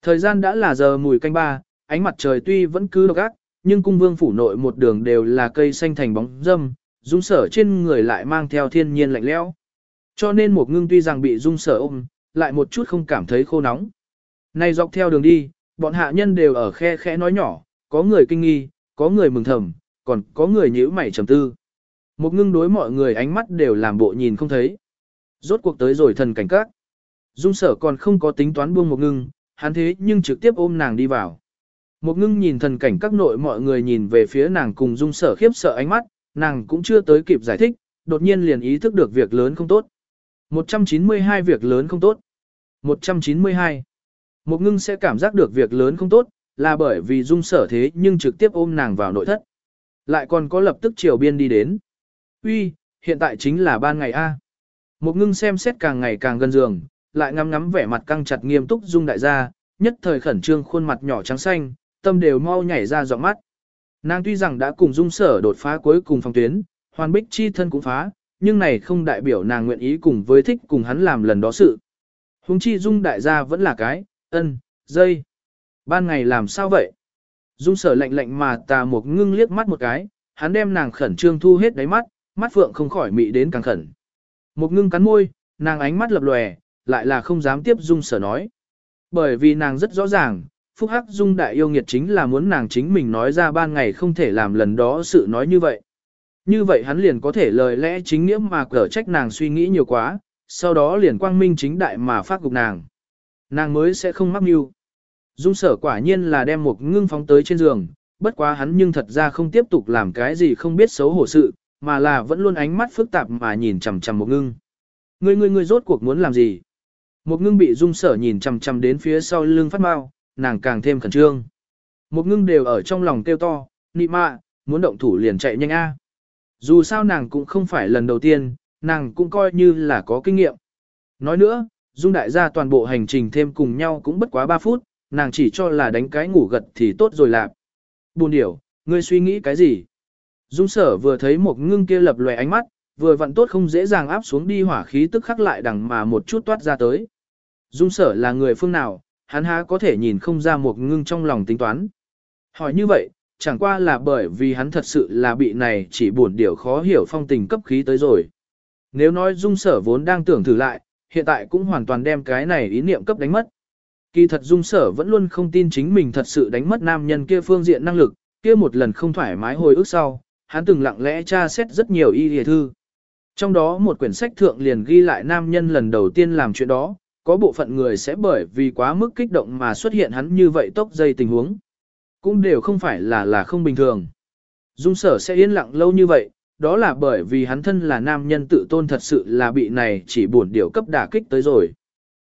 Thời gian đã là giờ mùi canh ba, ánh mặt trời tuy vẫn cứ độc ác, nhưng cung vương phủ nội một đường đều là cây xanh thành bóng dâm, dung sở trên người lại mang theo thiên nhiên lạnh lẽo. Cho nên một ngưng tuy rằng bị dung sở ôm, lại một chút không cảm thấy khô nóng. Này dọc theo đường đi, bọn hạ nhân đều ở khe khẽ nói nhỏ, có người kinh nghi, có người mừng thầm, còn có người nhíu mày trầm tư. Một ngưng đối mọi người ánh mắt đều làm bộ nhìn không thấy. Rốt cuộc tới rồi thần cảnh các. Dung sở còn không có tính toán buông một ngưng, hắn thế nhưng trực tiếp ôm nàng đi vào. Một ngưng nhìn thần cảnh các nội mọi người nhìn về phía nàng cùng dung sở khiếp sợ ánh mắt, nàng cũng chưa tới kịp giải thích, đột nhiên liền ý thức được việc lớn không tốt. 192 việc lớn không tốt. 192. Một ngưng sẽ cảm giác được việc lớn không tốt, là bởi vì dung sở thế nhưng trực tiếp ôm nàng vào nội thất. Lại còn có lập tức chiều biên đi đến. Uy, hiện tại chính là ban ngày A. Một ngưng xem xét càng ngày càng gần giường, lại ngắm ngắm vẻ mặt căng chặt nghiêm túc dung đại gia, nhất thời khẩn trương khuôn mặt nhỏ trắng xanh, tâm đều mau nhảy ra giọng mắt. Nàng tuy rằng đã cùng dung sở đột phá cuối cùng phòng tuyến, hoàn bích chi thân cũng phá, nhưng này không đại biểu nàng nguyện ý cùng với thích cùng hắn làm lần đó sự. Hùng chi dung đại gia vẫn là cái, ân, dây. Ban ngày làm sao vậy? Dung sở lạnh lạnh mà tà một ngưng liếc mắt một cái, hắn đem nàng khẩn trương thu hết đáy mắt, mắt phượng không khỏi mị đến càng khẩn. Một ngưng cắn môi, nàng ánh mắt lập lòe, lại là không dám tiếp dung sở nói. Bởi vì nàng rất rõ ràng, phúc hắc dung đại yêu nghiệt chính là muốn nàng chính mình nói ra ban ngày không thể làm lần đó sự nói như vậy. Như vậy hắn liền có thể lời lẽ chính nghĩa mà cở trách nàng suy nghĩ nhiều quá, sau đó liền quang minh chính đại mà phát gục nàng. Nàng mới sẽ không mắc mưu. Dung sở quả nhiên là đem một ngưng phóng tới trên giường, bất quá hắn nhưng thật ra không tiếp tục làm cái gì không biết xấu hổ sự, mà là vẫn luôn ánh mắt phức tạp mà nhìn chằm chằm một ngưng. Ngươi ngươi ngươi rốt cuộc muốn làm gì? Một ngưng bị dung sở nhìn chằm chằm đến phía sau lưng phát mau, nàng càng thêm khẩn trương. Một ngưng đều ở trong lòng kêu to, nị mạ, muốn động thủ liền chạy nhanh a. Dù sao nàng cũng không phải lần đầu tiên, nàng cũng coi như là có kinh nghiệm. Nói nữa, dung đại gia toàn bộ hành trình thêm cùng nhau cũng bất quá 3 phút, nàng chỉ cho là đánh cái ngủ gật thì tốt rồi lạp. Buồn điểu, ngươi suy nghĩ cái gì? Dung sở vừa thấy một ngưng kia lập loè ánh mắt, vừa vặn tốt không dễ dàng áp xuống đi hỏa khí tức khắc lại đằng mà một chút toát ra tới. Dung sở là người phương nào, hắn há có thể nhìn không ra một ngưng trong lòng tính toán. Hỏi như vậy, chẳng qua là bởi vì hắn thật sự là bị này chỉ buồn điều khó hiểu phong tình cấp khí tới rồi. Nếu nói dung sở vốn đang tưởng thử lại, hiện tại cũng hoàn toàn đem cái này ý niệm cấp đánh mất. Kỳ thật dung sở vẫn luôn không tin chính mình thật sự đánh mất nam nhân kia phương diện năng lực, kia một lần không thoải mái hồi ức sau, hắn từng lặng lẽ tra xét rất nhiều y hề thư. Trong đó một quyển sách thượng liền ghi lại nam nhân lần đầu tiên làm chuyện đó, có bộ phận người sẽ bởi vì quá mức kích động mà xuất hiện hắn như vậy tốc dây tình huống. Cũng đều không phải là là không bình thường. Dung sở sẽ yên lặng lâu như vậy, đó là bởi vì hắn thân là nam nhân tự tôn thật sự là bị này chỉ buồn điều cấp đả kích tới rồi.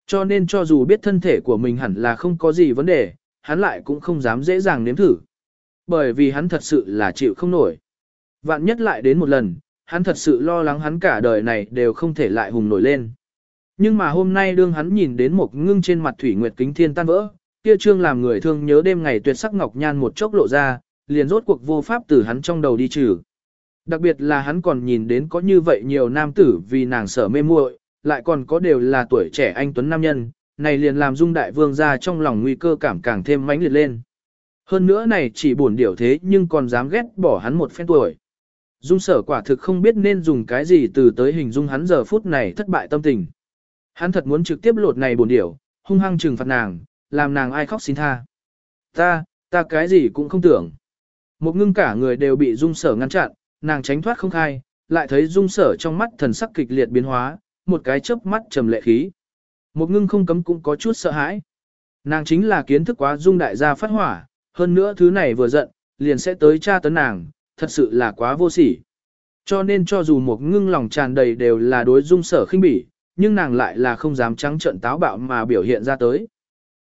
Cho nên cho dù biết thân thể của mình hẳn là không có gì vấn đề, hắn lại cũng không dám dễ dàng nếm thử. Bởi vì hắn thật sự là chịu không nổi. Vạn nhất lại đến một lần, hắn thật sự lo lắng hắn cả đời này đều không thể lại hùng nổi lên. Nhưng mà hôm nay đương hắn nhìn đến một ngưng trên mặt thủy nguyệt kính thiên tan vỡ, kia trương làm người thương nhớ đêm ngày tuyệt sắc ngọc nhan một chốc lộ ra, liền rốt cuộc vô pháp từ hắn trong đầu đi trừ. Đặc biệt là hắn còn nhìn đến có như vậy nhiều nam tử vì nàng sở mê muội, lại còn có đều là tuổi trẻ anh tuấn nam nhân, này liền làm dung đại vương ra trong lòng nguy cơ cảm càng thêm mãnh liệt lên. Hơn nữa này chỉ buồn điểu thế nhưng còn dám ghét bỏ hắn một phen tuổi. Dung sở quả thực không biết nên dùng cái gì từ tới hình dung hắn giờ phút này thất bại tâm tình. Hắn thật muốn trực tiếp lột này buồn điểu, hung hăng trừng phạt nàng, làm nàng ai khóc xin tha. Ta, ta cái gì cũng không tưởng. Một ngưng cả người đều bị dung sở ngăn chặn, nàng tránh thoát không khai, lại thấy dung sở trong mắt thần sắc kịch liệt biến hóa, một cái chớp mắt trầm lệ khí. Một ngưng không cấm cũng có chút sợ hãi. Nàng chính là kiến thức quá dung đại gia phát hỏa, hơn nữa thứ này vừa giận, liền sẽ tới tra tấn nàng, thật sự là quá vô sỉ. Cho nên cho dù một ngưng lòng tràn đầy đều là đối dung sở khinh bỉ, nhưng nàng lại là không dám trắng trận táo bạo mà biểu hiện ra tới.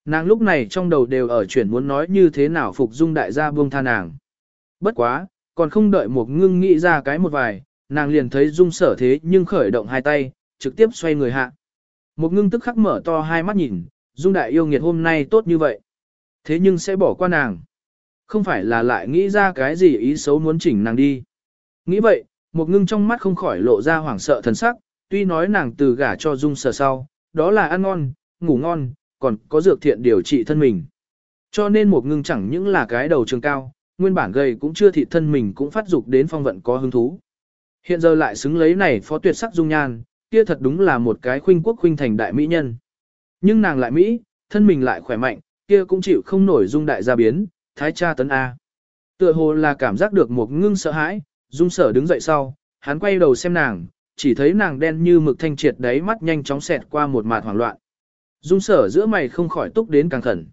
Nàng lúc này trong đầu đều ở chuyển muốn nói như thế nào phục dung đại gia buông tha nàng. Bất quá, còn không đợi một ngưng nghĩ ra cái một vài, nàng liền thấy dung sở thế nhưng khởi động hai tay, trực tiếp xoay người hạ. Một ngưng tức khắc mở to hai mắt nhìn, dung đại yêu nghiệt hôm nay tốt như vậy. Thế nhưng sẽ bỏ qua nàng. Không phải là lại nghĩ ra cái gì ý xấu muốn chỉnh nàng đi. Nghĩ vậy, một ngưng trong mắt không khỏi lộ ra hoảng sợ thần sắc, tuy nói nàng từ gả cho dung sở sau, đó là ăn ngon, ngủ ngon, còn có dược thiện điều trị thân mình. Cho nên một ngưng chẳng những là cái đầu trường cao, nguyên bản gầy cũng chưa thị thân mình cũng phát dục đến phong vận có hứng thú. Hiện giờ lại xứng lấy này phó tuyệt sắc dung nhan, kia thật đúng là một cái khuynh quốc khuynh thành đại mỹ nhân. Nhưng nàng lại Mỹ, thân mình lại khỏe mạnh, kia cũng chịu không nổi dung đại gia biến, thái cha tấn A. Tựa hồ là cảm giác được một ngưng sợ hãi, dung sở đứng dậy sau, hắn quay đầu xem nàng, chỉ thấy nàng đen như mực thanh triệt đáy mắt nhanh chóng xẹt qua một mạt hoảng loạn. Dung sở giữa mày không khỏi túc đến càng khẩn.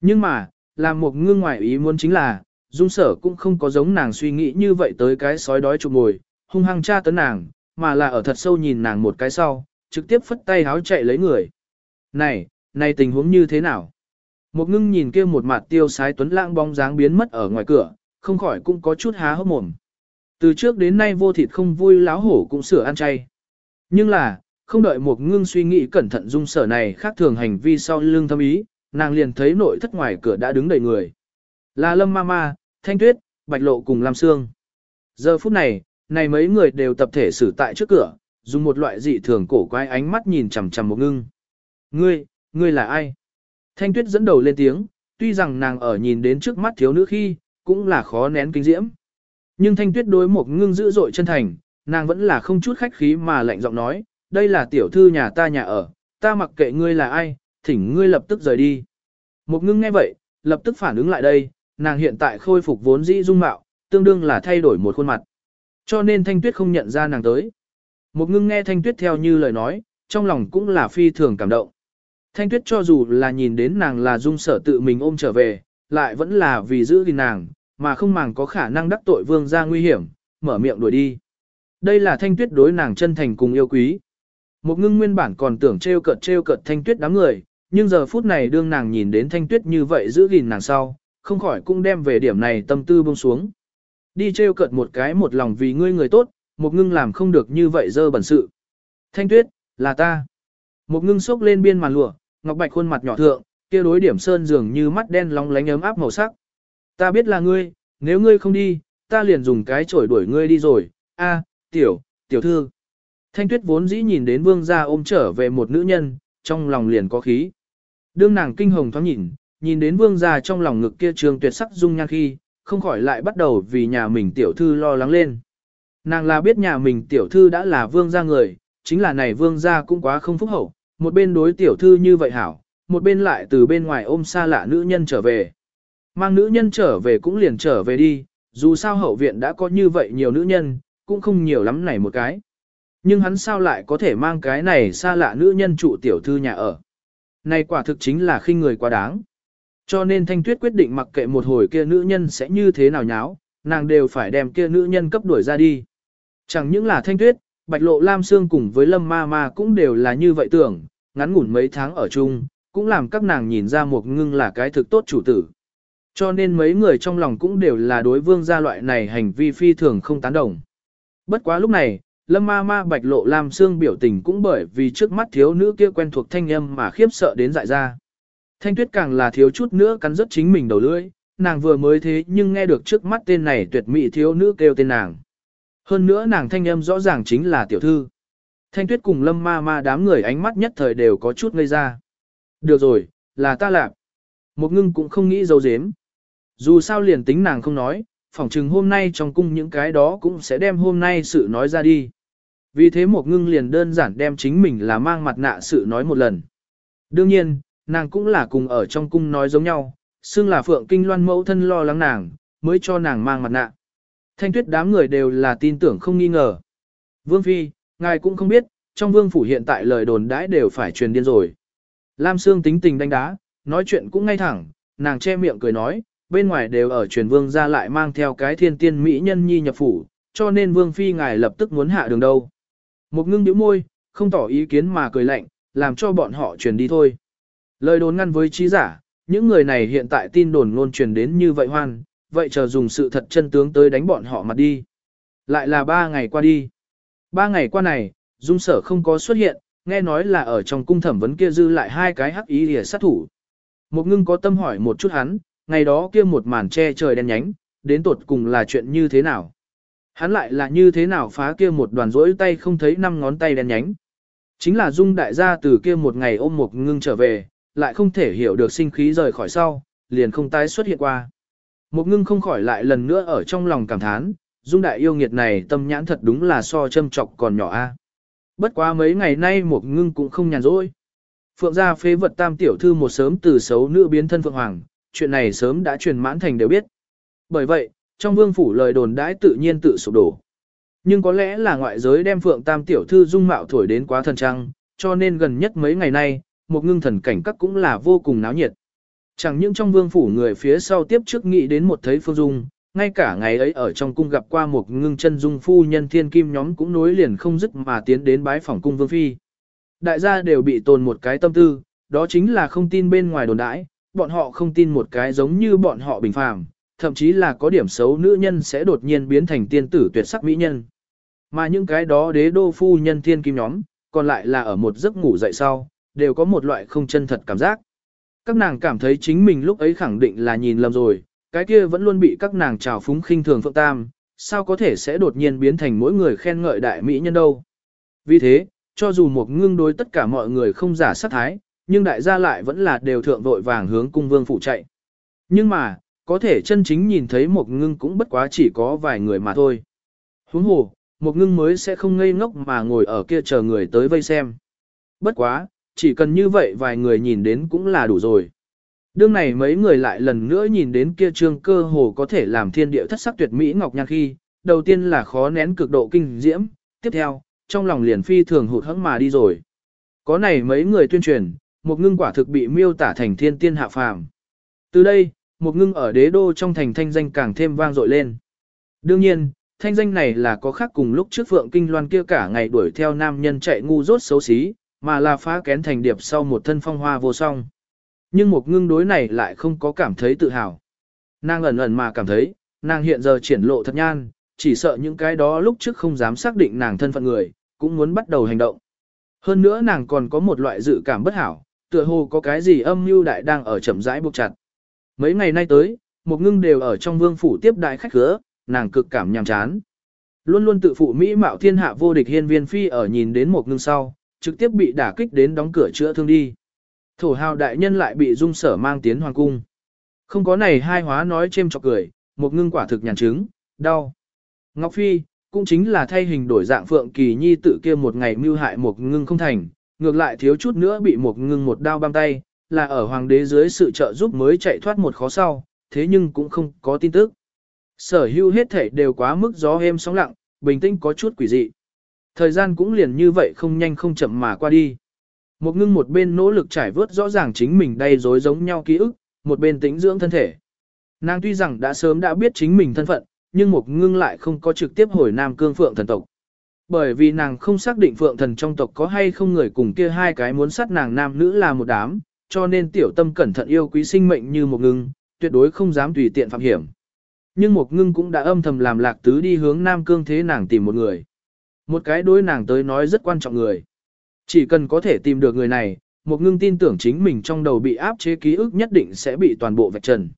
Nhưng mà, làm một ngưng ngoài ý muốn chính là, dung sở cũng không có giống nàng suy nghĩ như vậy tới cái sói đói chụp ngồi, hung hăng tra tấn nàng, mà là ở thật sâu nhìn nàng một cái sau, trực tiếp phất tay háo chạy lấy người. Này, này tình huống như thế nào? Một ngưng nhìn kia một mặt tiêu sái tuấn lãng bóng dáng biến mất ở ngoài cửa, không khỏi cũng có chút há hốc mồm. Từ trước đến nay vô thịt không vui láo hổ cũng sửa ăn chay. Nhưng là, không đợi một ngưng suy nghĩ cẩn thận dung sở này khác thường hành vi sau lưng thâm ý, nàng liền thấy nội thất ngoài cửa đã đứng đầy người. Là Lâm ma ma, Thanh Tuyết, Bạch Lộ cùng Lam Sương. Giờ phút này, này mấy người đều tập thể xử tại trước cửa, dùng một loại dị thường cổ quái ánh mắt nhìn chằm chằm một ngưng. Ngươi, ngươi là ai? Thanh Tuyết dẫn đầu lên tiếng, tuy rằng nàng ở nhìn đến trước mắt thiếu nữ khi, cũng là khó nén kinh diễm. Nhưng Thanh Tuyết đối một ngưng dữ dội chân thành, nàng vẫn là không chút khách khí mà lạnh giọng nói, đây là tiểu thư nhà ta nhà ở, ta mặc kệ ngươi là ai, thỉnh ngươi lập tức rời đi. Một ngưng nghe vậy, lập tức phản ứng lại đây, nàng hiện tại khôi phục vốn dĩ dung mạo, tương đương là thay đổi một khuôn mặt. Cho nên Thanh Tuyết không nhận ra nàng tới. Một ngưng nghe Thanh Tuyết theo như lời nói, trong lòng cũng là phi thường cảm động. Thanh Tuyết cho dù là nhìn đến nàng là dung sở tự mình ôm trở về, lại vẫn là vì giữ gìn nàng, mà không màng có khả năng đắc tội vương ra nguy hiểm, mở miệng đuổi đi. Đây là Thanh Tuyết đối nàng chân thành cùng yêu quý. Một ngưng nguyên bản còn tưởng trêu cợt trêu cợt thanh tuyết đám người, nhưng giờ phút này đương nàng nhìn đến thanh tuyết như vậy giữ gìn nàng sau, không khỏi cũng đem về điểm này tâm tư buông xuống. Đi trêu cợt một cái một lòng vì ngươi người tốt, một ngưng làm không được như vậy dơ bẩn sự. Thanh tuyết, là ta. Một ngưng sốc lên biên màn lụa, ngọc bạch khuôn mặt nhỏ thượng, kia đối điểm sơn dường như mắt đen long lánh ấm áp màu sắc. Ta biết là ngươi, nếu ngươi không đi, ta liền dùng cái chổi đuổi ngươi đi rồi. A, tiểu, tiểu thư. Thanh tuyết vốn dĩ nhìn đến vương gia ôm trở về một nữ nhân, trong lòng liền có khí. Đương nàng kinh hồng thoáng nhìn, nhìn đến vương gia trong lòng ngực kia trường tuyệt sắc dung nhan khi, không khỏi lại bắt đầu vì nhà mình tiểu thư lo lắng lên. Nàng là biết nhà mình tiểu thư đã là vương gia người, chính là này vương gia cũng quá không phúc hậu, một bên đối tiểu thư như vậy hảo, một bên lại từ bên ngoài ôm xa lạ nữ nhân trở về. Mang nữ nhân trở về cũng liền trở về đi, dù sao hậu viện đã có như vậy nhiều nữ nhân, cũng không nhiều lắm này một cái. Nhưng hắn sao lại có thể mang cái này xa lạ nữ nhân trụ tiểu thư nhà ở. Này quả thực chính là khinh người quá đáng. Cho nên Thanh Tuyết quyết định mặc kệ một hồi kia nữ nhân sẽ như thế nào nháo, nàng đều phải đem kia nữ nhân cấp đuổi ra đi. Chẳng những là Thanh Tuyết, Bạch Lộ Lam Sương cùng với Lâm Ma Ma cũng đều là như vậy tưởng, ngắn ngủn mấy tháng ở chung, cũng làm các nàng nhìn ra một ngưng là cái thực tốt chủ tử. Cho nên mấy người trong lòng cũng đều là đối vương gia loại này hành vi phi thường không tán đồng. Bất quá lúc này, Lâm Ma Ma Bạch Lộ làm xương biểu tình cũng bởi vì trước mắt thiếu nữ kia quen thuộc thanh âm mà khiếp sợ đến dại ra. Thanh Tuyết càng là thiếu chút nữa cắn rất chính mình đầu lưỡi, nàng vừa mới thế nhưng nghe được trước mắt tên này tuyệt mỹ thiếu nữ kêu tên nàng. Hơn nữa nàng thanh âm rõ ràng chính là tiểu thư. Thanh Tuyết cùng Lâm Ma Ma đám người ánh mắt nhất thời đều có chút ngây ra. Được rồi, là ta lạp. Một ngưng cũng không nghĩ dấu dếm. Dù sao liền tính nàng không nói, phỏng chừng hôm nay trong cung những cái đó cũng sẽ đem hôm nay sự nói ra đi. Vì thế một ngưng liền đơn giản đem chính mình là mang mặt nạ sự nói một lần. Đương nhiên, nàng cũng là cùng ở trong cung nói giống nhau, xưng là phượng kinh loan mẫu thân lo lắng nàng, mới cho nàng mang mặt nạ. Thanh tuyết đám người đều là tin tưởng không nghi ngờ. Vương Phi, ngài cũng không biết, trong vương phủ hiện tại lời đồn đãi đều phải truyền điên rồi. Lam Sương tính tình đánh đá, nói chuyện cũng ngay thẳng, nàng che miệng cười nói, bên ngoài đều ở truyền vương ra lại mang theo cái thiên tiên mỹ nhân nhi nhập phủ, cho nên vương phi ngài lập tức muốn hạ đường đâu. Một ngưng nhíu môi, không tỏ ý kiến mà cười lạnh, làm cho bọn họ truyền đi thôi. Lời đồn ngăn với trí giả, những người này hiện tại tin đồn luôn truyền đến như vậy hoan, vậy chờ dùng sự thật chân tướng tới đánh bọn họ mặt đi. Lại là ba ngày qua đi. Ba ngày qua này, dung sở không có xuất hiện, nghe nói là ở trong cung thẩm vấn kia dư lại hai cái hắc ý lìa sát thủ. Một ngưng có tâm hỏi một chút hắn, ngày đó kia một màn che trời đen nhánh, đến tột cùng là chuyện như thế nào? Hắn lại là như thế nào phá kia một đoàn rỗi tay không thấy năm ngón tay đen nhánh? Chính là dung đại gia từ kia một ngày ôm một ngưng trở về, lại không thể hiểu được sinh khí rời khỏi sau, liền không tái xuất hiện qua. Một ngưng không khỏi lại lần nữa ở trong lòng cảm thán, dung đại yêu nghiệt này tâm nhãn thật đúng là so châm chọc còn nhỏ a. Bất quá mấy ngày nay một ngưng cũng không nhàn rỗi. Phượng gia phế vật tam tiểu thư một sớm từ xấu nữ biến thân Phượng Hoàng, chuyện này sớm đã truyền mãn thành đều biết. Bởi vậy, trong vương phủ lời đồn đãi tự nhiên tự sụp đổ. Nhưng có lẽ là ngoại giới đem Phượng tam tiểu thư dung mạo thổi đến quá thần trăng, cho nên gần nhất mấy ngày nay, một ngưng thần cảnh các cũng là vô cùng náo nhiệt. Chẳng những trong vương phủ người phía sau tiếp trước nghĩ đến một thấy phương dung, ngay cả ngày ấy ở trong cung gặp qua một ngưng chân dung phu nhân thiên kim nhóm cũng nối liền không dứt mà tiến đến bái phòng cung vương phi. Đại gia đều bị tồn một cái tâm tư, đó chính là không tin bên ngoài đồn đãi, bọn họ không tin một cái giống như bọn họ bình phàm, thậm chí là có điểm xấu nữ nhân sẽ đột nhiên biến thành tiên tử tuyệt sắc mỹ nhân. Mà những cái đó đế đô phu nhân thiên kim nhóm, còn lại là ở một giấc ngủ dậy sau, đều có một loại không chân thật cảm giác. Các nàng cảm thấy chính mình lúc ấy khẳng định là nhìn lầm rồi, cái kia vẫn luôn bị các nàng trào phúng khinh thường phượng tam, sao có thể sẽ đột nhiên biến thành mỗi người khen ngợi đại mỹ nhân đâu. Vì thế, cho dù một ngưng đối tất cả mọi người không giả sát thái, nhưng đại gia lại vẫn là đều thượng vội vàng hướng cung vương phụ chạy. Nhưng mà, có thể chân chính nhìn thấy một ngưng cũng bất quá chỉ có vài người mà thôi. Huống hồ, một ngưng mới sẽ không ngây ngốc mà ngồi ở kia chờ người tới vây xem. Bất quá, chỉ cần như vậy vài người nhìn đến cũng là đủ rồi. Đương này mấy người lại lần nữa nhìn đến kia trương cơ hồ có thể làm thiên địa thất sắc tuyệt mỹ ngọc nhan khi, đầu tiên là khó nén cực độ kinh diễm, tiếp theo, trong lòng liền phi thường hụt hẫng mà đi rồi. Có này mấy người tuyên truyền, một ngưng quả thực bị miêu tả thành thiên tiên hạ phàm. Từ đây, một ngưng ở đế đô trong thành thanh danh càng thêm vang dội lên. Đương nhiên, thanh danh này là có khác cùng lúc trước Phượng Kinh Loan kia cả ngày đuổi theo nam nhân chạy ngu dốt xấu xí, mà là phá kén thành điệp sau một thân phong hoa vô song. Nhưng một ngưng đối này lại không có cảm thấy tự hào. Nàng ẩn ẩn mà cảm thấy, nàng hiện giờ triển lộ thật nhan, chỉ sợ những cái đó lúc trước không dám xác định nàng thân phận người, cũng muốn bắt đầu hành động. Hơn nữa nàng còn có một loại dự cảm bất hảo, tựa hồ có cái gì âm mưu đại đang ở chậm rãi buộc chặt. Mấy ngày nay tới, một ngưng đều ở trong vương phủ tiếp đại khách khứa, nàng cực cảm nhàm chán. Luôn luôn tự phụ mỹ mạo thiên hạ vô địch hiên viên phi ở nhìn đến một ngưng sau, trực tiếp bị đả kích đến đóng cửa chữa thương đi. Thổ hào đại nhân lại bị dung sở mang tiến hoàng cung. Không có này hai hóa nói chêm chọc cười, một ngưng quả thực nhàn chứng, đau. Ngọc Phi, cũng chính là thay hình đổi dạng Phượng Kỳ Nhi tự kia một ngày mưu hại một ngưng không thành, ngược lại thiếu chút nữa bị một ngưng một đao băm tay, là ở hoàng đế dưới sự trợ giúp mới chạy thoát một khó sau, thế nhưng cũng không có tin tức. Sở hữu hết thể đều quá mức gió êm sóng lặng, bình tĩnh có chút quỷ dị. Thời gian cũng liền như vậy không nhanh không chậm mà qua đi. Một ngưng một bên nỗ lực trải vớt rõ ràng chính mình đầy rối giống nhau ký ức, một bên tĩnh dưỡng thân thể. Nàng tuy rằng đã sớm đã biết chính mình thân phận, nhưng một ngưng lại không có trực tiếp hồi Nam Cương Phượng thần tộc. Bởi vì nàng không xác định Phượng thần trong tộc có hay không người cùng kia hai cái muốn sát nàng nam nữ là một đám, cho nên tiểu tâm cẩn thận yêu quý sinh mệnh như một ngưng, tuyệt đối không dám tùy tiện phạm hiểm. Nhưng một ngưng cũng đã âm thầm làm lạc tứ đi hướng Nam Cương thế nàng tìm một người. Một cái đối nàng tới nói rất quan trọng người. Chỉ cần có thể tìm được người này, một ngưng tin tưởng chính mình trong đầu bị áp chế ký ức nhất định sẽ bị toàn bộ vạch trần.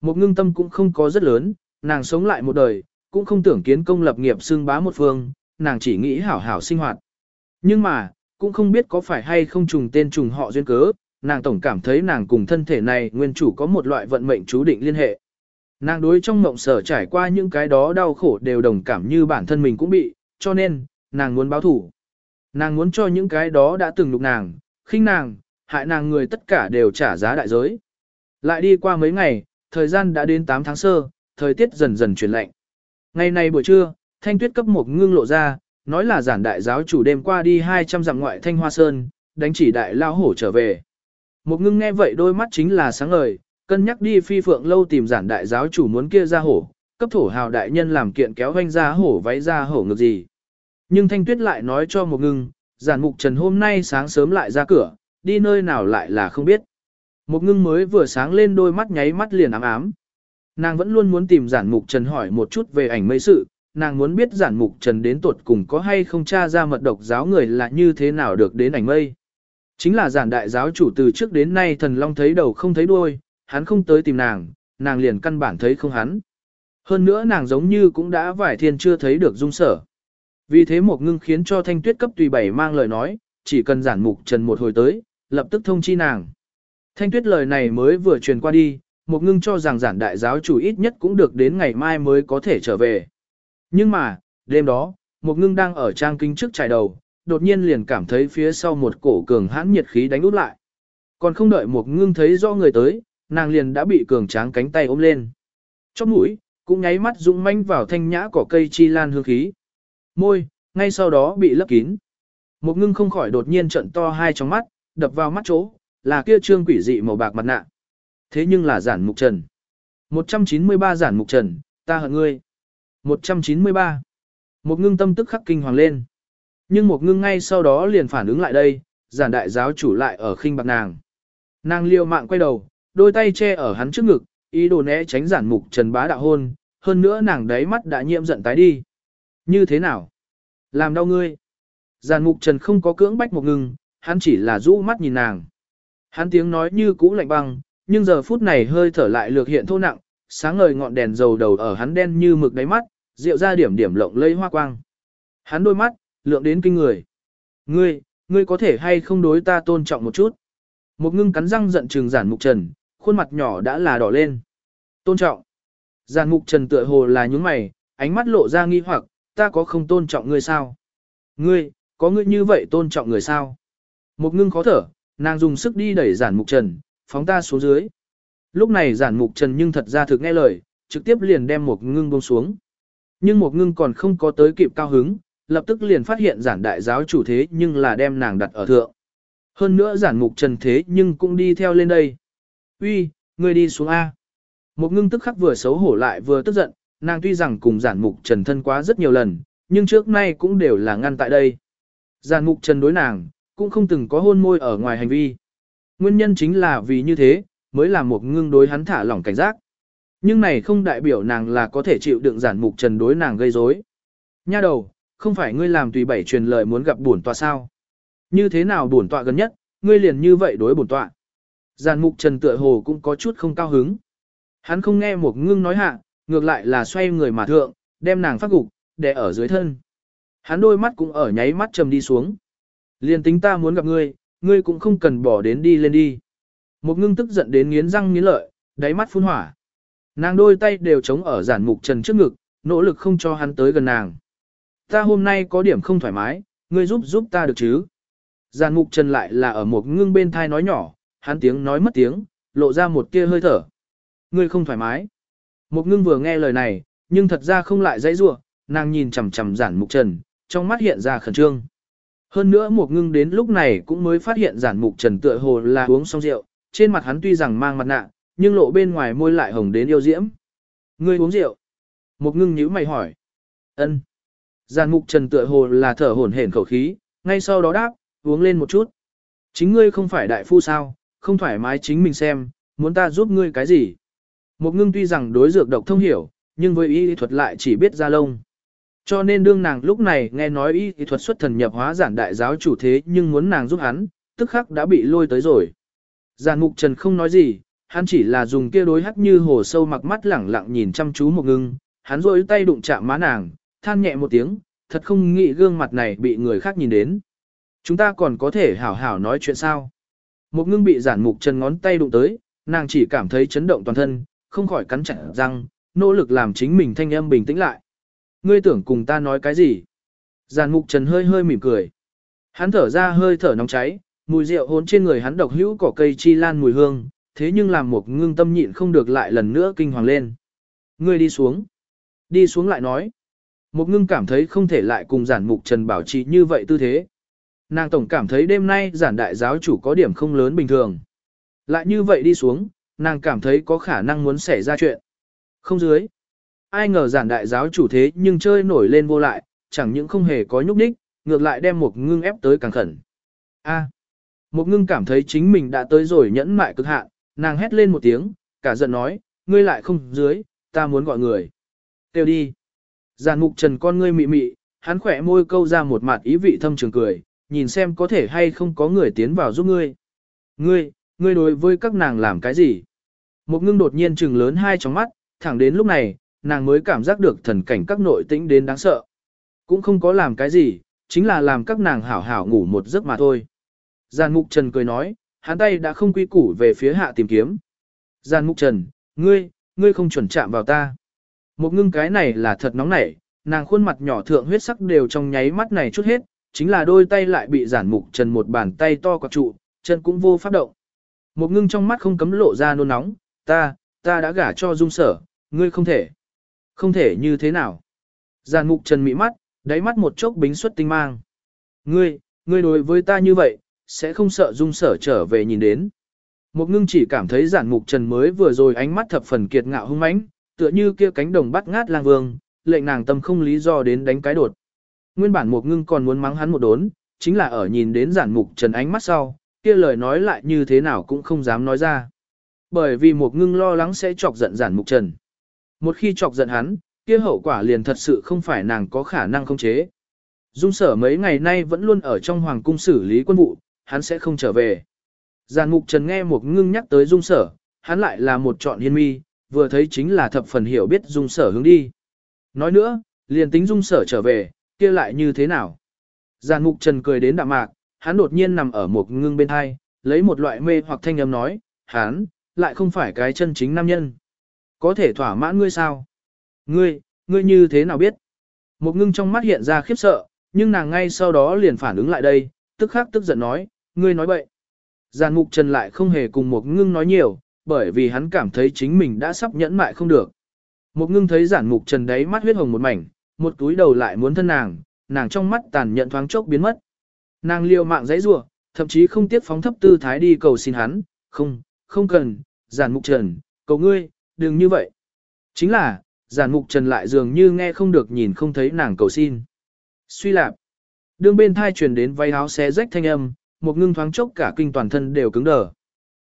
Một ngưng tâm cũng không có rất lớn, nàng sống lại một đời, cũng không tưởng kiến công lập nghiệp xương bá một phương, nàng chỉ nghĩ hảo hảo sinh hoạt. Nhưng mà, cũng không biết có phải hay không trùng tên trùng họ duyên cớ, nàng tổng cảm thấy nàng cùng thân thể này nguyên chủ có một loại vận mệnh chú định liên hệ. Nàng đối trong mộng sở trải qua những cái đó đau khổ đều đồng cảm như bản thân mình cũng bị, cho nên, nàng muốn báo thủ. Nàng muốn cho những cái đó đã từng lục nàng, khinh nàng, hại nàng người tất cả đều trả giá đại giới. Lại đi qua mấy ngày, thời gian đã đến 8 tháng sơ, thời tiết dần dần chuyển lạnh. Ngày này buổi trưa, thanh tuyết cấp một ngưng lộ ra, nói là giản đại giáo chủ đêm qua đi 200 dặm ngoại thanh hoa sơn, đánh chỉ đại lao hổ trở về. Một ngưng nghe vậy đôi mắt chính là sáng ngời, cân nhắc đi phi phượng lâu tìm giản đại giáo chủ muốn kia ra hổ, cấp thổ hào đại nhân làm kiện kéo hoanh ra hổ váy ra hổ ngược gì. Nhưng thanh tuyết lại nói cho một ngưng, giản mục trần hôm nay sáng sớm lại ra cửa, đi nơi nào lại là không biết. Một ngưng mới vừa sáng lên đôi mắt nháy mắt liền ám ám. Nàng vẫn luôn muốn tìm giản mục trần hỏi một chút về ảnh mây sự, nàng muốn biết giản mục trần đến tuột cùng có hay không tra ra mật độc giáo người là như thế nào được đến ảnh mây. Chính là giản đại giáo chủ từ trước đến nay thần long thấy đầu không thấy đuôi, hắn không tới tìm nàng, nàng liền căn bản thấy không hắn. Hơn nữa nàng giống như cũng đã vài thiên chưa thấy được dung sở. Vì thế một ngưng khiến cho thanh tuyết cấp tùy bảy mang lời nói, chỉ cần giản mục trần một hồi tới, lập tức thông chi nàng. Thanh tuyết lời này mới vừa truyền qua đi, một ngưng cho rằng giản đại giáo chủ ít nhất cũng được đến ngày mai mới có thể trở về. Nhưng mà, đêm đó, một ngưng đang ở trang kinh trước trải đầu, đột nhiên liền cảm thấy phía sau một cổ cường hãn nhiệt khí đánh út lại. Còn không đợi một ngưng thấy do người tới, nàng liền đã bị cường tráng cánh tay ôm lên. Chóp mũi, cũng nháy mắt dũng manh vào thanh nhã cỏ cây chi lan hương khí. Môi, ngay sau đó bị lấp kín. Một ngưng không khỏi đột nhiên trận to hai trong mắt, đập vào mắt chỗ, là kia trương quỷ dị màu bạc mặt nạ. Thế nhưng là giản mục trần. 193 giản mục trần, ta hận ngươi. 193. Một ngưng tâm tức khắc kinh hoàng lên. Nhưng một ngưng ngay sau đó liền phản ứng lại đây, giản đại giáo chủ lại ở khinh bạc nàng. Nàng liều mạng quay đầu, đôi tay che ở hắn trước ngực, ý đồ né tránh giản mục trần bá đạo hôn, hơn nữa nàng đáy mắt đã nhiễm giận tái đi. Như thế nào? Làm đau ngươi. Giàn mục trần không có cưỡng bách một ngưng, hắn chỉ là rũ mắt nhìn nàng. Hắn tiếng nói như cũ lạnh băng, nhưng giờ phút này hơi thở lại lược hiện thô nặng, sáng ngời ngọn đèn dầu đầu ở hắn đen như mực đáy mắt, rượu ra điểm điểm lộng lây hoa quang. Hắn đôi mắt, lượng đến kinh người. Ngươi, ngươi có thể hay không đối ta tôn trọng một chút. Một ngưng cắn răng giận trừng giản mục trần, khuôn mặt nhỏ đã là đỏ lên. Tôn trọng. Giản mục trần tựa hồ là nhúng mày, ánh mắt lộ ra nghi hoặc, ta có không tôn trọng ngươi sao? Ngươi, có ngươi như vậy tôn trọng người sao? Một ngưng khó thở, nàng dùng sức đi đẩy giản mục trần, phóng ta xuống dưới. Lúc này giản mục trần nhưng thật ra thực nghe lời, trực tiếp liền đem một ngưng buông xuống. Nhưng một ngưng còn không có tới kịp cao hứng, lập tức liền phát hiện giản đại giáo chủ thế nhưng là đem nàng đặt ở thượng. Hơn nữa giản mục trần thế nhưng cũng đi theo lên đây. Uy, ngươi đi xuống A. Một ngưng tức khắc vừa xấu hổ lại vừa tức giận, nàng tuy rằng cùng giản mục trần thân quá rất nhiều lần, nhưng trước nay cũng đều là ngăn tại đây. Giản mục trần đối nàng, cũng không từng có hôn môi ở ngoài hành vi. Nguyên nhân chính là vì như thế, mới làm một ngưng đối hắn thả lỏng cảnh giác. Nhưng này không đại biểu nàng là có thể chịu đựng giản mục trần đối nàng gây rối. Nha đầu, không phải ngươi làm tùy bảy truyền lời muốn gặp bổn tọa sao? Như thế nào bổn tọa gần nhất, ngươi liền như vậy đối bổn tọa. Giản mục trần tựa hồ cũng có chút không cao hứng. Hắn không nghe một ngưng nói hạ, ngược lại là xoay người mà thượng, đem nàng phát gục, để ở dưới thân. Hắn đôi mắt cũng ở nháy mắt trầm đi xuống. Liên tính ta muốn gặp ngươi, ngươi cũng không cần bỏ đến đi lên đi. Một ngưng tức giận đến nghiến răng nghiến lợi, đáy mắt phun hỏa. Nàng đôi tay đều chống ở giản mục trần trước ngực, nỗ lực không cho hắn tới gần nàng. Ta hôm nay có điểm không thoải mái, ngươi giúp giúp ta được chứ. Giản mục trần lại là ở một ngưng bên thai nói nhỏ, hắn tiếng nói mất tiếng, lộ ra một tia hơi thở. Ngươi không thoải mái. Một ngưng vừa nghe lời này, nhưng thật ra không lại dãy rủa, nàng nhìn chằm chằm giản mục trần, trong mắt hiện ra khẩn trương. Hơn nữa một ngưng đến lúc này cũng mới phát hiện giản mục trần tựa hồ là uống xong rượu, trên mặt hắn tuy rằng mang mặt nạ, nhưng lộ bên ngoài môi lại hồng đến yêu diễm. Ngươi uống rượu. Một ngưng nhíu mày hỏi. ân Giản mục trần tựa hồ là thở hổn hển khẩu khí, ngay sau đó đáp, uống lên một chút. Chính ngươi không phải đại phu sao, không thoải mái chính mình xem, muốn ta giúp ngươi cái gì. Một ngưng tuy rằng đối dược độc thông hiểu, nhưng với y thuật lại chỉ biết ra lông. Cho nên đương nàng lúc này nghe nói y thuật xuất thần nhập hóa giản đại giáo chủ thế nhưng muốn nàng giúp hắn, tức khắc đã bị lôi tới rồi. Giản mục trần không nói gì, hắn chỉ là dùng kia đối hắt như hồ sâu mặc mắt lẳng lặng nhìn chăm chú một ngưng, hắn rôi tay đụng chạm má nàng, than nhẹ một tiếng, thật không nghĩ gương mặt này bị người khác nhìn đến. Chúng ta còn có thể hảo hảo nói chuyện sao? Một ngưng bị giản mục trần ngón tay đụng tới, nàng chỉ cảm thấy chấn động toàn thân, không khỏi cắn chặt răng, nỗ lực làm chính mình thanh âm bình tĩnh lại. Ngươi tưởng cùng ta nói cái gì? Giàn mục trần hơi hơi mỉm cười. Hắn thở ra hơi thở nóng cháy, mùi rượu hôn trên người hắn độc hữu cỏ cây chi lan mùi hương, thế nhưng làm một ngưng tâm nhịn không được lại lần nữa kinh hoàng lên. Ngươi đi xuống. Đi xuống lại nói. Một ngưng cảm thấy không thể lại cùng giản mục trần bảo trì như vậy tư thế. Nàng tổng cảm thấy đêm nay giản đại giáo chủ có điểm không lớn bình thường. Lại như vậy đi xuống, nàng cảm thấy có khả năng muốn xảy ra chuyện. Không dưới. Ai ngờ giản đại giáo chủ thế nhưng chơi nổi lên vô lại, chẳng những không hề có nhúc nhích, ngược lại đem một ngưng ép tới càng khẩn. A. Một ngưng cảm thấy chính mình đã tới rồi nhẫn mại cực hạn, nàng hét lên một tiếng, cả giận nói, ngươi lại không dưới, ta muốn gọi người. Tiêu đi. Giản mục trần con ngươi mị mị, hắn khỏe môi câu ra một mặt ý vị thâm trường cười, nhìn xem có thể hay không có người tiến vào giúp ngươi. Ngươi, ngươi đối với các nàng làm cái gì? Một ngưng đột nhiên trừng lớn hai trong mắt, thẳng đến lúc này, nàng mới cảm giác được thần cảnh các nội tĩnh đến đáng sợ. Cũng không có làm cái gì, chính là làm các nàng hảo hảo ngủ một giấc mà thôi. Giàn Mục Trần cười nói, hắn tay đã không quy củ về phía hạ tìm kiếm. Giàn Mục Trần, ngươi, ngươi không chuẩn chạm vào ta. Một ngưng cái này là thật nóng nảy, nàng khuôn mặt nhỏ thượng huyết sắc đều trong nháy mắt này chút hết, chính là đôi tay lại bị giản mục trần một bàn tay to quạt trụ, chân cũng vô pháp động. Một ngưng trong mắt không cấm lộ ra nôn nóng, ta, ta đã gả cho dung sở, ngươi không thể. Không thể như thế nào. Giàn mục trần mị mắt, đáy mắt một chốc bính xuất tinh mang. Ngươi, ngươi đối với ta như vậy, sẽ không sợ dung sở trở về nhìn đến. Một ngưng chỉ cảm thấy giản mục trần mới vừa rồi ánh mắt thập phần kiệt ngạo hung mãnh, tựa như kia cánh đồng bắt ngát lang vương, lệnh nàng tâm không lý do đến đánh cái đột. Nguyên bản một ngưng còn muốn mắng hắn một đốn, chính là ở nhìn đến giản mục trần ánh mắt sau, kia lời nói lại như thế nào cũng không dám nói ra. Bởi vì một ngưng lo lắng sẽ chọc giận giản mục trần. Một khi chọc giận hắn, kia hậu quả liền thật sự không phải nàng có khả năng không chế. Dung sở mấy ngày nay vẫn luôn ở trong hoàng cung xử lý quân vụ, hắn sẽ không trở về. Giàn mục trần nghe một ngưng nhắc tới dung sở, hắn lại là một chọn hiên mi, vừa thấy chính là thập phần hiểu biết dung sở hướng đi. Nói nữa, liền tính dung sở trở về, kia lại như thế nào? Giàn mục trần cười đến đạm mạc, hắn đột nhiên nằm ở một ngưng bên hai, lấy một loại mê hoặc thanh âm nói, hắn, lại không phải cái chân chính nam nhân. Có thể thỏa mãn ngươi sao? Ngươi, ngươi như thế nào biết? Một ngưng trong mắt hiện ra khiếp sợ, nhưng nàng ngay sau đó liền phản ứng lại đây, tức khắc tức giận nói, ngươi nói bậy. Giàn ngục trần lại không hề cùng một ngưng nói nhiều, bởi vì hắn cảm thấy chính mình đã sắp nhẫn mại không được. Một ngưng thấy giản mục trần đấy mắt huyết hồng một mảnh, một túi đầu lại muốn thân nàng, nàng trong mắt tàn nhận thoáng chốc biến mất. Nàng liều mạng dãy rủa, thậm chí không tiếc phóng thấp tư thái đi cầu xin hắn, không, không cần, giản mục trần, cầu ngươi, đừng như vậy. Chính là, giản mục trần lại dường như nghe không được nhìn không thấy nàng cầu xin. Suy lạp. đường bên thai truyền đến váy áo xé rách thanh âm, một ngưng thoáng chốc cả kinh toàn thân đều cứng đờ.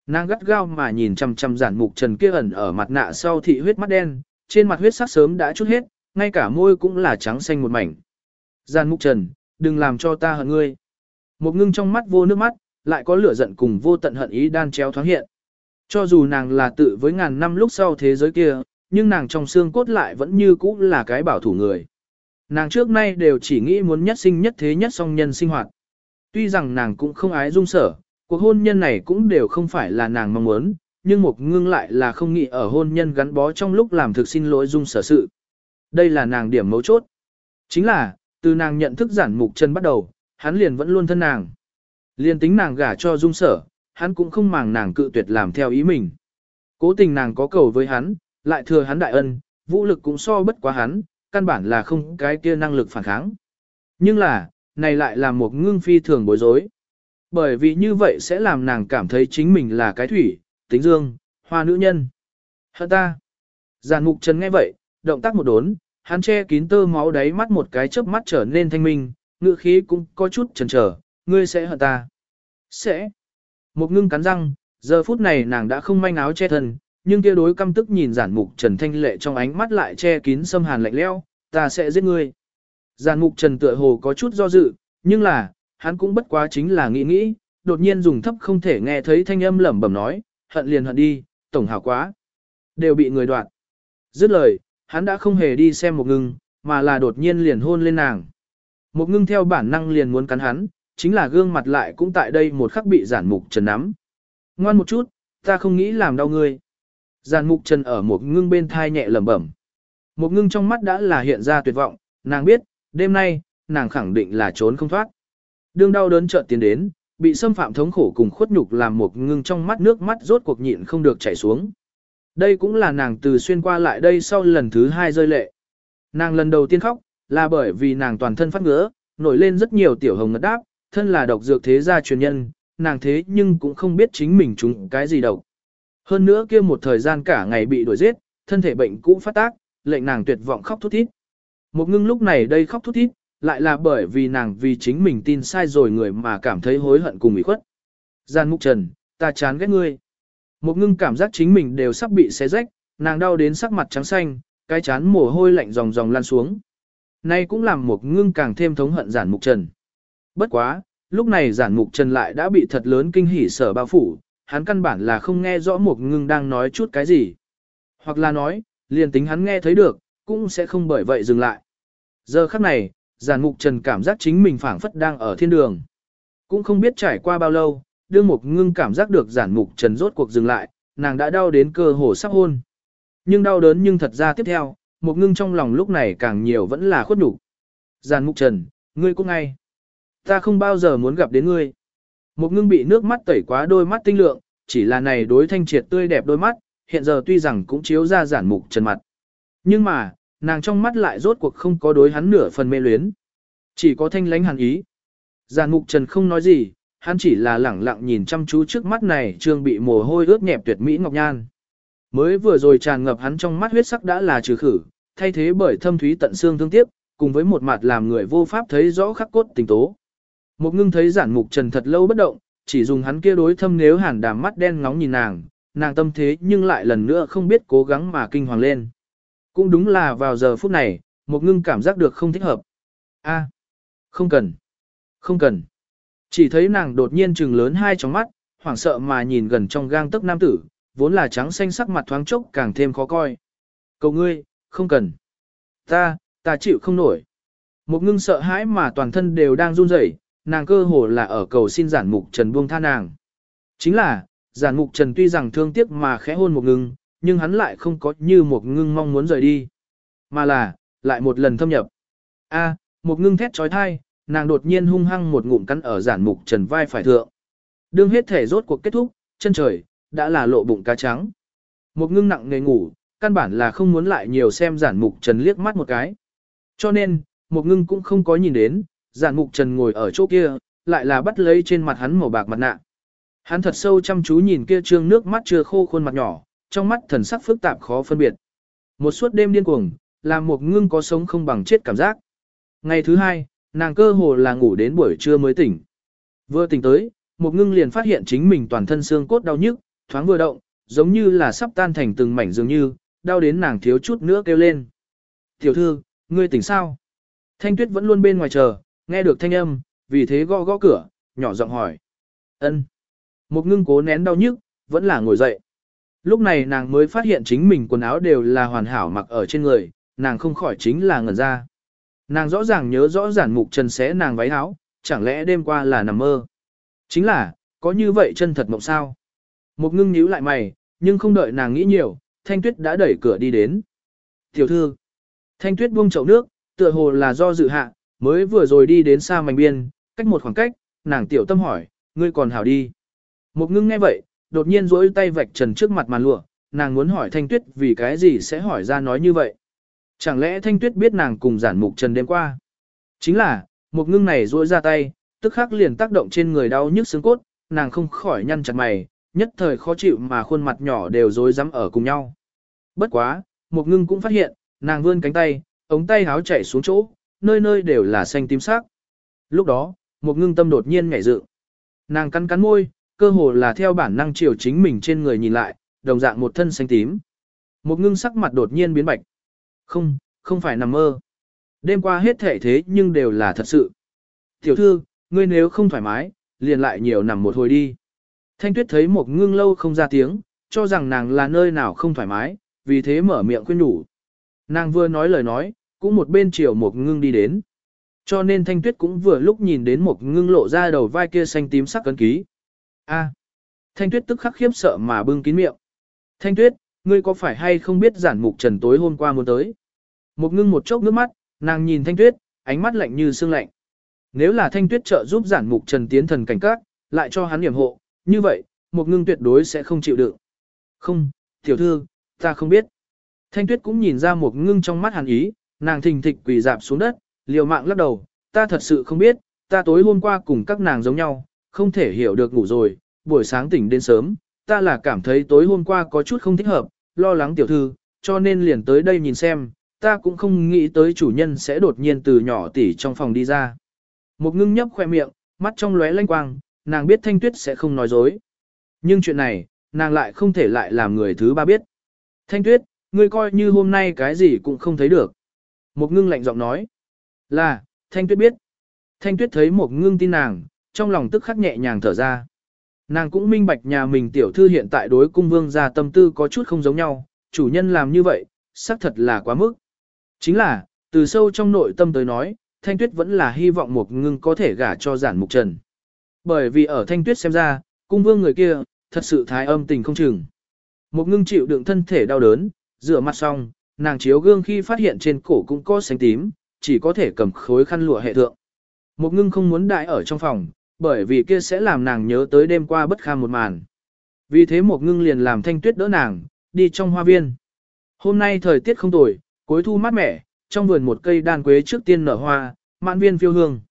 Nàng gắt gao mà nhìn chằm chằm giản mục trần kia ẩn ở mặt nạ sau thị huyết mắt đen, trên mặt huyết sắc sớm đã chút hết, ngay cả môi cũng là trắng xanh một mảnh. Giản mục trần, đừng làm cho ta hận ngươi. Một ngưng trong mắt vô nước mắt, lại có lửa giận cùng vô tận hận ý đan chéo thoáng hiện. Cho dù nàng là tự với ngàn năm lúc sau thế giới kia, nhưng nàng trong xương cốt lại vẫn như cũ là cái bảo thủ người. Nàng trước nay đều chỉ nghĩ muốn nhất sinh nhất thế nhất song nhân sinh hoạt. Tuy rằng nàng cũng không ái dung sở, cuộc hôn nhân này cũng đều không phải là nàng mong muốn, nhưng một ngưng lại là không nghĩ ở hôn nhân gắn bó trong lúc làm thực xin lỗi dung sở sự. Đây là nàng điểm mấu chốt. Chính là, từ nàng nhận thức giản mục chân bắt đầu, hắn liền vẫn luôn thân nàng. Liền tính nàng gả cho dung sở, hắn cũng không màng nàng cự tuyệt làm theo ý mình. Cố tình nàng có cầu với hắn, lại thừa hắn đại ân, vũ lực cũng so bất quá hắn, căn bản là không cái kia năng lực phản kháng. Nhưng là, này lại là một ngưng phi thường bối rối. Bởi vì như vậy sẽ làm nàng cảm thấy chính mình là cái thủy, tính dương, hoa nữ nhân. Hận ta. Giàn mục trần nghe vậy, động tác một đốn, hắn che kín tơ máu đáy mắt một cái chớp mắt trở nên thanh minh, ngựa khí cũng có chút chần chờ, ngươi sẽ hận ta. Sẽ. Một ngưng cắn răng, giờ phút này nàng đã không manh áo che thân, nhưng kia đối căm tức nhìn giản mục trần thanh lệ trong ánh mắt lại che kín xâm hàn lạnh leo, ta sẽ giết ngươi. Giản mục trần tựa hồ có chút do dự, nhưng là, hắn cũng bất quá chính là nghĩ nghĩ, đột nhiên dùng thấp không thể nghe thấy thanh âm lẩm bẩm nói, hận liền hận đi, tổng hảo quá. Đều bị người đoạt. Dứt lời, hắn đã không hề đi xem một ngưng, mà là đột nhiên liền hôn lên nàng. Một ngưng theo bản năng liền muốn cắn hắn, chính là gương mặt lại cũng tại đây một khắc bị giản mục trần nắm. Ngoan một chút, ta không nghĩ làm đau ngươi. Giản mục trần ở một ngưng bên thai nhẹ lẩm bẩm. Một ngưng trong mắt đã là hiện ra tuyệt vọng, nàng biết, đêm nay, nàng khẳng định là trốn không thoát. Đương đau đớn chợt tiến đến, bị xâm phạm thống khổ cùng khuất nhục làm một ngưng trong mắt nước mắt rốt cuộc nhịn không được chảy xuống. Đây cũng là nàng từ xuyên qua lại đây sau lần thứ hai rơi lệ. Nàng lần đầu tiên khóc, là bởi vì nàng toàn thân phát ngứa, nổi lên rất nhiều tiểu hồng ngất đáp, thân là độc dược thế gia truyền nhân, nàng thế nhưng cũng không biết chính mình chúng cái gì độc. Hơn nữa kia một thời gian cả ngày bị đuổi giết, thân thể bệnh cũ phát tác, lệnh nàng tuyệt vọng khóc thút thít. Một ngưng lúc này đây khóc thút thít, lại là bởi vì nàng vì chính mình tin sai rồi người mà cảm thấy hối hận cùng ủy khuất. Gian mục trần, ta chán ghét ngươi. Một ngưng cảm giác chính mình đều sắp bị xé rách, nàng đau đến sắc mặt trắng xanh, cái chán mồ hôi lạnh ròng ròng lan xuống. Nay cũng làm Mục ngưng càng thêm thống hận giản mục trần. Bất quá, lúc này giản mục trần lại đã bị thật lớn kinh hỉ sở bao phủ, hắn căn bản là không nghe rõ Mục ngưng đang nói chút cái gì. Hoặc là nói, liền tính hắn nghe thấy được, cũng sẽ không bởi vậy dừng lại. Giờ khắc này, giản mục trần cảm giác chính mình phảng phất đang ở thiên đường. Cũng không biết trải qua bao lâu, đương Mục ngưng cảm giác được giản mục trần rốt cuộc dừng lại, nàng đã đau đến cơ hồ sắp hôn. Nhưng đau đớn nhưng thật ra tiếp theo, một ngưng trong lòng lúc này càng nhiều vẫn là khuất nhục. Giàn mục trần, ngươi cũng ngay. Ta không bao giờ muốn gặp đến ngươi. Một ngưng bị nước mắt tẩy quá đôi mắt tinh lượng, chỉ là này đối thanh triệt tươi đẹp đôi mắt, hiện giờ tuy rằng cũng chiếu ra giản mục trần mặt. Nhưng mà, nàng trong mắt lại rốt cuộc không có đối hắn nửa phần mê luyến. Chỉ có thanh lánh hàn ý. Giản mục trần không nói gì, hắn chỉ là lẳng lặng nhìn chăm chú trước mắt này trương bị mồ hôi ướt nhẹp tuyệt mỹ ngọc nhan. Mới vừa rồi tràn ngập hắn trong mắt huyết sắc đã là trừ khử, thay thế bởi thâm thúy tận xương thương tiếc, cùng với một mặt làm người vô pháp thấy rõ khắc cốt tình tố. Một ngưng thấy giản mục trần thật lâu bất động, chỉ dùng hắn kia đối thâm nếu hàn đàm mắt đen ngóng nhìn nàng, nàng tâm thế nhưng lại lần nữa không biết cố gắng mà kinh hoàng lên. Cũng đúng là vào giờ phút này, một ngưng cảm giác được không thích hợp. a không cần, không cần. Chỉ thấy nàng đột nhiên trừng lớn hai tròng mắt, hoảng sợ mà nhìn gần trong gang tấc nam tử, vốn là trắng xanh sắc mặt thoáng chốc càng thêm khó coi. Cầu ngươi, không cần. Ta, ta chịu không nổi. Một ngưng sợ hãi mà toàn thân đều đang run rẩy, nàng cơ hồ là ở cầu xin giản mục trần buông tha nàng. Chính là, giản mục trần tuy rằng thương tiếc mà khẽ hôn một ngưng, nhưng hắn lại không có như một ngưng mong muốn rời đi. Mà là, lại một lần thâm nhập. A, một ngưng thét trói thai, nàng đột nhiên hung hăng một ngụm cắn ở giản mục trần vai phải thượng. Đương hết thể rốt cuộc kết thúc, chân trời, đã là lộ bụng cá trắng. Một ngưng nặng nề ngủ, căn bản là không muốn lại nhiều xem giản mục trần liếc mắt một cái. Cho nên, một ngưng cũng không có nhìn đến, giản mục trần ngồi ở chỗ kia, lại là bắt lấy trên mặt hắn màu bạc mặt nạ. Hắn thật sâu chăm chú nhìn kia trương nước mắt chưa khô khuôn mặt nhỏ, trong mắt thần sắc phức tạp khó phân biệt. Một suốt đêm điên cuồng, làm một ngưng có sống không bằng chết cảm giác. Ngày thứ hai, nàng cơ hồ là ngủ đến buổi trưa mới tỉnh. Vừa tỉnh tới, một ngưng liền phát hiện chính mình toàn thân xương cốt đau nhức, thoáng vừa động, giống như là sắp tan thành từng mảnh dường như, đau đến nàng thiếu chút nữa kêu lên. Tiểu thư, ngươi tỉnh sao? Thanh tuyết vẫn luôn bên ngoài chờ, nghe được thanh âm, vì thế gõ gõ cửa, nhỏ giọng hỏi. ân Một ngưng cố nén đau nhức, vẫn là ngồi dậy. Lúc này nàng mới phát hiện chính mình quần áo đều là hoàn hảo mặc ở trên người, nàng không khỏi chính là ngẩn ra. Nàng rõ ràng nhớ rõ giản mục trần xé nàng váy áo, chẳng lẽ đêm qua là nằm mơ. Chính là, có như vậy chân thật mộng sao? Một ngưng nhíu lại mày, nhưng không đợi nàng nghĩ nhiều, Thanh Tuyết đã đẩy cửa đi đến. Tiểu thư, Thanh Tuyết buông chậu nước, tựa hồ là do dự hạ, mới vừa rồi đi đến xa mảnh biên, cách một khoảng cách, nàng tiểu tâm hỏi, ngươi còn hảo đi. Một ngưng nghe vậy, đột nhiên rỗi tay vạch trần trước mặt màn lụa, nàng muốn hỏi Thanh Tuyết vì cái gì sẽ hỏi ra nói như vậy. Chẳng lẽ Thanh Tuyết biết nàng cùng giản mục trần đêm qua? Chính là, một ngưng này rỗi ra tay, tức khắc liền tác động trên người đau nhức xương cốt, nàng không khỏi nhăn chặt mày, nhất thời khó chịu mà khuôn mặt nhỏ đều rối rắm ở cùng nhau. Bất quá, một ngưng cũng phát hiện, nàng vươn cánh tay, ống tay háo chảy xuống chỗ, nơi nơi đều là xanh tím sắc. Lúc đó, một ngưng tâm đột nhiên nhảy dựng. Nàng cắn cắn môi, cơ hồ là theo bản năng chiều chính mình trên người nhìn lại, đồng dạng một thân xanh tím. Một ngưng sắc mặt đột nhiên biến bạch. Không, không phải nằm mơ. Đêm qua hết thể thế nhưng đều là thật sự. Tiểu thư, ngươi nếu không thoải mái, liền lại nhiều nằm một hồi đi. Thanh tuyết thấy một ngưng lâu không ra tiếng, cho rằng nàng là nơi nào không thoải mái, vì thế mở miệng khuyên nhủ. Nàng vừa nói lời nói, cũng một bên chiều một ngưng đi đến. Cho nên thanh tuyết cũng vừa lúc nhìn đến một ngưng lộ ra đầu vai kia xanh tím sắc cấn ký. A. thanh tuyết tức khắc khiếp sợ mà bưng kín miệng. Thanh tuyết, ngươi có phải hay không biết giản mục trần tối hôm qua muốn tới? Một ngưng một chốc nước mắt, nàng nhìn thanh tuyết, ánh mắt lạnh như xương lạnh. Nếu là thanh tuyết trợ giúp giản mục trần tiến thần cảnh các, lại cho hắn điểm hộ, như vậy, một ngưng tuyệt đối sẽ không chịu đựng. Không, tiểu thư, ta không biết. Thanh tuyết cũng nhìn ra một ngưng trong mắt hàn ý, nàng thình thịch quỳ dạp xuống đất, liều mạng lắc đầu, ta thật sự không biết, ta tối hôm qua cùng các nàng giống nhau, không thể hiểu được ngủ rồi, buổi sáng tỉnh đến sớm, ta là cảm thấy tối hôm qua có chút không thích hợp, lo lắng tiểu thư, cho nên liền tới đây nhìn xem, ta cũng không nghĩ tới chủ nhân sẽ đột nhiên từ nhỏ tỉ trong phòng đi ra. Một ngưng nhấp khoe miệng, mắt trong lóe lanh quang, nàng biết Thanh Tuyết sẽ không nói dối. Nhưng chuyện này, nàng lại không thể lại làm người thứ ba biết. Thanh Tuyết, ngươi coi như hôm nay cái gì cũng không thấy được. Một ngưng lạnh giọng nói. Là, Thanh Tuyết biết. Thanh Tuyết thấy một ngưng tin nàng, trong lòng tức khắc nhẹ nhàng thở ra. Nàng cũng minh bạch nhà mình tiểu thư hiện tại đối cung vương gia tâm tư có chút không giống nhau, chủ nhân làm như vậy, xác thật là quá mức. Chính là, từ sâu trong nội tâm tới nói, Thanh Tuyết vẫn là hy vọng một ngưng có thể gả cho giản mục trần. Bởi vì ở Thanh Tuyết xem ra, cung vương người kia, thật sự thái âm tình không chừng. Một ngưng chịu đựng thân thể đau đớn, rửa mặt xong, nàng chiếu gương khi phát hiện trên cổ cũng có sánh tím, chỉ có thể cầm khối khăn lụa hệ thượng. Một ngưng không muốn đại ở trong phòng, bởi vì kia sẽ làm nàng nhớ tới đêm qua bất kham một màn. Vì thế một ngưng liền làm thanh tuyết đỡ nàng, đi trong hoa viên. Hôm nay thời tiết không tồi, cuối thu mát mẻ, trong vườn một cây đan quế trước tiên nở hoa, mãn viên phiêu hương.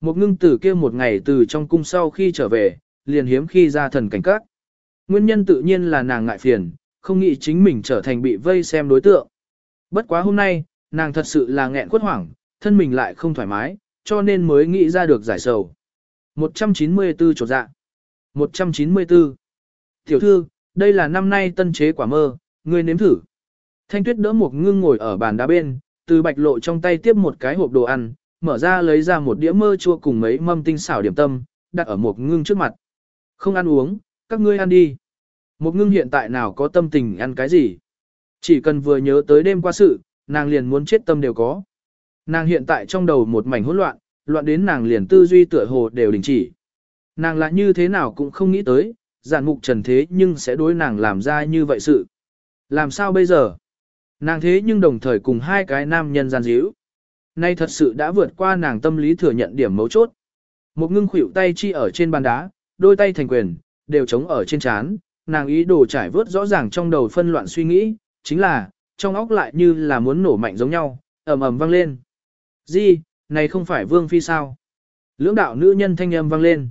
Một ngưng tử kia một ngày từ trong cung sau khi trở về, liền hiếm khi ra thần cảnh các. Nguyên nhân tự nhiên là nàng ngại phiền, không nghĩ chính mình trở thành bị vây xem đối tượng. Bất quá hôm nay, nàng thật sự là nghẹn quất hoảng, thân mình lại không thoải mái, cho nên mới nghĩ ra được giải sầu. 194 chỗ dạ. 194. Tiểu thư, đây là năm nay tân chế quả mơ, ngươi nếm thử. Thanh tuyết đỡ một ngưng ngồi ở bàn đá bên, từ bạch lộ trong tay tiếp một cái hộp đồ ăn, mở ra lấy ra một đĩa mơ chua cùng mấy mâm tinh xảo điểm tâm, đặt ở một ngưng trước mặt. Không ăn uống, các ngươi ăn đi. Một ngưng hiện tại nào có tâm tình ăn cái gì. Chỉ cần vừa nhớ tới đêm qua sự, nàng liền muốn chết tâm đều có. Nàng hiện tại trong đầu một mảnh hỗn loạn, loạn đến nàng liền tư duy tựa hồ đều đình chỉ. Nàng lại như thế nào cũng không nghĩ tới, giản mục trần thế nhưng sẽ đối nàng làm ra như vậy sự. Làm sao bây giờ? Nàng thế nhưng đồng thời cùng hai cái nam nhân gian díu. Nay thật sự đã vượt qua nàng tâm lý thừa nhận điểm mấu chốt. Một ngưng khuỷu tay chi ở trên bàn đá, đôi tay thành quyền, đều chống ở trên chán, nàng ý đồ trải vớt rõ ràng trong đầu phân loạn suy nghĩ, chính là, trong óc lại như là muốn nổ mạnh giống nhau, ầm ầm vang lên. Di, này không phải vương phi sao? Lưỡng đạo nữ nhân thanh âm vang lên.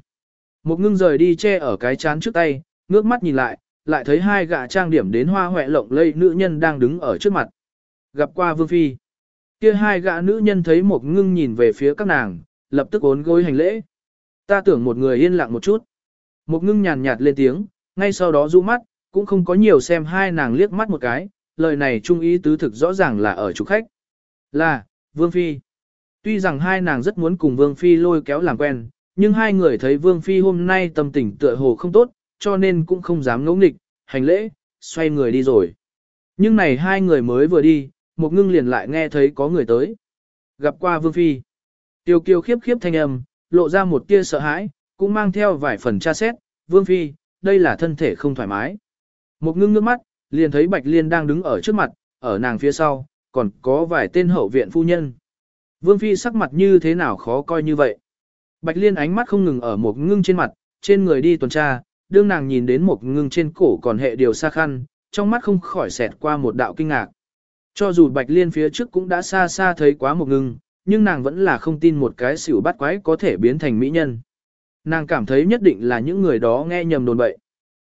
Một ngưng rời đi che ở cái chán trước tay, ngước mắt nhìn lại, lại thấy hai gã trang điểm đến hoa hoẹ lộng lây nữ nhân đang đứng ở trước mặt. gặp qua vương phi. Kia hai gã nữ nhân thấy một ngưng nhìn về phía các nàng, lập tức ốn gối hành lễ. Ta tưởng một người yên lặng một chút. Một ngưng nhàn nhạt lên tiếng, ngay sau đó rũ mắt, cũng không có nhiều xem hai nàng liếc mắt một cái, lời này trung ý tứ thực rõ ràng là ở chủ khách. Là, Vương Phi. Tuy rằng hai nàng rất muốn cùng Vương Phi lôi kéo làm quen, nhưng hai người thấy Vương Phi hôm nay tâm tình tựa hồ không tốt, cho nên cũng không dám ngỗ nghịch, hành lễ, xoay người đi rồi. Nhưng này hai người mới vừa đi, một ngưng liền lại nghe thấy có người tới. Gặp qua Vương Phi. Tiêu kiều khiếp khiếp thanh âm, lộ ra một tia sợ hãi, cũng mang theo vài phần tra xét, Vương Phi, đây là thân thể không thoải mái. Một ngưng nước mắt, liền thấy Bạch Liên đang đứng ở trước mặt, ở nàng phía sau, còn có vài tên hậu viện phu nhân. Vương Phi sắc mặt như thế nào khó coi như vậy. Bạch Liên ánh mắt không ngừng ở một ngưng trên mặt, trên người đi tuần tra, đương nàng nhìn đến một ngưng trên cổ còn hệ điều xa khăn, trong mắt không khỏi xẹt qua một đạo kinh ngạc. Cho dù Bạch Liên phía trước cũng đã xa xa thấy quá một ngưng, nhưng nàng vẫn là không tin một cái xỉu bắt quái có thể biến thành mỹ nhân. Nàng cảm thấy nhất định là những người đó nghe nhầm đồn bậy.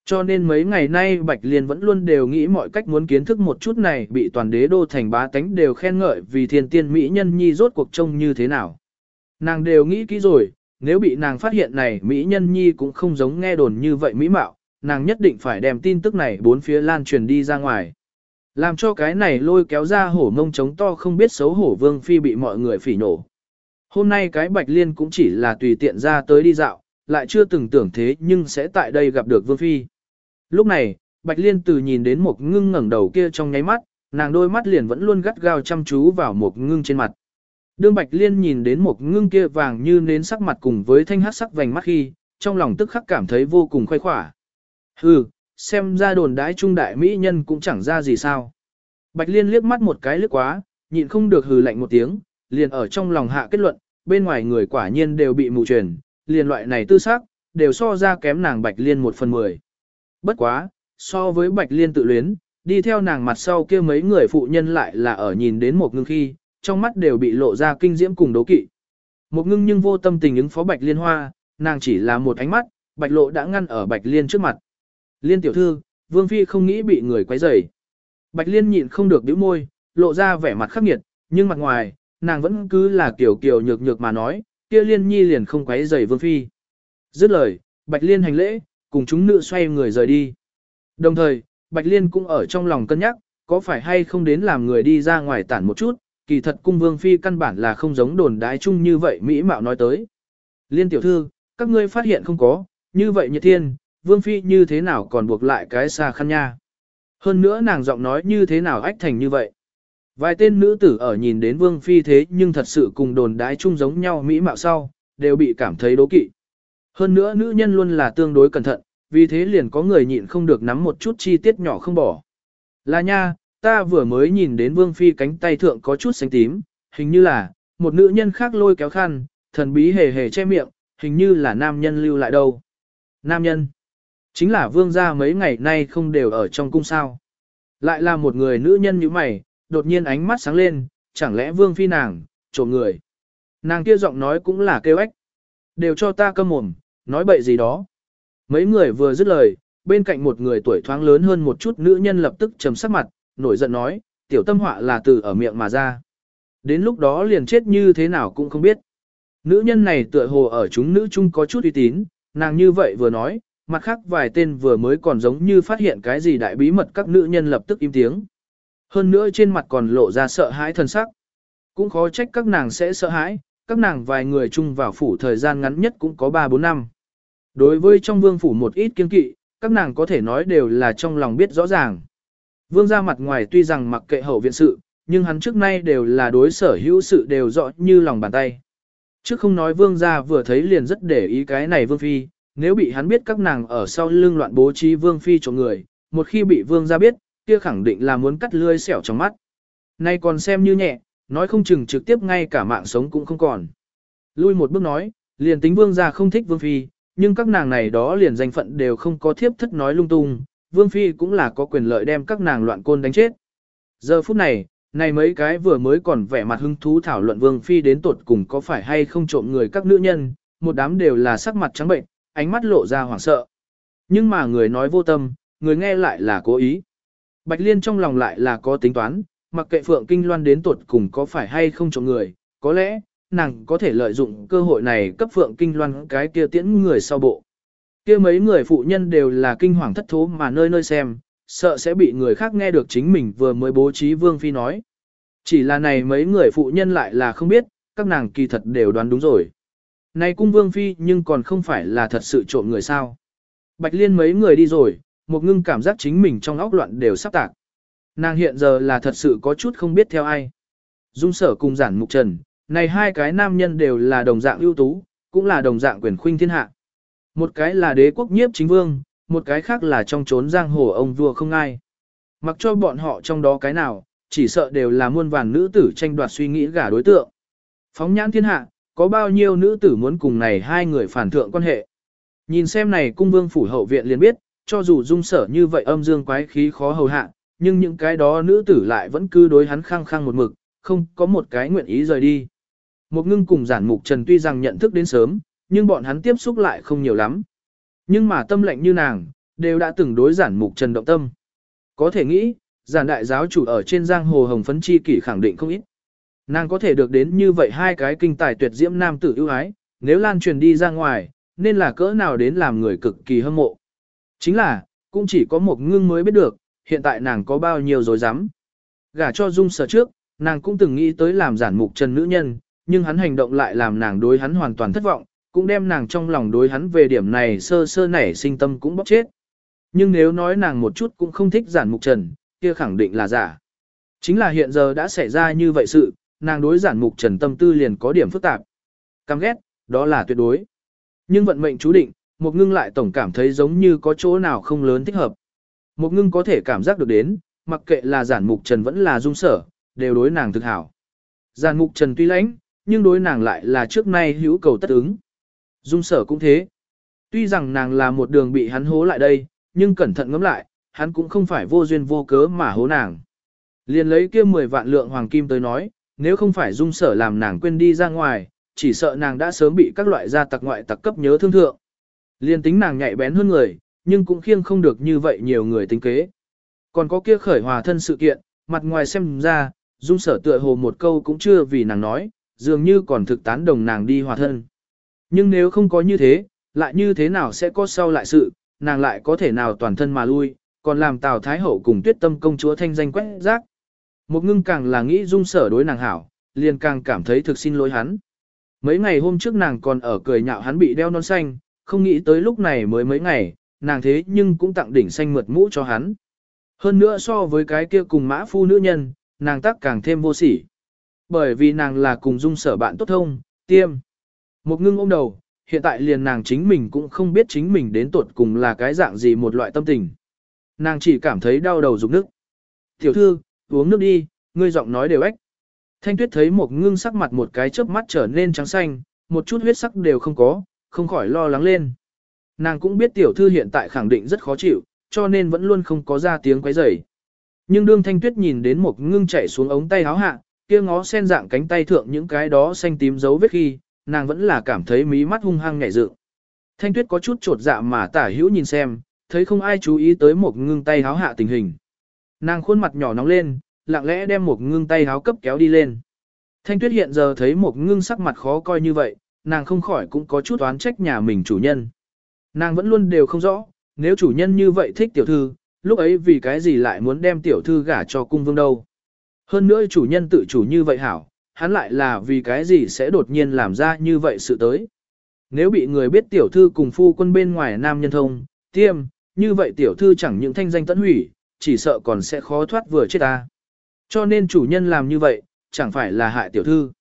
Cho nên mấy ngày nay Bạch Liên vẫn luôn đều nghĩ mọi cách muốn kiến thức một chút này bị toàn đế đô thành bá tánh đều khen ngợi vì thiên tiên Mỹ nhân nhi rốt cuộc trông như thế nào. Nàng đều nghĩ kỹ rồi, nếu bị nàng phát hiện này Mỹ nhân nhi cũng không giống nghe đồn như vậy Mỹ mạo, nàng nhất định phải đem tin tức này bốn phía lan truyền đi ra ngoài. Làm cho cái này lôi kéo ra hổ mông trống to không biết xấu hổ vương phi bị mọi người phỉ nổ. Hôm nay cái Bạch Liên cũng chỉ là tùy tiện ra tới đi dạo, lại chưa từng tưởng thế nhưng sẽ tại đây gặp được vương phi. Lúc này, Bạch Liên từ nhìn đến một ngưng ngẩng đầu kia trong nháy mắt, nàng đôi mắt liền vẫn luôn gắt gao chăm chú vào một ngưng trên mặt. Đương Bạch Liên nhìn đến một ngưng kia vàng như nến sắc mặt cùng với thanh hát sắc vành mắt khi, trong lòng tức khắc cảm thấy vô cùng khoái khỏa. Hừ, xem ra đồn đái trung đại mỹ nhân cũng chẳng ra gì sao. Bạch Liên liếc mắt một cái lướt quá, nhịn không được hừ lạnh một tiếng, liền ở trong lòng hạ kết luận, bên ngoài người quả nhiên đều bị mù truyền, liền loại này tư sắc, đều so ra kém nàng Bạch Liên một phần mười. Bất quá, so với Bạch Liên tự luyến, đi theo nàng mặt sau kia mấy người phụ nhân lại là ở nhìn đến một ngưng khi, trong mắt đều bị lộ ra kinh diễm cùng đố kỵ. Một ngưng nhưng vô tâm tình ứng phó Bạch Liên hoa, nàng chỉ là một ánh mắt, Bạch Lộ đã ngăn ở Bạch Liên trước mặt. Liên tiểu thư, Vương Phi không nghĩ bị người quấy rầy. Bạch Liên nhịn không được bĩu môi, lộ ra vẻ mặt khắc nghiệt, nhưng mặt ngoài, nàng vẫn cứ là kiểu kiểu nhược nhược mà nói, kia Liên Nhi liền không quấy rầy Vương Phi. Dứt lời, Bạch Liên hành lễ, cùng chúng nữ xoay người rời đi. Đồng thời, Bạch Liên cũng ở trong lòng cân nhắc, có phải hay không đến làm người đi ra ngoài tản một chút, kỳ thật cung vương phi căn bản là không giống đồn đái chung như vậy Mỹ Mạo nói tới. Liên tiểu thư, các ngươi phát hiện không có, như vậy nhiệt thiên, vương phi như thế nào còn buộc lại cái xa khăn nha. Hơn nữa nàng giọng nói như thế nào ách thành như vậy. Vài tên nữ tử ở nhìn đến vương phi thế nhưng thật sự cùng đồn đái chung giống nhau Mỹ Mạo sau, đều bị cảm thấy đố kỵ. Hơn nữa nữ nhân luôn là tương đối cẩn thận, vì thế liền có người nhịn không được nắm một chút chi tiết nhỏ không bỏ. Là nha, ta vừa mới nhìn đến vương phi cánh tay thượng có chút xanh tím, hình như là, một nữ nhân khác lôi kéo khăn, thần bí hề hề che miệng, hình như là nam nhân lưu lại đâu. Nam nhân, chính là vương gia mấy ngày nay không đều ở trong cung sao. Lại là một người nữ nhân như mày, đột nhiên ánh mắt sáng lên, chẳng lẽ vương phi nàng, trộm người. Nàng kia giọng nói cũng là kêu ếch. Đều cho ta câm mồm, nói bậy gì đó. Mấy người vừa dứt lời, bên cạnh một người tuổi thoáng lớn hơn một chút nữ nhân lập tức trầm sắc mặt, nổi giận nói, tiểu tâm họa là từ ở miệng mà ra. Đến lúc đó liền chết như thế nào cũng không biết. Nữ nhân này tựa hồ ở chúng nữ chung có chút uy tín, nàng như vậy vừa nói, mặt khác vài tên vừa mới còn giống như phát hiện cái gì đại bí mật các nữ nhân lập tức im tiếng. Hơn nữa trên mặt còn lộ ra sợ hãi thân sắc. Cũng khó trách các nàng sẽ sợ hãi, các nàng vài người chung vào phủ thời gian ngắn nhất cũng có 3-4 năm. Đối với trong vương phủ một ít kiên kỵ, các nàng có thể nói đều là trong lòng biết rõ ràng. Vương ra mặt ngoài tuy rằng mặc kệ hậu viện sự, nhưng hắn trước nay đều là đối sở hữu sự đều rõ như lòng bàn tay. Trước không nói vương gia vừa thấy liền rất để ý cái này vương phi, nếu bị hắn biết các nàng ở sau lưng loạn bố trí vương phi cho người, một khi bị vương gia biết, kia khẳng định là muốn cắt lươi xẻo trong mắt. Nay còn xem như nhẹ, nói không chừng trực tiếp ngay cả mạng sống cũng không còn. Lui một bước nói, liền tính vương gia không thích vương phi, nhưng các nàng này đó liền danh phận đều không có thiếp thất nói lung tung, vương phi cũng là có quyền lợi đem các nàng loạn côn đánh chết. Giờ phút này, này mấy cái vừa mới còn vẻ mặt hứng thú thảo luận vương phi đến tột cùng có phải hay không trộm người các nữ nhân, một đám đều là sắc mặt trắng bệnh, ánh mắt lộ ra hoảng sợ. Nhưng mà người nói vô tâm, người nghe lại là cố ý. Bạch Liên trong lòng lại là có tính toán, mặc kệ Phượng Kinh Loan đến tuột cùng có phải hay không trộm người, có lẽ, nàng có thể lợi dụng cơ hội này cấp Phượng Kinh Loan cái kia tiễn người sau bộ. Kia mấy người phụ nhân đều là kinh hoàng thất thố mà nơi nơi xem, sợ sẽ bị người khác nghe được chính mình vừa mới bố trí Vương Phi nói. Chỉ là này mấy người phụ nhân lại là không biết, các nàng kỳ thật đều đoán đúng rồi. Này cung Vương Phi nhưng còn không phải là thật sự trộm người sao. Bạch Liên mấy người đi rồi, một ngưng cảm giác chính mình trong óc loạn đều sắp tạc. Nàng hiện giờ là thật sự có chút không biết theo ai. Dung sở cùng giản mục trần, này hai cái nam nhân đều là đồng dạng ưu tú, cũng là đồng dạng quyền khuynh thiên hạ. Một cái là đế quốc nhiếp chính vương, một cái khác là trong trốn giang hồ ông vua không ai. Mặc cho bọn họ trong đó cái nào, chỉ sợ đều là muôn vàn nữ tử tranh đoạt suy nghĩ gả đối tượng. Phóng nhãn thiên hạ, có bao nhiêu nữ tử muốn cùng này hai người phản thượng quan hệ. Nhìn xem này cung vương phủ hậu viện liền biết, cho dù dung sở như vậy âm dương quái khí khó hầu hạ, nhưng những cái đó nữ tử lại vẫn cứ đối hắn khăng khăng một mực, không có một cái nguyện ý rời đi. Một ngưng cùng giản mục trần tuy rằng nhận thức đến sớm, nhưng bọn hắn tiếp xúc lại không nhiều lắm. Nhưng mà tâm lệnh như nàng, đều đã từng đối giản mục trần động tâm. Có thể nghĩ, giản đại giáo chủ ở trên giang hồ hồng phấn chi kỷ khẳng định không ít. Nàng có thể được đến như vậy hai cái kinh tài tuyệt diễm nam tử ưu ái, nếu lan truyền đi ra ngoài, nên là cỡ nào đến làm người cực kỳ hâm mộ. Chính là, cũng chỉ có một ngưng mới biết được, hiện tại nàng có bao nhiêu dối rắm Gả cho dung sở trước, nàng cũng từng nghĩ tới làm giản mục trần nữ nhân, nhưng hắn hành động lại làm nàng đối hắn hoàn toàn thất vọng, cũng đem nàng trong lòng đối hắn về điểm này sơ sơ nảy sinh tâm cũng bóc chết. Nhưng nếu nói nàng một chút cũng không thích giản mục trần, kia khẳng định là giả. Chính là hiện giờ đã xảy ra như vậy sự, nàng đối giản mục trần tâm tư liền có điểm phức tạp. Căm ghét, đó là tuyệt đối. Nhưng vận mệnh chú định, một ngưng lại tổng cảm thấy giống như có chỗ nào không lớn thích hợp. Một ngưng có thể cảm giác được đến, mặc kệ là giản mục trần vẫn là dung sở, đều đối nàng thực hảo. Giản mục trần tuy lãnh, nhưng đối nàng lại là trước nay hữu cầu tất ứng. Dung sở cũng thế. Tuy rằng nàng là một đường bị hắn hố lại đây, nhưng cẩn thận ngẫm lại, hắn cũng không phải vô duyên vô cớ mà hố nàng. Liền lấy kia 10 vạn lượng hoàng kim tới nói, nếu không phải dung sở làm nàng quên đi ra ngoài, chỉ sợ nàng đã sớm bị các loại gia tặc ngoại tặc cấp nhớ thương thượng. Liên tính nàng nhạy bén hơn người, nhưng cũng khiêng không được như vậy nhiều người tính kế. Còn có kia khởi hòa thân sự kiện, mặt ngoài xem ra, dung sở tựa hồ một câu cũng chưa vì nàng nói, dường như còn thực tán đồng nàng đi hòa thân. Nhưng nếu không có như thế, lại như thế nào sẽ có sau lại sự, nàng lại có thể nào toàn thân mà lui, còn làm Tào Thái Hậu cùng tuyết tâm công chúa thanh danh quét rác. Một ngưng càng là nghĩ dung sở đối nàng hảo, liền càng cảm thấy thực xin lỗi hắn. Mấy ngày hôm trước nàng còn ở cười nhạo hắn bị đeo non xanh, không nghĩ tới lúc này mới mấy ngày, nàng thế nhưng cũng tặng đỉnh xanh mượt mũ cho hắn. Hơn nữa so với cái kia cùng mã phu nữ nhân, nàng tác càng thêm vô sỉ. Bởi vì nàng là cùng dung sở bạn tốt thông, tiêm. Một ngưng ôm đầu, hiện tại liền nàng chính mình cũng không biết chính mình đến tuột cùng là cái dạng gì một loại tâm tình. Nàng chỉ cảm thấy đau đầu rụng nước. Tiểu thư, uống nước đi, ngươi giọng nói đều ếch. Thanh tuyết thấy một ngưng sắc mặt một cái chớp mắt trở nên trắng xanh, một chút huyết sắc đều không có, không khỏi lo lắng lên. Nàng cũng biết tiểu thư hiện tại khẳng định rất khó chịu, cho nên vẫn luôn không có ra tiếng quấy rầy. Nhưng đương thanh tuyết nhìn đến một ngưng chạy xuống ống tay háo hạ, kia ngó sen dạng cánh tay thượng những cái đó xanh tím dấu vết khi, nàng vẫn là cảm thấy mí mắt hung hăng nhảy dựng. Thanh tuyết có chút trột dạ mà tả hữu nhìn xem, thấy không ai chú ý tới một ngưng tay háo hạ tình hình. Nàng khuôn mặt nhỏ nóng lên, lặng lẽ đem một ngưng tay háo cấp kéo đi lên. Thanh tuyết hiện giờ thấy một ngưng sắc mặt khó coi như vậy, nàng không khỏi cũng có chút oán trách nhà mình chủ nhân. Nàng vẫn luôn đều không rõ, nếu chủ nhân như vậy thích tiểu thư, lúc ấy vì cái gì lại muốn đem tiểu thư gả cho cung vương đâu. Hơn nữa chủ nhân tự chủ như vậy hảo, hắn lại là vì cái gì sẽ đột nhiên làm ra như vậy sự tới. Nếu bị người biết tiểu thư cùng phu quân bên ngoài nam nhân thông, tiêm, như vậy tiểu thư chẳng những thanh danh tận hủy, chỉ sợ còn sẽ khó thoát vừa chết ta. Cho nên chủ nhân làm như vậy, chẳng phải là hại tiểu thư.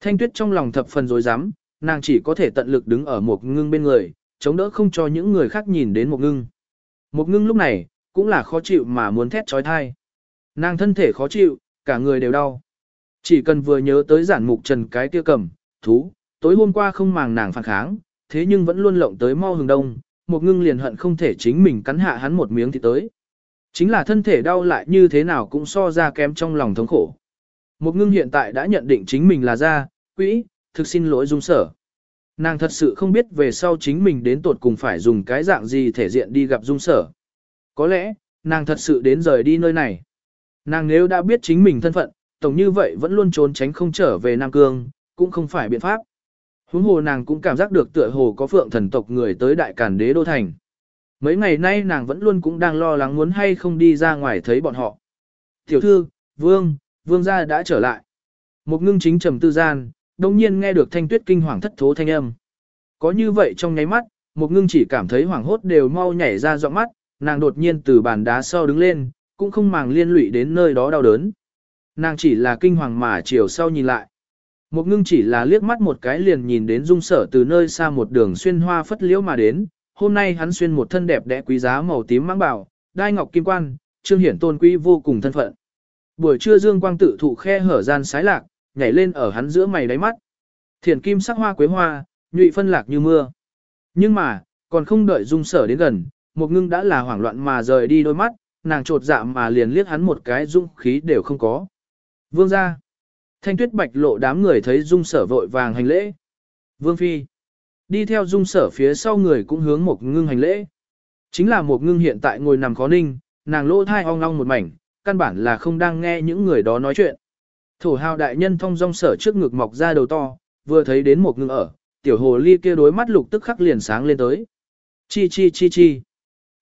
Thanh tuyết trong lòng thập phần dối rắm nàng chỉ có thể tận lực đứng ở một ngưng bên người, chống đỡ không cho những người khác nhìn đến một ngưng. Một ngưng lúc này, cũng là khó chịu mà muốn thét trói thai. Nàng thân thể khó chịu, cả người đều đau. Chỉ cần vừa nhớ tới giản mục trần cái kia cầm, thú, tối hôm qua không màng nàng phản kháng, thế nhưng vẫn luôn lộng tới mau hừng đông, một ngưng liền hận không thể chính mình cắn hạ hắn một miếng thì tới. Chính là thân thể đau lại như thế nào cũng so ra kém trong lòng thống khổ. Một ngưng hiện tại đã nhận định chính mình là gia, quỹ, thực xin lỗi dung sở. Nàng thật sự không biết về sau chính mình đến tột cùng phải dùng cái dạng gì thể diện đi gặp dung sở. Có lẽ, nàng thật sự đến rời đi nơi này. Nàng nếu đã biết chính mình thân phận, tổng như vậy vẫn luôn trốn tránh không trở về Nam Cương, cũng không phải biện pháp. Huống hồ nàng cũng cảm giác được tựa hồ có phượng thần tộc người tới đại cản đế đô thành. Mấy ngày nay nàng vẫn luôn cũng đang lo lắng muốn hay không đi ra ngoài thấy bọn họ. Tiểu thư, vương, vương gia đã trở lại. Một ngưng chính trầm tư gian, đồng nhiên nghe được thanh tuyết kinh hoàng thất thố thanh âm. Có như vậy trong nháy mắt, một ngưng chỉ cảm thấy hoảng hốt đều mau nhảy ra giọng mắt, nàng đột nhiên từ bàn đá sau đứng lên, cũng không màng liên lụy đến nơi đó đau đớn. Nàng chỉ là kinh hoàng mà chiều sau nhìn lại. Một ngưng chỉ là liếc mắt một cái liền nhìn đến dung sở từ nơi xa một đường xuyên hoa phất liễu mà đến. Hôm nay hắn xuyên một thân đẹp đẽ quý giá màu tím mang bảo, đai ngọc kim quan, trương hiển tôn quý vô cùng thân phận. Buổi trưa dương quang tự thụ khe hở gian sái lạc, nhảy lên ở hắn giữa mày đáy mắt. Thiển kim sắc hoa quế hoa, nhụy phân lạc như mưa. Nhưng mà, còn không đợi dung sở đến gần, một ngưng đã là hoảng loạn mà rời đi đôi mắt, nàng trột dạ mà liền liếc hắn một cái dung khí đều không có. Vương ra. Thanh tuyết bạch lộ đám người thấy dung sở vội vàng hành lễ. Vương phi. Đi theo dung sở phía sau người cũng hướng một ngưng hành lễ. Chính là một ngưng hiện tại ngồi nằm khó ninh, nàng lỗ thai ong ong một mảnh, căn bản là không đang nghe những người đó nói chuyện. Thổ hào đại nhân thông dong sở trước ngực mọc ra đầu to, vừa thấy đến một ngưng ở, tiểu hồ ly kia đối mắt lục tức khắc liền sáng lên tới. Chi chi chi chi.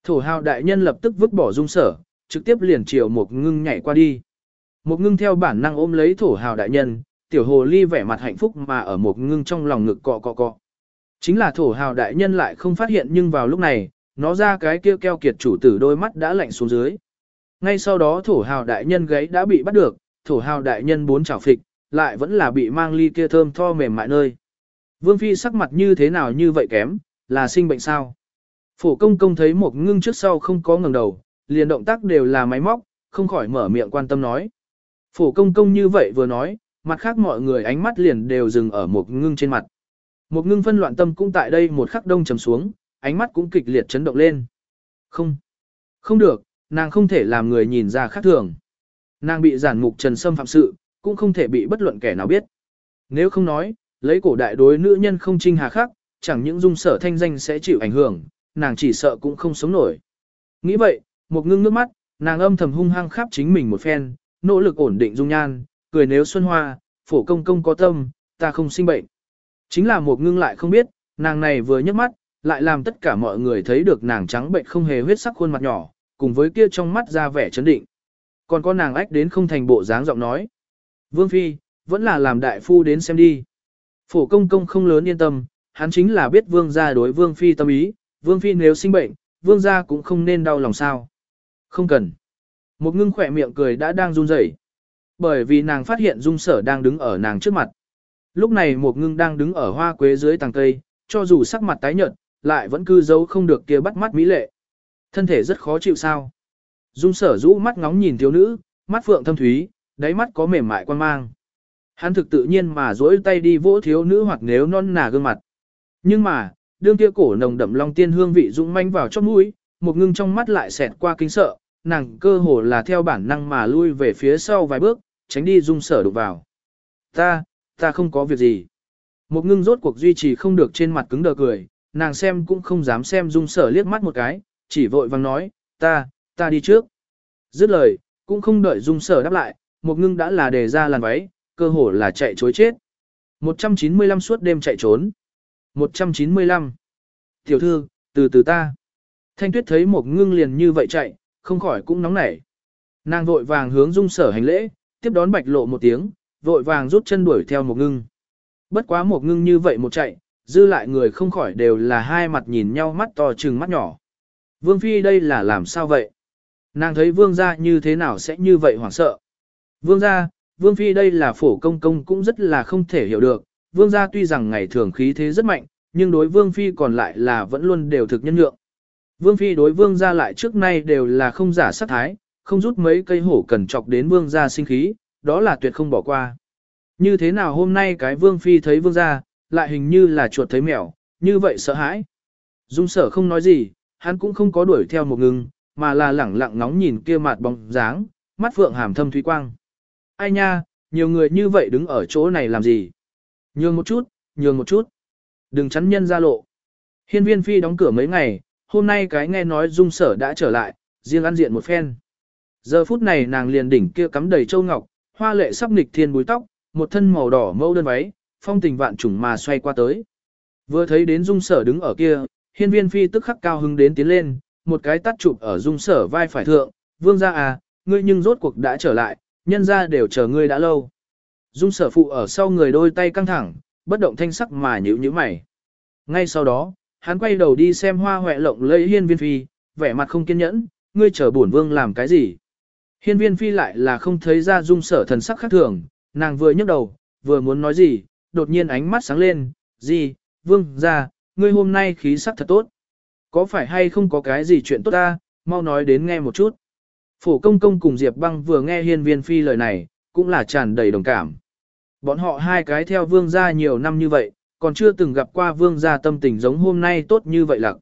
Thổ hào đại nhân lập tức vứt bỏ dung sở, trực tiếp liền chiều một ngưng nhảy qua đi. Một ngưng theo bản năng ôm lấy thổ hào đại nhân, tiểu hồ ly vẻ mặt hạnh phúc mà ở một ngưng trong lòng ngực cọ cọ cọ. Chính là thổ hào đại nhân lại không phát hiện nhưng vào lúc này, nó ra cái kia keo kiệt chủ tử đôi mắt đã lạnh xuống dưới. Ngay sau đó thổ hào đại nhân gáy đã bị bắt được, thổ hào đại nhân bốn chảo phịch, lại vẫn là bị mang ly kia thơm tho mềm mại nơi. Vương Phi sắc mặt như thế nào như vậy kém, là sinh bệnh sao? Phổ công công thấy một ngưng trước sau không có ngẩng đầu, liền động tác đều là máy móc, không khỏi mở miệng quan tâm nói. Phổ công công như vậy vừa nói, mặt khác mọi người ánh mắt liền đều dừng ở một ngưng trên mặt. Một ngưng phân loạn tâm cũng tại đây một khắc đông trầm xuống, ánh mắt cũng kịch liệt chấn động lên. Không, không được, nàng không thể làm người nhìn ra khác thường. Nàng bị giản mục trần xâm phạm sự, cũng không thể bị bất luận kẻ nào biết. Nếu không nói, lấy cổ đại đối nữ nhân không trinh hà khắc, chẳng những dung sở thanh danh sẽ chịu ảnh hưởng, nàng chỉ sợ cũng không sống nổi. Nghĩ vậy, một ngưng nước mắt, nàng âm thầm hung hăng khắp chính mình một phen, nỗ lực ổn định dung nhan, cười nếu xuân hoa, phổ công công có tâm, ta không sinh bệnh. Chính là một ngưng lại không biết, nàng này vừa nhấc mắt, lại làm tất cả mọi người thấy được nàng trắng bệnh không hề huyết sắc khuôn mặt nhỏ, cùng với kia trong mắt ra vẻ chấn định. Còn có nàng ách đến không thành bộ dáng giọng nói. Vương Phi, vẫn là làm đại phu đến xem đi. Phổ công công không lớn yên tâm, hắn chính là biết vương gia đối vương Phi tâm ý, vương Phi nếu sinh bệnh, vương gia cũng không nên đau lòng sao. Không cần. Một ngưng khỏe miệng cười đã đang run rẩy, Bởi vì nàng phát hiện dung sở đang đứng ở nàng trước mặt. Lúc này một ngưng đang đứng ở hoa quế dưới tàng cây, cho dù sắc mặt tái nhợt, lại vẫn cư giấu không được kia bắt mắt mỹ lệ. Thân thể rất khó chịu sao. Dung sở rũ mắt ngóng nhìn thiếu nữ, mắt phượng thâm thúy, đáy mắt có mềm mại quan mang. Hắn thực tự nhiên mà duỗi tay đi vỗ thiếu nữ hoặc nếu non nà gương mặt. Nhưng mà, đương kia cổ nồng đậm long tiên hương vị dũng manh vào chóp mũi, một ngưng trong mắt lại xẹt qua kinh sợ, nàng cơ hồ là theo bản năng mà lui về phía sau vài bước, tránh đi dung sở đụng vào. Ta, ta không có việc gì. Một ngưng rốt cuộc duy trì không được trên mặt cứng đờ cười, nàng xem cũng không dám xem dung sở liếc mắt một cái, chỉ vội vang nói, ta, ta đi trước. Dứt lời, cũng không đợi dung sở đáp lại, một ngưng đã là đề ra làn váy, cơ hồ là chạy chối chết. 195 suốt đêm chạy trốn. 195. Tiểu thư, từ từ ta. Thanh tuyết thấy một ngưng liền như vậy chạy, không khỏi cũng nóng nảy. Nàng vội vàng hướng dung sở hành lễ, tiếp đón bạch lộ một tiếng, vội vàng rút chân đuổi theo một ngưng. Bất quá một ngưng như vậy một chạy, dư lại người không khỏi đều là hai mặt nhìn nhau mắt to trừng mắt nhỏ. Vương Phi đây là làm sao vậy? Nàng thấy vương gia như thế nào sẽ như vậy hoảng sợ. Vương gia, vương phi đây là phổ công công cũng rất là không thể hiểu được. Vương gia tuy rằng ngày thường khí thế rất mạnh, nhưng đối vương phi còn lại là vẫn luôn đều thực nhân nhượng. Vương phi đối vương gia lại trước nay đều là không giả sát thái, không rút mấy cây hổ cần chọc đến vương gia sinh khí, đó là tuyệt không bỏ qua. Như thế nào hôm nay cái vương phi thấy vương gia, lại hình như là chuột thấy mèo, như vậy sợ hãi. Dung sở không nói gì, hắn cũng không có đuổi theo một ngừng, mà là lẳng lặng ngóng nhìn kia mặt bóng dáng, mắt phượng hàm thâm thúy quang. Ai nha, nhiều người như vậy đứng ở chỗ này làm gì? Nhường một chút, nhường một chút. Đừng chắn nhân ra lộ. Hiên viên phi đóng cửa mấy ngày, hôm nay cái nghe nói dung sở đã trở lại, riêng ăn diện một phen. Giờ phút này nàng liền đỉnh kia cắm đầy châu ngọc, hoa lệ sắp nịch thiên búi tóc, một thân màu đỏ mâu đơn váy, phong tình vạn trùng mà xoay qua tới. Vừa thấy đến dung sở đứng ở kia, hiên viên phi tức khắc cao hứng đến tiến lên, một cái tắt chụp ở dung sở vai phải thượng, vương gia à, ngươi nhưng rốt cuộc đã trở lại, nhân ra đều chờ ngươi đã lâu. Dung sở phụ ở sau người đôi tay căng thẳng, bất động thanh sắc mà nhíu nhíu mày. Ngay sau đó, hắn quay đầu đi xem hoa hoẹ lộng lẫy hiên viên phi, vẻ mặt không kiên nhẫn, ngươi chờ bổn vương làm cái gì. Hiên viên phi lại là không thấy ra dung sở thần sắc khác thường, nàng vừa nhấc đầu, vừa muốn nói gì, đột nhiên ánh mắt sáng lên, gì, vương, ra, ngươi hôm nay khí sắc thật tốt. Có phải hay không có cái gì chuyện tốt ta, mau nói đến nghe một chút. Phổ công công cùng Diệp băng vừa nghe hiên viên phi lời này, cũng là tràn đầy đồng cảm. Bọn họ hai cái theo vương gia nhiều năm như vậy, còn chưa từng gặp qua vương gia tâm tình giống hôm nay tốt như vậy lặc.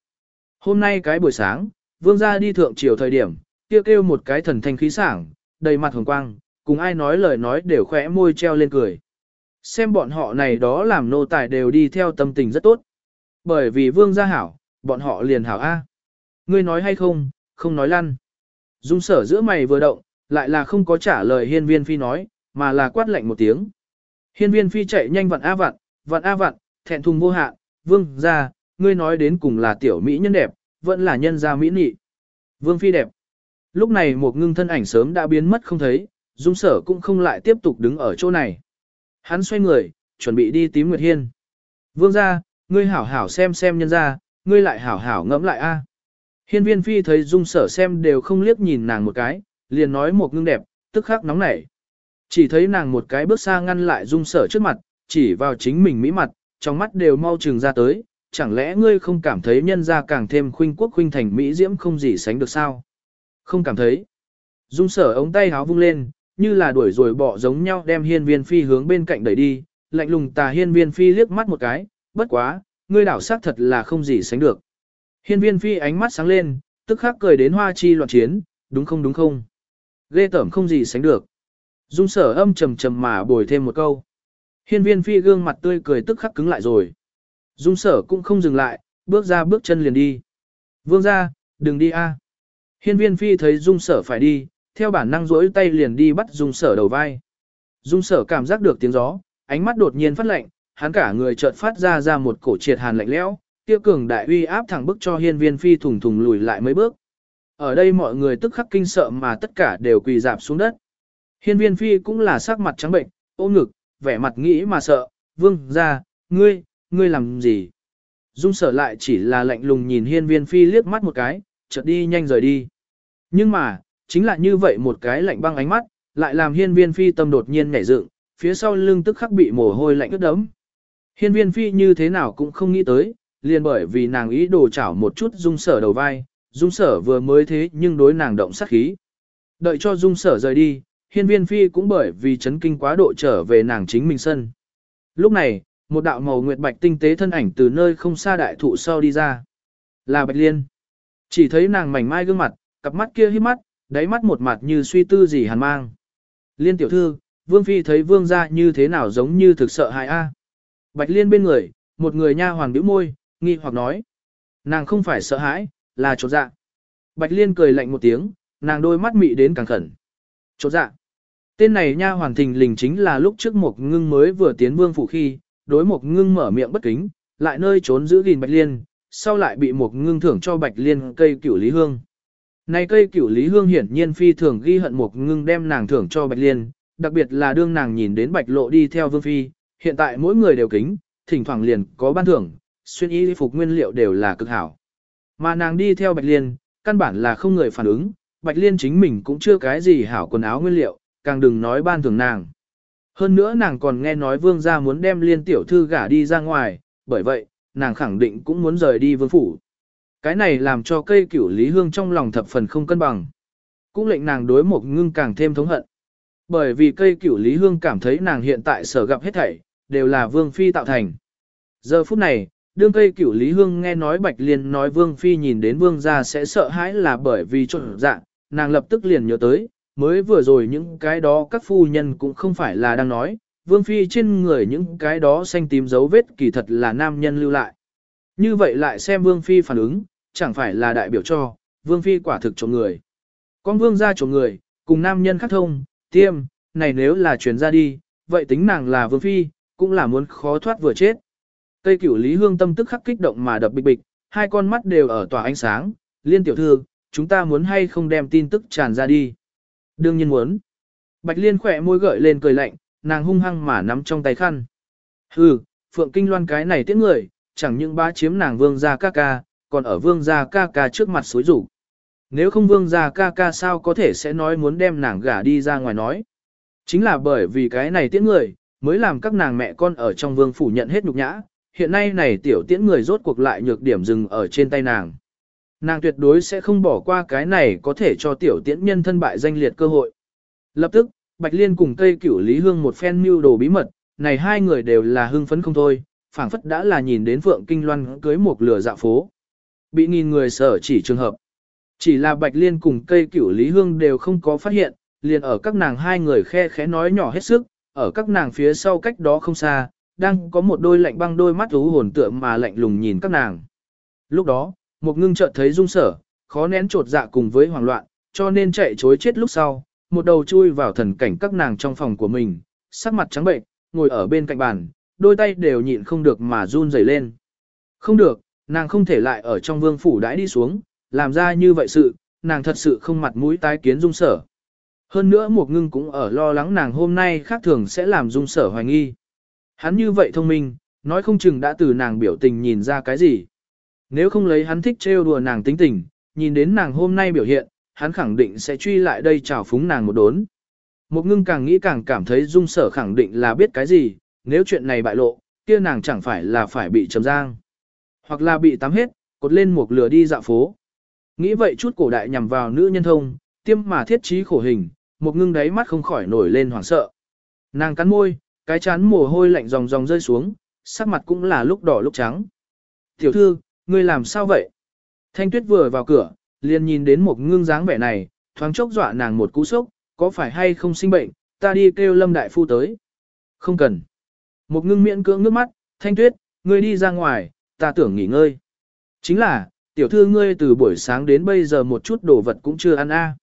Hôm nay cái buổi sáng, vương gia đi thượng triều thời điểm, kêu kêu một cái thần thanh khí sảng, đầy mặt hồng quang, cùng ai nói lời nói đều khỏe môi treo lên cười. Xem bọn họ này đó làm nô tài đều đi theo tâm tình rất tốt. Bởi vì vương gia hảo, bọn họ liền hảo A. Ngươi nói hay không, không nói lăn. Dung sở giữa mày vừa động, lại là không có trả lời hiên viên phi nói, mà là quát lạnh một tiếng. Hiên viên phi chạy nhanh vặn A vặn, vặn A vặn, thẹn thùng vô hạn, vương gia, ngươi nói đến cùng là tiểu mỹ nhân đẹp, vẫn là nhân gia mỹ nị. Vương phi đẹp. Lúc này một ngưng thân ảnh sớm đã biến mất không thấy, dung sở cũng không lại tiếp tục đứng ở chỗ này. Hắn xoay người, chuẩn bị đi tím Nguyệt Hiên. Vương ra, ngươi hảo hảo xem xem nhân ra, ngươi lại hảo hảo ngẫm lại a. Hiên viên phi thấy dung sở xem đều không liếc nhìn nàng một cái, liền nói một ngưng đẹp, tức khắc nóng nảy. Chỉ thấy nàng một cái bước xa ngăn lại dung sở trước mặt, chỉ vào chính mình mỹ mặt, trong mắt đều mau trừng ra tới, chẳng lẽ ngươi không cảm thấy nhân ra càng thêm khuynh quốc khuynh thành mỹ diễm không gì sánh được sao? Không cảm thấy. Dung sở ống tay háo vung lên, như là đuổi rồi bỏ giống nhau đem hiên viên phi hướng bên cạnh đẩy đi, lạnh lùng tà hiên viên phi liếc mắt một cái, bất quá, ngươi đảo sắc thật là không gì sánh được. Hiên viên phi ánh mắt sáng lên, tức khắc cười đến hoa chi loạn chiến, đúng không đúng không? Ghê tởm không gì sánh được. Dung sở âm trầm trầm mà bồi thêm một câu. Hiên viên phi gương mặt tươi cười tức khắc cứng lại rồi. Dung sở cũng không dừng lại, bước ra bước chân liền đi. Vương ra, đừng đi a. Hiên viên phi thấy dung sở phải đi, theo bản năng rỗi tay liền đi bắt dung sở đầu vai. Dung sở cảm giác được tiếng gió, ánh mắt đột nhiên phát lạnh, hắn cả người chợt phát ra ra một cổ triệt hàn lạnh lẽo, kia cường đại uy áp thẳng bức cho hiên viên phi thùng thùng lùi lại mấy bước. Ở đây mọi người tức khắc kinh sợ mà tất cả đều quỳ dạp xuống đất. Hiên viên phi cũng là sắc mặt trắng bệnh, ôm ngực, vẻ mặt nghĩ mà sợ, vương ra, ngươi, ngươi làm gì? Dung sở lại chỉ là lạnh lùng nhìn hiên viên phi liếc mắt một cái, chợt đi nhanh rời đi. Nhưng mà, chính là như vậy một cái lạnh băng ánh mắt, lại làm hiên viên phi tâm đột nhiên nhảy dựng, phía sau lưng tức khắc bị mồ hôi lạnh ướt đẫm. Hiên viên phi như thế nào cũng không nghĩ tới, liền bởi vì nàng ý đồ chảo một chút dung sở đầu vai, dung sở vừa mới thế nhưng đối nàng động sát khí. Đợi cho dung sở rời đi, hiên viên phi cũng bởi vì chấn kinh quá độ trở về nàng chính mình sân. Lúc này, một đạo màu nguyệt bạch tinh tế thân ảnh từ nơi không xa đại thụ sau đi ra. Là Bạch Liên. Chỉ thấy nàng mảnh mai gương mặt, cặp mắt kia hít mắt, đáy mắt một mặt như suy tư gì hàn mang. Liên tiểu thư, Vương Phi thấy Vương gia như thế nào giống như thực sợ hại a. Bạch Liên bên người, một người nha hoàng bĩu môi, nghi hoặc nói. Nàng không phải sợ hãi, là trột dạ. Bạch Liên cười lạnh một tiếng, nàng đôi mắt mị đến càng khẩn. Trột dạ. Tên này nha hoàng thình lình chính là lúc trước một ngưng mới vừa tiến vương phủ khi, đối một ngưng mở miệng bất kính, lại nơi trốn giữ gìn Bạch Liên, sau lại bị một ngưng thưởng cho Bạch Liên cây cửu lý hương. Này cây cửu lý hương hiển nhiên phi thường ghi hận một ngưng đem nàng thưởng cho Bạch Liên, đặc biệt là đương nàng nhìn đến Bạch Lộ đi theo vương phi, hiện tại mỗi người đều kính, thỉnh thoảng liền có ban thưởng, xuyên y phục nguyên liệu đều là cực hảo. Mà nàng đi theo Bạch Liên, căn bản là không người phản ứng, Bạch Liên chính mình cũng chưa cái gì hảo quần áo nguyên liệu, càng đừng nói ban thưởng nàng. Hơn nữa nàng còn nghe nói vương gia muốn đem liên tiểu thư gả đi ra ngoài, bởi vậy, nàng khẳng định cũng muốn rời đi vương phủ. Cái này làm cho cây cửu lý hương trong lòng thập phần không cân bằng. Cũng lệnh nàng đối một ngưng càng thêm thống hận. Bởi vì cây cửu lý hương cảm thấy nàng hiện tại sở gặp hết thảy, đều là vương phi tạo thành. Giờ phút này, đương cây cửu lý hương nghe nói bạch liên nói vương phi nhìn đến vương gia sẽ sợ hãi là bởi vì trộn dạ, nàng lập tức liền nhớ tới, mới vừa rồi những cái đó các phu nhân cũng không phải là đang nói, vương phi trên người những cái đó xanh tím dấu vết kỳ thật là nam nhân lưu lại. Như vậy lại xem vương phi phản ứng, chẳng phải là đại biểu cho, vương phi quả thực trộm người. Con vương gia trộm người, Cùng nam nhân khác thông, tiêm, này nếu là chuyển ra đi, vậy tính nàng là vương phi, cũng là muốn khó thoát vừa chết. Tây cửu Lý Hương tâm tức khắc kích động mà đập bịch bịch, hai con mắt đều ở tỏa ánh sáng, liên tiểu thư, chúng ta muốn hay không đem tin tức tràn ra đi. Đương nhiên muốn. Bạch liên khỏe môi gợi lên cười lạnh, nàng hung hăng mà nắm trong tay khăn. Hừ, phượng kinh loan cái này tiễn người, chẳng những bá chiếm nàng vương gia ca ca, còn ở vương gia ca ca trước mặt xối rủ. Nếu không vương gia ca ca sao có thể sẽ nói muốn đem nàng gả đi ra ngoài nói. Chính là bởi vì cái này tiễn người, mới làm các nàng mẹ con ở trong vương phủ nhận hết nhục nhã, hiện nay này tiểu tiễn người rốt cuộc lại nhược điểm dừng ở trên tay nàng. Nàng tuyệt đối sẽ không bỏ qua cái này có thể cho tiểu tiễn nhân thân bại danh liệt cơ hội. Lập tức, Bạch Liên cùng Tây Cửu Lý Hương một phen mưu đồ bí mật, này hai người đều là hưng phấn không thôi, phảng phất đã là nhìn đến Phượng Kinh Loan cưới một lửa dạ phố. Bị nghìn người sở chỉ trường hợp. Chỉ là Bạch Liên cùng cây cửu Lý Hương đều không có phát hiện, liền ở các nàng hai người khe khẽ nói nhỏ hết sức, ở các nàng phía sau cách đó không xa, đang có một đôi lạnh băng đôi mắt ú hồn tượng mà lạnh lùng nhìn các nàng. Lúc đó, một ngưng chợt thấy rung sở, khó nén trột dạ cùng với hoảng loạn, cho nên chạy chối chết lúc sau, một đầu chui vào thần cảnh các nàng trong phòng của mình, sắc mặt trắng bệnh, ngồi ở bên cạnh bàn, đôi tay đều nhịn không được mà run rẩy lên. Không được, nàng không thể lại ở trong vương phủ đãi đi xuống, làm ra như vậy sự, nàng thật sự không mặt mũi tái kiến dung sở. Hơn nữa một ngưng cũng ở lo lắng nàng hôm nay khác thường sẽ làm dung sở hoài nghi. Hắn như vậy thông minh, nói không chừng đã từ nàng biểu tình nhìn ra cái gì. Nếu không lấy hắn thích trêu đùa nàng tính tình, nhìn đến nàng hôm nay biểu hiện, hắn khẳng định sẽ truy lại đây chào phúng nàng một đốn. Một ngưng càng nghĩ càng cảm thấy dung sở khẳng định là biết cái gì, nếu chuyện này bại lộ, kia nàng chẳng phải là phải bị trầm giang. Hoặc là bị tắm hết, cột lên một lửa đi dạo phố. Nghĩ vậy chút cổ đại nhằm vào nữ nhân thông, tiêm mà thiết trí khổ hình, một ngưng đáy mắt không khỏi nổi lên hoảng sợ. Nàng cắn môi, cái chán mồ hôi lạnh ròng ròng rơi xuống, sắc mặt cũng là lúc đỏ lúc trắng. Tiểu thư, ngươi làm sao vậy? Thanh tuyết vừa vào cửa, liền nhìn đến một ngưng dáng vẻ này, thoáng chốc dọa nàng một cú sốc, có phải hay không sinh bệnh, ta đi kêu lâm đại phu tới. Không cần. Một ngưng miễn cưỡng nước mắt, thanh tuyết, ngươi đi ra ngoài, ta tưởng nghỉ ngơi. Chính là, tiểu thư ngươi từ buổi sáng đến bây giờ một chút đồ vật cũng chưa ăn a.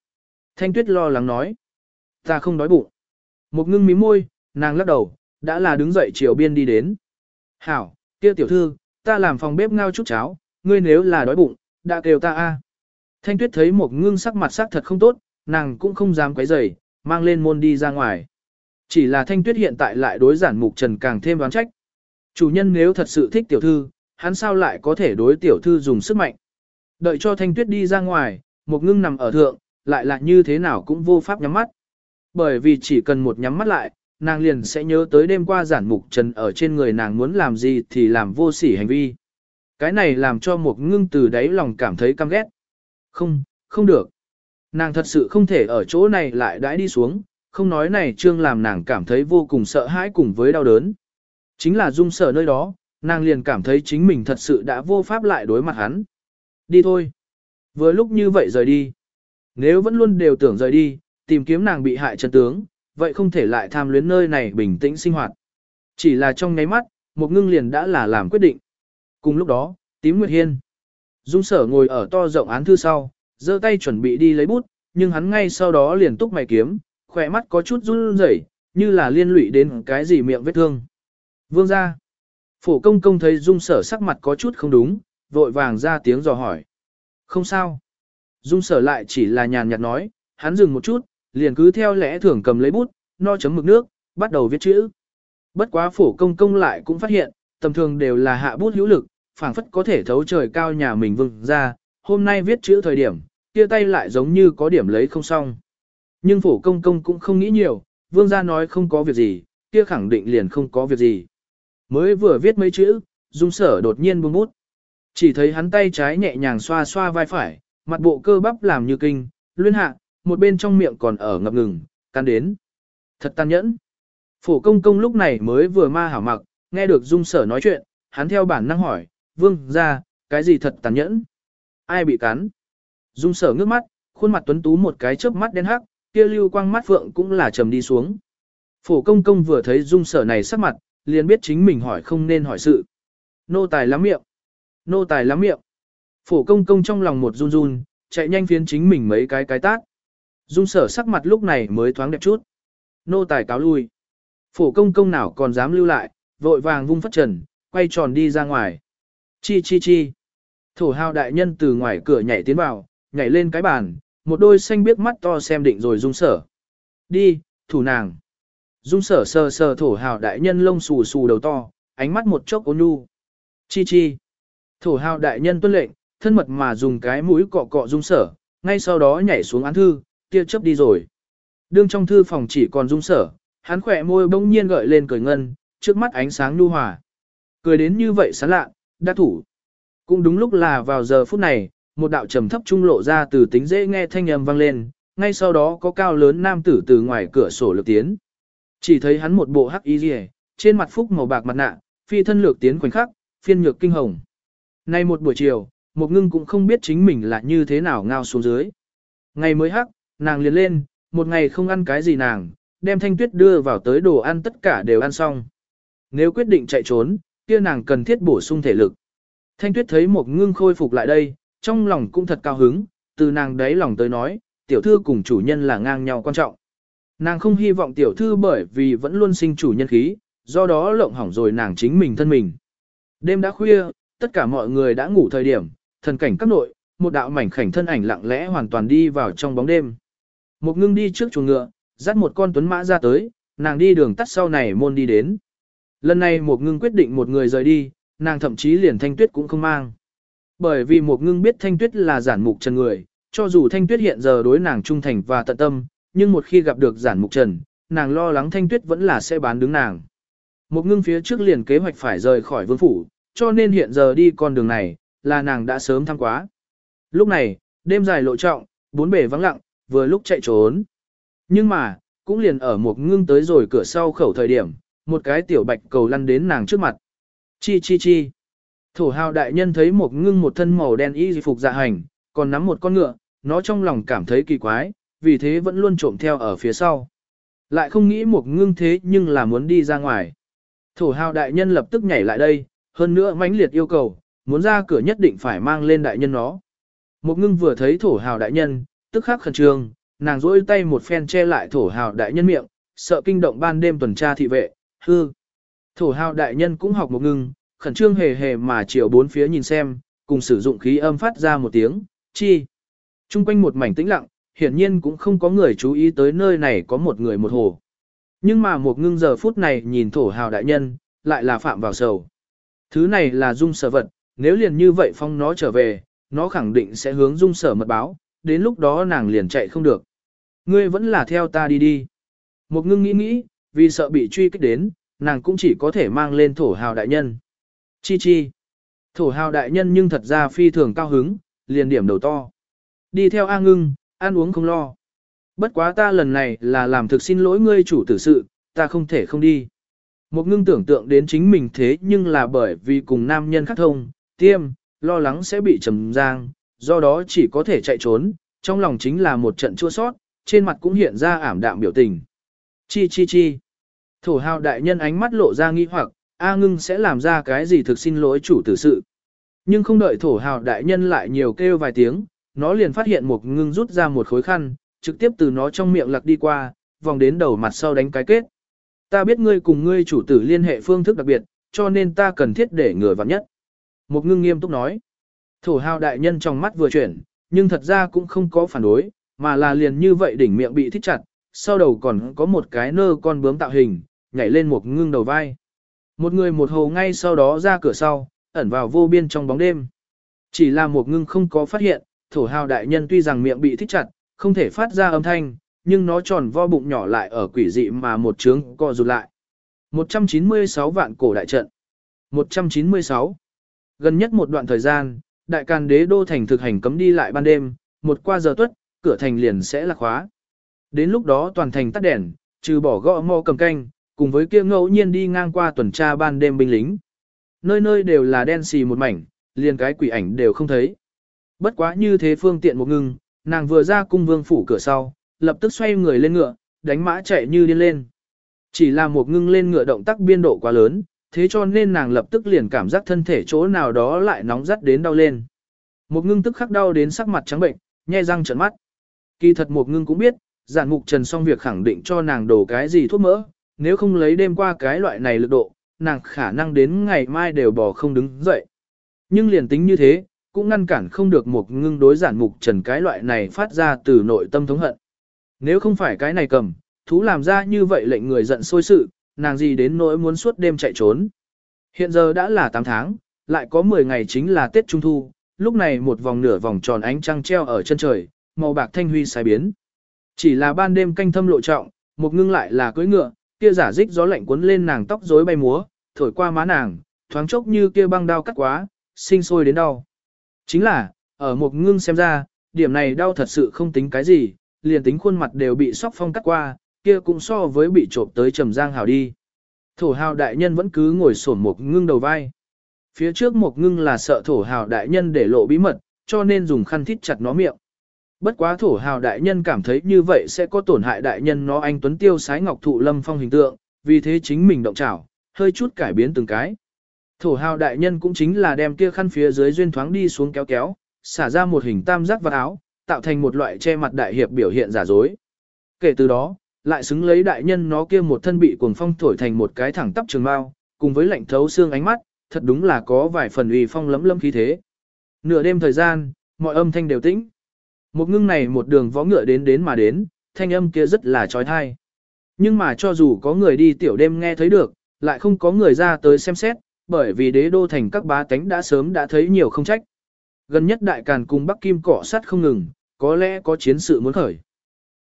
Thanh tuyết lo lắng nói. Ta không đói bụng. Một ngưng mí môi, nàng lắc đầu, đã là đứng dậy chiều biên đi đến. Hảo, kia tiểu thư, ta làm phòng bếp ngao chút cháo, ngươi nếu là đói bụng, đã kêu ta a. Thanh tuyết thấy một ngưng sắc mặt sắc thật không tốt, nàng cũng không dám quấy rầy, mang lên môn đi ra ngoài. Chỉ là thanh tuyết hiện tại lại đối giản mục trần càng thêm đoán trách. Chủ nhân nếu thật sự thích tiểu thư, hắn sao lại có thể đối tiểu thư dùng sức mạnh. Đợi cho thanh tuyết đi ra ngoài, một ngưng nằm ở thượng, lại là như thế nào cũng vô pháp nhắm mắt. Bởi vì chỉ cần một nhắm mắt lại, nàng liền sẽ nhớ tới đêm qua giản mục trần ở trên người nàng muốn làm gì thì làm vô sỉ hành vi. Cái này làm cho một ngưng từ đáy lòng cảm thấy căm ghét. Không, không được. Nàng thật sự không thể ở chỗ này lại đãi đi xuống, không nói này trương làm nàng cảm thấy vô cùng sợ hãi cùng với đau đớn. Chính là dung sở nơi đó, nàng liền cảm thấy chính mình thật sự đã vô pháp lại đối mặt hắn. Đi thôi. Vừa lúc như vậy rời đi. Nếu vẫn luôn đều tưởng rời đi, tìm kiếm nàng bị hại chân tướng, vậy không thể lại tham luyến nơi này bình tĩnh sinh hoạt. Chỉ là trong nháy mắt, một ngưng liền đã là làm quyết định. Cùng lúc đó, tím Nguyệt Hiên. Dung sở ngồi ở to rộng án thư sau, giơ tay chuẩn bị đi lấy bút, nhưng hắn ngay sau đó liền túc mày kiếm, khỏe mắt có chút run rẩy, như là liên lụy đến cái gì miệng vết thương. Vương ra. Phổ công công thấy dung sở sắc mặt có chút không đúng, vội vàng ra tiếng dò hỏi. Không sao. Dung sở lại chỉ là nhàn nhạt nói, hắn dừng một chút, liền cứ theo lẽ thường cầm lấy bút, no chấm mực nước, bắt đầu viết chữ. Bất quá phổ công công lại cũng phát hiện, tầm thường đều là hạ bút hữu lực, phảng phất có thể thấu trời cao nhà mình vương ra, hôm nay viết chữ thời điểm, kia tay lại giống như có điểm lấy không xong. Nhưng phổ công công cũng không nghĩ nhiều, vương gia nói không có việc gì, kia khẳng định liền không có việc gì. Mới vừa viết mấy chữ, dung sở đột nhiên buông bút. Chỉ thấy hắn tay trái nhẹ nhàng xoa xoa vai phải, mặt bộ cơ bắp làm như kinh, luyên hạ, một bên trong miệng còn ở ngập ngừng, can đến. Thật tàn nhẫn. Phổ công công lúc này mới vừa ma hảo mặc, nghe được dung sở nói chuyện, hắn theo bản năng hỏi, vương ra, cái gì thật tàn nhẫn? Ai bị cắn? Dung sở ngước mắt, khuôn mặt tuấn tú một cái chớp mắt đen hắc, kia lưu quang mắt phượng cũng là trầm đi xuống. Phổ công công vừa thấy dung sở này sắc mặt, liền biết chính mình hỏi không nên hỏi sự. Nô tài lắm miệng. Nô tài lắm miệng. Phổ công công trong lòng một run run, chạy nhanh phiến chính mình mấy cái cái tát. Dung sở sắc mặt lúc này mới thoáng đẹp chút. Nô tài cáo lui. Phổ công công nào còn dám lưu lại, vội vàng vung phất trần, quay tròn đi ra ngoài. Chi chi chi. Thổ hào đại nhân từ ngoài cửa nhảy tiến vào, nhảy lên cái bàn, một đôi xanh biếc mắt to xem định rồi dung sở. Đi, thủ nàng. Dung sở sờ sờ thổ hào đại nhân lông xù xù đầu to, ánh mắt một chốc ôn nhu. Chi chi. Thổ hào đại nhân tuân lệnh, thân mật mà dùng cái mũi cọ cọ dung sở, ngay sau đó nhảy xuống án thư, kia chấp đi rồi. Đương trong thư phòng chỉ còn dung sở, hắn khỏe môi bỗng nhiên gợi lên cười ngân, trước mắt ánh sáng nhu hòa. Cười đến như vậy sán lạ, đã thủ. Cũng đúng lúc là vào giờ phút này, một đạo trầm thấp trung lộ ra từ tính dễ nghe thanh âm vang lên, ngay sau đó có cao lớn nam tử từ ngoài cửa sổ lực tiến. Chỉ thấy hắn một bộ hắc y rìa, trên mặt phúc màu bạc mặt nạ, phi thân lược tiến khoảnh khắc, phiên nhược kinh hồng. Nay một buổi chiều, một ngưng cũng không biết chính mình là như thế nào ngao xuống dưới. Ngày mới hắc, nàng liền lên, một ngày không ăn cái gì nàng, đem thanh tuyết đưa vào tới đồ ăn tất cả đều ăn xong. Nếu quyết định chạy trốn, kia nàng cần thiết bổ sung thể lực. Thanh tuyết thấy một ngưng khôi phục lại đây, trong lòng cũng thật cao hứng, từ nàng đấy lòng tới nói, tiểu thư cùng chủ nhân là ngang nhau quan trọng. Nàng không hy vọng tiểu thư bởi vì vẫn luôn sinh chủ nhân khí, do đó lộng hỏng rồi nàng chính mình thân mình. Đêm đã khuya, tất cả mọi người đã ngủ thời điểm, thần cảnh các nội, một đạo mảnh khảnh thân ảnh lặng lẽ hoàn toàn đi vào trong bóng đêm. Một ngưng đi trước chuồng ngựa, dắt một con tuấn mã ra tới, nàng đi đường tắt sau này môn đi đến. Lần này một ngưng quyết định một người rời đi, nàng thậm chí liền thanh tuyết cũng không mang. Bởi vì một ngưng biết thanh tuyết là giản mục trần người, cho dù thanh tuyết hiện giờ đối nàng trung thành và tận tâm, nhưng một khi gặp được giản mục trần, nàng lo lắng thanh tuyết vẫn là sẽ bán đứng nàng. Một ngưng phía trước liền kế hoạch phải rời khỏi vương phủ, cho nên hiện giờ đi con đường này, là nàng đã sớm thăng quá. Lúc này, đêm dài lộ trọng, bốn bể vắng lặng, vừa lúc chạy trốn. Nhưng mà, cũng liền ở một ngưng tới rồi cửa sau khẩu thời điểm, một cái tiểu bạch cầu lăn đến nàng trước mặt. Chi chi chi. Thổ hào đại nhân thấy một ngưng một thân màu đen y phục dạ hành, còn nắm một con ngựa, nó trong lòng cảm thấy kỳ quái, vì thế vẫn luôn trộm theo ở phía sau. Lại không nghĩ một ngưng thế nhưng là muốn đi ra ngoài. Thổ hào đại nhân lập tức nhảy lại đây, hơn nữa mãnh liệt yêu cầu, muốn ra cửa nhất định phải mang lên đại nhân nó. Một ngưng vừa thấy thổ hào đại nhân, tức khắc khẩn trương, nàng rỗi tay một phen che lại thổ hào đại nhân miệng, sợ kinh động ban đêm tuần tra thị vệ, hư. Thổ hào đại nhân cũng học một ngưng, khẩn trương hề hề mà chiều bốn phía nhìn xem, cùng sử dụng khí âm phát ra một tiếng, chi. Trung quanh một mảnh tĩnh lặng, hiển nhiên cũng không có người chú ý tới nơi này có một người một hồ. Nhưng mà một ngưng giờ phút này nhìn thổ hào đại nhân, lại là phạm vào sầu. Thứ này là dung sở vật, nếu liền như vậy phong nó trở về, nó khẳng định sẽ hướng dung sở mật báo, đến lúc đó nàng liền chạy không được. Ngươi vẫn là theo ta đi đi. Một ngưng nghĩ nghĩ, vì sợ bị truy kích đến, nàng cũng chỉ có thể mang lên thổ hào đại nhân. Chi chi. Thổ hào đại nhân nhưng thật ra phi thường cao hứng, liền điểm đầu to. Đi theo A ngưng, ăn uống không lo. Bất quá ta lần này là làm thực xin lỗi ngươi chủ tử sự, ta không thể không đi. Một ngưng tưởng tượng đến chính mình thế nhưng là bởi vì cùng nam nhân khác thông, tiêm, lo lắng sẽ bị trầm giang, do đó chỉ có thể chạy trốn, trong lòng chính là một trận chua sót, trên mặt cũng hiện ra ảm đạm biểu tình. Chi chi chi. Thổ hào đại nhân ánh mắt lộ ra nghi hoặc, A ngưng sẽ làm ra cái gì thực xin lỗi chủ tử sự. Nhưng không đợi thổ hào đại nhân lại nhiều kêu vài tiếng, nó liền phát hiện một ngưng rút ra một khối khăn, trực tiếp từ nó trong miệng lạc đi qua, vòng đến đầu mặt sau đánh cái kết. Ta biết ngươi cùng ngươi chủ tử liên hệ phương thức đặc biệt, cho nên ta cần thiết để người vặn nhất. Một ngưng nghiêm túc nói. Thổ hào đại nhân trong mắt vừa chuyển, nhưng thật ra cũng không có phản đối, mà là liền như vậy đỉnh miệng bị thích chặt, sau đầu còn có một cái nơ con bướm tạo hình, nhảy lên một ngưng đầu vai. Một người một hồ ngay sau đó ra cửa sau, ẩn vào vô biên trong bóng đêm. Chỉ là một ngưng không có phát hiện, thổ hào đại nhân tuy rằng miệng bị thích chặt, không thể phát ra âm thanh, nhưng nó tròn vo bụng nhỏ lại ở quỷ dị mà một trướng co rụt lại. 196 vạn cổ đại trận. 196. Gần nhất một đoạn thời gian, đại càn đế đô thành thực hành cấm đi lại ban đêm, một qua giờ tuất, cửa thành liền sẽ là khóa. Đến lúc đó toàn thành tắt đèn, trừ bỏ gõ mò cầm canh, cùng với kia ngẫu nhiên đi ngang qua tuần tra ban đêm binh lính. Nơi nơi đều là đen xì một mảnh, liền cái quỷ ảnh đều không thấy. Bất quá như thế phương tiện một ngưng, nàng vừa ra cung vương phủ cửa sau, lập tức xoay người lên ngựa, đánh mã chạy như điên lên. Chỉ là một ngưng lên ngựa động tác biên độ quá lớn, thế cho nên nàng lập tức liền cảm giác thân thể chỗ nào đó lại nóng rắt đến đau lên. Một ngưng tức khắc đau đến sắc mặt trắng bệnh, nhe răng trợn mắt. Kỳ thật một ngưng cũng biết, giản mục trần xong việc khẳng định cho nàng đổ cái gì thuốc mỡ, nếu không lấy đêm qua cái loại này lực độ, nàng khả năng đến ngày mai đều bỏ không đứng dậy. Nhưng liền tính như thế, cũng ngăn cản không được một ngưng đối giản mục trần cái loại này phát ra từ nội tâm thống hận. Nếu không phải cái này cầm, thú làm ra như vậy lệnh người giận sôi sự, nàng gì đến nỗi muốn suốt đêm chạy trốn. Hiện giờ đã là 8 tháng, lại có 10 ngày chính là Tết Trung Thu, lúc này một vòng nửa vòng tròn ánh trăng treo ở chân trời, màu bạc thanh huy sai biến. Chỉ là ban đêm canh thâm lộ trọng, một ngưng lại là cưỡi ngựa, kia giả dích gió lạnh cuốn lên nàng tóc rối bay múa, thổi qua má nàng, thoáng chốc như kia băng đao cắt quá, sinh sôi đến đau. Chính là, ở một ngưng xem ra, điểm này đau thật sự không tính cái gì, liền tính khuôn mặt đều bị sóc phong cắt qua, kia cũng so với bị trộm tới trầm giang hào đi. Thổ hào đại nhân vẫn cứ ngồi sổn một ngưng đầu vai. Phía trước một ngưng là sợ thổ hào đại nhân để lộ bí mật, cho nên dùng khăn thít chặt nó miệng. Bất quá thổ hào đại nhân cảm thấy như vậy sẽ có tổn hại đại nhân nó anh tuấn tiêu sái ngọc thụ lâm phong hình tượng, vì thế chính mình động trảo, hơi chút cải biến từng cái. Thổ hào đại nhân cũng chính là đem kia khăn phía dưới duyên thoáng đi xuống kéo kéo, xả ra một hình tam giác vật áo, tạo thành một loại che mặt đại hiệp biểu hiện giả dối. Kể từ đó, lại xứng lấy đại nhân nó kia một thân bị cuồng phong thổi thành một cái thẳng tắp trường mao, cùng với lạnh thấu xương ánh mắt, thật đúng là có vài phần uy phong lấm lấm khí thế. Nửa đêm thời gian, mọi âm thanh đều tĩnh. Một ngưng này một đường võ ngựa đến đến mà đến, thanh âm kia rất là trói thai. Nhưng mà cho dù có người đi tiểu đêm nghe thấy được, lại không có người ra tới xem xét, bởi vì đế đô thành các bá tánh đã sớm đã thấy nhiều không trách. Gần nhất đại càn cùng Bắc Kim cỏ sắt không ngừng, có lẽ có chiến sự muốn khởi.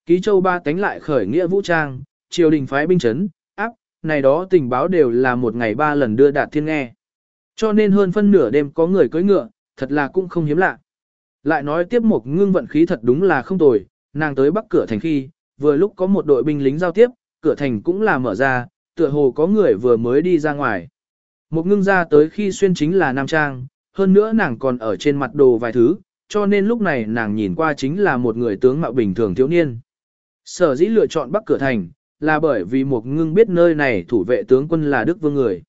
Ký châu ba tánh lại khởi nghĩa vũ trang, triều đình phái binh chấn, áp, này đó tình báo đều là một ngày ba lần đưa đạt thiên nghe. Cho nên hơn phân nửa đêm có người cưỡi ngựa, thật là cũng không hiếm lạ. Lại nói tiếp một ngưng vận khí thật đúng là không tồi, nàng tới bắc cửa thành khi, vừa lúc có một đội binh lính giao tiếp, cửa thành cũng là mở ra, tựa hồ có người vừa mới đi ra ngoài. Một ngưng ra tới khi xuyên chính là nam trang, hơn nữa nàng còn ở trên mặt đồ vài thứ, cho nên lúc này nàng nhìn qua chính là một người tướng mạo bình thường thiếu niên. Sở dĩ lựa chọn bắc cửa thành, là bởi vì một ngưng biết nơi này thủ vệ tướng quân là Đức Vương người.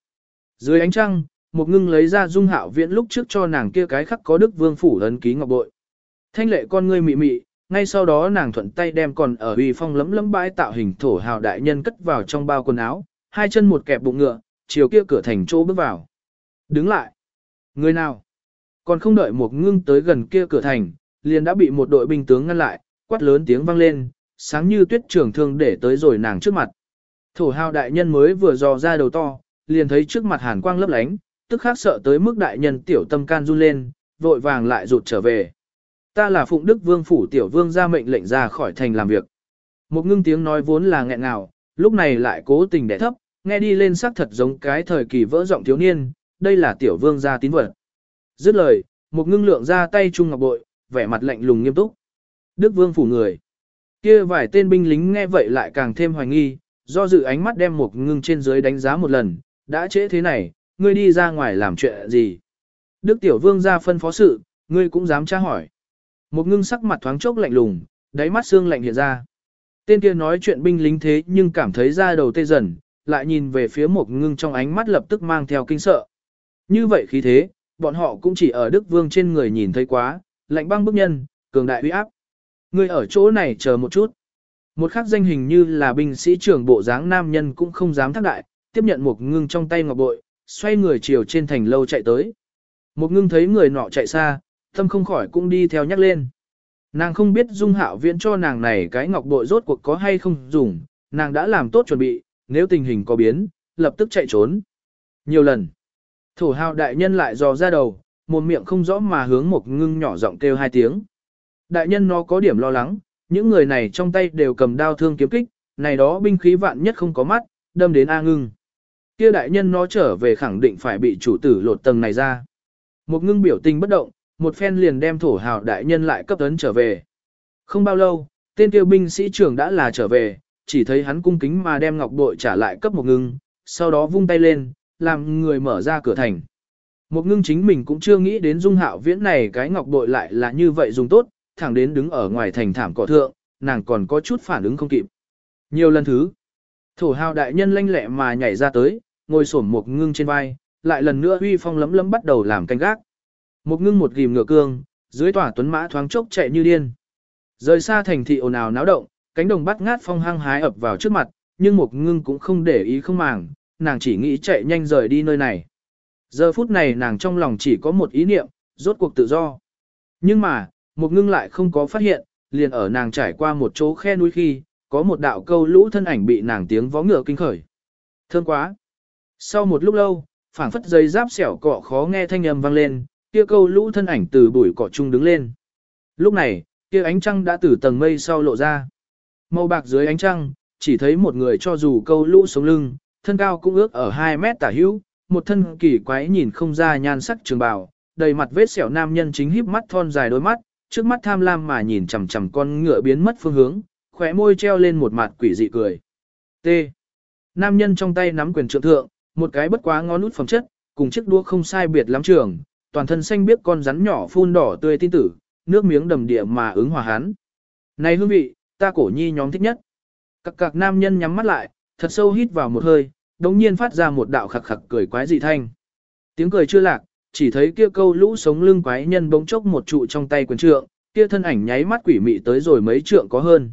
Dưới ánh trăng, một ngưng lấy ra dung hạo viễn lúc trước cho nàng kia cái khắc có Đức Vương phủ ấn ký ngọc bội. Thanh lệ con ngươi mị mị, ngay sau đó nàng thuận tay đem còn ở uy phong lấm lấm bãi tạo hình thổ hào đại nhân cất vào trong bao quần áo, hai chân một kẹp bụng ngựa, chiều kia cửa thành chỗ bước vào. Đứng lại. Người nào? Còn không đợi một ngưng tới gần kia cửa thành, liền đã bị một đội binh tướng ngăn lại, quát lớn tiếng vang lên, sáng như tuyết trưởng thương để tới rồi nàng trước mặt. Thổ hào đại nhân mới vừa dò ra đầu to, liền thấy trước mặt hàn quang lấp lánh, tức khác sợ tới mức đại nhân tiểu tâm can run lên, vội vàng lại rụt trở về. Ta là Phụng Đức Vương Phủ Tiểu Vương ra mệnh lệnh ra khỏi thành làm việc. Một ngưng tiếng nói vốn là nghẹn ngào, lúc này lại cố tình đẻ thấp, nghe đi lên sắc thật giống cái thời kỳ vỡ giọng thiếu niên, đây là Tiểu Vương gia tín vật. Dứt lời, một ngưng lượng ra tay Trung Ngọc Bội, vẻ mặt lạnh lùng nghiêm túc. Đức Vương Phủ người. Kia vài tên binh lính nghe vậy lại càng thêm hoài nghi, do dự ánh mắt đem một ngưng trên dưới đánh giá một lần, đã trễ thế này, ngươi đi ra ngoài làm chuyện gì? Đức Tiểu Vương ra phân phó sự, ngươi cũng dám tra hỏi. Một ngưng sắc mặt thoáng chốc lạnh lùng, đáy mắt xương lạnh hiện ra. Tên kia nói chuyện binh lính thế nhưng cảm thấy ra đầu tê dần, lại nhìn về phía một ngưng trong ánh mắt lập tức mang theo kinh sợ. Như vậy khí thế, bọn họ cũng chỉ ở Đức Vương trên người nhìn thấy quá, lạnh băng bức nhân, cường đại uy áp. người ở chỗ này chờ một chút. Một khắc danh hình như là binh sĩ trưởng bộ dáng nam nhân cũng không dám thác đại, tiếp nhận một ngưng trong tay ngọc bội, xoay người chiều trên thành lâu chạy tới. Một ngưng thấy người nọ chạy xa, tâm không khỏi cũng đi theo nhắc lên. Nàng không biết dung hạo viễn cho nàng này cái ngọc bội rốt cuộc có hay không dùng, nàng đã làm tốt chuẩn bị, nếu tình hình có biến, lập tức chạy trốn. Nhiều lần, thổ hào đại nhân lại dò ra đầu, một miệng không rõ mà hướng một ngưng nhỏ giọng kêu hai tiếng. Đại nhân nó có điểm lo lắng, những người này trong tay đều cầm đao thương kiếm kích, này đó binh khí vạn nhất không có mắt, đâm đến A ngưng. Kia đại nhân nó trở về khẳng định phải bị chủ tử lột tầng này ra. Một ngưng biểu tình bất động, một phen liền đem thổ hào đại nhân lại cấp tấn trở về. Không bao lâu, tên tiêu binh sĩ trưởng đã là trở về, chỉ thấy hắn cung kính mà đem ngọc bội trả lại cấp một ngưng, sau đó vung tay lên, làm người mở ra cửa thành. Một ngưng chính mình cũng chưa nghĩ đến dung hạo viễn này cái ngọc bội lại là như vậy dùng tốt, thẳng đến đứng ở ngoài thành thảm cỏ thượng, nàng còn có chút phản ứng không kịp. Nhiều lần thứ, thổ hào đại nhân lanh lẹ mà nhảy ra tới, ngồi xổm một ngưng trên vai, lại lần nữa uy phong lấm lấm bắt đầu làm canh gác. Một ngưng một ghim ngựa cương, dưới tỏa tuấn mã thoáng chốc chạy như điên. Rời xa thành thị ồn ào náo động, cánh đồng bắt ngát phong hăng hái ập vào trước mặt, nhưng một ngưng cũng không để ý không màng, nàng chỉ nghĩ chạy nhanh rời đi nơi này. Giờ phút này nàng trong lòng chỉ có một ý niệm, rốt cuộc tự do. Nhưng mà, một ngưng lại không có phát hiện, liền ở nàng trải qua một chỗ khe núi khi, có một đạo câu lũ thân ảnh bị nàng tiếng vó ngựa kinh khởi. Thương quá! Sau một lúc lâu, phảng phất dây giáp xẻo cọ khó nghe thanh âm vang lên, kia câu lũ thân ảnh từ bụi cỏ chung đứng lên. Lúc này, kia ánh trăng đã từ tầng mây sau lộ ra. Màu bạc dưới ánh trăng, chỉ thấy một người cho dù câu lũ sống lưng, thân cao cũng ước ở 2 mét tả hữu, một thân kỳ quái nhìn không ra nhan sắc trường bào, đầy mặt vết sẹo nam nhân chính híp mắt thon dài đôi mắt, trước mắt tham lam mà nhìn chằm chằm con ngựa biến mất phương hướng, khóe môi treo lên một mặt quỷ dị cười. T. Nam nhân trong tay nắm quyền trượng thượng, một cái bất quá ngón nút phẩm chất, cùng chiếc đũa không sai biệt lắm trường, toàn thân xanh biết con rắn nhỏ phun đỏ tươi tin tử, nước miếng đầm địa mà ứng hòa hắn. Này hương vị, ta cổ nhi nhóm thích nhất. Các cạc nam nhân nhắm mắt lại, thật sâu hít vào một hơi, đống nhiên phát ra một đạo khặc khặc cười quái dị thanh. Tiếng cười chưa lạc, chỉ thấy kia câu lũ sống lưng quái nhân bỗng chốc một trụ trong tay quyền trượng, kia thân ảnh nháy mắt quỷ mị tới rồi mấy trượng có hơn.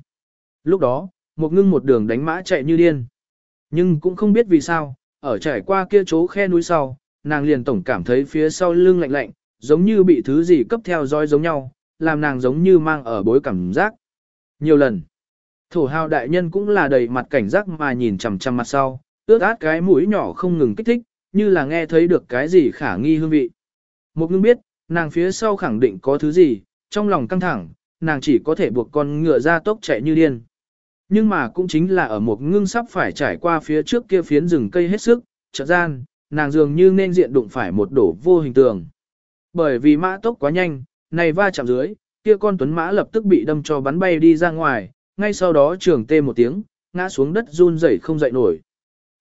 Lúc đó, một ngưng một đường đánh mã chạy như điên. Nhưng cũng không biết vì sao, ở trải qua kia chỗ khe núi sau, nàng liền tổng cảm thấy phía sau lưng lạnh lạnh, giống như bị thứ gì cấp theo dõi giống nhau, làm nàng giống như mang ở bối cảm giác. Nhiều lần, thổ hào đại nhân cũng là đầy mặt cảnh giác mà nhìn chằm chằm mặt sau, ước át cái mũi nhỏ không ngừng kích thích, như là nghe thấy được cái gì khả nghi hương vị. Một ngưng biết, nàng phía sau khẳng định có thứ gì, trong lòng căng thẳng, nàng chỉ có thể buộc con ngựa ra tốc chạy như điên. Nhưng mà cũng chính là ở một ngưng sắp phải trải qua phía trước kia phiến rừng cây hết sức, chợt gian, nàng dường như nên diện đụng phải một đổ vô hình tường. Bởi vì mã tốc quá nhanh, này va chạm dưới, kia con tuấn mã lập tức bị đâm cho bắn bay đi ra ngoài, ngay sau đó trường tê một tiếng, ngã xuống đất run rẩy không dậy nổi.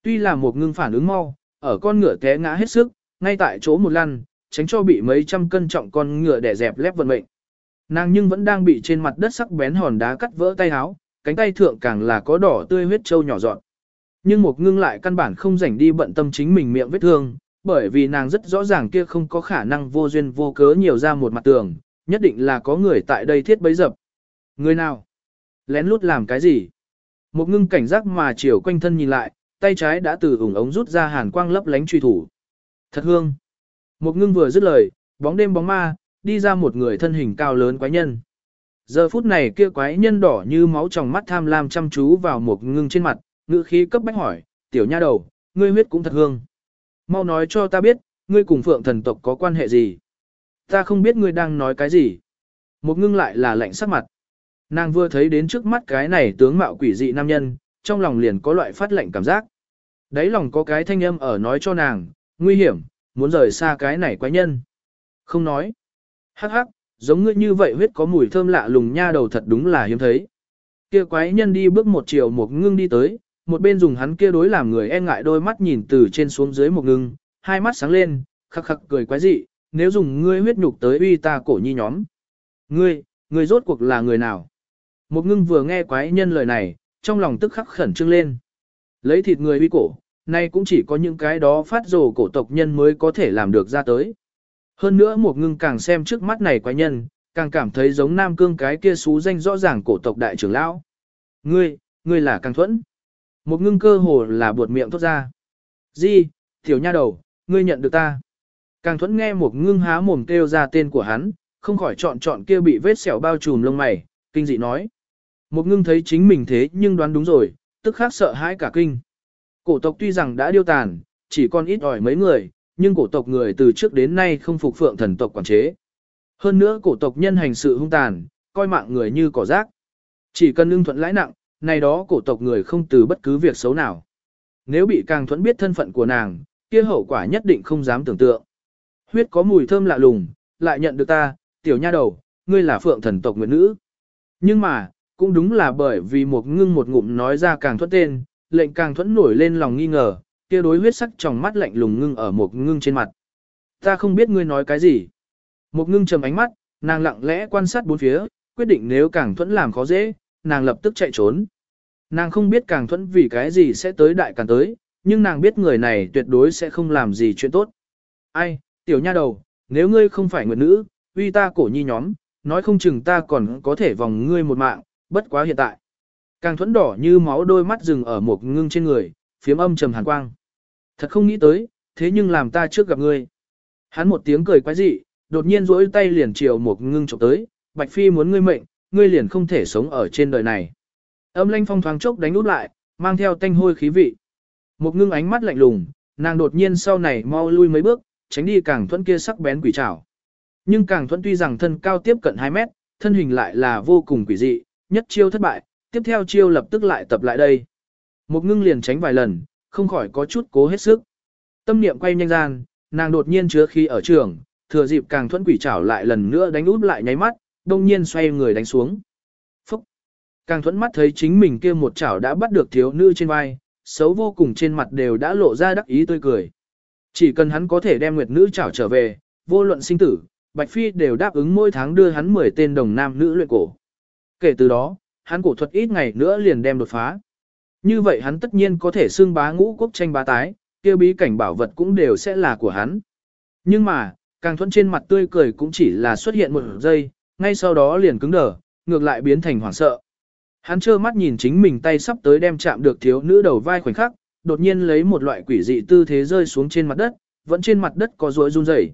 Tuy là một ngưng phản ứng mau, ở con ngựa té ngã hết sức, ngay tại chỗ một lăn, tránh cho bị mấy trăm cân trọng con ngựa đè dẹp lép vận mệnh. Nàng nhưng vẫn đang bị trên mặt đất sắc bén hòn đá cắt vỡ tay áo, cánh tay thượng càng là có đỏ tươi huyết trâu nhỏ dọn. Nhưng một ngưng lại căn bản không rảnh đi bận tâm chính mình miệng vết thương, bởi vì nàng rất rõ ràng kia không có khả năng vô duyên vô cớ nhiều ra một mặt tường, nhất định là có người tại đây thiết bấy dập. Người nào? Lén lút làm cái gì? Một ngưng cảnh giác mà chiều quanh thân nhìn lại, tay trái đã từ ủng ống rút ra hàn quang lấp lánh truy thủ. Thật hương. Một ngưng vừa dứt lời, bóng đêm bóng ma, đi ra một người thân hình cao lớn quái nhân. Giờ phút này kia quái nhân đỏ như máu trong mắt tham lam chăm chú vào một ngưng trên mặt, ngữ khí cấp bách hỏi, tiểu nha đầu, ngươi huyết cũng thật hương. Mau nói cho ta biết, ngươi cùng phượng thần tộc có quan hệ gì? Ta không biết ngươi đang nói cái gì. Một ngưng lại là lạnh sắc mặt. Nàng vừa thấy đến trước mắt cái này tướng mạo quỷ dị nam nhân, trong lòng liền có loại phát lạnh cảm giác. Đấy lòng có cái thanh âm ở nói cho nàng, nguy hiểm, muốn rời xa cái này quái nhân. Không nói. Hắc hắc, giống ngươi như vậy huyết có mùi thơm lạ lùng nha đầu thật đúng là hiếm thấy. Kia quái nhân đi bước một chiều một ngưng đi tới, một bên dùng hắn kia đối làm người e ngại đôi mắt nhìn từ trên xuống dưới một ngưng, hai mắt sáng lên, khắc khắc cười quái dị, nếu dùng ngươi huyết nhục tới uy ta cổ nhi nhóm. Ngươi, ngươi rốt cuộc là người nào? Một ngưng vừa nghe quái nhân lời này, trong lòng tức khắc khẩn trương lên. Lấy thịt người uy cổ, nay cũng chỉ có những cái đó phát rồ cổ tộc nhân mới có thể làm được ra tới. Hơn nữa một ngưng càng xem trước mắt này quái nhân, càng cảm thấy giống Nam Cương cái kia xú danh rõ ràng cổ tộc đại trưởng lão. Ngươi, ngươi là càng thuẫn. Một ngưng cơ hồ là buột miệng thốt ra. Di, tiểu nha đầu, ngươi nhận được ta. Càng thuẫn nghe một ngưng há mồm kêu ra tên của hắn, không khỏi chọn chọn kia bị vết sẹo bao trùm lông mày, kinh dị nói. Một ngưng thấy chính mình thế nhưng đoán đúng rồi, tức khác sợ hãi cả kinh. Cổ tộc tuy rằng đã điêu tàn, chỉ còn ít ỏi mấy người, nhưng cổ tộc người từ trước đến nay không phục phượng thần tộc quản chế. Hơn nữa cổ tộc nhân hành sự hung tàn, coi mạng người như cỏ rác. Chỉ cần ưng thuận lãi nặng, này đó cổ tộc người không từ bất cứ việc xấu nào. Nếu bị càng thuẫn biết thân phận của nàng, kia hậu quả nhất định không dám tưởng tượng. Huyết có mùi thơm lạ lùng, lại nhận được ta, tiểu nha đầu, ngươi là phượng thần tộc nguyện nữ. Nhưng mà, cũng đúng là bởi vì một ngưng một ngụm nói ra càng thuẫn tên, lệnh càng thuẫn nổi lên lòng nghi ngờ, kia đối huyết sắc trong mắt lạnh lùng ngưng ở một ngưng trên mặt. Ta không biết ngươi nói cái gì. Một ngưng trầm ánh mắt, nàng lặng lẽ quan sát bốn phía, quyết định nếu càng thuẫn làm khó dễ, nàng lập tức chạy trốn. Nàng không biết càng thuẫn vì cái gì sẽ tới đại càng tới, nhưng nàng biết người này tuyệt đối sẽ không làm gì chuyện tốt. Ai, tiểu nha đầu, nếu ngươi không phải nguyệt nữ, uy ta cổ nhi nhóm, nói không chừng ta còn có thể vòng ngươi một mạng, bất quá hiện tại. Càng thuẫn đỏ như máu đôi mắt rừng ở một ngưng trên người, phiếm âm trầm hàn quang. Thật không nghĩ tới, thế nhưng làm ta trước gặp ngươi. Hắn một tiếng cười quái dị, đột nhiên rỗi tay liền chiều một ngưng chụp tới, Bạch Phi muốn ngươi mệnh, ngươi liền không thể sống ở trên đời này. Âm lanh phong thoáng chốc đánh út lại, mang theo tanh hôi khí vị. Một ngưng ánh mắt lạnh lùng, nàng đột nhiên sau này mau lui mấy bước, tránh đi càng thuẫn kia sắc bén quỷ trảo. Nhưng càng thuẫn tuy rằng thân cao tiếp cận 2 mét, thân hình lại là vô cùng quỷ dị, nhất chiêu thất bại, tiếp theo chiêu lập tức lại tập lại đây. Một ngưng liền tránh vài lần, không khỏi có chút cố hết sức. Tâm niệm quay nhanh gian, nàng đột nhiên chứa khí ở trường, thừa dịp càng thuẫn quỷ trảo lại lần nữa đánh út lại nháy mắt, đông nhiên xoay người đánh xuống. Phúc! Càng thuẫn mắt thấy chính mình kia một chảo đã bắt được thiếu nữ trên vai, xấu vô cùng trên mặt đều đã lộ ra đắc ý tươi cười. Chỉ cần hắn có thể đem nguyệt nữ trảo trở về, vô luận sinh tử, Bạch Phi đều đáp ứng mỗi tháng đưa hắn 10 tên đồng nam nữ luyện cổ. Kể từ đó, hắn cổ thuật ít ngày nữa liền đem đột phá. Như vậy hắn tất nhiên có thể xưng bá ngũ quốc tranh bá tái, kia bí cảnh bảo vật cũng đều sẽ là của hắn. Nhưng mà, càng thuận trên mặt tươi cười cũng chỉ là xuất hiện một giây, ngay sau đó liền cứng đờ, ngược lại biến thành hoảng sợ. Hắn trơ mắt nhìn chính mình tay sắp tới đem chạm được thiếu nữ đầu vai khoảnh khắc, đột nhiên lấy một loại quỷ dị tư thế rơi xuống trên mặt đất, vẫn trên mặt đất có rối run rẩy.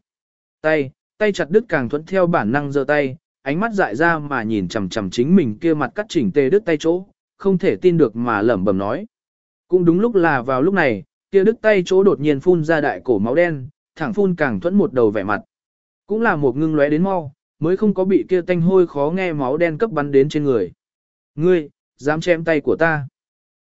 Tay, tay chặt đứt càng thuận theo bản năng giơ tay, ánh mắt dại ra mà nhìn chằm chằm chính mình kia mặt cắt chỉnh tê đứt tay chỗ, không thể tin được mà lẩm bẩm nói. Cũng đúng lúc là vào lúc này, kia đứt tay chỗ đột nhiên phun ra đại cổ máu đen, thẳng phun càng thuẫn một đầu vẻ mặt. Cũng là một ngưng lóe đến mau, mới không có bị kia tanh hôi khó nghe máu đen cấp bắn đến trên người. Ngươi, dám chém tay của ta.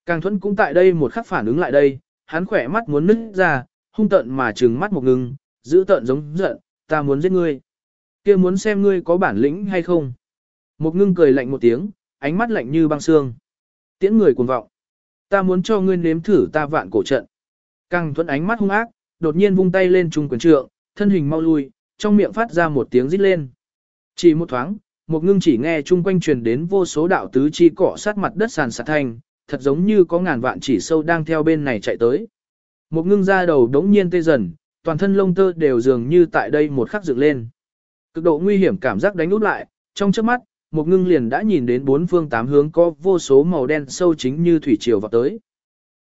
Càng thuẫn cũng tại đây một khắc phản ứng lại đây, hắn khỏe mắt muốn nứt ra, hung tận mà trừng mắt một ngưng, giữ tận giống giận, ta muốn giết ngươi. kia muốn xem ngươi có bản lĩnh hay không. Một ngưng cười lạnh một tiếng, ánh mắt lạnh như băng xương. Tiễn người cuồng vọng. Ta muốn cho ngươi nếm thử ta vạn cổ trận. Càng thuẫn ánh mắt hung ác, đột nhiên vung tay lên trung quyền trượng, thân hình mau lui, trong miệng phát ra một tiếng rít lên. Chỉ một thoáng, một ngưng chỉ nghe chung quanh truyền đến vô số đạo tứ chi cọ sát mặt đất sàn sạt thành thật giống như có ngàn vạn chỉ sâu đang theo bên này chạy tới. Một ngưng ra đầu đống nhiên tê dần, toàn thân lông tơ đều dường như tại đây một khắc dựng lên. Cực độ nguy hiểm cảm giác đánh út lại, trong chớp mắt, một ngưng liền đã nhìn đến bốn phương tám hướng có vô số màu đen sâu chính như thủy triều vào tới.